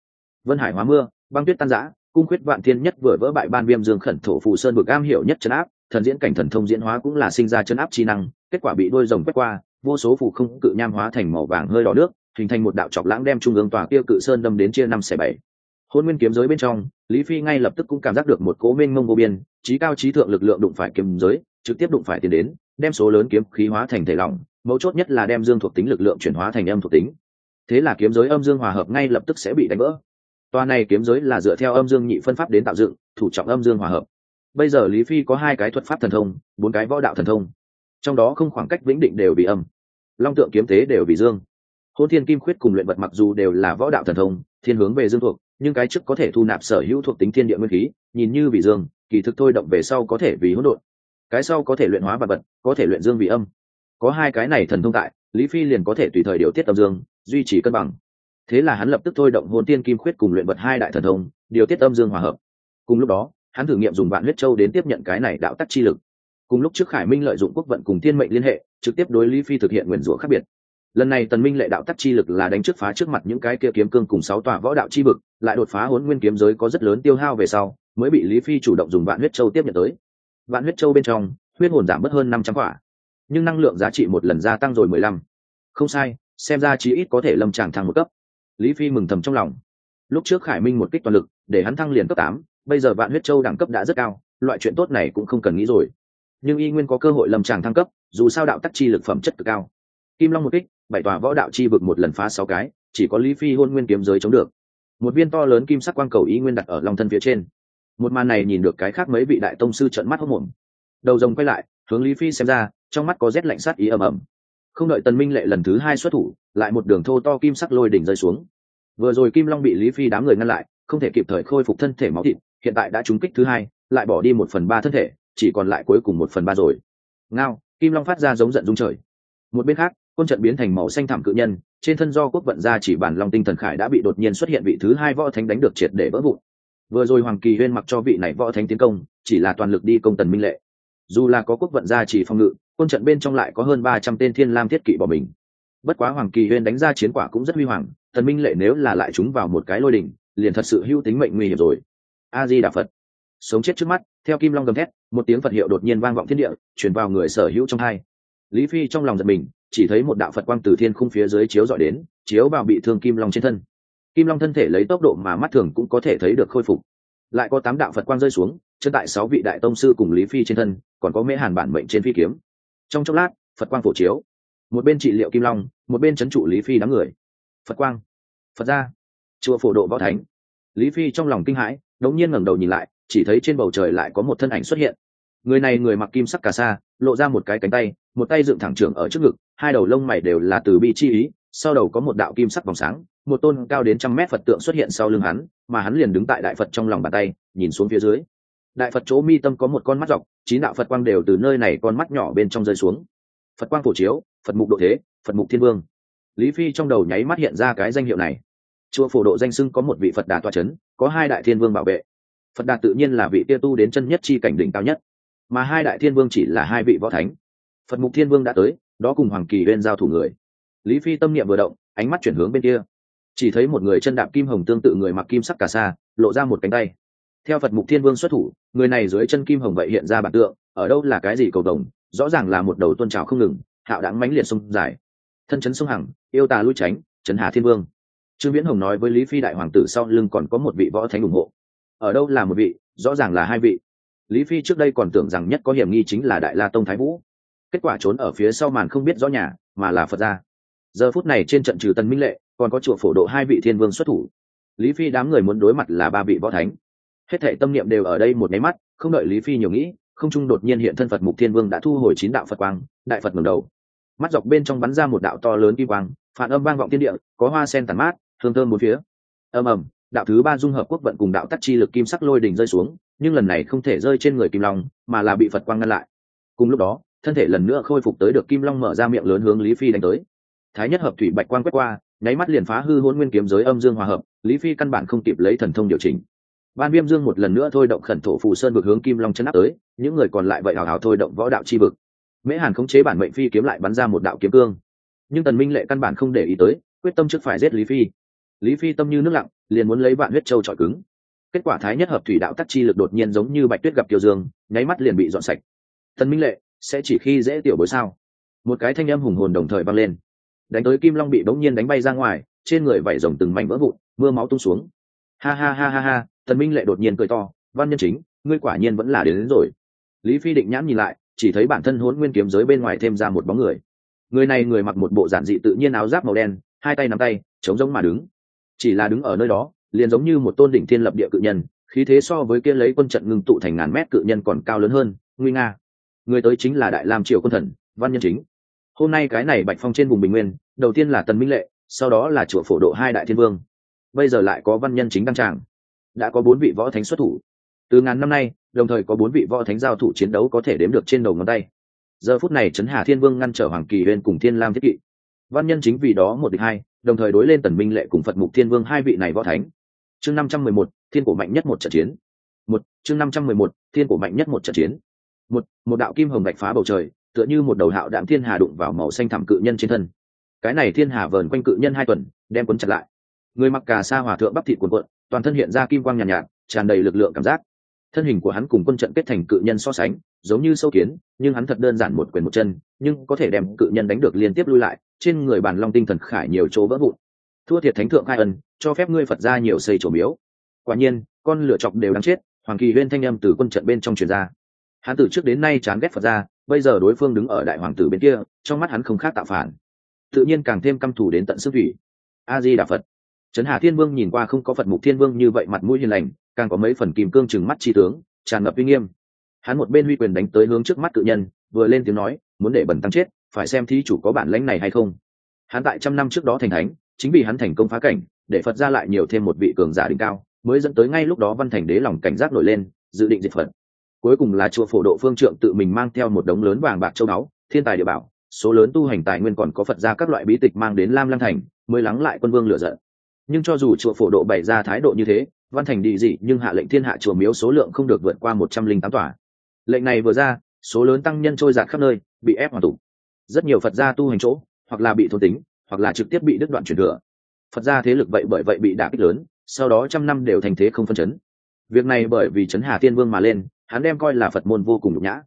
Vân hải hóa mưa, băng tuyết tan giã cung khuyết vạn thiên nhất vừa vỡ bại ban viêm dương khẩn thổ phù sơn vực am hiểu nhất chấn áp, thần diễn cảnh thần thông diễn hóa cũng là sinh ra chấn áp chi năng, kết quả bị đôi rồng quét qua vô số phù không cự nham hóa thành màu vàng hơi đỏ nước, hình thành một đạo chọc lãng đem trung ương tòa kia cự sơn đâm đến chia năm xẻ bảy. Hôn nguyên kiếm giới bên trong, lý phi ngay lập tức cũng cảm giác được một cố mênh mông vô biên, trí cao trí thượng lực lượng đụng phải kiếm giới, trực tiếp đụng phải tiến đến, đem số lớn kiếm khí hóa thành thể lỏng, mấu chốt nhất là đem dương thuộc tính lực lượng chuyển hóa thành âm thuộc tính. Thế là kiếm giới âm dương hòa hợp ngay lập tức sẽ bị đánh vỡ. Toa này kiếm giới là dựa theo âm dương nhị phân pháp đến tạo dựng, thủ trọng âm dương hòa hợp. Bây giờ lý phi có hai cái thuật pháp thần thông, bốn cái võ đạo thần thông trong đó không khoảng cách vĩnh định đều bị âm, long tượng kiếm thế đều bị dương. Hôn thiên kim khuyết cùng luyện vật mặc dù đều là võ đạo thần thông, thiên hướng về dương thuộc, nhưng cái trước có thể thu nạp sở hữu thuộc tính thiên địa nguyên khí, nhìn như vì dương, kỳ thực thôi động về sau có thể vì hỗn độn. Cái sau có thể luyện hóa vật vật, có thể luyện dương vì âm. Có hai cái này thần thông tại, lý phi liền có thể tùy thời điều tiết âm dương, duy trì cân bằng. Thế là hắn lập tức thôi động hồn tiên kim khuyết cùng luyện vật hai đại thần thông, điều tiết âm dương hòa hợp. Cùng lúc đó, hắn thử nghiệm dùng vạn huyết châu đến tiếp nhận cái này đạo tắc chi lực cùng lúc trước khải minh lợi dụng quốc vận cùng thiên mệnh liên hệ, trực tiếp đối lý phi thực hiện nguyền rủa khác biệt. Lần này tần minh lệ đạo tắc chi lực là đánh trước phá trước mặt những cái kia kiếm cương cùng sáu tòa võ đạo chi vực, lại đột phá huấn nguyên kiếm giới có rất lớn tiêu hao về sau, mới bị lý phi chủ động dùng vạn huyết châu tiếp nhận tới. Vạn huyết châu bên trong, huyết hồn giảm mất hơn năm trăm quả, nhưng năng lượng giá trị một lần gia tăng rồi mười lăm. Không sai, xem ra chí ít có thể lâm tràng thăng một cấp. Lý phi mừng thầm trong lòng. Lúc trước khải minh một kích toàn lực, để hắn thăng liền cấp tám, bây giờ vạn huyết châu đẳng cấp đã rất cao, loại chuyện tốt này cũng không cần nghĩ rồi nhưng y nguyên có cơ hội lâm tràng thăng cấp, dù sao đạo tắc chi lực phẩm chất cực cao. Kim long một kích, bảy tòa võ đạo chi vực một lần phá sáu cái, chỉ có lý phi hôn nguyên kiếm giới chống được. Một viên to lớn kim sắc quang cầu ý nguyên đặt ở lòng thân phía trên. Một màn này nhìn được cái khác mấy vị đại tông sư trận mắt hốc mồm đầu rồng quay lại, hướng lý phi xem ra, trong mắt có rét lạnh sát ý ầm ầm. Không đợi tần minh lệ lần thứ hai xuất thủ, lại một đường thô to kim sắc lôi đỉnh rơi xuống. Vừa rồi kim long bị lý phi đám người ngăn lại, không thể kịp thời khôi phục thân thể máu thịt, hiện tại đã trúng kích thứ hai, lại bỏ đi một phần ba thân thể chỉ còn lại cuối cùng một phần ba rồi. Ngao, kim long phát ra giống giận dung trời. Một bên khác, quân trận biến thành màu xanh thảm cự nhân, trên thân do quốc vận ra chỉ bản long tinh thần khải đã bị đột nhiên xuất hiện vị thứ hai võ thánh đánh được triệt để vỡ vụn. Vừa rồi hoàng kỳ huyên mặc cho vị này võ thánh tiến công, chỉ là toàn lực đi công tần minh lệ. Dù là có quốc vận ra chỉ phòng ngự, quân trận bên trong lại có hơn ba trăm tên thiên lam thiết kỵ bỏ mình. Bất quá hoàng kỳ huyên đánh ra chiến quả cũng rất huy hoàng, tần minh lệ nếu là lại chúng vào một cái lôi đỉnh, liền thật sự hữu tính mệnh nguy hiểm rồi. A di đà phật sống chết trước mắt, theo kim long gầm thét, một tiếng phật hiệu đột nhiên vang vọng thiên địa, truyền vào người sở hữu trong hai. Lý phi trong lòng giật mình, chỉ thấy một đạo phật quang từ thiên khung phía dưới chiếu dọi đến, chiếu vào bị thương kim long trên thân. Kim long thân thể lấy tốc độ mà mắt thường cũng có thể thấy được khôi phục. Lại có tám đạo phật quang rơi xuống, chân tại sáu vị đại tông sư cùng lý phi trên thân, còn có mễ hàn bản mệnh trên phi kiếm. Trong chốc lát, phật quang phổ chiếu. Một bên trị liệu kim long, một bên c h ấ n trụ lý phi đám người. Phật quang. Phật gia chùa phổ độ võ thánh. Lý phi trong lòng kinh hãi, đống nhiên ngẩng đầu nhìn lại chỉ thấy trên bầu trời lại có một thân ảnh xuất hiện. Người này người mặc kim sắc cà sa, lộ ra một cái cánh tay, một tay dựng thẳng trưởng ở trước ngực, hai đầu lông mày đều là từ bi chi ý, sau đầu có một đạo kim sắc vòng sáng, một tôn cao đến trăm mét phật tượng xuất hiện sau lưng hắn, mà hắn liền đứng tại đại phật trong lòng bàn tay, nhìn xuống phía dưới. Đại phật chỗ mi tâm có một con mắt dọc, chín đạo phật quang đều từ nơi này con mắt nhỏ bên trong rơi xuống. Phật quang phổ chiếu, phật mục độ thế, phật mục thiên vương. Lý phi trong đầu nháy mắt hiện ra cái danh hiệu này. Chùa phổ độ danh sưng có một vị phật đà toa c h ấ n có hai đại thiên vương bảo vệ phật đà tự nhiên là vị tiêu tu đến chân nhất chi cảnh đỉnh cao nhất, mà hai đại thiên vương chỉ là hai vị võ thánh. Phật mục thiên vương đã tới, đó cùng hoàng kỳ bên giao thủ người. Lý phi tâm niệm vừa động, ánh mắt chuyển hướng bên kia. Chỉ thấy một người chân đạp kim hồng tương tự người mặc kim sắc cà sa, lộ ra một cánh tay. Theo phật mục thiên vương xuất thủ, người này dưới chân kim hồng vậy hiện ra bản tượng, ở đâu là cái gì cầu đồng rõ ràng là một đầu tôn trào không ngừng, hạo đáng mãnh liệt sông dài. Thân chấn sông hằng, yêu tà lui tránh trấn hà thiên vương. Trương viễn hồng nói với lý phi đại hoàng tử sau lưng còn có một vị võ thánh ủng hộ ở đâu là một vị, rõ ràng là hai vị. Lý phi trước đây còn tưởng rằng nhất có hiểm nghi chính là đại la tông thái vũ. Kết quả trốn ở phía sau màn không biết rõ nhà, mà là phật gia. Giờ phút này trên trận trừ tân minh lệ, còn có chùa phổ độ hai vị thiên vương xuất thủ. Lý phi đám người muốn đối mặt là ba vị võ thánh. Hết thể tâm niệm đều ở đây một máy mắt, không đợi lý phi nhiều nghĩ, không trung đột nhiên hiện thân phật mục thiên vương đã thu hồi chín đạo phật quang, đại phật ngầm đầu. Mắt dọc bên trong bắn ra một đạo to lớn kim quang, phản âm vang vọng thiên địa, có hoa sen tàn mát thương thơm bốn phía. Ầm ầm đạo thứ ba dung hợp quốc vận cùng đạo tắc chi lực kim sắc lôi đỉnh rơi xuống, nhưng lần này không thể rơi trên người kim long, mà là bị phật quang ngăn lại. Cùng lúc đó, thân thể lần nữa khôi phục tới được kim long mở ra miệng lớn hướng lý phi đánh tới. Thái nhất hợp thủy bạch quang quét qua, nháy mắt liền phá hư hôn nguyên kiếm giới âm dương hòa hợp, lý phi căn bản không kịp lấy thần thông điều chỉnh. Ban viêm dương một lần nữa thôi động khẩn thổ phù sơn vực hướng kim long chân áp tới, những người còn lại vậy hào hào thôi động võ đạo chi vực. Mễ hàn khống chế bản mệnh phi kiếm lại bắn ra một đạo kiếm cương. Nhưng tần minh lệ căn bản không để ý tới, quyết tâm trước phải giết lý phi. Lý phi tâm như nước lặng liền muốn lấy vạn huyết châu trọi cứng. Kết quả thái nhất hợp thủy đạo tắc chi lực đột nhiên giống như bạch tuyết gặp kiều dương nháy mắt liền bị dọn sạch. Thần minh lệ sẽ chỉ khi dễ tiểu bối sao? Một cái thanh âm hùng hồn đồng thời vang lên. Đánh tới kim long bị bỗng nhiên đánh bay ra ngoài trên người vảy rồng từng mảnh vỡ vụn mưa máu tung xuống. Ha ha ha ha ha thần minh lệ đột nhiên cười to văn nhân chính ngươi quả nhiên vẫn là đến, đến rồi. Lý phi định nhãn nhìn lại chỉ thấy bản thân hốn nguyên kiếm giới bên ngoài thêm ra một bóng người. Người này người mặc một bộ giản dị tự nhiên áo giáp màu đen hai tay nắm tay chống giống mà đứng chỉ là đứng ở nơi đó, liền giống như một tôn đỉnh thiên lập địa cự nhân, khí thế so với kia lấy quân trận ngưng tụ thành ngàn mét cự nhân còn cao lớn hơn, nguy nga. Người tới chính là đại lam triều quân thần, văn nhân chính. Hôm nay cái này bạch phong trên vùng bình nguyên, đầu tiên là tần minh lệ, sau đó là chùa phổ độ hai đại thiên vương. Bây giờ lại có văn nhân chính đăng tràng. Đã có bốn vị võ thánh xuất thủ. Từ ngàn năm nay, đồng thời có bốn vị võ thánh giao thủ chiến đấu có thể đếm được trên đầu ngón tay. Giờ phút này trấn hà thiên vương ngăn trở hoàng kỳ huyên cùng thiên lam thiết kỵ. Văn nhân chính vì đó một địch hai đồng thời đối lên tần minh lệ cùng phật mục thiên vương hai vị này võ thánh. Chương năm trăm mười một thiên cổ mạnh nhất một trận chiến. Một chương năm trăm mười một thiên cổ mạnh nhất một trận chiến. Một một đạo kim hồng bạch phá bầu trời tựa như một đầu hạo đạm thiên hà đụng vào màu xanh thẳm cự nhân trên thân. Cái này thiên hà vờn quanh cự nhân hai tuần đem cuốn chặt lại. Người mặc cà sa hòa thượng bắp thịt cuộn cuộn toàn thân hiện ra kim quang nhàn nhạt, nhạt tràn đầy lực lượng cảm giác. Thân hình của hắn cùng quân trận kết thành cự nhân so sánh giống như sâu kiến nhưng hắn thật đơn giản một quyền một chân nhưng có thể đem cự nhân đánh được liên tiếp lui lại trên người bản long tinh thần khải nhiều chỗ vỡ vụn. Thua thiệt thánh thượng khai ân, cho phép ngươi phật ra nhiều xây chỗ miếu. Quả nhiên, con lửa chọc đều đáng chết, hoàng kỳ huyên thanh â m từ quân trận bên trong truyền ra. Hắn từ trước đến nay chán ghét phật ra, bây giờ đối phương đứng ở đại hoàng tử bên kia, trong mắt hắn không khác tạo phản. Tự nhiên càng thêm căm thù đến tận sức thủy. A di đà phật. Trấn hà thiên vương nhìn qua không có phật mục thiên vương như vậy mặt mũi hiền lành, càng có mấy phần kìm cương chừng mắt chi tướng, tràn ngập uy nghiêm. Hắn một bên huy quyền đánh tới hướng trước mắt cự nhân, vừa lên tiếng nói, muốn để bẩn tăng chết phải xem thí chủ có bản lãnh này hay không. Hắn tại trăm năm trước đó thành thánh, chính vì hắn thành công phá cảnh, để phật ra lại nhiều thêm một vị cường giả đỉnh cao, mới dẫn tới ngay lúc đó văn thành đế lòng cảnh giác nổi lên, dự định diệt phật. Cuối cùng là chùa phổ độ phương trượng tự mình mang theo một đống lớn vàng bạc châu báu, thiên tài địa bảo, số lớn tu hành tài nguyên còn có phật ra các loại bí tịch mang đến lam lăng thành, mới lắng lại quân vương lựa giận. Nhưng cho dù chùa phổ độ bày ra thái độ như thế, văn thành đi dị nhưng hạ lệnh thiên hạ chùa miếu số lượng không được vượt qua một trăm linh tám tòa. Lệnh này vừa ra, số lớn tăng nhân trôi giạt khắp nơi, bị ép hoàn tụ rất nhiều phật gia tu hành chỗ, hoặc là bị thôn tính, hoặc là trực tiếp bị đứt đoạn chuyển thừa. Phật gia thế lực vậy bởi vậy bị đả kích lớn, sau đó trăm năm đều thành thế không phân chấn. Việc này bởi vì chấn hà tiên vương mà lên, hắn đem coi là phật môn vô cùng nhục nhã.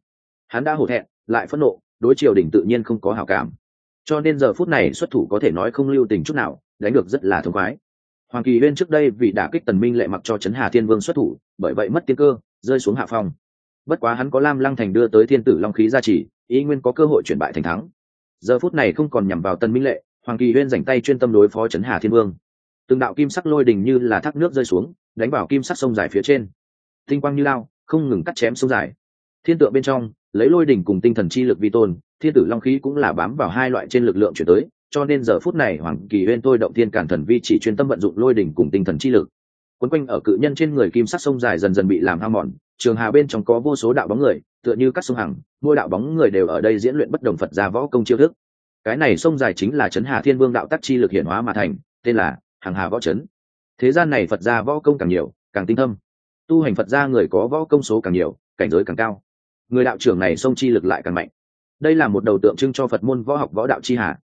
Hắn đã hổ thẹn, lại phẫn nộ, đối triều đình tự nhiên không có hảo cảm. Cho nên giờ phút này xuất thủ có thể nói không lưu tình chút nào, đánh được rất là thông khoái. Hoàng kỳ huyên trước đây vì đả kích tần minh lệ mặc cho trấn hà thiên vương xuất thủ, bởi vậy mất tiên cơ, rơi xuống hạ phong. Bất quá hắn có lam lăng thành đưa tới thiên tử long khí gia trì ý nguyên có cơ hội chuyển bại thành thắng. Giờ phút này không còn nhằm vào tần minh lệ, hoàng kỳ huyên dành tay chuyên tâm đối phó trấn hà thiên vương. Từng đạo kim sắc lôi đình như là thác nước rơi xuống, đánh vào kim sắc sông dài phía trên. Tinh quang như lao, không ngừng cắt chém sông dài. Thiên tượng bên trong, lấy lôi đỉnh cùng tinh thần chi lực vi tôn, thiên tử long khí cũng là bám vào hai loại trên lực lượng chuyển tới, cho nên giờ phút này hoàng kỳ huyên tôi động thiên cản thần vi chỉ chuyên tâm vận dụng lôi đỉnh cùng tinh thần chi lực. Quấn quanh ở cự nhân trên người kim sắc sông dài dần dần bị làm hao mòn trường hà bên trong có vô số đạo bóng người, tựa như các sông hằng, mỗi đạo bóng người đều ở đây diễn luyện bất đồng phật gia võ công chiêu thức. Cái này sông dài chính là trấn hà thiên vương đạo tắc chi lực hiển hóa mà thành, tên là hàng hà võ trấn thế gian này phật gia võ công càng nhiều, càng tinh thâm. Tu hành phật gia người có võ công số càng nhiều, cảnh giới càng cao. Người đạo trưởng này sông chi lực lại càng mạnh. Đây là một đầu tượng trưng cho phật môn võ học võ đạo chi hà.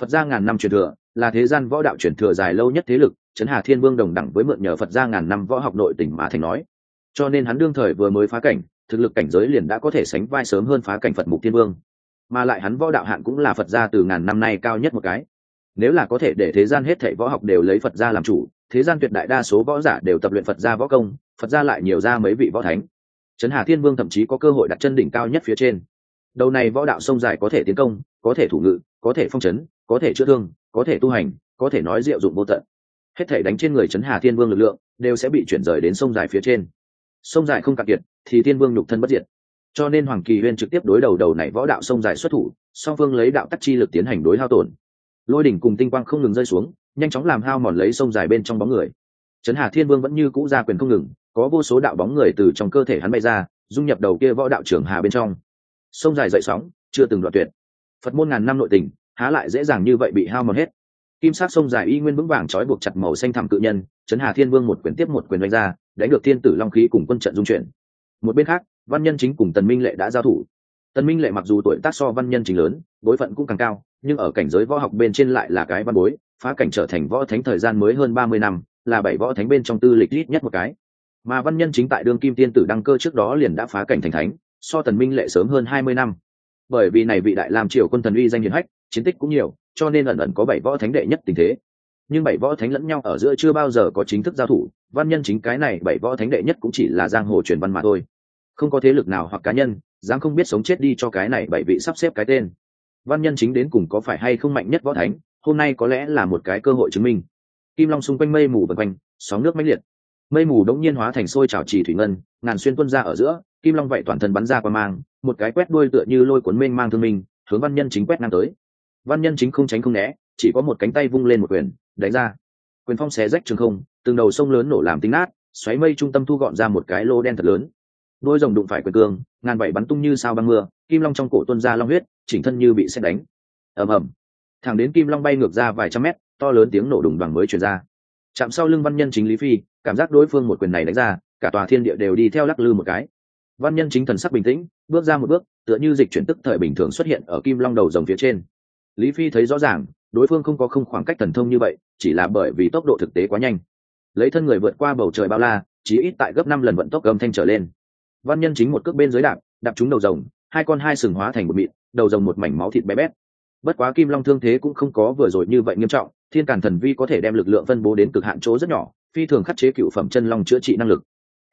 Phật gia ngàn năm truyền thừa, là thế gian võ đạo truyền thừa dài lâu nhất thế lực trấn hà thiên vương đồng đẳng với mượn nhờ phật gia ngàn năm võ học nội tỉnh mà thành nói cho nên hắn đương thời vừa mới phá cảnh, thực lực cảnh giới liền đã có thể sánh vai sớm hơn phá cảnh phật mục thiên vương. Mà lại hắn võ đạo hạn cũng là phật gia từ ngàn năm nay cao nhất một cái. Nếu là có thể để thế gian hết thảy võ học đều lấy phật gia làm chủ, thế gian tuyệt đại đa số võ giả đều tập luyện phật gia võ công, phật gia lại nhiều ra mấy vị võ thánh. Trấn hà thiên vương thậm chí có cơ hội đặt chân đỉnh cao nhất phía trên. Đầu này võ đạo sông dài có thể tiến công, có thể thủ ngự, có thể phong chấn, có thể chữa thương, có thể tu hành, có thể nói diệu dụng vô tận. Hết thể đánh trên người trấn hà thiên vương lực lượng đều sẽ bị chuyển rời đến sông dài phía trên sông dài không cạn kiệt, thì thiên vương nhục thân bất diệt. Cho nên hoàng kỳ huyên trực tiếp đối đầu đầu này võ đạo sông dài xuất thủ, song phương lấy đạo tắc chi lực tiến hành đối hao tổn. Lôi đỉnh cùng tinh quang không ngừng rơi xuống, nhanh chóng làm hao mòn lấy sông dài bên trong bóng người. Trấn hà thiên vương vẫn như cũ ra quyền không ngừng, có vô số đạo bóng người từ trong cơ thể hắn bay ra, dung nhập đầu kia võ đạo trưởng hà bên trong. Sông dài dậy sóng, chưa từng đoạn tuyệt. Phật môn ngàn năm nội tình, há lại dễ dàng như vậy bị hao mòn hết kim sát sông dài y nguyên vững vàng trói buộc chặt màu xanh thẳm cự nhân trấn hà thiên vương một quyền tiếp một quyền đánh ra, đánh được thiên tử long khí cùng quân trận dung chuyển. Một bên khác, văn nhân chính cùng tần minh lệ đã giao thủ. Tần minh lệ mặc dù tuổi tác so văn nhân chính lớn bối phận cũng càng cao, nhưng ở cảnh giới võ học bên trên lại là cái văn bối, phá cảnh trở thành võ thánh thời gian mới hơn ba mươi năm, là bảy võ thánh bên trong tư lịch ít nhất một cái. Mà văn nhân chính tại đương kim tiên tử đăng cơ trước đó liền đã phá cảnh thành thánh, so tần minh lệ sớm hơn hai mươi năm. Bởi vì này vị đại làm triều quân thần uy danh hiển hách, chiến tích cũng nhiều cho nên ẩn ẩn có bảy võ thánh đệ nhất tình thế. Nhưng bảy võ thánh lẫn nhau ở giữa chưa bao giờ có chính thức giao thủ, văn nhân chính cái này bảy võ thánh đệ nhất cũng chỉ là giang hồ truyền văn mà thôi. Không có thế lực nào hoặc cá nhân, dám không biết sống chết đi cho cái này bảy vị sắp xếp cái tên. Văn nhân chính đến cùng có phải hay không mạnh nhất võ thánh, hôm nay có lẽ là một cái cơ hội chứng minh. Kim long xung quanh mây mù vần quanh, sóng nước mãnh liệt. Mây mù đống nhiên hóa thành sôi trào trì thủy ngân, ngàn xuyên tuân ra ở giữa, kim long vậy toàn thân bắn ra qua mang, một cái quét đuôi tựa như lôi cuốn mênh mang thương minh, hướng văn nhân chính quét ngang tới văn nhân chính không tránh không né, chỉ có một cánh tay vung lên một quyền, đánh ra. Quyền phong xé rách trường không, từng đầu sông lớn nổ làm tinh nát, xoáy mây trung tâm thu gọn ra một cái lô đen thật lớn. Đôi rồng đụng phải quyền cương, ngàn bảy bắn tung như sao băng mưa, kim long trong cổ tuân ra long huyết, chỉnh thân như bị xét đánh. Ầm ầm. Thẳng đến kim long bay ngược ra vài trăm mét, to lớn tiếng nổ đùng bằng mới chuyển ra. Chạm sau lưng văn nhân chính lý phi, cảm giác đối phương một quyền này đánh ra, cả tòa thiên địa đều đi theo lắc lư một cái. Văn nhân chính thần sắc bình tĩnh, bước ra một bước, tựa như dịch chuyển tức thời bình thường xuất hiện ở kim long đầu rồng phía trên lý phi thấy rõ ràng, đối phương không có không khoảng cách thần thông như vậy, chỉ là bởi vì tốc độ thực tế quá nhanh. Lấy thân người vượt qua bầu trời bao la chỉ ít tại gấp năm lần vận tốc gầm thanh trở lên. Văn nhân chính một cước bên dưới đạp đạp trúng đầu rồng, hai con hai sừng hóa thành một mịn, đầu rồng một mảnh máu thịt bé bét. Bất quá kim long thương thế cũng không có vừa rồi như vậy nghiêm trọng, thiên càn thần vi có thể đem lực lượng phân bố đến cực hạn chỗ rất nhỏ, phi thường khắc chế cựu phẩm chân long chữa trị năng lực.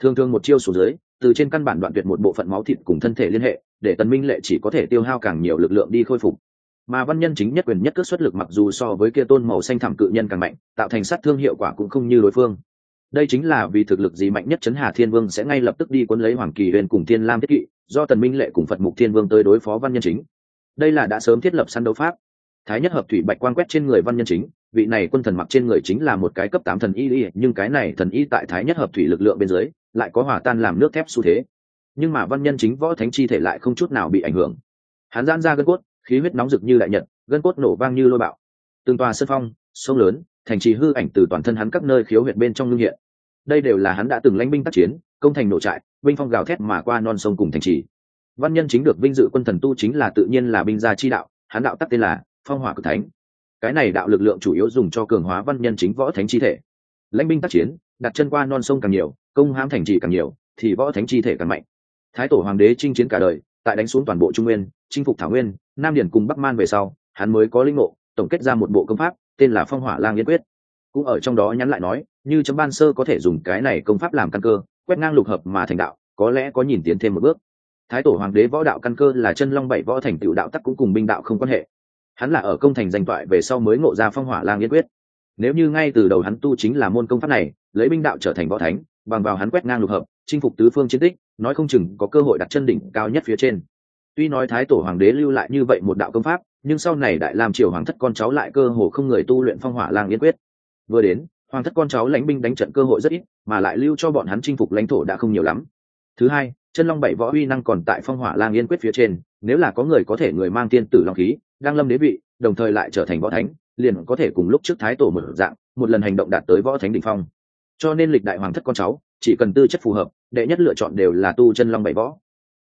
Thường thường một chiêu xuống dưới, từ trên căn bản đoạn tuyệt một bộ phận máu thịt cùng thân thể liên hệ, để tần minh lệ chỉ có thể tiêu hao càng nhiều lực lượng đi khôi phục mà văn nhân chính nhất quyền nhất cước xuất lực mặc dù so với kia tôn màu xanh thảm cự nhân càng mạnh, tạo thành sát thương hiệu quả cũng không như đối phương. Đây chính là vì thực lực gì mạnh nhất chấn hà thiên vương sẽ ngay lập tức đi quân lấy hoàng kỳ huyền cùng thiên lam thiết kỵ, do tần minh lệ cùng phật mục thiên vương tới đối phó văn nhân chính. Đây là đã sớm thiết lập săn đấu pháp. Thái nhất hợp thủy bạch quan quét trên người văn nhân chính, vị này quân thần mặc trên người chính là một cái cấp tám thần y y, nhưng cái này thần y tại thái nhất hợp thủy lực lượng bên dưới, lại có hỏa tan làm nước thép xu thế. Nhưng mà văn nhân chính võ thánh chi thể lại không chút nào bị ảnh hưởng. Hắn giãn ra gân cốt khí huyết nóng rực như đại nhật, gân cốt nổ vang như lôi bạo. Từng tòa sân phong, sông lớn, thành trì hư ảnh từ toàn thân hắn các nơi khiếu huyệt bên trong ngưng hiện. Đây đều là hắn đã từng lãnh binh tác chiến, công thành nổ trại, binh phong gào thét mà qua non sông cùng thành trì. Văn nhân chính được vinh dự quân thần tu chính là tự nhiên là binh gia chi đạo, hắn đạo tắc tên là phong hỏa cực thánh. Cái này đạo lực lượng chủ yếu dùng cho cường hóa văn nhân chính võ thánh chi thể. Lãnh binh tác chiến, đặt chân qua non sông càng nhiều, công hãm thành trì càng nhiều, thì võ thánh chi thể càng mạnh. Thái tổ hoàng đế chinh chiến cả đời tại đánh xuống toàn bộ trung nguyên, chinh phục thảo nguyên, nam điển cùng bắc man về sau, hắn mới có linh ngộ, tổng kết ra một bộ công pháp, tên là phong hỏa lang yên quyết. Cũng ở trong đó nhắn lại nói, như chấm ban sơ có thể dùng cái này công pháp làm căn cơ, quét ngang lục hợp mà thành đạo, có lẽ có nhìn tiến thêm một bước. Thái tổ hoàng đế võ đạo căn cơ là chân long bảy võ thành tựu đạo tắc cũng cùng binh đạo không quan hệ. Hắn là ở công thành danh toại về sau mới ngộ ra phong hỏa lang yên quyết. Nếu như ngay từ đầu hắn tu chính là môn công pháp này, lấy binh đạo trở thành võ thánh, bằng vào hắn quét ngang lục hợp, chinh phục tứ phương chiến tích nói không chừng có cơ hội đặt chân đỉnh cao nhất phía trên. Tuy nói thái tổ hoàng đế lưu lại như vậy một đạo công pháp, nhưng sau này đại làm triều hoàng thất con cháu lại cơ hồ không người tu luyện phong hỏa lang yên quyết. Vừa đến, hoàng thất con cháu lãnh binh đánh trận cơ hội rất ít, mà lại lưu cho bọn hắn chinh phục lãnh thổ đã không nhiều lắm. Thứ hai, chân long bảy võ uy năng còn tại phong hỏa lang yên quyết phía trên, nếu là có người có thể người mang tiên tử long khí, đang lâm đế vị, đồng thời lại trở thành võ thánh, liền có thể cùng lúc trước thái tổ mở dạng, một lần hành động đạt tới võ thánh đ ỉ n h phong. Cho nên lịch đại hoàng thất con cháu, chỉ cần tư chất phù hợp đệ nhất lựa chọn đều là tu chân long bảy võ.